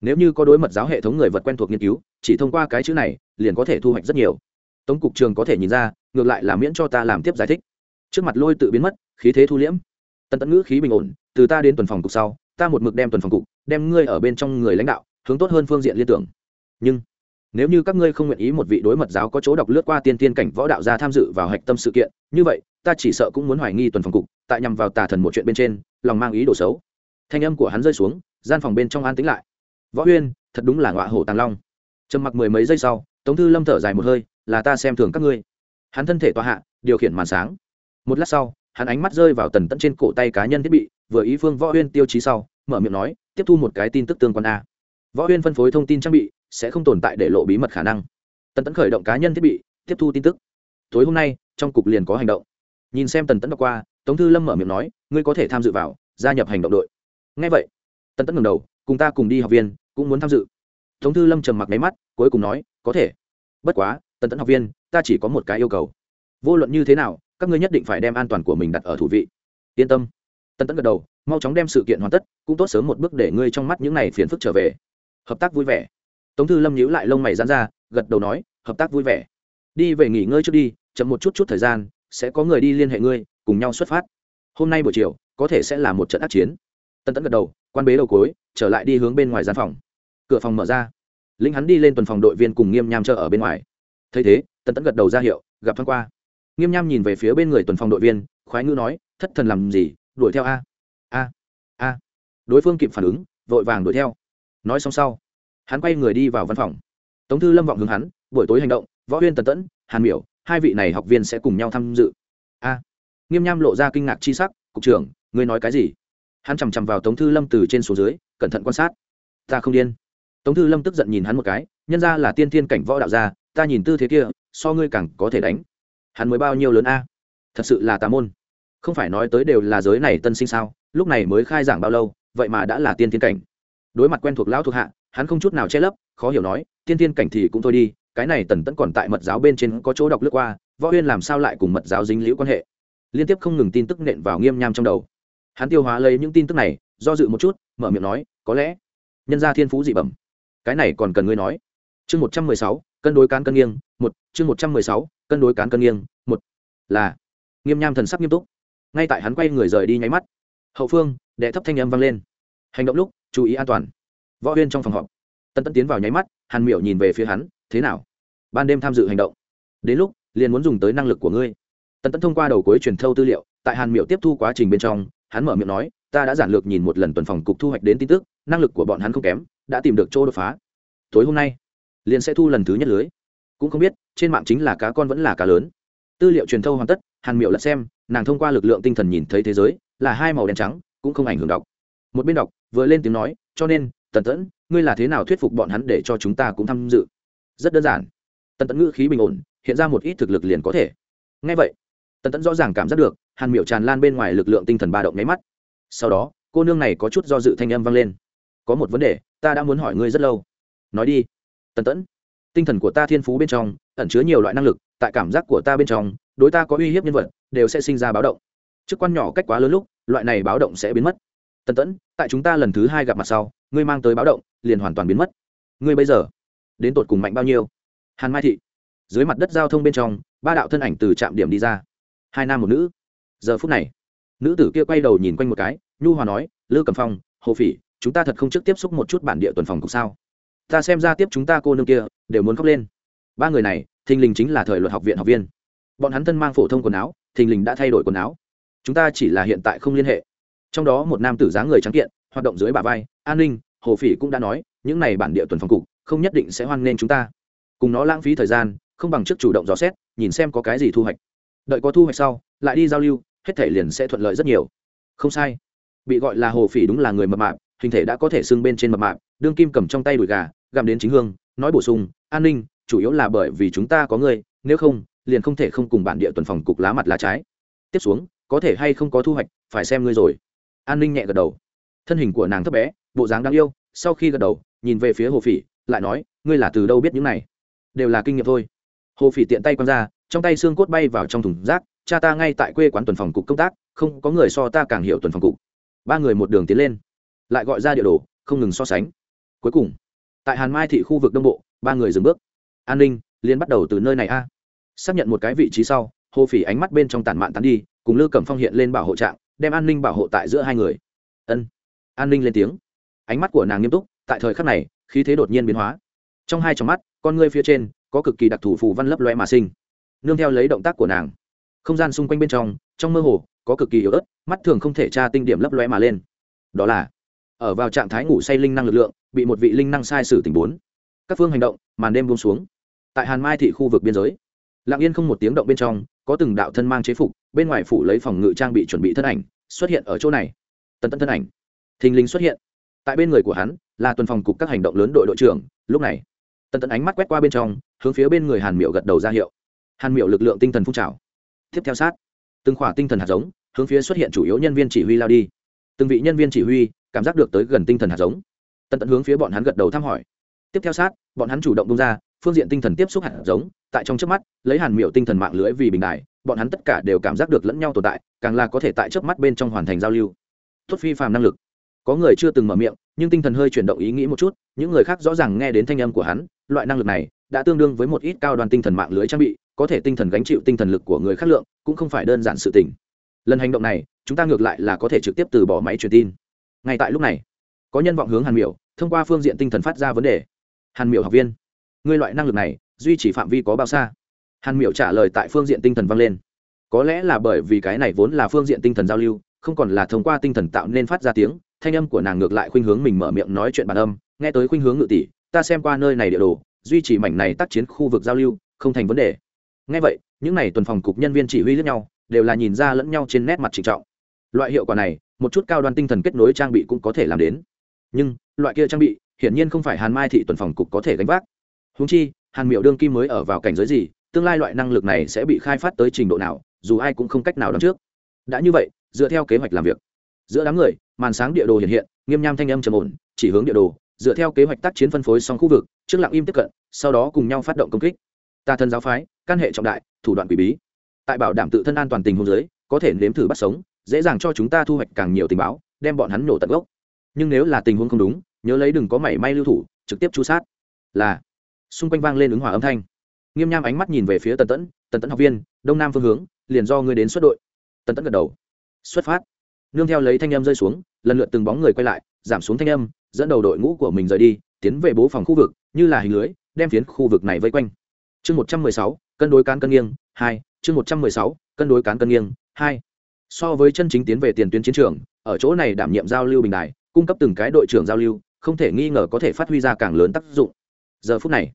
nếu như có đối mật giáo hệ thống người vật quen thuộc nghiên cứu, chỉ thông qua cái chữ này, liền có thể thu hoạch rất nhiều. Tống cục trường có thể nhìn ra, ngược lại là miễn cho ta làm tiếp giải thích. Trước mặt lôi tự biến mất, khí thế thu liễm. Tần tẫn ngữ khí bình ổn, từ ta đến tuần phòng cục sau, ta một mực đem tuần phòng cục, đem ngươi ở bên trong người lãnh đạo, hướng tốt hơn phương diện liên tưởng. Nhưng, nếu như các ngươi không nguyện ý một vị đối mật giáo có chỗ đọc lướt qua tiên tiên cảnh võ đạo gia tham dự vào hạch tâm sự kiện, như vậy, ta chỉ sợ cũng muốn hoài nghi tuần phòng cục, tại nhằm vào tà thần một chuyện bên trên, lòng mang ý đồ xấu. Thanh âm của hắn rơi xuống, gian phòng bên trong an tĩnh lại võ huyên, thật đúng là ngọa hổ tàng long. Trầm mặc mười mấy giây sau, tống thư lâm thở dài một hơi, là ta xem thường các ngươi. Hắn thân thể tòa hạ, điều khiển màn sáng. Một lát sau, hắn ánh mắt rơi vào tần tẫn trên cổ tay cá nhân thiết bị, vừa ý phương võ huyên tiêu chí sau, mở miệng nói, tiếp thu một cái tin tức tương quan a. Võ huyên phân phối thông tin trang bị, sẽ không tồn tại để lộ bí mật khả năng. Tần tẫn khởi động cá nhân thiết bị, tiếp thu tin tức. Tối hôm nay, trong cục liền có hành động. Nhìn xem tần tẫn đọc qua, tống thư lâm mở miệng nói, ngươi có thể tham dự vào, gia nhập hành động đội. Ngay vậy, tần tẫn ngẩng đầu, cùng ta cùng đi học viên cũng muốn tham dự. Tống thư lâm trầm mặc máy mắt, cuối cùng nói, có thể. Bất quá, tần tẫn học viên, ta chỉ có một cái yêu cầu. Vô luận như thế nào, các ngươi nhất định phải đem an toàn của mình đặt ở thủ vị. Yên tâm. Tần tẫn gật đầu, mau chóng đem sự kiện hoàn tất, cũng tốt sớm một bước để ngươi trong mắt những này phiền phức trở về. Hợp tác vui vẻ. Tống thư lâm nhíu lại lông mày dán ra, gật đầu nói, hợp tác vui vẻ. Đi về nghỉ ngơi trước đi, chậm một chút chút thời gian, sẽ có người đi liên hệ ngươi, cùng nhau xuất phát. Hôm nay buổi chiều, có thể sẽ là một trận ác chiến. Tân tấn gật đầu, quan bế đầu cối, trở lại đi hướng bên ngoài gian phòng cửa phòng mở ra. Linh hắn đi lên tuần phòng đội viên cùng nghiêm nham chờ ở bên ngoài. Thấy thế, tần tẫn gật đầu ra hiệu, gặp thoáng qua. Nghiêm nham nhìn về phía bên người tuần phòng đội viên, khoái ngữ nói, thất thần làm gì, đuổi theo a? A a. Đối phương kịp phản ứng, vội vàng đuổi theo. Nói xong sau, hắn quay người đi vào văn phòng. Tống thư lâm vọng hướng hắn, buổi tối hành động, võ huyên, tần tẫn, hàn miểu, hai vị này học viên sẽ cùng nhau tham dự. A. Nghiêm nham lộ ra kinh ngạc chi sắc, cục trưởng, ngươi nói cái gì? Hắn chằm chằm vào tống thư lâm từ trên xuống dưới, cẩn thận quan sát. Ta không điên tống thư lâm tức giận nhìn hắn một cái, nhân ra là tiên thiên cảnh võ đạo gia, ta nhìn tư thế kia, so ngươi càng có thể đánh. Hắn mới bao nhiêu lớn a? Thật sự là tà môn. Không phải nói tới đều là giới này tân sinh sao, lúc này mới khai giảng bao lâu, vậy mà đã là tiên thiên cảnh. Đối mặt quen thuộc lão thuộc hạ, hắn không chút nào che lấp, khó hiểu nói, tiên thiên cảnh thì cũng thôi đi, cái này tần tẫn còn tại mật giáo bên trên có chỗ đọc lướt qua, võ huyên làm sao lại cùng mật giáo dính liễu quan hệ? Liên tiếp không ngừng tin tức nện vào nghiêm nham trong đầu. Hắn tiêu hóa lấy những tin tức này, do dự một chút, mở miệng nói, có lẽ, nhân gia thiên phú dị bẩm cái này còn cần ngươi nói. Chương một trăm mười sáu, cân đối cán cân nghiêng, một, chương một trăm mười sáu, cân đối cán cân nghiêng, một, là, nghiêm nham thần sắc nghiêm túc. Ngay tại hắn quay người rời đi nháy mắt, hậu phương, đệ thấp thanh âm vang lên. Hành động lúc, chú ý an toàn. Võ huyên trong phòng họp. Tân tân tiến vào nháy mắt, hàn miểu nhìn về phía hắn, thế nào? Ban đêm tham dự hành động. Đến lúc, liền muốn dùng tới năng lực của ngươi. Tân tân thông qua đầu cuối truyền thâu tư liệu, tại hàn miệu tiếp thu quá trình bên trong, hắn mở miệng nói, ta đã giản lược nhìn một lần tuần phòng cục thu hoạch đến tin tức, năng lực của bọn hắn không kém đã tìm được chỗ đột phá. Tối hôm nay, liền sẽ thu lần thứ nhất lưới. Cũng không biết, trên mạng chính là cá con vẫn là cá lớn. Tư liệu truyền thâu hoàn tất, hàn miệu lật xem, nàng thông qua lực lượng tinh thần nhìn thấy thế giới, là hai màu đen trắng, cũng không ảnh hưởng đọc. Một bên đọc, vừa lên tiếng nói, cho nên, tần tẫn, ngươi là thế nào thuyết phục bọn hắn để cho chúng ta cũng tham dự? Rất đơn giản. Tần tẫn ngữ khí bình ổn, hiện ra một ít thực lực liền có thể. Ngay vậy, tần tẫn rõ ràng cảm giác được, hàn miệu tràn lan bên ngoài lực lượng tinh thần ba động nháy mắt. Sau đó, cô nương này có chút do dự thanh âm vang lên có một vấn đề, ta đã muốn hỏi ngươi rất lâu. Nói đi. Tần tẫn, tinh thần của ta thiên phú bên trong ẩn chứa nhiều loại năng lực, tại cảm giác của ta bên trong, đối ta có uy hiếp nhân vật, đều sẽ sinh ra báo động. Chức quan nhỏ cách quá lớn lúc, loại này báo động sẽ biến mất. Tần tẫn, tại chúng ta lần thứ hai gặp mặt sau, ngươi mang tới báo động, liền hoàn toàn biến mất. Ngươi bây giờ, đến tột cùng mạnh bao nhiêu? Hàn mai thị, dưới mặt đất giao thông bên trong, ba đạo thân ảnh từ trạm điểm đi ra. Hai nam một nữ. Giờ phút này, nữ tử kia quay đầu nhìn quanh một cái, nhu hòa nói, lư cầm phong, hồ phỉ chúng ta thật không trước tiếp xúc một chút bản địa tuần phòng cục sao? Ta xem ra tiếp chúng ta cô nương kia đều muốn khóc lên. Ba người này, thình lình chính là thời luật học viện học viên. Bọn hắn thân mang phổ thông quần áo, thình lình đã thay đổi quần áo. Chúng ta chỉ là hiện tại không liên hệ. Trong đó một nam tử dáng người trắng kiện, hoạt động dưới bà vai, an ninh, hồ phỉ cũng đã nói, những này bản địa tuần phòng cục, không nhất định sẽ hoan nghênh chúng ta. Cùng nó lãng phí thời gian, không bằng trước chủ động dò xét, nhìn xem có cái gì thu hoạch. Đợi có thu hoạch sau, lại đi giao lưu, hết thể liền sẽ thuận lợi rất nhiều. Không sai. Bị gọi là hồ phỉ đúng là người mập mạp hình thể đã có thể xưng bên trên mập mạp, đương kim cầm trong tay đùi gà, gặm đến chính hương, nói bổ sung, an ninh, chủ yếu là bởi vì chúng ta có người nếu không, liền không thể không cùng bản địa tuần phòng cục lá mặt lá trái. Tiếp xuống, có thể hay không có thu hoạch, phải xem ngươi rồi. An ninh nhẹ gật đầu. Thân hình của nàng thấp bé, bộ dáng đáng yêu, sau khi gật đầu, nhìn về phía hồ phỉ, lại nói, ngươi là từ đâu biết những này? Đều là kinh nghiệm thôi. Hồ phỉ tiện tay quăng ra, trong tay xương cốt bay vào trong thùng rác, cha ta ngay tại quê quán tuần phòng cục công tác, không có người so ta càng hiểu tuần phòng cục. Ba người một đường tiến lên lại gọi ra địa đồ, không ngừng so sánh. Cuối cùng, tại hàn mai thị khu vực đông bộ, ba người dừng bước. An ninh liên bắt đầu từ nơi này a. Xác nhận một cái vị trí sau, hồ phỉ ánh mắt bên trong tản mạn tán đi, cùng lư cẩm phong hiện lên bảo hộ trạng, đem an ninh bảo hộ tại giữa hai người. Ân. An ninh lên tiếng. Ánh mắt của nàng nghiêm túc, tại thời khắc này, khí thế đột nhiên biến hóa. Trong hai trong mắt, con ngươi phía trên, có cực kỳ đặc thù phù văn lấp loe mà sinh. Nương theo lấy động tác của nàng, không gian xung quanh bên trong trong mơ hồ, có cực kỳ yếu ớt, mắt thường không thể tra tinh điểm lấp loe mà lên. Đó là ở vào trạng thái ngủ say linh năng lực lượng, bị một vị linh năng sai sử tình bốn. Các phương hành động, màn đêm buông xuống. Tại hàn mai thị khu vực biên giới, lặng yên không một tiếng động bên trong, có từng đạo thân mang chế phục, bên ngoài phủ lấy phòng ngự trang bị chuẩn bị thân ảnh, xuất hiện ở chỗ này. Tần tân thân ảnh. Thình lình xuất hiện. Tại bên người của hắn, là tuần phòng cục các hành động lớn đội đội trưởng, lúc này. Tần tẫn ánh mắt quét qua bên trong, hướng phía bên người hàn miệu gật đầu ra hiệu. Hàn miệu lực lượng tinh thần phun trào. Tiếp theo sát. Từng khỏa tinh thần hạt giống, hướng phía xuất hiện chủ yếu nhân viên chỉ huy lao đi. Từng vị nhân viên chỉ huy cảm giác được tới gần tinh thần hạt giống. Tần tận hướng phía bọn hắn gật đầu thăm hỏi. Tiếp theo sát, bọn hắn chủ động bung ra, phương diện tinh thần tiếp xúc hạt giống, tại trong trước mắt, lấy hàn miệu tinh thần mạng lưới vì bình đại bọn hắn tất cả đều cảm giác được lẫn nhau tồn tại, càng là có thể tại trước mắt bên trong hoàn thành giao lưu. Tốt phi phàm năng lực. Có người chưa từng mở miệng, nhưng tinh thần hơi chuyển động ý nghĩ một chút, những người khác rõ ràng nghe đến thanh âm của hắn, loại năng lực này đã tương đương với một ít cao đoàn tinh thần mạng lưới trang bị, có thể tinh thần gánh chịu tinh thần lực của người khác lượng, cũng không phải đơn giản sự tình. Lần hành động này, chúng ta ngược lại là có thể trực tiếp từ bỏ máy truyền tin ngay tại lúc này, có nhân vọng hướng hàn miểu, thông qua phương diện tinh thần phát ra vấn đề. Hàn miểu học viên, ngươi loại năng lực này, duy trì phạm vi có bao xa? Hàn miểu trả lời tại phương diện tinh thần vang lên. Có lẽ là bởi vì cái này vốn là phương diện tinh thần giao lưu, không còn là thông qua tinh thần tạo nên phát ra tiếng, thanh âm của nàng ngược lại khuynh hướng mình mở miệng nói chuyện bản âm, nghe tới khuynh hướng ngự tỷ, ta xem qua nơi này địa đồ, duy trì mảnh này tác chiến khu vực giao lưu, không thành vấn đề. Ngay vậy, những n à y tuần phòng cục nhân viên chỉ huy lẫn nhau, đều là nhìn ra lẫn nhau trên nét mặt trịnh trọng. Loại hiệu quả này một chút cao đoan tinh thần kết nối trang bị cũng có thể làm đến. Nhưng, loại kia trang bị, hiển nhiên không phải hàn mai thị tuần phòng cục có thể gánh vác. Húng chi, hàn miệu đương kim mới ở vào cảnh giới gì, tương lai loại năng lực này sẽ bị khai phát tới trình độ nào, dù ai cũng không cách nào đón trước. Đã như vậy, dựa theo kế hoạch làm việc. Giữa đám người, màn sáng địa đồ hiện hiện, nghiêm nham thanh âm trầm ổn, chỉ hướng địa đồ, dựa theo kế hoạch tác chiến phân phối xong khu vực, trước lặng im tiếp cận, sau đó cùng nhau phát động công kích. Tà thân giáo phái, căn hệ trọng đại, thủ đoạn quỷ bí. Tại bảo đảm tự thân an toàn tình huống giới có thể nếm thử bắt sống dễ dàng cho chúng ta thu hoạch càng nhiều tình báo, đem bọn hắn nổ tận gốc. Nhưng nếu là tình huống không đúng, nhớ lấy đừng có mảy may lưu thủ, trực tiếp chu sát. Là, xung quanh vang lên ứng hòa âm thanh. Nghiêm nham ánh mắt nhìn về phía tần tẫn tần tẫn học viên, đông nam phương hướng, liền do ngươi đến xuất đội. Tần tẫn gật đầu. Xuất phát. Nương theo lấy thanh âm rơi xuống, lần lượt từng bóng người quay lại, giảm xuống thanh âm, dẫn đầu đội ngũ của mình rời đi, tiến về bố phòng khu vực, như là hình lưới, đem phiến khu vực này vây quanh. Chương một trăm mười sáu, cân đối cán cân nghiêng, hai, chương một trăm mười sáu, cân đối cán cân nghiêng, hai so với chân chính tiến về tiền tuyến chiến trường, ở chỗ này đảm nhiệm giao lưu bình đài, cung cấp từng cái đội trưởng giao lưu, không thể nghi ngờ có thể phát huy ra càng lớn tác dụng. Giờ phút này,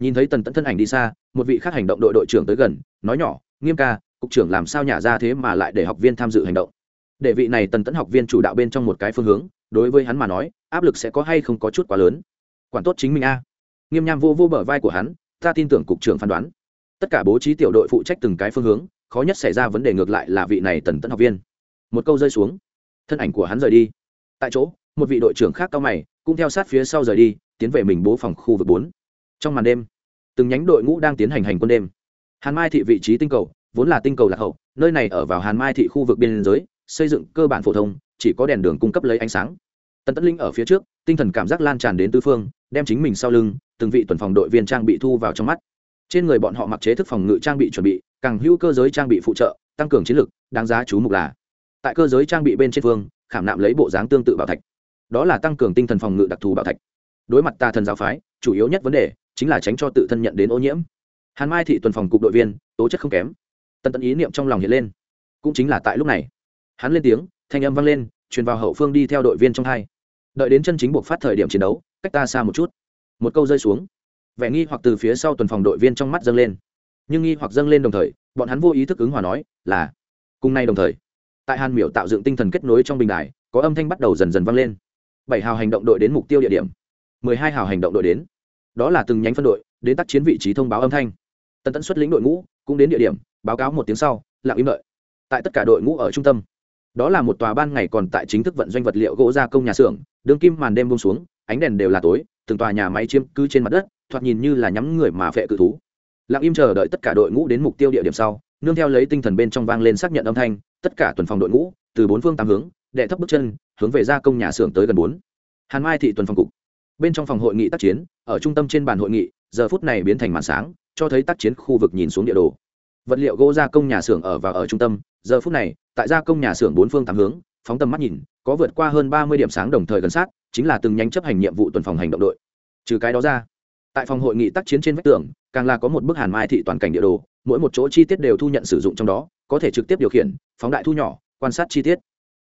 nhìn thấy tần tẫn thân ảnh đi xa, một vị khác hành động đội đội trưởng tới gần, nói nhỏ, nghiêm ca, cục trưởng làm sao nhả ra thế mà lại để học viên tham dự hành động? Để vị này tần tẫn học viên chủ đạo bên trong một cái phương hướng, đối với hắn mà nói, áp lực sẽ có hay không có chút quá lớn. Quản tốt chính mình a. Nghiêm nham vô vô bờ vai của hắn, ta tin tưởng cục trưởng phán đoán. Tất cả bố trí tiểu đội phụ trách từng cái phương hướng khó nhất xảy ra vấn đề ngược lại là vị này tần tẫn học viên. Một câu rơi xuống, thân ảnh của hắn rời đi. Tại chỗ, một vị đội trưởng khác cao mày, cũng theo sát phía sau rời đi, tiến về mình bố phòng khu vực bốn. Trong màn đêm, từng nhánh đội ngũ đang tiến hành hành quân đêm. Hàn mai thị vị trí tinh cầu, vốn là tinh cầu lạc hậu, nơi này ở vào hàn mai thị khu vực biên giới, xây dựng cơ bản phổ thông, chỉ có đèn đường cung cấp lấy ánh sáng. Tần tẫn linh ở phía trước, tinh thần cảm giác lan tràn đến tư phương, đem chính mình sau lưng, từng vị tuần phòng đội viên trang bị thu vào trong mắt trên người bọn họ mặc chế thức phòng ngự trang bị chuẩn bị, càng hữu cơ giới trang bị phụ trợ, tăng cường chiến lực, đáng giá chú mục là. Tại cơ giới trang bị bên trên phương, khảm nạm lấy bộ dáng tương tự bảo thạch. Đó là tăng cường tinh thần phòng ngự đặc thù bảo thạch. Đối mặt tà thần giáo phái, chủ yếu nhất vấn đề chính là tránh cho tự thân nhận đến ô nhiễm. Hàn mai thị tuần phòng cục đội viên, tố chất không kém. Tần tận ý niệm trong lòng hiện lên. Cũng chính là tại lúc này, hắn lên tiếng, thanh âm vang lên, truyền vào hậu phương đi theo đội viên trong hai. Đợi đến chân chính buộc phát thời điểm chiến đấu, cách ta xa một chút. Một câu rơi xuống vẻ nghi hoặc từ phía sau tuần phòng đội viên trong mắt dâng lên. Nhưng nghi hoặc dâng lên đồng thời, bọn hắn vô ý thức ứng hòa nói, là, cùng nay đồng thời. Tại hàn miểu tạo dựng tinh thần kết nối trong bình đài, có âm thanh bắt đầu dần dần vang lên. Bảy hào hành động đội đến mục tiêu địa điểm. Mười hai hào hành động đội đến. Đó là từng nhánh phân đội, đến tác chiến vị trí thông báo âm thanh. Tần tẫn xuất lĩnh đội ngũ, cũng đến địa điểm, báo cáo một tiếng sau, lặng im đợi. Tại tất cả đội ngũ ở trung tâm. Đó là một tòa ban ngày còn tại chính thức vận doanh vật liệu gỗ gia công nhà xưởng, đường kim màn đêm bông xuống, ánh đèn đều là tối, từng tòa nhà máy chiếm cứ trên mặt đất thoạt nhìn như là nhắm người mà phệ cự thú. Lặng im chờ đợi tất cả đội ngũ đến mục tiêu địa điểm sau, nương theo lấy tinh thần bên trong vang lên xác nhận âm thanh, tất cả tuần phòng đội ngũ, từ bốn phương tám hướng, đệ thấp bước chân, hướng về gia công nhà xưởng tới gần bốn. Hàn mai thị tuần phòng cục. Bên trong phòng hội nghị tác chiến, ở trung tâm trên bàn hội nghị, giờ phút này biến thành màn sáng, cho thấy tác chiến khu vực nhìn xuống địa đồ. Vật liệu gỗ gia công nhà xưởng ở và ở trung tâm, giờ phút này, tại gia công nhà xưởng bốn phương tám hướng, phóng tầm mắt nhìn, có vượt qua hơn ba mươi điểm sáng đồng thời gần sát, chính là từng nhánh chấp hành nhiệm vụ tuần phòng hành động đội. Trừ cái đó ra tại phòng hội nghị tác chiến trên vách tường, càng là có một bức hàn mai thị toàn cảnh địa đồ, mỗi một chỗ chi tiết đều thu nhận sử dụng trong đó, có thể trực tiếp điều khiển, phóng đại thu nhỏ, quan sát chi tiết.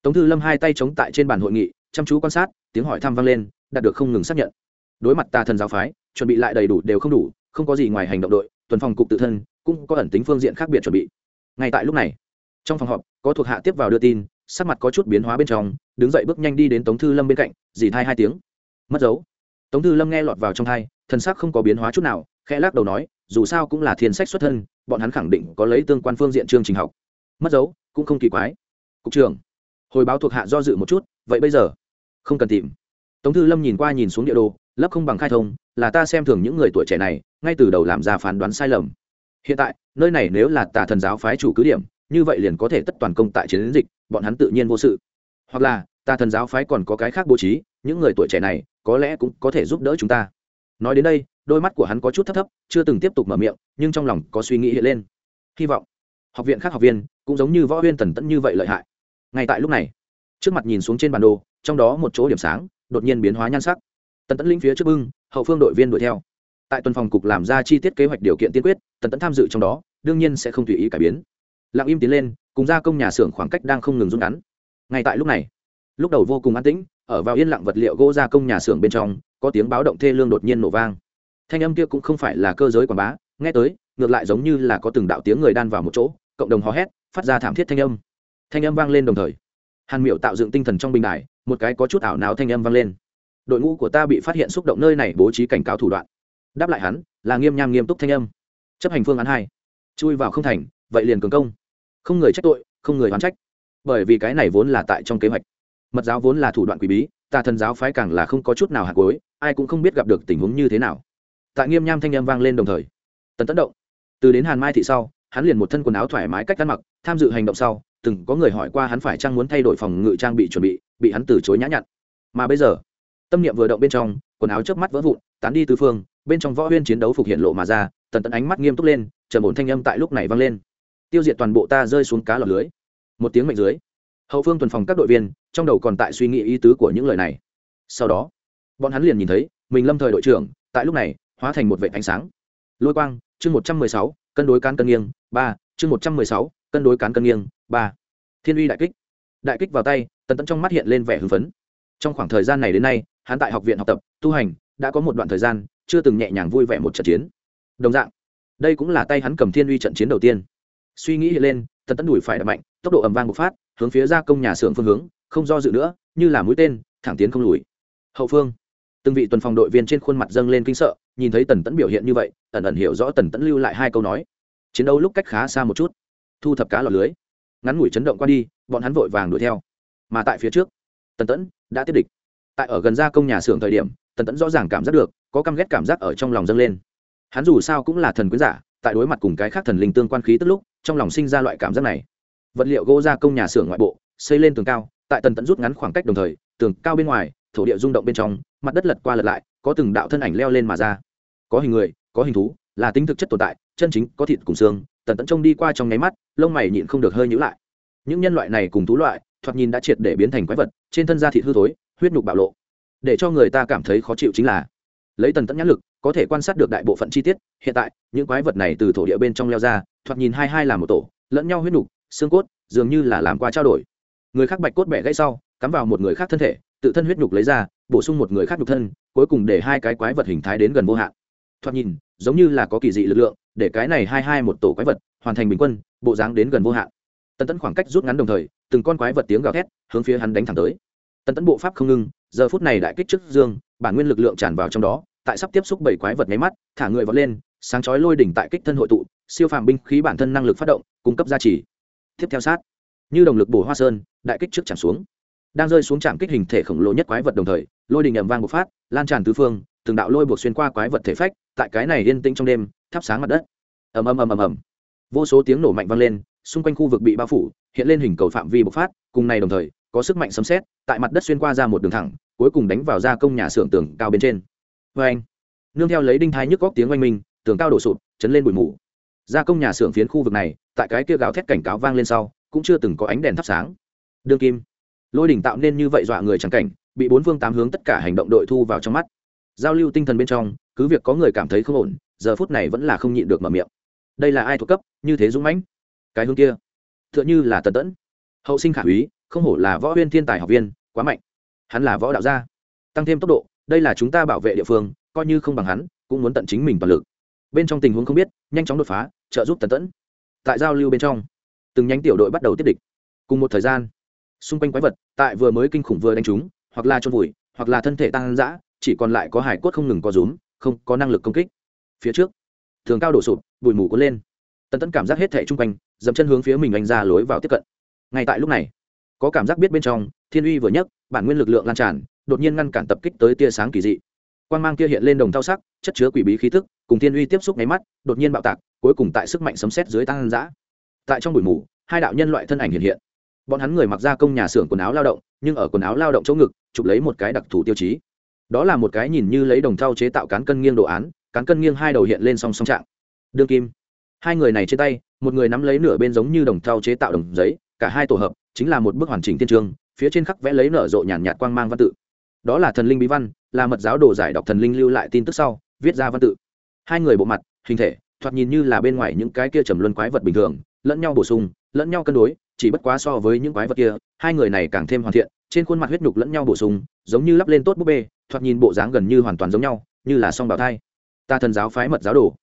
Tống thư lâm hai tay chống tại trên bàn hội nghị, chăm chú quan sát, tiếng hỏi thăm vang lên, đạt được không ngừng xác nhận. Đối mặt tà thần giáo phái, chuẩn bị lại đầy đủ đều không đủ, không có gì ngoài hành động đội, tuần phòng cục tự thân, cũng có ẩn tính phương diện khác biệt chuẩn bị. Ngay tại lúc này, trong phòng họp, có thuộc hạ tiếp vào đưa tin, sắc mặt có chút biến hóa bên trong, đứng dậy bước nhanh đi đến tống thư lâm bên cạnh, dì thai hai tiếng. Mất dấu tống thư lâm nghe lọt vào trong thai thân sắc không có biến hóa chút nào, khẽ lắc đầu nói, dù sao cũng là thiên sách xuất thân, bọn hắn khẳng định có lấy tương quan phương diện chương trình học. Mất dấu, cũng không kỳ quái. Cục trưởng, hồi báo thuộc hạ do dự một chút, vậy bây giờ? Không cần tìm. Tống thư lâm nhìn qua nhìn xuống địa đồ lấp không bằng khai thông, là ta xem thường những người tuổi trẻ này, ngay từ đầu làm ra phán đoán sai lầm. Hiện tại, nơi này nếu là tà thần giáo phái chủ cứ điểm, như vậy liền có thể tất toàn công tại chiến dịch, bọn hắn tự nhiên vô sự. Hoặc là ta thần giáo phái còn có cái khác bố trí, những người tuổi trẻ này, có lẽ cũng có thể giúp đỡ chúng ta. Nói đến đây, đôi mắt của hắn có chút thấp thấp, chưa từng tiếp tục mở miệng, nhưng trong lòng có suy nghĩ hiện lên. Hy vọng, học viện khác học viên, cũng giống như võ huyên tần tẫn như vậy lợi hại. Ngay tại lúc này, trước mặt nhìn xuống trên bản đồ, trong đó một chỗ điểm sáng, đột nhiên biến hóa nhan sắc. Tần tẫn linh phía trước bưng, hậu phương đội viên đuổi theo. Tại tuần phòng cục làm ra chi tiết kế hoạch điều kiện tiên quyết, tần tẫn tham dự trong đó, đương nhiên sẽ không tùy ý cải biến. Lặng im tiến lên, cùng gia công nhà xưởng khoảng cách đang không ngừng rút ngắn. Ngay tại lúc này lúc đầu vô cùng an tĩnh, ở vào yên lặng vật liệu gỗ gia công nhà xưởng bên trong, có tiếng báo động thê lương đột nhiên nổ vang. Thanh âm kia cũng không phải là cơ giới quảng bá, nghe tới, ngược lại giống như là có từng đạo tiếng người đan vào một chỗ, cộng đồng hò hét, phát ra thảm thiết thanh âm. Thanh âm vang lên đồng thời. Hàn miệu tạo dựng tinh thần trong bình đài, một cái có chút ảo nào thanh âm vang lên. Đội ngũ của ta bị phát hiện xúc động nơi này bố trí cảnh cáo thủ đoạn. Đáp lại hắn, là nghiêm nham nghiêm túc thanh âm. Chấp hành phương án hai. Chui vào không thành, vậy liền cường công. Không người trách tội, không người oán trách. Bởi vì cái này vốn là tại trong kế hoạch mật giáo vốn là thủ đoạn quý bí, tà thần giáo phái càng là không có chút nào hạt cối ai cũng không biết gặp được tình huống như thế nào. Tại nghiêm nham thanh â m vang lên đồng thời, tần tấn động, từ đến hàn mai thị sau, hắn liền một thân quần áo thoải mái cách ăn mặc, tham dự hành động sau, từng có người hỏi qua hắn phải chăng muốn thay đổi phòng ngự trang bị chuẩn bị bị hắn từ chối nhã nhặn. Mà bây giờ, tâm niệm vừa động bên trong, quần áo trước mắt vỡ vụn, tán đi tứ phương, bên trong võ huyên chiến đấu phục hiện lộ mà ra, tần tấn ánh mắt nghiêm túc lên, trầm ổn thanh âm tại lúc này vang lên. Tiêu diệt toàn bộ ta rơi xuống cá lọc lưới. Một tiếng mệnh dưới hậu phương tuần phòng các đội viên, trong đầu còn tại suy nghĩ ý tứ của những lời này. Sau đó, bọn hắn liền nhìn thấy, mình lâm thời đội trưởng, tại lúc này, hóa thành một vệ ánh sáng. Lôi quang, chương một trăm mười sáu, cân đối cán cân nghiêng, ba, chương một trăm mười sáu, cân đối cán cân nghiêng, ba. Thiên uy đại kích. Đại kích vào tay, tần tẫn trong mắt hiện lên vẻ hưng phấn. Trong khoảng thời gian này đến nay, hắn tại học viện học tập, tu hành, đã có một đoạn thời gian, chưa từng nhẹ nhàng vui vẻ một trận chiến. Đồng dạng, đây cũng là tay hắn cầm thiên uy trận chiến đầu tiên. Suy nghĩ hiện lên, tần tẫn đùi phải đập mạnh, tốc độ ầm vang bộc phát hướng phía gia công nhà xưởng phương hướng, không do dự nữa, như là mũi tên, thẳng tiến không lùi. Hậu phương, từng vị tuần phòng đội viên trên khuôn mặt dâng lên kinh sợ, nhìn thấy tần tẫn biểu hiện như vậy, ẩn ẩn hiểu rõ tần tẫn lưu lại hai câu nói. Chiến đấu lúc cách khá xa một chút, thu thập cá lọt lưới. Ngắn ngủi chấn động qua đi, bọn hắn vội vàng đuổi theo. Mà tại phía trước, tần tẫn đã tiếp địch. Tại ở gần ra công nhà xưởng thời điểm, tần tẫn rõ ràng cảm giác được, có căm ghét cảm giác ở trong lòng dâng lên. Hắn dù sao cũng là thần quyến giả, tại đối mặt cùng cái khác thần linh tương quan khí tức lúc, trong lòng sinh ra loại cảm giác này vật liệu gỗ gia công nhà xưởng ngoại bộ, xây lên tường cao, tại tần tận rút ngắn khoảng cách đồng thời, tường cao bên ngoài, thổ địa rung động bên trong, mặt đất lật qua lật lại, có từng đạo thân ảnh leo lên mà ra. Có hình người, có hình thú, là tính thực chất tồn tại, chân chính, có thịt cùng xương, tần tận trông đi qua trong nháy mắt, lông mày nhịn không được hơi nhữ lại. Những nhân loại này cùng thú loại, thoạt nhìn đã triệt để biến thành quái vật, trên thân da thịt hư thối, huyết nhục bạo lộ. Để cho người ta cảm thấy khó chịu chính là, lấy tần tận nhãn lực, có thể quan sát được đại bộ phận chi tiết, hiện tại, những quái vật này từ thổ địa bên trong leo ra, thoạt nhìn hai hai là một tổ, lẫn nhau huyết nhục xương cốt, dường như là làm qua trao đổi. Người khác bạch cốt bẻ gãy sau, cắm vào một người khác thân thể, tự thân huyết nhục lấy ra, bổ sung một người khác nhục thân, cuối cùng để hai cái quái vật hình thái đến gần vô hạn. Thoạt nhìn, giống như là có kỳ dị lực lượng, để cái này hai hai một tổ quái vật hoàn thành bình quân, bộ dáng đến gần vô hạn. Tần tẫn khoảng cách rút ngắn đồng thời, từng con quái vật tiếng gào thét hướng phía hắn đánh thẳng tới. Tần tẫn bộ pháp không ngưng giờ phút này đại kích trước dương, bản nguyên lực lượng tràn vào trong đó, tại sắp tiếp xúc bảy quái vật nháy mắt, thả người vọt lên, sáng chói lôi đỉnh tại kích thân hội tụ, siêu phàm binh khí bản thân năng lực phát động, cung cấp gia trì tiếp theo sát. Như đồng lực bổ hoa sơn, đại kích trước chạm xuống. Đang rơi xuống trạm kích hình thể khổng lồ nhất quái vật đồng thời, lôi đình ầm vang bộc phát, lan tràn tứ phương, từng đạo lôi buộc xuyên qua quái vật thể phách, tại cái này yên tĩnh trong đêm, thắp sáng mặt đất. Ầm ầm ầm ầm ầm. Vô số tiếng nổ mạnh vang lên, xung quanh khu vực bị bao phủ, hiện lên hình cầu phạm vi bộc phát, cùng này đồng thời, có sức mạnh sấm xét tại mặt đất xuyên qua ra một đường thẳng, cuối cùng đánh vào gia công nhà xưởng tường cao bên trên. Vê anh nương theo lấy đinh thái nhức góc tiếng oanh minh, tường cao đổ sụp, chấn lên bụi mù gia công nhà xưởng phiến khu vực này, tại cái kia gào thét cảnh cáo vang lên sau, cũng chưa từng có ánh đèn thắp sáng. Đương kim. Lôi đỉnh tạo nên như vậy dọa người chẳng cảnh, bị bốn phương tám hướng tất cả hành động đội thu vào trong mắt. Giao lưu tinh thần bên trong, cứ việc có người cảm thấy không ổn, giờ phút này vẫn là không nhịn được mở miệng. Đây là ai thuộc cấp, như thế dũng mãnh? Cái hướng kia t h ư ợ n h ư là tần tẫn. Hậu sinh khả úy không hổ là võ huyên thiên tài học viên, quá mạnh. Hắn là võ đạo gia. Tăng thêm tốc độ, đây là chúng ta bảo vệ địa phương, coi như không bằng hắn, cũng muốn tận chính mình toàn lực bên trong tình huống không biết, nhanh chóng đột phá, trợ giúp tần tẫn. Tại giao lưu bên trong, từng nhánh tiểu đội bắt đầu tiếp địch. Cùng một thời gian, xung quanh quái vật, tại vừa mới kinh khủng vừa đánh trúng, hoặc là trôn vùi, hoặc là thân thể tăng dã, chỉ còn lại có hải cốt không ngừng có rúm, không có năng lực công kích. Phía trước, thường cao đổ sụp, bụi mù cuốn lên. Tần tẫn cảm giác hết thẻ chung quanh dẫm chân hướng phía mình anh ra lối vào tiếp cận. Ngay tại lúc này, có cảm giác biết bên trong, thiên uy vừa nhấc, bản nguyên lực lượng lan tràn, đột nhiên ngăn cản tập kích tới tia sáng kỳ dị. Quan g mang kia hiện lên đồng thao sắc, chất chứa quỷ bí khí thức cùng thiên uy tiếp xúc nháy mắt, đột nhiên bạo tạc, cuối cùng tại sức mạnh sấm xét dưới tăng giã tại trong bụi mù, hai đạo nhân loại thân ảnh hiện hiện. Bọn hắn người mặc ra công nhà xưởng quần áo lao động, nhưng ở quần áo lao động chỗ ngực, chụp lấy một cái đặc thù tiêu chí. Đó là một cái nhìn như lấy đồng thau chế tạo cán cân nghiêng đồ án, cán cân nghiêng hai đầu hiện lên song song trạng. Đương kim. Hai người này trên tay, một người nắm lấy nửa bên giống như đồng thau chế tạo đồng giấy, cả hai tổ hợp, chính là một bức hoàn chỉnh tiên trường, phía trên khắc vẽ lấy nở rộ nhàn nhạt quang mang văn tự. Đó là thần linh bí văn, là mật giáo đồ giải đọc thần linh lưu lại tin tức sau, viết ra văn tự hai người bộ mặt, hình thể, thoạt nhìn như là bên ngoài những cái kia trầm luân quái vật bình thường, lẫn nhau bổ sung, lẫn nhau cân đối, chỉ bất quá so với những quái vật kia, hai người này càng thêm hoàn thiện, trên khuôn mặt huyết nhục lẫn nhau bổ sung, giống như lắp lên tốt búp bê, thoạt nhìn bộ dáng gần như hoàn toàn giống nhau, như là song bảo thai. Ta thần giáo phái mật giáo đồ.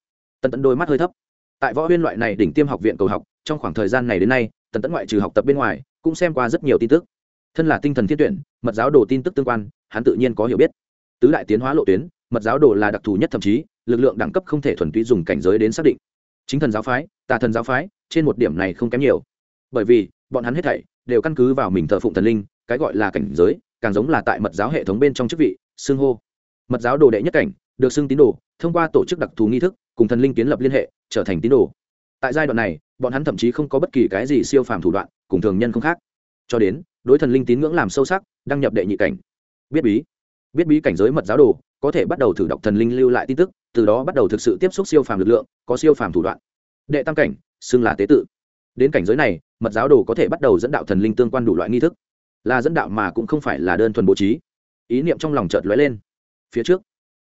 Tần tẫn đôi mắt hơi thấp. Tại võ huyên loại này đỉnh tiêm học viện cầu học, trong khoảng thời gian này đến nay, tần tẫn ngoại trừ học tập bên ngoài, cũng xem qua rất nhiều tin tức. Thân là tinh thần thiên tuyển, mật giáo đồ tin tức tương quan, hắn tự nhiên có hiểu biết. Tứ đại tiến hóa lộ tuyến, mật giáo đồ là đặc thù nhất thậm chí lực lượng đẳng cấp không thể thuần túy dùng cảnh giới đến xác định. Chính thần giáo phái, tà thần giáo phái, trên một điểm này không kém nhiều. Bởi vì, bọn hắn hết thảy đều căn cứ vào mình thờ phụng thần linh, cái gọi là cảnh giới, càng giống là tại mật giáo hệ thống bên trong chức vị, xưng hô. Mật giáo đồ đệ nhất cảnh, được xưng tín đồ, thông qua tổ chức đặc thù nghi thức, cùng thần linh kiến lập liên hệ, trở thành tín đồ. Tại giai đoạn này, bọn hắn thậm chí không có bất kỳ cái gì siêu phàm thủ đoạn, cùng thường nhân không khác. Cho đến, đối thần linh tín ngưỡng làm sâu sắc, đăng nhập đệ nhị cảnh. Biết bí biết bí cảnh giới mật giáo đồ, có thể bắt đầu thử đọc thần linh lưu lại tin tức từ đó bắt đầu thực sự tiếp xúc siêu phàm lực lượng, có siêu phàm thủ đoạn. Đệ tam cảnh, xưng là tế tự. Đến cảnh giới này, mật giáo đồ có thể bắt đầu dẫn đạo thần linh tương quan đủ loại nghi thức. Là dẫn đạo mà cũng không phải là đơn thuần bố trí. Ý niệm trong lòng chợt lóe lên. Phía trước,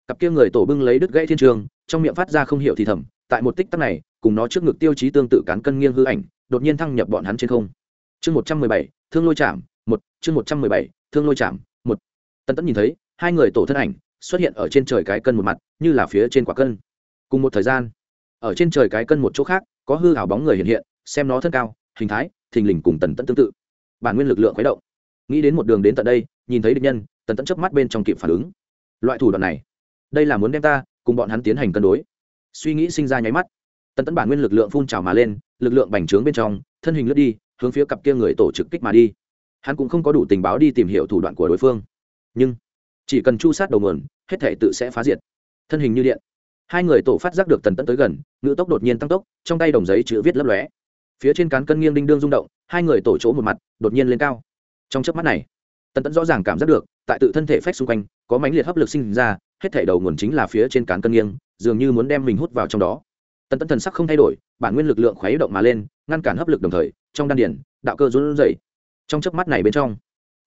cặp kia người tổ bưng lấy đứt gãy thiên trường, trong miệng phát ra không hiểu thì thầm, tại một tích tắc này, cùng nó trước ngực tiêu chí tương tự cán cân nghiêng hư ảnh, đột nhiên thăng nhập bọn hắn trên không. Chương một trăm mười bảy, thương lôi chạm, một, chương một trăm mười bảy, thương lôi chạm, một. Tần tẫn nhìn thấy, hai người tổ thân ảnh xuất hiện ở trên trời cái cân một mặt, như là phía trên quả cân. Cùng một thời gian, ở trên trời cái cân một chỗ khác, có hư hảo bóng người hiện hiện, xem nó thân cao, hình thái, thình lình cùng tần tẫn tương tự. Bản nguyên lực lượng khuấy động. Nghĩ đến một đường đến tận đây, nhìn thấy địch nhân, tần tẫn chớp mắt bên trong kịp phản ứng. Loại thủ đoạn này, đây là muốn đem ta cùng bọn hắn tiến hành cân đối. Suy nghĩ sinh ra nháy mắt, tần tẫn bản nguyên lực lượng phun trào mà lên, lực lượng bành trướng bên trong, thân hình lướt đi, hướng phía cặp kia người tổ trực kích mà đi. Hắn cũng không có đủ tình báo đi tìm hiểu thủ đoạn của đối phương. Nhưng chỉ cần chu sát đầu nguồn, hết thể tự sẽ phá diệt. Thân hình như điện. Hai người tổ phát giác được tần tẫn tới gần, ngữ tốc đột nhiên tăng tốc, trong tay đồng giấy chữ viết lấp lóe. Phía trên cán cân nghiêng đinh đương rung động, hai người tổ chỗ một mặt, đột nhiên lên cao. Trong chớp mắt này, tần tẫn rõ ràng cảm giác được, tại tự thân thể phách xung quanh, có mãnh liệt hấp lực sinh ra, hết thể đầu nguồn chính là phía trên cán cân nghiêng, dường như muốn đem mình hút vào trong đó. Tần tẫn thần sắc không thay đổi, bản nguyên lực lượng khuấy động mà lên, ngăn cản hấp lực đồng thời, trong đan điển đạo cơ run rẩy. Trong chớp mắt này bên trong,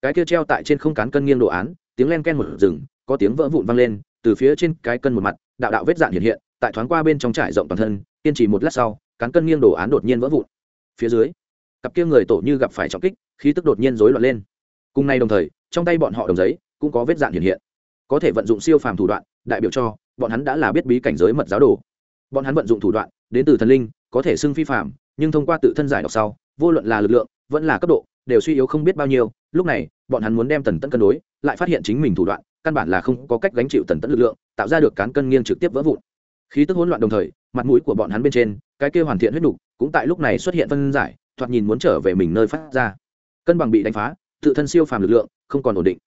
cái kia treo tại trên không cán cân nghiêng đồ án tiếng len ken một rừng, có tiếng vỡ vụn vang lên, từ phía trên cái cân một mặt, đạo đạo vết dạn hiện hiện, tại thoáng qua bên trong trải rộng toàn thân, kiên trì một lát sau, cán cân nghiêng đồ án đột nhiên vỡ vụn. Phía dưới, cặp kia người tổ như gặp phải trọng kích, khí tức đột nhiên rối loạn lên. Cùng nay đồng thời, trong tay bọn họ đồng giấy cũng có vết dạn hiện hiện. Có thể vận dụng siêu phàm thủ đoạn, đại biểu cho, bọn hắn đã là biết bí cảnh giới mật giáo đồ. Bọn hắn vận dụng thủ đoạn, đến từ thần linh, có thể xưng phi phạm nhưng thông qua tự thân giải đọc sau, vô luận là lực lượng, vẫn là cấp độ, đều suy yếu không biết bao nhiêu. Lúc này bọn hắn muốn đem tần tẫn cân đối, lại phát hiện chính mình thủ đoạn, căn bản là không có cách gánh chịu tần tẫn lực lượng, tạo ra được cán cân nghiêng trực tiếp vỡ vụn. Khí tức hỗn loạn đồng thời, mặt mũi của bọn hắn bên trên, cái kia hoàn thiện huyết nục cũng tại lúc này xuất hiện phân giải, thoạt nhìn muốn trở về mình nơi phát ra. Cân bằng bị đánh phá, tự thân siêu phàm lực lượng không còn ổn định.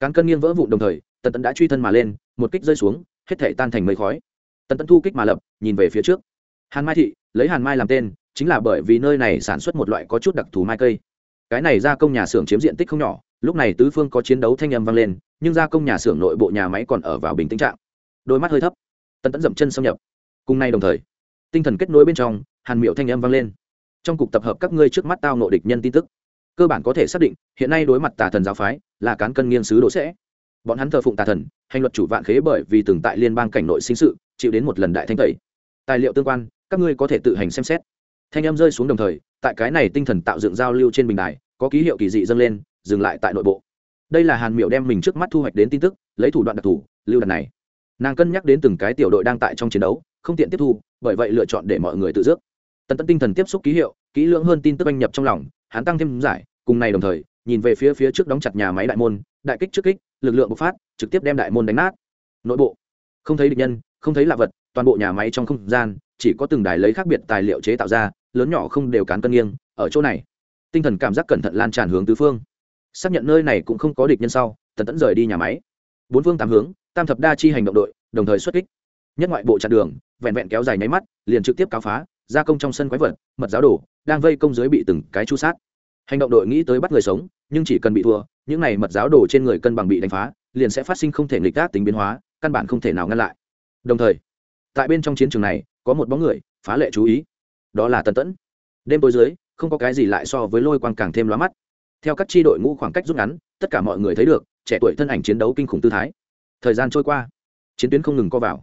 Cán cân nghiêng vỡ vụn đồng thời, tần tẫn đã truy thân mà lên, một kích rơi xuống, hết thể tan thành mây khói. Tần tẫn thu kích mà lập, nhìn về phía trước. Hàn mai thị, lấy hàn mai làm tên, chính là bởi vì nơi này sản xuất một loại có chút đặc thù mai cây. Cái này gia công nhà xưởng chiếm diện tích không nhỏ lúc này tứ phương có chiến đấu thanh âm vang lên, nhưng gia công nhà xưởng nội bộ nhà máy còn ở vào bình tĩnh trạng. Đôi mắt hơi thấp. Tần tẫn dậm chân xâm nhập. Cùng nay đồng thời, tinh thần kết nối bên trong, hàn miệu thanh âm vang lên. Trong cục tập hợp các ngươi trước mắt tao nộ địch nhân tin tức. Cơ bản có thể xác định, hiện nay đối mặt tà thần giáo phái, là cán cân nghiêng sứ đỗ sẽ. Bọn hắn thờ phụng tà thần, hành luật chủ vạn khế bởi vì từng tại liên bang cảnh nội sinh sự, chịu đến một lần đại thanh tẩy. Tài liệu tương quan, các ngươi có thể tự hành xem xét. Thanh âm rơi xuống đồng thời, tại cái này tinh thần tạo dựng giao lưu trên bình đài, có ký hiệu kỳ dị dâng lên dừng lại tại nội bộ. Đây là hàn miệu đem mình trước mắt thu hoạch đến tin tức, lấy thủ đoạn đặc thù, lưu đàn này. Nàng cân nhắc đến từng cái tiểu đội đang tại trong chiến đấu, không tiện tiếp thu, bởi vậy lựa chọn để mọi người tự dước. Tần tẫn tinh thần tiếp xúc ký hiệu, kỹ lưỡng hơn tin tức anh nhập trong lòng, hắn tăng thêm giải, cùng này đồng thời, nhìn về phía phía trước đóng chặt nhà máy đại môn, đại kích trước kích, lực lượng bộc phát, trực tiếp đem đại môn đánh nát. Nội bộ, không thấy địch nhân, không thấy lạ vật, toàn bộ nhà máy trong không gian, chỉ có từng đài lấy khác biệt tài liệu chế tạo ra, lớn nhỏ không đều cán cân nghiêng, ở chỗ này. Tinh thần cảm giác cẩn thận lan tràn hướng tứ phương xác nhận nơi này cũng không có địch nhân sau, tần tẫn rời đi nhà máy. Bốn phương tám hướng, tam thập đa chi hành động đội, đồng thời xuất kích. Nhất ngoại bộ chặn đường, vẹn vẹn kéo dài nháy mắt, liền trực tiếp cáo phá, gia công trong sân quái vật, mật giáo đồ, đang vây công dưới bị từng cái chu sát. Hành động đội nghĩ tới bắt người sống, nhưng chỉ cần bị thua, những này mật giáo đồ trên người cân bằng bị đánh phá, liền sẽ phát sinh không thể nghịch gác tính biến hóa, căn bản không thể nào ngăn lại. Đồng thời, tại bên trong chiến trường này, có một bóng người, phá lệ chú ý. Đó là tần tẫn. Đêm tối dưới, không có cái gì lại so với lôi quang càng thêm lóa mắt theo các tri đội ngũ khoảng cách rút ngắn, tất cả mọi người thấy được, trẻ tuổi thân ảnh chiến đấu kinh khủng tư thái. Thời gian trôi qua, chiến tuyến không ngừng co vào.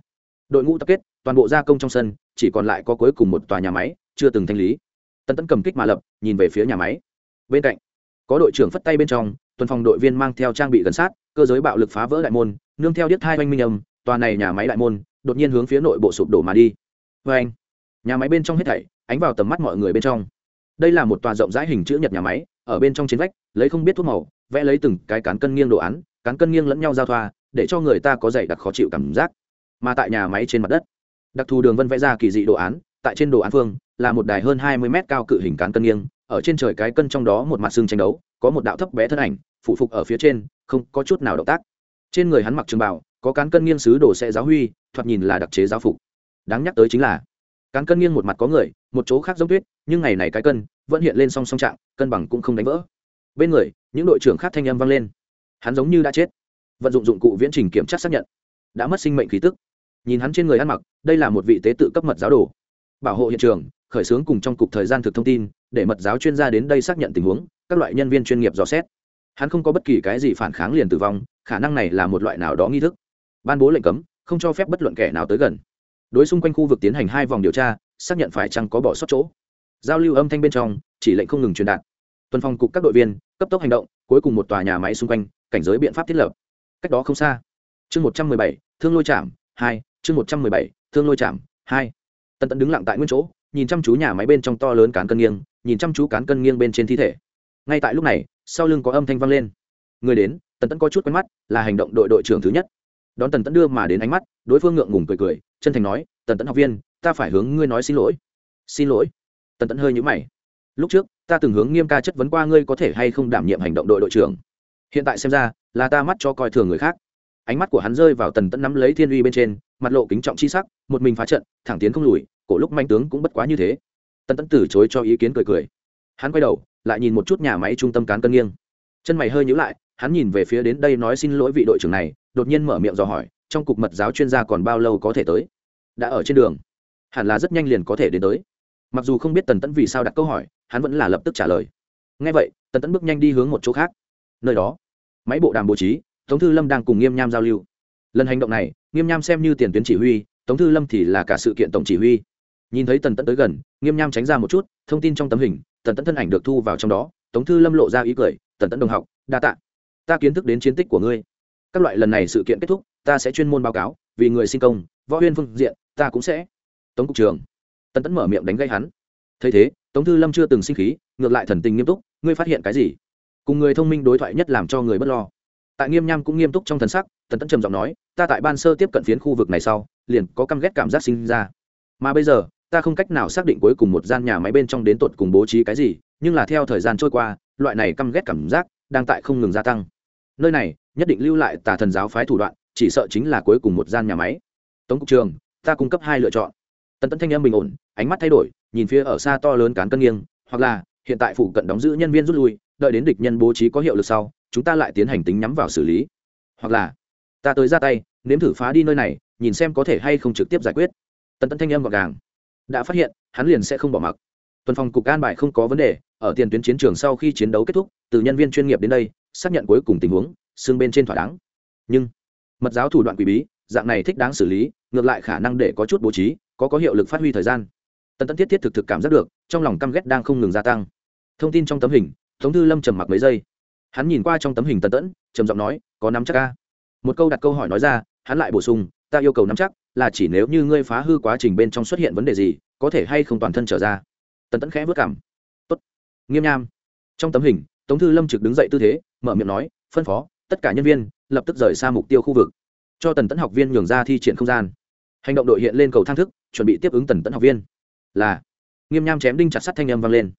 Đội ngũ tập kết, toàn bộ gia công trong sân, chỉ còn lại có cuối cùng một tòa nhà máy, chưa từng thanh lý. Tân tấn cầm kích mà lập, nhìn về phía nhà máy. Bên cạnh, có đội trưởng phất tay bên trong, tuần phòng đội viên mang theo trang bị gần sát, cơ giới bạo lực phá vỡ đại môn, nương theo điếc hai oanh minh âm, tòa này nhà máy đại môn, đột nhiên hướng phía nội bộ sụp đổ mà đi. Vê anh nhà máy bên trong hết thảy, ánh vào tầm mắt mọi người bên trong. Đây là một tòa rộng rãi hình chữ nhật nhà máy ở bên trong chiến vách, lấy không biết thuốc màu, vẽ lấy từng cái cán cân nghiêng đồ án, cán cân nghiêng lẫn nhau giao thoa, để cho người ta có dày đặc khó chịu cảm giác. Mà tại nhà máy trên mặt đất, đặc thù đường vân vẽ ra kỳ dị đồ án, tại trên đồ án phương là một đài hơn hai mươi mét cao cự hình cán cân nghiêng, ở trên trời cái cân trong đó một mặt xương tranh đấu, có một đạo thấp bé thân ảnh phụ phục ở phía trên, không có chút nào động tác. Trên người hắn mặc trường bảo có cán cân nghiêng sứ đồ sẽ giáo huy, thoạt nhìn là đặc chế giáo phục. Đáng nhắc tới chính là cán cân nghiêng một mặt có người, một chỗ khác giống tuyết, nhưng ngày này cái cân vẫn hiện lên song song trạng, cân bằng cũng không đánh vỡ. Bên người, những đội trưởng khác thanh âm vang lên. Hắn giống như đã chết. Vận dụng dụng cụ viễn trình kiểm tra xác nhận. Đã mất sinh mệnh khí tức. Nhìn hắn trên người ăn mặc, đây là một vị tế tự cấp mật giáo đồ. Bảo hộ hiện trường, khởi xướng cùng trong cục thời gian thực thông tin, để mật giáo chuyên gia đến đây xác nhận tình huống, các loại nhân viên chuyên nghiệp dò xét. Hắn không có bất kỳ cái gì phản kháng liền tử vong, khả năng này là một loại nào đó nghi thức. Ban bố lệnh cấm, không cho phép bất luận kẻ nào tới gần đối xung quanh khu vực tiến hành hai vòng điều tra, xác nhận phải chăng có bỏ sót chỗ. Giao lưu âm thanh bên trong, chỉ lệnh không ngừng truyền đạt. Tuần phòng cục các đội viên, cấp tốc hành động, cuối cùng một tòa nhà máy xung quanh, cảnh giới biện pháp thiết lập. Cách đó không xa. Chương một trăm mười bảy, thương lôi chạm, hai, chương một trăm mười bảy, thương lôi chạm, hai. Tần tẫn đứng lặng tại nguyên chỗ, nhìn chăm chú nhà máy bên trong to lớn cán cân nghiêng, nhìn chăm chú cán cân nghiêng bên trên thi thể. Ngay tại lúc này, sau lưng có âm thanh vang lên. Người đến, tần tẫn có chút quen mắt, là hành động đội đội trưởng thứ nhất. Đón tần tẫn đưa mà đến ánh mắt, đối phương ngượng ngùng cười cười chân thành nói, tần tẫn học viên, ta phải hướng ngươi nói xin lỗi. Xin lỗi? Tần tẫn hơi nhũ mày. Lúc trước, ta từng hướng nghiêm ca chất vấn qua ngươi có thể hay không đảm nhiệm hành động đội đội trưởng. Hiện tại xem ra, là ta mắt cho coi thường người khác. Ánh mắt của hắn rơi vào tần tẫn nắm lấy thiên uy bên trên, mặt lộ kính trọng chi sắc, một mình phá trận, thẳng tiến không lùi, cổ lúc manh tướng cũng bất quá như thế. Tần tẫn từ chối cho ý kiến cười cười. Hắn quay đầu, lại nhìn một chút nhà máy trung tâm cán cân nghiêng. Chân mày hơi nhíu lại, hắn nhìn về phía đến đây nói xin lỗi vị đội trưởng này, đột nhiên mở miệng dò hỏi, trong cục mật giáo chuyên gia còn bao lâu có thể tới? Đã ở trên đường. Hẳn là rất nhanh liền có thể đến tới. Mặc dù không biết tần tẫn vì sao đặt câu hỏi, hắn vẫn là lập tức trả lời. Ngay vậy, tần tẫn bước nhanh đi hướng một chỗ khác. Nơi đó, máy bộ đàm bố trí, tống thư lâm đang cùng nghiêm nham giao lưu. Lần hành động này, nghiêm nham xem như tiền tuyến chỉ huy, tống thư lâm thì là cả sự kiện tổng chỉ huy. Nhìn thấy tần tẫn tới gần, nghiêm nham tránh ra một chút, thông tin trong tấm hình, tần tẫn thân ảnh được thu vào trong đó, tống thư lâm lộ ra ý cười, tần tẫn đồng học, đa tạ. Ta kiến thức đến chiến tích của ngươi. Các loại lần này sự kiện kết thúc, ta sẽ chuyên môn báo cáo vì người sinh công, võ huyên phương diện, ta cũng sẽ. Tống cục trường tần tẫn mở miệng đánh gây hắn. Thấy thế, tống thư lâm chưa từng sinh khí, ngược lại thần tình nghiêm túc, ngươi phát hiện cái gì? Cùng người thông minh đối thoại nhất làm cho người bất lo. Tại nghiêm nham cũng nghiêm túc trong thần sắc, tần tẫn trầm giọng nói, ta tại ban sơ tiếp cận phiến khu vực này sau, liền có căm ghét cảm giác sinh ra. Mà bây giờ, ta không cách nào xác định cuối cùng một gian nhà máy bên trong đến tột cùng bố trí cái gì, nhưng là theo thời gian trôi qua, loại này căm ghét cảm giác đang tại không ngừng gia tăng. Nơi này, nhất định lưu lại tà thần giáo phái thủ đoạn chỉ sợ chính là cuối cùng một gian nhà máy. Tống cục trường, ta cung cấp hai lựa chọn. Tần tấn thanh em bình ổn, ánh mắt thay đổi, nhìn phía ở xa to lớn cán cân nghiêng, hoặc là, hiện tại phụ cận đóng giữ nhân viên rút lui, đợi đến địch nhân bố trí có hiệu lực sau, chúng ta lại tiến hành tính nhắm vào xử lý. Hoặc là, ta tới ra tay, nếm thử phá đi nơi này, nhìn xem có thể hay không trực tiếp giải quyết. Tần tấn thanh em gọn gàng. Đã phát hiện, hắn liền sẽ không bỏ mặc. Tuần phòng cục an bài không có vấn đề, ở tiền tuyến chiến trường sau khi chiến đấu kết thúc, từ nhân viên chuyên nghiệp đến đây, xác nhận cuối cùng tình huống xương bên trên thỏa đáng. Nhưng mật giáo thủ đoạn quỷ bí, dạng này thích đáng xử lý, ngược lại khả năng để có chút bố trí, có có hiệu lực phát huy thời gian. Tần tẫn thiết thiết thực thực cảm giác được, trong lòng căm ghét đang không ngừng gia tăng. Thông tin trong tấm hình thống thư lâm trầm mặc mấy giây. Hắn nhìn qua trong tấm hình tần tẫn, trầm giọng nói, có nắm chắc ca một câu đặt câu hỏi nói ra, hắn lại bổ sung, ta yêu cầu nắm chắc, là chỉ nếu như ngươi phá hư quá trình bên trong xuất hiện vấn đề gì, có thể hay không toàn thân trở ra. Tần tẫn khẽ vất cảm nghiêm nham. Trong tấm hình, tống thư lâm trực đứng dậy tư thế, mở miệng nói, phân phó, tất cả nhân viên lập tức rời xa mục tiêu khu vực. Cho tần tẫn học viên nhường ra thi triển không gian. Hành động đội hiện lên cầu thang thức, chuẩn bị tiếp ứng tần tẫn học viên. Là. Nghiêm nham chém đinh chặt sắt thanh âm vang lên.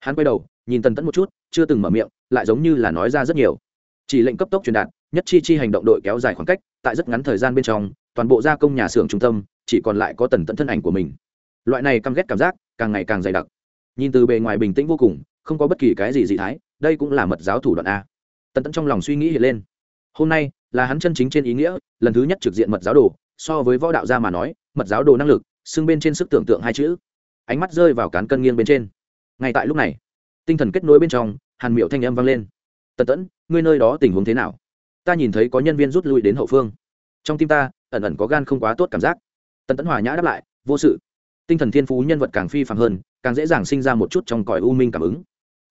Hắn quay đầu, nhìn tần tẫn một chút, chưa từng mở miệng, lại giống như là nói ra rất nhiều. Chỉ lệnh cấp tốc truyền đạt, nhất chi chi hành động đội kéo dài khoảng cách, tại rất ngắn thời gian bên trong, toàn bộ gia công nhà xưởng trung tâm, chỉ còn lại có tần tẫn thân ảnh của mình. Loại này căm ghét cảm giác, càng ngày càng dày đặc. Nhìn từ bề ngoài bình tĩnh vô cùng, không có bất kỳ cái gì dị thái, đây cũng là mật giáo thủ đoạn a. Tần tẫn trong lòng suy nghĩ hiện lên hôm nay, là hắn chân chính trên ý nghĩa, lần thứ nhất trực diện mật giáo đồ, so với võ đạo gia mà nói, mật giáo đồ năng lực, xưng bên trên sức tưởng tượng hai chữ. Ánh mắt rơi vào cán cân nghiêng bên trên. Ngay tại lúc này, tinh thần kết nối bên trong, hàn miệu thanh âm vang lên. Tần tẫn, ngươi nơi đó tình huống thế nào? Ta nhìn thấy có nhân viên rút lui đến hậu phương. Trong tim ta, ẩn ẩn có gan không quá tốt cảm giác. Tần tẫn hòa nhã đáp lại, vô sự. Tinh thần thiên phú nhân vật càng phi phạm hơn, càng dễ dàng sinh ra một chút trong cõi u minh cảm ứng.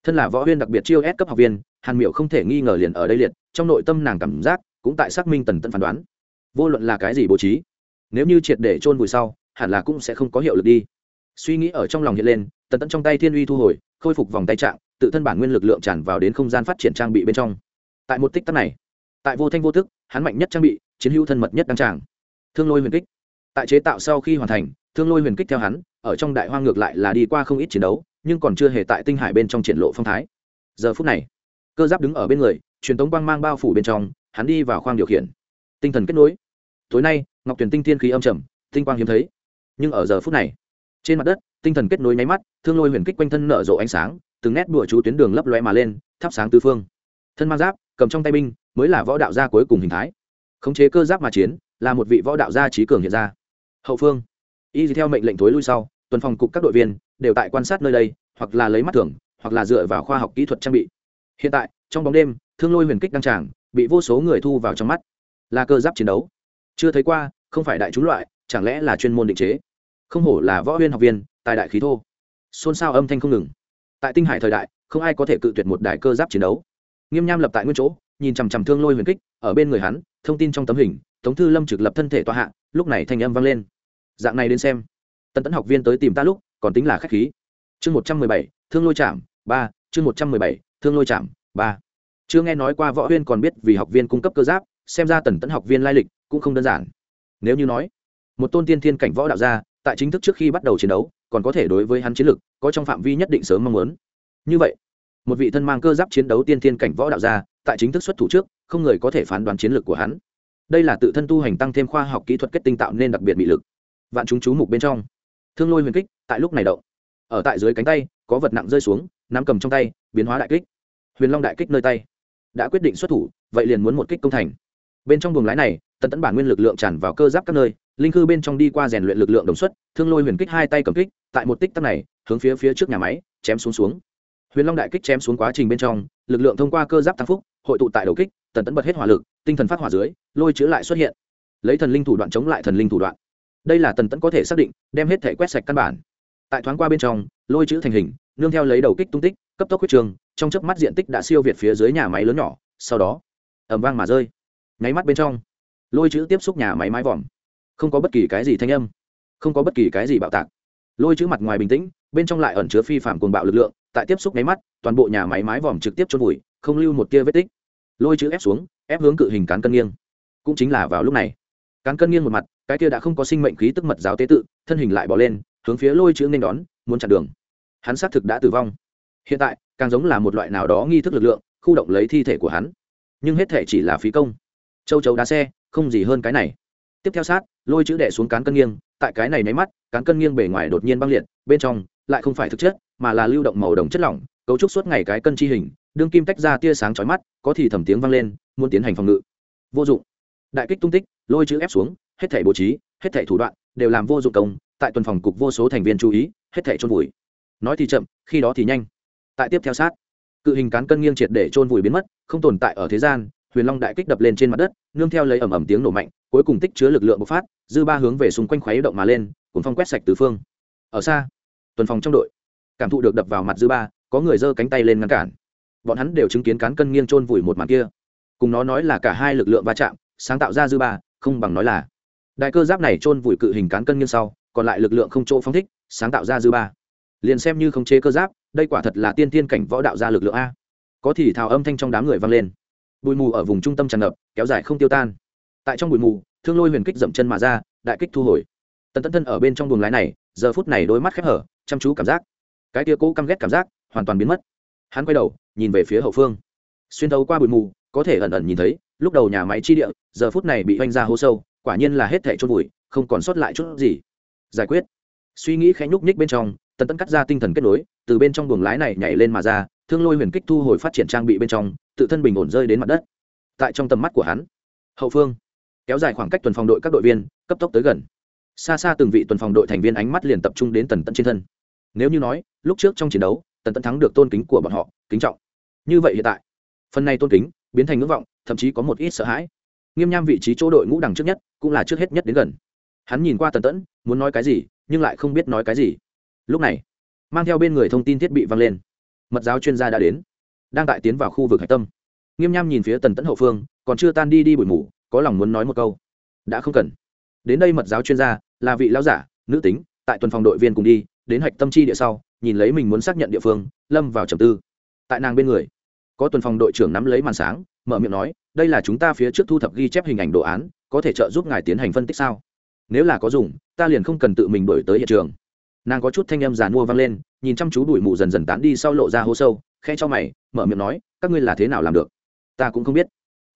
Thân là võ huyên đặc biệt chiêu ép cấp học viên hàn miệu không thể nghi ngờ liền ở đây liệt, trong nội tâm nàng cảm giác cũng tại xác minh tần tẫn phán đoán. Vô luận là cái gì bố trí, nếu như triệt để chôn vùi sau, hẳn là cũng sẽ không có hiệu lực đi. Suy nghĩ ở trong lòng hiện lên, tần tẫn trong tay thiên uy thu hồi, khôi phục vòng tay trạng, tự thân bản nguyên lực lượng tràn vào đến không gian phát triển trang bị bên trong. Tại một tích tắc này, tại vô thanh vô thức hắn mạnh nhất trang bị, chiến hữu thân mật nhất đăng tràng. Thương lôi huyền kích. Tại chế tạo sau khi hoàn thành, thương lôi huyền kích theo hắn, ở trong đại hoang ngược lại là đi qua không ít chiến đấu, nhưng còn chưa hề tại tinh hải bên trong triển lộ phong thái. Giờ phút này cơ giáp đứng ở bên người, truyền tống quang mang bao phủ bên trong, hắn đi vào khoang điều khiển. Tinh thần kết nối. Tối nay, ngọc tuyển tinh thiên khí âm trầm, tinh quang hiếm thấy. Nhưng ở giờ phút này, trên mặt đất, tinh thần kết nối nháy mắt, thương lôi huyền kích quanh thân nở rộ ánh sáng, từng nét đùa chú tuyến đường lấp loe mà lên, thắp sáng tứ phương. Thân mang giáp, cầm trong tay binh, mới là võ đạo gia cuối cùng hình thái. Khống chế cơ giáp mà chiến, là một vị võ đạo gia trí cường hiện ra. Hậu phương, y theo mệnh lệnh thối lui sau, tuần phòng cục các đội viên đều tại quan sát nơi đây, hoặc là lấy mắt thường, hoặc là dựa vào khoa học kỹ thuật trang bị hiện tại, trong bóng đêm, thương lôi huyền kích đăng tràng, bị vô số người thu vào trong mắt. Là cơ giáp chiến đấu. Chưa thấy qua, không phải đại chúng loại, chẳng lẽ là chuyên môn định chế? Không hổ là võ huyên học viên, tài đại khí thô. Xôn xao âm thanh không ngừng. Tại tinh hải thời đại, không ai có thể cự tuyệt một đại cơ giáp chiến đấu. Nghiêm nham lập tại nguyên chỗ, nhìn chằm chằm thương lôi huyền kích, ở bên người hắn, thông tin trong tấm hình, tống thư lâm trực lập thân thể tọa hạ, lúc này thanh âm vang lên. Dạng này đến xem, tân tấn học viên tới tìm ta lúc, còn tính là khách khí. Chương một trăm mười bảy, thương lôi chạm, ba, chương một trăm mười bảy thương lôi chạm ba. Chưa nghe nói qua võ huyên còn biết vì học viên cung cấp cơ giáp, xem ra tần tẫn học viên lai lịch cũng không đơn giản. Nếu như nói, một tôn tiên thiên cảnh võ đạo gia, tại chính thức trước khi bắt đầu chiến đấu, còn có thể đối với hắn chiến lực, có trong phạm vi nhất định sớm mong muốn. Như vậy, một vị thân mang cơ giáp chiến đấu tiên thiên cảnh võ đạo gia, tại chính thức xuất thủ trước, không người có thể phán đoán chiến lược của hắn. Đây là tự thân tu hành tăng thêm khoa học kỹ thuật kết tinh tạo nên đặc biệt bị lực. Vạn chúng chú mục bên trong. Thương lôi huyền kích, tại lúc này động ở tại dưới cánh tay, có vật nặng rơi xuống, nắm cầm trong tay, biến hóa đại kích. Huyền long đại kích nơi tay. Đã quyết định xuất thủ, vậy liền muốn một kích công thành. Bên trong buồng lái này tần tấn bản nguyên lực lượng tràn vào cơ giáp các nơi, linh khư bên trong đi qua rèn luyện lực lượng đồng xuất, thương lôi huyền kích hai tay cầm kích, tại một tích tắc này, hướng phía phía trước nhà máy, chém xuống xuống. Huyền long đại kích chém xuống quá trình bên trong, lực lượng thông qua cơ giáp tăng phúc, hội tụ tại đầu kích tần tấn bật hết hỏa lực, tinh thần phát hỏa dưới, lôi chữ lại xuất hiện. Lấy thần linh thủ đoạn chống lại thần linh thủ đoạn. Đây là tần tấn có thể xác định, đem hết thể quét sạch căn bản tại thoáng qua bên trong, lôi chữ thành hình, nương theo lấy đầu kích tung tích, cấp tốc huyết trường, trong chớp mắt diện tích đã siêu việt phía dưới nhà máy lớn nhỏ, sau đó ẩm vang mà rơi. Nháy mắt bên trong, lôi chữ tiếp xúc nhà máy mái vòm. Không có bất kỳ cái gì thanh âm, không có bất kỳ cái gì bạo tạc. Lôi chữ mặt ngoài bình tĩnh, bên trong lại ẩn chứa phi phạm cuồng bạo lực lượng, tại tiếp xúc nháy mắt, toàn bộ nhà máy mái vòm trực tiếp trôn vùi, không lưu một tia vết tích. Lôi chữ ép xuống, ép hướng cự hình cán cân nghiêng. Cũng chính là vào lúc này, cán cân nghiêng một mặt, cái kia đã không có sinh mệnh khí tức mật giáo tế tự, thân hình lại bỏ lên hướng phía lôi chữ nên đón, muốn chặn đường. Hắn xác thực đã tử vong. Hiện tại, càng giống là một loại nào đó nghi thức lực lượng, khu động lấy thi thể của hắn. Nhưng hết thể chỉ là phí công. Châu chấu đá xe, không gì hơn cái này. Tiếp theo sát, lôi chữ đẻ xuống cán cân nghiêng, tại cái này nháy mắt, cán cân nghiêng bề ngoài đột nhiên băng liệt, bên trong lại không phải thực chất, mà là lưu động màu đồng chất lỏng, cấu trúc suốt ngày cái cân chi hình, đương kim tách ra tia sáng chói mắt, có thì thầm tiếng vang lên, muốn tiến hành phòng ngự. Vô dụng. Đại kích tung tích, lôi chữ ép xuống, hết thể bố trí, hết thể thủ đoạn, đều làm vô dụng công tại tuần phòng cục vô số thành viên chú ý, hết thể trôn vùi. Nói thì chậm, khi đó thì nhanh. Tại tiếp theo sát, cự hình cán cân nghiêng triệt để trôn vùi biến mất, không tồn tại ở thế gian, huyền long đại kích đập lên trên mặt đất, nương theo lấy ẩm ẩm tiếng nổ mạnh, cuối cùng tích chứa lực lượng bộc phát, dư ba hướng về xung quanh khuấy động mà lên cùng phong quét sạch từ phương. Ở xa, tuần phòng trong đội, cảm thụ được đập vào mặt dư ba, có người giơ cánh tay lên ngăn cản. Bọn hắn đều chứng kiến cán cân nghiêng trôn vùi một mặt kia. Cùng nó nói là cả hai lực lượng va chạm, sáng tạo ra dư ba, không bằng nói là. Đại cơ giáp này trôn vùi cự hình cán cân nghiêng sau còn lại lực lượng không chỗ phóng thích, sáng tạo ra dư ba. Liền xem như khống chế cơ giáp, đây quả thật là tiên tiên cảnh võ đạo gia lực lượng a. Có thì thào âm thanh trong đám người vang lên. Bụi mù ở vùng trung tâm tràn ngập, kéo dài không tiêu tan. Tại trong bụi mù, thương lôi huyền kích dậm chân mà ra, đại kích thu hồi. Tần tấn thân ở bên trong buồng lái này, giờ phút này đôi mắt khép hở, chăm chú cảm giác. Cái tia cũ căm ghét cảm giác hoàn toàn biến mất. Hắn quay đầu, nhìn về phía hậu phương. Xuyên thấu qua bụi mù, có thể ẩn ẩn nhìn thấy, lúc đầu nhà máy chi địa, giờ phút này bị oanh ra hố sâu, quả nhiên là hết thẻ chôn vùi, không còn sót lại chút gì giải quyết. Suy nghĩ khẽ nhúc nhích bên trong, tần tẫn cắt ra tinh thần kết nối, từ bên trong buồng lái này nhảy lên mà ra, thương lôi huyền kích thu hồi phát triển trang bị bên trong, tự thân bình ổn rơi đến mặt đất. Tại trong tầm mắt của hắn, hậu phương, kéo dài khoảng cách tuần phòng đội các đội viên, cấp tốc tới gần. Xa xa từng vị tuần phòng đội thành viên ánh mắt liền tập trung đến tần tẫn trên thân. Nếu như nói, lúc trước trong chiến đấu, tần tẫn thắng được tôn kính của bọn họ, kính trọng. Như vậy hiện tại, phần này tôn kính biến thành ngưỡng vọng, thậm chí có một ít sợ hãi. Nghiêm nham vị trí chỗ đội ngũ đằng trước nhất, cũng là trước hết nhất đến gần. Hắn nhìn qua tần tẫn muốn nói cái gì, nhưng lại không biết nói cái gì. Lúc này, mang theo bên người thông tin thiết bị vang lên. Mật giáo chuyên gia đã đến, đang tại tiến vào khu vực hạch tâm. Nghiêm nham nhìn phía tần tẫn hậu phương, còn chưa tan đi đi bụi mù, có lòng muốn nói một câu. Đã không cần. Đến đây mật giáo chuyên gia, là vị lão giả, nữ tính, tại tuần phòng đội viên cùng đi, đến hạch tâm chi địa sau, nhìn lấy mình muốn xác nhận địa phương, lâm vào trầm tư. Tại nàng bên người, có tuần phòng đội trưởng nắm lấy màn sáng, mở miệng nói, đây là chúng ta phía trước thu thập ghi chép hình ảnh đồ án, có thể trợ giúp ngài tiến hành phân tích sao? Nếu là có dùng ta liền không cần tự mình đổi tới hiện trường. Nàng có chút thanh âm giàn mua vang lên, nhìn chăm chú đuổi mù dần dần tán đi sau lộ ra hố sâu khe cho mày, mở miệng nói, các ngươi là thế nào làm được? Ta cũng không biết.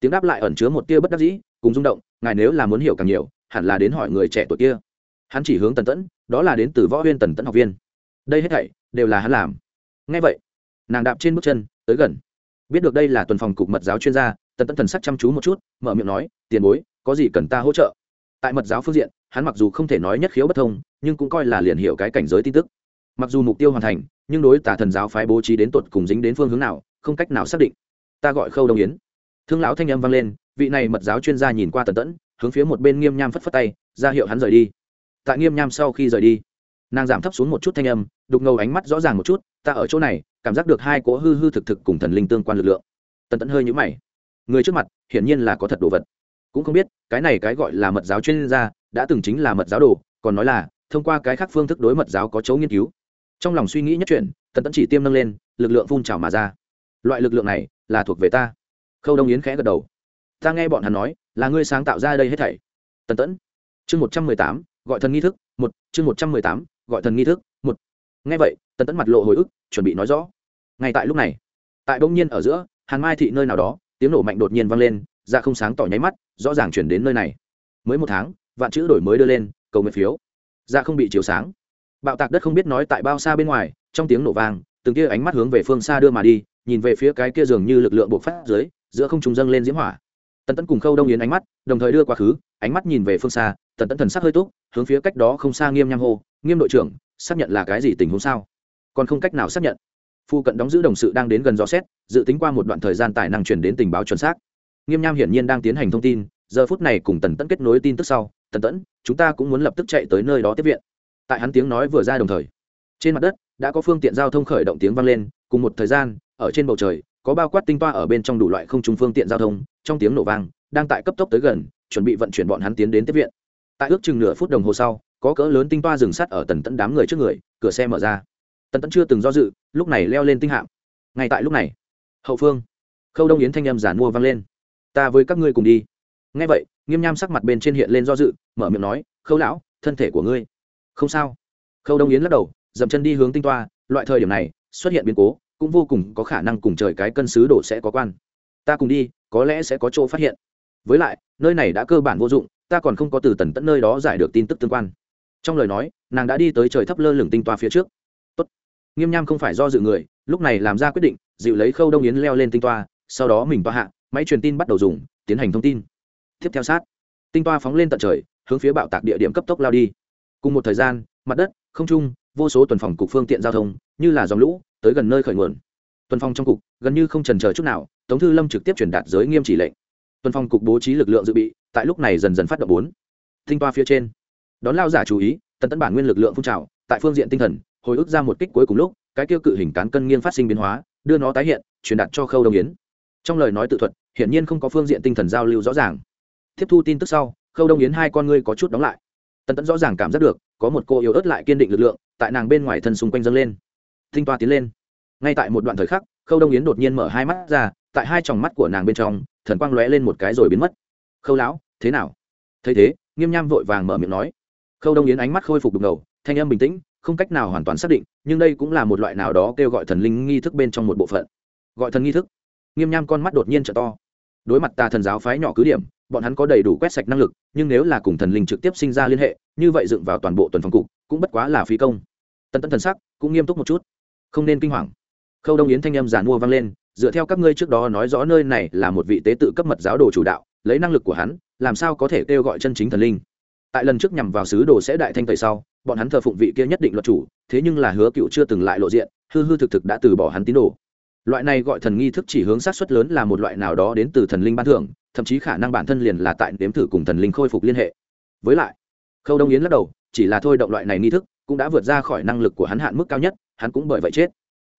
Tiếng đáp lại ẩn chứa một tia bất đắc dĩ, cùng rung động, ngài nếu là muốn hiểu càng nhiều, hẳn là đến hỏi người trẻ tuổi kia. Hắn chỉ hướng tần tẫn, đó là đến từ võ huyên tần tẫn học viên. Đây hết thảy, đều là hắn làm. Ngay vậy, nàng đạp trên bước chân, tới gần. Biết được đây là tuần phòng cục mật giáo chuyên gia, tần tẫn thần sắc chăm chú một chút, mở miệng nói, tiền bối, có gì cần ta hỗ trợ? Tại mật giáo phương diện hắn mặc dù không thể nói nhất khiếu bất thông, nhưng cũng coi là liền hiểu cái cảnh giới tin tức. Mặc dù mục tiêu hoàn thành, nhưng đối tả thần giáo phái bố trí đến tột cùng dính đến phương hướng nào, không cách nào xác định. Ta gọi khâu đông yến. Thương lão thanh âm vang lên, vị này mật giáo chuyên gia nhìn qua tần tẫn, hướng phía một bên nghiêm nham phất phất tay, ra hiệu hắn rời đi. Tại nghiêm nham sau khi rời đi, nàng giảm thấp xuống một chút thanh âm, đục ngầu ánh mắt rõ ràng một chút, ta ở chỗ này, cảm giác được hai cỗ hư hư thực thực cùng thần linh tương quan lực lượng. Tần tẫn hơi nhũ mày. Người trước mặt, hiển nhiên là có thật đồ vật cũng không biết, cái này cái gọi là mật giáo chuyên gia, đã từng chính là mật giáo đồ, còn nói là, thông qua cái khác phương thức đối mật giáo có chấu nghiên cứu. Trong lòng suy nghĩ nhất chuyện, tần tẫn chỉ tiêm nâng lên, lực lượng phun trào mà ra. Loại lực lượng này, là thuộc về ta. Khâu đông yến khẽ gật đầu. Ta nghe bọn hắn nói, là ngươi sáng tạo ra đây hết thảy. Tần tẫn. Chương một trăm mười tám, gọi thần nghi thức, một, chương một trăm mười tám, gọi thần nghi thức, một. Nghe vậy, tần tẫn mặt lộ hồi ức, chuẩn bị nói rõ. Ngay tại lúc này, tại bỗng nhiên ở giữa, hàn mai thị nơi nào đó, tiếng nổ mạnh đột nhiên vang lên ra không sáng tỏ nháy mắt, rõ ràng chuyển đến nơi này. Mới một tháng, vạn chữ đổi mới đưa lên, cầu nguyện phiếu. Ra không bị chiếu sáng. Bạo tạc đất không biết nói tại bao xa bên ngoài, trong tiếng nổ vang, từng kia ánh mắt hướng về phương xa đưa mà đi, nhìn về phía cái kia dường như lực lượng buộc phát dưới, giữa không trùng dâng lên diễm hỏa. Tần tẫn cùng khâu đông yến ánh mắt, đồng thời đưa quá khứ, ánh mắt nhìn về phương xa, tần tẫn thần sắc hơi túc, hướng phía cách đó không xa nghiêm nham hô, nghiêm đội trưởng, xác nhận là cái gì tình huống sao? Còn không cách nào xác nhận. Phu cận đóng giữ đồng sự đang đến gần dò xét, dự tính qua một đoạn thời gian tài năng truyền đến tình báo chuẩn xác nghiêm nham hiển nhiên đang tiến hành thông tin, giờ phút này cùng tần tẫn kết nối tin tức sau, tần tẫn, chúng ta cũng muốn lập tức chạy tới nơi đó tiếp viện. Tại hắn tiếng nói vừa ra đồng thời, trên mặt đất đã có phương tiện giao thông khởi động tiếng vang lên, cùng một thời gian, ở trên bầu trời, có bao quát tinh toa ở bên trong đủ loại không trùng phương tiện giao thông, trong tiếng nổ vang, đang tại cấp tốc tới gần, chuẩn bị vận chuyển bọn hắn tiến đến tiếp viện. Tại ước chừng nửa phút đồng hồ sau, có cỡ lớn tinh toa dừng sắt ở tần tẫn đám người trước người, cửa xe mở ra. Tần tẫn chưa từng do dự, lúc này leo lên tinh hạm. Ngay tại lúc này, hậu phương, khâu đông yến thanh âm giản mua vang lên ta với các ngươi cùng đi. Ngay vậy, nghiêm nham sắc mặt bên trên hiện lên do dự, mở miệng nói, khâu lão, thân thể của ngươi. Không sao. Khâu đông yến lắc đầu, dậm chân đi hướng tinh toa, loại thời điểm này, xuất hiện biến cố, cũng vô cùng có khả năng cùng trời cái cân xứ đổ sẽ có quan. Ta cùng đi, có lẽ sẽ có chỗ phát hiện. Với lại, nơi này đã cơ bản vô dụng, ta còn không có từ tần tận nơi đó giải được tin tức tương quan. Trong lời nói, nàng đã đi tới trời thấp lơ lửng tinh toa phía trước. Tốt. nghiêm nham không phải do dự người, lúc này làm ra quyết định, dịu lấy khâu đông yến leo lên tinh toa, sau đó mình toa hạ máy truyền tin bắt đầu dùng, tiến hành thông tin. Tiếp theo sát, tinh toa phóng lên tận trời, hướng phía bạo tạc địa điểm cấp tốc lao đi. Cùng một thời gian, mặt đất, không trung, vô số tuần phòng cục phương tiện giao thông, như là dòng lũ, tới gần nơi khởi nguồn. Tuần phòng trong cục, gần như không trần chờ chút nào, tống thư lâm trực tiếp truyền đạt giới nghiêm chỉ lệnh. Tuần phòng cục bố trí lực lượng dự bị, tại lúc này dần dần phát động bốn. Tinh toa phía trên, đón lao giả chú ý tần tấn bản nguyên lực lượng phun trào, tại phương diện tinh thần, hồi ức ra một kích cuối cùng lúc, cái tiêu cự hình cán cân nghiêng phát sinh biến hóa, đưa nó tái hiện, truyền đạt cho khâu đông yến. Trong lời nói tự thuật hiển nhiên không có phương diện tinh thần giao lưu rõ ràng. Tiếp thu tin tức sau, khâu đông yến hai con ngươi có chút đóng lại. Tần tẫn rõ ràng cảm giác được, có một cô yếu ớt lại kiên định lực lượng, tại nàng bên ngoài thân xung quanh dâng lên. Tinh toa tiến lên. Ngay tại một đoạn thời khắc, khâu đông yến đột nhiên mở hai mắt ra, tại hai tròng mắt của nàng bên trong, thần quang lóe lên một cái rồi biến mất. Khâu lão, thế nào? Thấy thế, nghiêm nham vội vàng mở miệng nói. Khâu đông yến ánh mắt khôi phục đục ngầu, thanh âm bình tĩnh, không cách nào hoàn toàn xác định, nhưng đây cũng là một loại nào đó kêu gọi thần linh nghi thức bên trong một bộ phận. Gọi thần nghi thức. Nghiêm nham con mắt đột nhiên trở to đối mặt tà thần giáo phái nhỏ cứ điểm, bọn hắn có đầy đủ quét sạch năng lực, nhưng nếu là cùng thần linh trực tiếp sinh ra liên hệ, như vậy dựng vào toàn bộ tuần phòng cục, cũng bất quá là phí công. Tần tân thần sắc cũng nghiêm túc một chút. Không nên kinh hoàng. Khâu đông yến thanh âm giàn mua vang lên, dựa theo các ngươi trước đó nói rõ nơi này là một vị tế tự cấp mật giáo đồ chủ đạo, lấy năng lực của hắn, làm sao có thể kêu gọi chân chính thần linh? Tại lần trước nhằm vào sứ đồ sẽ đại thanh tẩy sau, bọn hắn thờ phụng vị kia nhất định luật chủ, thế nhưng là hứa cựu chưa từng lại lộ diện, hư hư thực thực đã từ bỏ hắn tín đồ loại này gọi thần nghi thức chỉ hướng sát xuất lớn là một loại nào đó đến từ thần linh ban thưởng, thậm chí khả năng bản thân liền là tại đếm thử cùng thần linh khôi phục liên hệ. Với lại, khâu đông yến lắc đầu, chỉ là thôi động loại này nghi thức, cũng đã vượt ra khỏi năng lực của hắn hạn mức cao nhất, hắn cũng bởi vậy chết.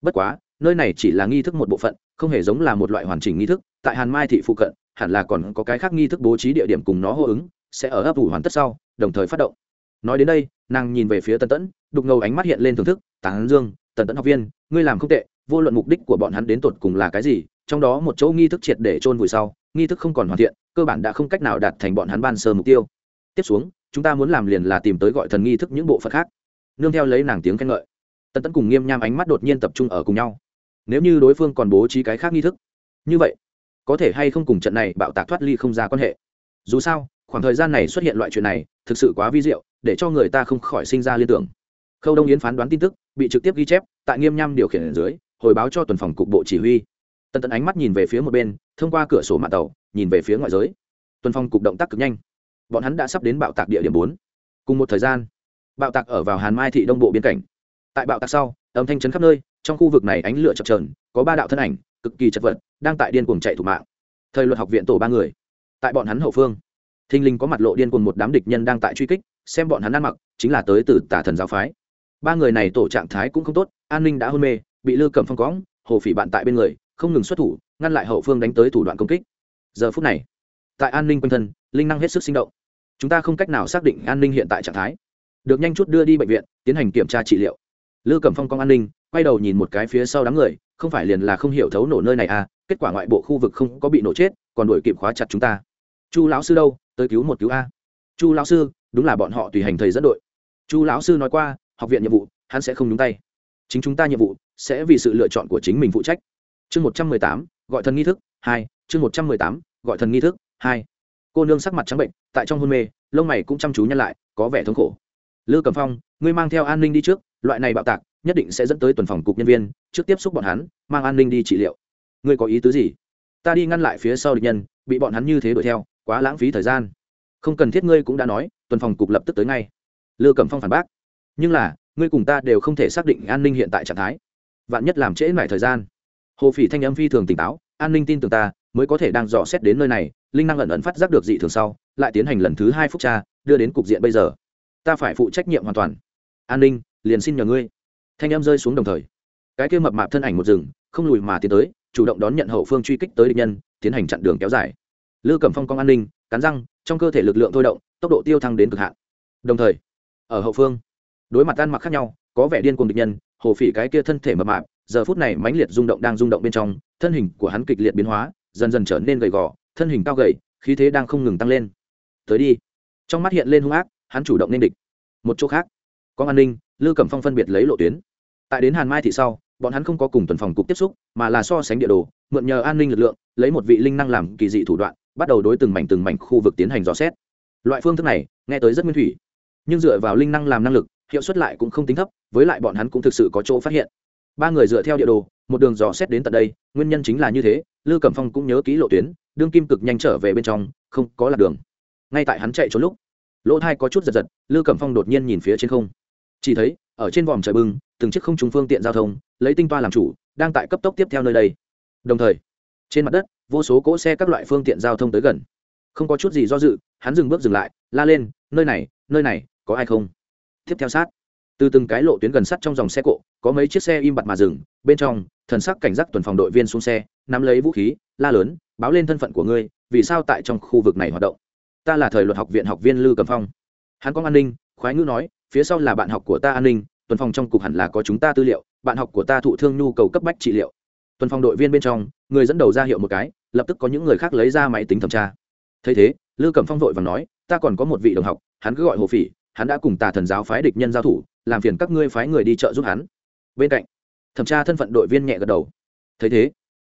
Bất quá, nơi này chỉ là nghi thức một bộ phận, không hề giống là một loại hoàn chỉnh nghi thức, tại hàn mai thị phụ cận, hẳn là còn có cái khác nghi thức bố trí địa điểm cùng nó hô ứng, sẽ ở ấp ủ hoàn tất sau, đồng thời phát động. Nói đến đây, nàng nhìn về phía Tần tẫn, đục ngầu ánh mắt hiện lên thưởng thức, tán dương, tần tẫn học viên, ngươi làm không tệ vô luận mục đích của bọn hắn đến tột cùng là cái gì, trong đó một chỗ nghi thức triệt để chôn vùi sau, nghi thức không còn hoàn thiện, cơ bản đã không cách nào đạt thành bọn hắn ban sơ mục tiêu. Tiếp xuống, chúng ta muốn làm liền là tìm tới gọi thần nghi thức những bộ phận khác. Nương theo lấy nàng tiếng khen ngợi, tần tẫn cùng nghiêm nham ánh mắt đột nhiên tập trung ở cùng nhau. Nếu như đối phương còn bố trí cái khác nghi thức, như vậy, có thể hay không cùng trận này bạo tạc thoát ly không ra quan hệ? Dù sao, khoảng thời gian này xuất hiện loại chuyện này, thực sự quá vi diệu, để cho người ta không khỏi sinh ra liên tưởng. Khâu đông yến phán đoán tin tức, bị trực tiếp ghi chép, tại nghiêm nham điều khiển ở dưới hồi báo cho tuần phòng cục bộ chỉ huy. Tần tần ánh mắt nhìn về phía một bên, thông qua cửa sổ mạng tàu, nhìn về phía ngoại giới. Tuần phòng cục động tác cực nhanh. Bọn hắn đã sắp đến bạo tạc địa điểm bốn. Cùng một thời gian, bạo tạc ở vào hàn mai thị đông bộ biên cảnh. Tại bạo tạc sau, âm thanh chấn khắp nơi, trong khu vực này ánh lửa chập trờn có ba đạo thân ảnh, cực kỳ chật vật, đang tại điên cuồng chạy thủ mạng. Thời luật học viện tổ ba người, tại bọn hắn hậu phương. Thình linh có mặt lộ điên cuồng một đám địch nhân đang tại truy kích, xem bọn hắn ăn mặc, chính là tới từ tả thần giáo phái. Ba người này tổ trạng thái cũng không tốt, an ninh đã hôn mê bị lư Cẩm phong cõng, hồ phỉ bạn tại bên người, không ngừng xuất thủ, ngăn lại hậu phương đánh tới thủ đoạn công kích. Giờ phút này, tại an ninh quanh thân, linh năng hết sức sinh động. Chúng ta không cách nào xác định an ninh hiện tại trạng thái. Được nhanh chút đưa đi bệnh viện, tiến hành kiểm tra trị liệu. Lư Cẩm phong cõng an ninh, quay đầu nhìn một cái phía sau đám người, không phải liền là không hiểu thấu nổ nơi này à kết quả ngoại bộ khu vực không có bị nổ chết, còn đuổi kịp khóa chặt chúng ta. Chu lão sư đâu, tới cứu một cứu a. Chu lão sư, đúng là bọn họ tùy hành thầy dẫn đội. Chu lão sư nói qua, học viện nhiệm vụ, hắn sẽ không nhúng tay chính chúng ta nhiệm vụ sẽ vì sự lựa chọn của chính mình phụ trách. Chương một trăm mười tám, gọi thần nghi thức, hai, chương một trăm mười tám, gọi thần nghi thức, hai. Cô nương sắc mặt trắng bệnh, tại trong hôn mê, lông mày cũng chăm chú nhăn lại, có vẻ thống khổ. Lư cầm phong, ngươi mang theo an ninh đi trước, loại này bạo tạc nhất định sẽ dẫn tới tuần phòng cục nhân viên, trước tiếp xúc bọn hắn, mang an ninh đi trị liệu. Ngươi có ý tứ gì? Ta đi ngăn lại phía sau địch nhân, bị bọn hắn như thế đuổi theo, quá lãng phí thời gian. Không cần thiết ngươi cũng đã nói, tuần phòng cục lập tức tới ngay. Lư cẩm phong phản bác. Nhưng là ngươi cùng ta đều không thể xác định an ninh hiện tại trạng thái. Vạn nhất làm trễ lại thời gian. Hồ phỉ thanh âm phi thường tỉnh táo, an ninh tin tưởng ta, mới có thể đang dò xét đến nơi này, linh năng ẩn ẩn phát giác được dị thường sau, lại tiến hành lần thứ hai phúc tra, đưa đến cục diện bây giờ. Ta phải phụ trách nhiệm hoàn toàn. An ninh, liền xin nhờ ngươi. Thanh âm rơi xuống đồng thời. Cái kia mập mạp thân ảnh một rừng, không lùi mà tiến tới, chủ động đón nhận hậu phương truy kích tới địch nhân, tiến hành chặn đường kéo dài. Lư cẩm phong công an ninh, cắn răng, trong cơ thể lực lượng thôi động, tốc độ tiêu thăng đến cực hạn. Đồng thời, ở hậu phương đối mặt ăn mặc khác nhau, có vẻ điên cuồng địch nhân, hồ phỉ cái kia thân thể mập mạp, giờ phút này mãnh liệt rung động đang rung động bên trong, thân hình của hắn kịch liệt biến hóa, dần dần trở nên gầy gò, thân hình cao gầy, khí thế đang không ngừng tăng lên. Tới đi. Trong mắt hiện lên hung ác, hắn chủ động nên địch. Một chỗ khác có an ninh, lư cẩm phong phân biệt lấy lộ tuyến. Tại đến hàn mai thị sau, bọn hắn không có cùng tuần phòng cục tiếp xúc, mà là so sánh địa đồ, mượn nhờ an ninh lực lượng, lấy một vị linh năng làm kỳ dị thủ đoạn, bắt đầu đối từng mảnh từng mảnh khu vực tiến hành dò xét. Loại phương thức này, nghe tới rất nguyên thủy, nhưng dựa vào linh năng làm năng lực hiệu suất lại cũng không tính thấp, với lại bọn hắn cũng thực sự có chỗ phát hiện. Ba người dựa theo địa đồ, một đường dò xét đến tận đây, nguyên nhân chính là như thế, lư cẩm phong cũng nhớ kỹ lộ tuyến, đương kim cực nhanh trở về bên trong, không có lạc đường. Ngay tại hắn chạy trốn lúc, lỗ thai có chút giật giật, lư cẩm phong đột nhiên nhìn phía trên không. Chỉ thấy, ở trên vòm trời bưng từng chiếc không trùng phương tiện giao thông, lấy tinh toa làm chủ, đang tại cấp tốc tiếp theo nơi đây. Đồng thời, trên mặt đất, vô số cỗ xe các loại phương tiện giao thông tới gần. Không có chút gì do dự, hắn dừng bước dừng lại, la lên, nơi này nơi này, có ai không? Tiếp theo sát. Từ từng cái lộ tuyến gần sắt trong dòng xe cộ, có mấy chiếc xe im bặt mà dừng, bên trong, thần sắc cảnh giác tuần phòng đội viên xuống xe, nắm lấy vũ khí, la lớn, báo lên thân phận của ngươi, vì sao tại trong khu vực này hoạt động? Ta là thời luật học viện học viên lư cầm phong. Hắn có an ninh, khoái ngữ nói, phía sau là bạn học của ta an ninh, tuần phòng trong cục hẳn là có chúng ta tư liệu, bạn học của ta thụ thương nhu cầu cấp bách trị liệu. Tuần phòng đội viên bên trong, người dẫn đầu ra hiệu một cái, lập tức có những người khác lấy ra máy tính thẩm tra. Thấy thế, lư cẩm phong vội và nói, ta còn có một vị đồng học, hắn cứ gọi hồ phỉ hắn đã cùng tà thần giáo phái địch nhân giao thủ, làm phiền các ngươi phái người đi chợ giúp hắn. Bên cạnh, thẩm tra thân phận đội viên nhẹ gật đầu. Thấy thế,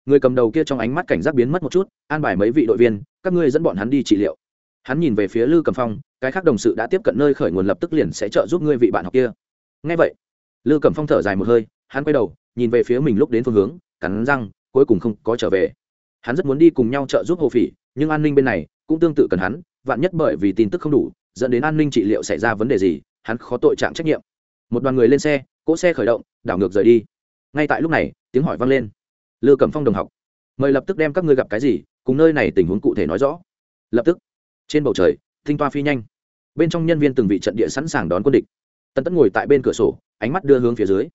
người cầm đầu kia trong ánh mắt cảnh giác biến mất một chút, an bài mấy vị đội viên, các ngươi dẫn bọn hắn đi trị liệu. Hắn nhìn về phía lư cầm phong, cái khác đồng sự đã tiếp cận nơi khởi nguồn lập tức liền sẽ trợ giúp ngươi vị bạn học kia. Ngay vậy, lư cầm phong thở dài một hơi, hắn quay đầu, nhìn về phía mình lúc đến phương hướng, cắn răng, cuối cùng không có trở về. Hắn rất muốn đi cùng nhau trợ giúp hồ phỉ, nhưng an ninh bên này cũng tương tự cần hắn, vạn nhất bởi vì tin tức không đủ dẫn đến an ninh trị liệu xảy ra vấn đề gì, hắn khó tội trạng trách nhiệm. Một đoàn người lên xe, cỗ xe khởi động, đảo ngược rời đi. Ngay tại lúc này, tiếng hỏi vang lên. Lư cẩm phong đồng học, mời lập tức đem các ngươi gặp cái gì, cùng nơi này tình huống cụ thể nói rõ. Lập tức, trên bầu trời, thinh toa phi nhanh. Bên trong nhân viên từng vị trận địa sẵn sàng đón quân địch. Tần tẫn ngồi tại bên cửa sổ, ánh mắt đưa hướng phía dưới.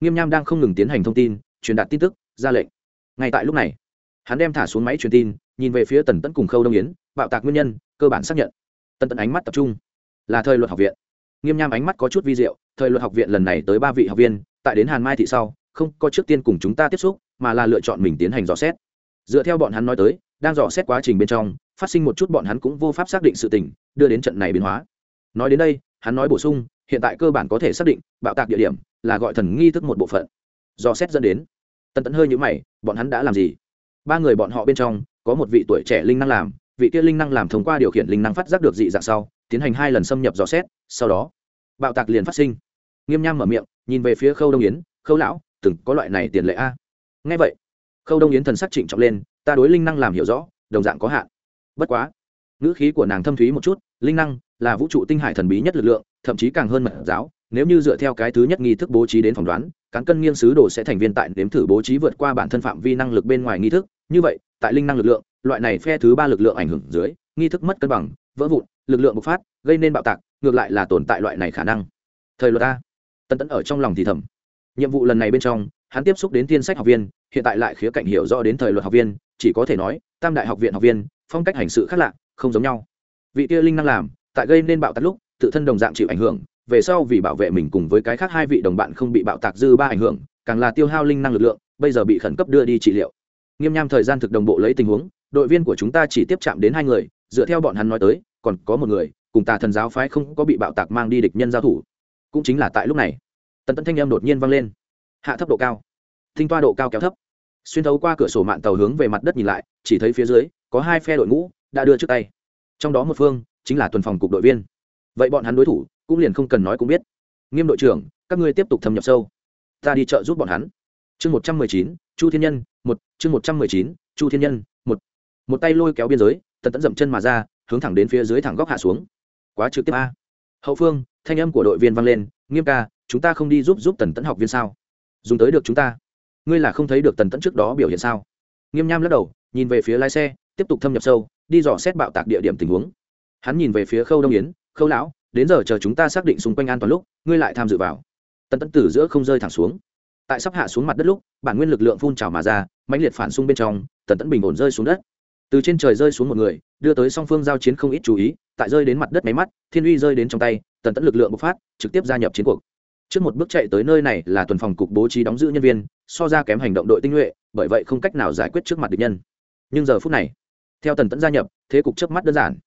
Nghiêm nham đang không ngừng tiến hành thông tin, truyền đạt tin tức, ra lệnh. Ngay tại lúc này, hắn đem thả xuống máy truyền tin, nhìn về phía tần tẫn cùng khâu đông yến, bạo tạc nguyên nhân, cơ bản xác nhận. Tân tẫn ánh mắt tập trung. Là thời luật học viện. Nghiêm nham ánh mắt có chút vi diệu, thời luật học viện lần này tới ba vị học viên, tại đến hàn mai thị sau, không có trước tiên cùng chúng ta tiếp xúc, mà là lựa chọn mình tiến hành dò xét. Dựa theo bọn hắn nói tới, đang dò xét quá trình bên trong, phát sinh một chút bọn hắn cũng vô pháp xác định sự tình, đưa đến trận này biến hóa. Nói đến đây, hắn nói bổ sung, hiện tại cơ bản có thể xác định, bạo tạc địa điểm là gọi thần nghi thức một bộ phận. Dò xét dẫn đến. Tần tẫn hơi nhữ mày, bọn hắn đã làm gì? Ba người bọn họ bên trong, có một vị tuổi trẻ linh năng làm vị kia linh năng làm thông qua điều khiển linh năng phát giác được dị dạng sau, tiến hành hai lần xâm nhập dò xét, sau đó, bạo tạc liền phát sinh. Nghiêm nham mở miệng, nhìn về phía khâu đông yến, khâu lão, từng có loại này tiền lệ a? Ngay vậy. Khâu đông yến thần sắc trịnh trọng lên, ta đối linh năng làm hiểu rõ, đồng dạng có hạn. Bất quá, ngữ khí của nàng thâm thúy một chút, linh năng là vũ trụ tinh hải thần bí nhất lực lượng, thậm chí càng hơn mật giáo, nếu như dựa theo cái thứ nhất nghi thức bố trí đến phỏng đoán, cán cân nghiêng sứ đồ sẽ thành viên tại nếm thử bố trí vượt qua bản thân phạm vi năng lực bên ngoài nghi thức. Như vậy, tại linh năng lực lượng loại này phe thứ ba lực lượng ảnh hưởng dưới, nghi thức mất cân bằng, vỡ vụn, lực lượng bộc phát, gây nên bạo tạc, ngược lại là tồn tại loại này khả năng. Thời luật a. Tân tẫn ở trong lòng thì thầm. Nhiệm vụ lần này bên trong, hắn tiếp xúc đến thiên sách học viên, hiện tại lại khía cạnh hiểu rõ đến thời luật học viên, chỉ có thể nói, tam đại học viện học viên, phong cách hành sự khác lạ, không giống nhau. Vị kia linh năng làm, tại gây nên bạo tạc lúc, tự thân đồng dạng chịu ảnh hưởng, về sau vì bảo vệ mình cùng với cái khác hai vị đồng bạn không bị bạo tạc dư ba ảnh hưởng, càng là tiêu hao linh năng lực lượng, bây giờ bị khẩn cấp đưa đi trị liệu. Nghiêm nham thời gian thực đồng bộ lấy tình huống đội viên của chúng ta chỉ tiếp chạm đến hai người, dựa theo bọn hắn nói tới, còn có một người, cùng tà thần giáo phái không có bị bạo tạc mang đi địch nhân giao thủ. Cũng chính là tại lúc này, tần tẫn thanh âm đột nhiên vang lên. Hạ thấp độ cao. Thinh toa độ cao kéo thấp. Xuyên thấu qua cửa sổ mạng tàu hướng về mặt đất nhìn lại, chỉ thấy phía dưới, có hai phe đội ngũ đã đưa trước tay. Trong đó một phương chính là tuần phòng cục đội viên. Vậy bọn hắn đối thủ cũng liền không cần nói cũng biết. Nghiêm đội trưởng, các ngươi tiếp tục thâm nhập sâu. Ta đi chợ giúp bọn hắn. Chương một trăm mười chín, chu thiên nhân, một, chương một trăm mười chín, chu thiên nhân một tay lôi kéo biên giới, tần tẫn dậm chân mà ra, hướng thẳng đến phía dưới thẳng góc hạ xuống. Quá trực tiếp a. Hậu phương, thanh âm của đội viên vang lên, nghiêm ca, chúng ta không đi giúp giúp tần tẫn học viên sao? Dùng tới được chúng ta. Ngươi là không thấy được tần tẫn trước đó biểu hiện sao? Nghiêm nham lắc đầu, nhìn về phía lái xe, tiếp tục thâm nhập sâu, đi dò xét bạo tạc địa điểm tình huống. Hắn nhìn về phía khâu đông yến, khâu lão, đến giờ chờ chúng ta xác định xung quanh an toàn lúc, ngươi lại tham dự vào. Tần tẫn từ giữa không rơi thẳng xuống. Tại sắp hạ xuống mặt đất lúc, bản nguyên lực lượng phun trào mà ra, mãnh liệt phản xung bên trong, tần tẫn bình ổn rơi xuống đất từ trên trời rơi xuống một người, đưa tới song phương giao chiến không ít chú ý, tại rơi đến mặt đất máy mắt, thiên uy rơi đến trong tay, tần tẫn lực lượng bộc phát, trực tiếp gia nhập chiến cuộc. Trước một bước chạy tới nơi này là tuần phòng cục bố trí đóng giữ nhân viên, so ra kém hành động đội tinh nhuệ, bởi vậy không cách nào giải quyết trước mặt địch nhân. Nhưng giờ phút này, theo tần tẫn gia nhập, thế cục trước mắt đơn giản.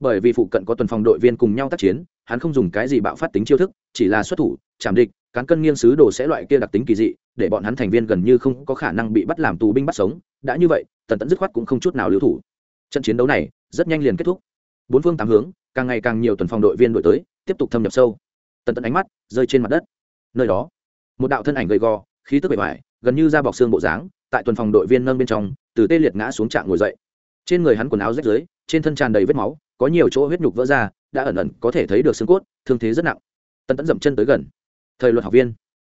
Bởi vì phụ cận có tuần phòng đội viên cùng nhau tác chiến, hắn không dùng cái gì bạo phát tính chiêu thức, chỉ là xuất thủ, chạm địch, cán cân nghiêng sứ đồ sẽ loại kia đặc tính kỳ dị, để bọn hắn thành viên gần như không có khả năng bị bắt làm tù binh bắt sống, đã như vậy tần tẫn dứt khoát cũng không chút nào lưu thủ. Trận chiến đấu này rất nhanh liền kết thúc. Bốn phương tám hướng càng ngày càng nhiều tuần phòng đội viên đổi tới tiếp tục thâm nhập sâu. Tần tẫn ánh mắt rơi trên mặt đất. Nơi đó một đạo thân ảnh gầy gò khí tức bề ngoài gần như da bọc xương bộ dáng tại tuần phòng đội viên nâng bên trong từ tê liệt ngã xuống trạng ngồi dậy. Trên người hắn quần áo rách dưới, trên thân tràn đầy vết máu có nhiều chỗ huyết nhục vỡ ra đã ẩn ẩn có thể thấy được xương cốt thương thế rất nặng. Tần tẫn dậm chân tới gần. Thời luật học viên.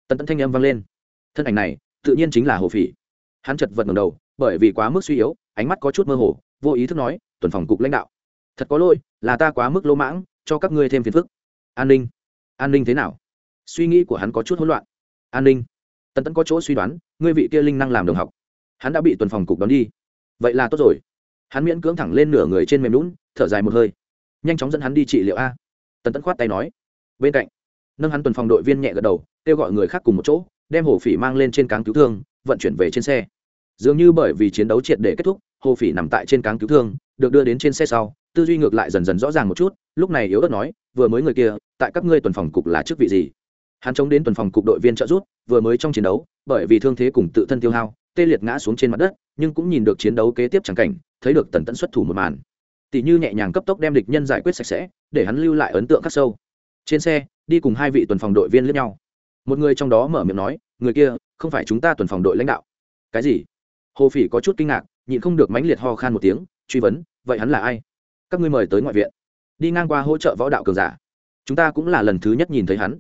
Tần tẫn thanh âm vang lên. Thân ảnh này tự nhiên chính là hồ phỉ. Hắn chật vật ngầm đầu bởi vì quá mức suy yếu, ánh mắt có chút mơ hồ, vô ý thức nói, tuần phòng cục lãnh đạo, thật có lỗi, là ta quá mức lỗ mãng, cho các ngươi thêm phiền phức. An ninh an ninh thế nào? Suy nghĩ của hắn có chút hỗn loạn. An ninh, tần tẫn có chỗ suy đoán, ngươi vị kia linh năng làm đồng học, hắn đã bị tuần phòng cục đón đi. Vậy là tốt rồi. Hắn miễn cưỡng thẳng lên nửa người trên mềm lún thở dài một hơi. Nhanh chóng dẫn hắn đi trị liệu a. Tần tẫn khoát tay nói. Bên cạnh, nâng hắn tuần phòng đội viên nhẹ gật đầu, kêu gọi người khác cùng một chỗ, đem hổ phỉ mang lên trên cáng cứu thương, vận chuyển về trên xe dường như bởi vì chiến đấu triệt để kết thúc, hồ phỉ nằm tại trên cáng cứu thương, được đưa đến trên xe sau, tư duy ngược lại dần dần rõ ràng một chút, lúc này yếu ớt nói, vừa mới người kia, tại các ngươi tuần phòng cục là chức vị gì? Hắn chống đến tuần phòng cục đội viên trợ rút vừa mới trong chiến đấu, bởi vì thương thế cùng tự thân tiêu hao, tê liệt ngã xuống trên mặt đất, nhưng cũng nhìn được chiến đấu kế tiếp chẳng cảnh, thấy được tần tẫn xuất thủ một màn. Tỷ như nhẹ nhàng cấp tốc đem địch nhân giải quyết sạch sẽ, để hắn lưu lại ấn tượng khắc sâu. Trên xe, đi cùng hai vị tuần phòng đội viên lẫn nhau. Một người trong đó mở miệng nói, người kia, không phải chúng ta tuần phòng đội lãnh đạo. Cái gì? Hồ phỉ có chút kinh ngạc, nhịn không được mãnh liệt ho khan một tiếng, truy vấn, vậy hắn là ai? Các ngươi mời tới ngoại viện. Đi ngang qua hỗ trợ võ đạo cường giả. Chúng ta cũng là lần thứ nhất nhìn thấy hắn.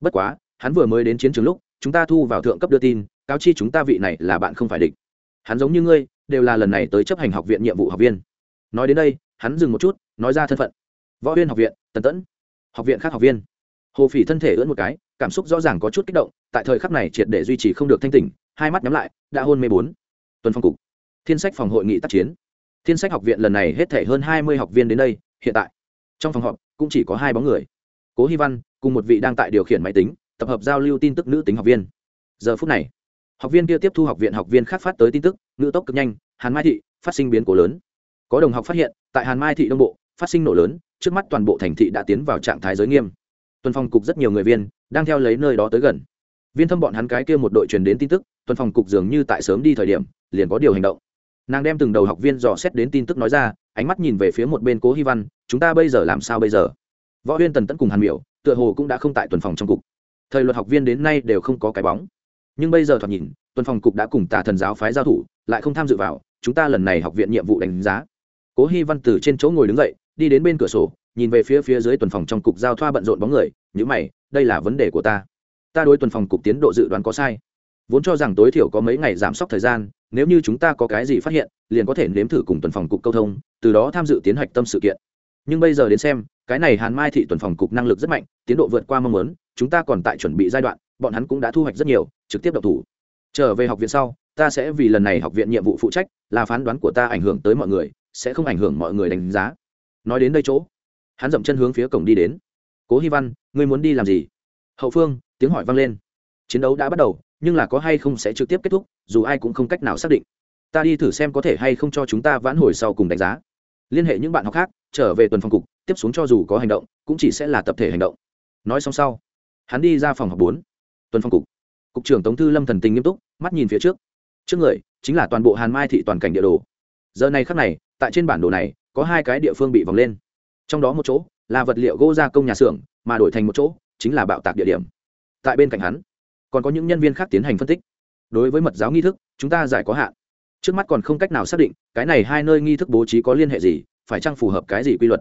Bất quá, hắn vừa mới đến chiến trường lúc, chúng ta thu vào thượng cấp đưa tin, cáo chi chúng ta vị này là bạn không phải địch. Hắn giống như ngươi, đều là lần này tới chấp hành học viện nhiệm vụ học viên. Nói đến đây, hắn dừng một chút, nói ra thân phận. Võ viên học viện, tần tẫn. Học viện khác học viên. Hồ phỉ thân thể ưỡn một cái, cảm xúc rõ ràng có chút kích động, tại thời khắc này triệt để duy trì không được thanh tỉnh, hai mắt nhắm lại, đã hôn mê bốn tuần phong cục. Thiên sách phòng hội nghị tác chiến. Thiên sách học viện lần này hết thể hơn hai mươi học viên đến đây, hiện tại. Trong phòng họp, cũng chỉ có hai bóng người. Cố hy văn, cùng một vị đang tại điều khiển máy tính, tập hợp giao lưu tin tức nữ tính học viên. Giờ phút này, học viên kia tiếp thu học viện học viên khác phát tới tin tức, nữ tốc cực nhanh, hàn mai thị, phát sinh biến cố lớn. Có đồng học phát hiện, tại hàn mai thị đông bộ, phát sinh nổ lớn, trước mắt toàn bộ thành thị đã tiến vào trạng thái giới nghiêm. Tuần phong cục rất nhiều người viên, đang theo lấy nơi đó tới gần viên thâm bọn hắn cái kia một đội truyền đến tin tức, tuần phòng cục dường như tại sớm đi thời điểm, liền có điều hành động. Nàng đem từng đầu học viên dò xét đến tin tức nói ra, ánh mắt nhìn về phía một bên cố hy văn, chúng ta bây giờ làm sao bây giờ? Võ huyên tần tẫn cùng hàn miểu, tựa hồ cũng đã không tại tuần phòng trong cục. Thời luật học viên đến nay đều không có cái bóng. Nhưng bây giờ thoạt nhìn, tuần phòng cục đã cùng tà thần giáo phái giao thủ, lại không tham dự vào, chúng ta lần này học viện nhiệm vụ đánh giá. Cố hy văn từ trên chỗ ngồi đứng dậy, đi đến bên cửa sổ, nhìn về phía phía dưới tuần phòng trong cục giao thoa bận rộn bóng người nhữ mày, đây là vấn đề của ta ta đối tuần phòng cục tiến độ dự đoán có sai. Vốn cho rằng tối thiểu có mấy ngày giảm sốc thời gian, nếu như chúng ta có cái gì phát hiện, liền có thể nếm thử cùng tuần phòng cục câu thông, từ đó tham dự tiến hạch tâm sự kiện. Nhưng bây giờ đến xem, cái này hàn mai thị tuần phòng cục năng lực rất mạnh, tiến độ vượt qua mong muốn, chúng ta còn tại chuẩn bị giai đoạn, bọn hắn cũng đã thu hoạch rất nhiều, trực tiếp độc thủ. Trở về học viện sau, ta sẽ vì lần này học viện nhiệm vụ phụ trách, là phán đoán của ta ảnh hưởng tới mọi người, sẽ không ảnh hưởng mọi người đánh giá. Nói đến đây chỗ, hắn dậm chân hướng phía cổng đi đến. Cố hy văn, ngươi muốn đi làm gì? Hậu phương tiếng hỏi vang lên. Chiến đấu đã bắt đầu, nhưng là có hay không sẽ trực tiếp kết thúc, dù ai cũng không cách nào xác định. Ta đi thử xem có thể hay không cho chúng ta vãn hồi sau cùng đánh giá. Liên hệ những bạn học khác, trở về tuần phòng cục, tiếp xuống cho dù có hành động, cũng chỉ sẽ là tập thể hành động. Nói xong sau, hắn đi ra phòng học bốn, tuần phòng cục. Cục trưởng tống thư lâm thần tình nghiêm túc, mắt nhìn phía trước. Trước người, chính là toàn bộ hàn mai thị toàn cảnh địa đồ. Giờ này khắc này, tại trên bản đồ này, có hai cái địa phương bị vòng lên. Trong đó một chỗ, là vật liệu gỗ gia công nhà xưởng, mà đổi thành một chỗ, chính là bạo tạc địa điểm tại bên cạnh hắn. Còn có những nhân viên khác tiến hành phân tích. Đối với mật giáo nghi thức, chúng ta giải có hạn. Trước mắt còn không cách nào xác định, cái này hai nơi nghi thức bố trí có liên hệ gì, phải chăng phù hợp cái gì quy luật.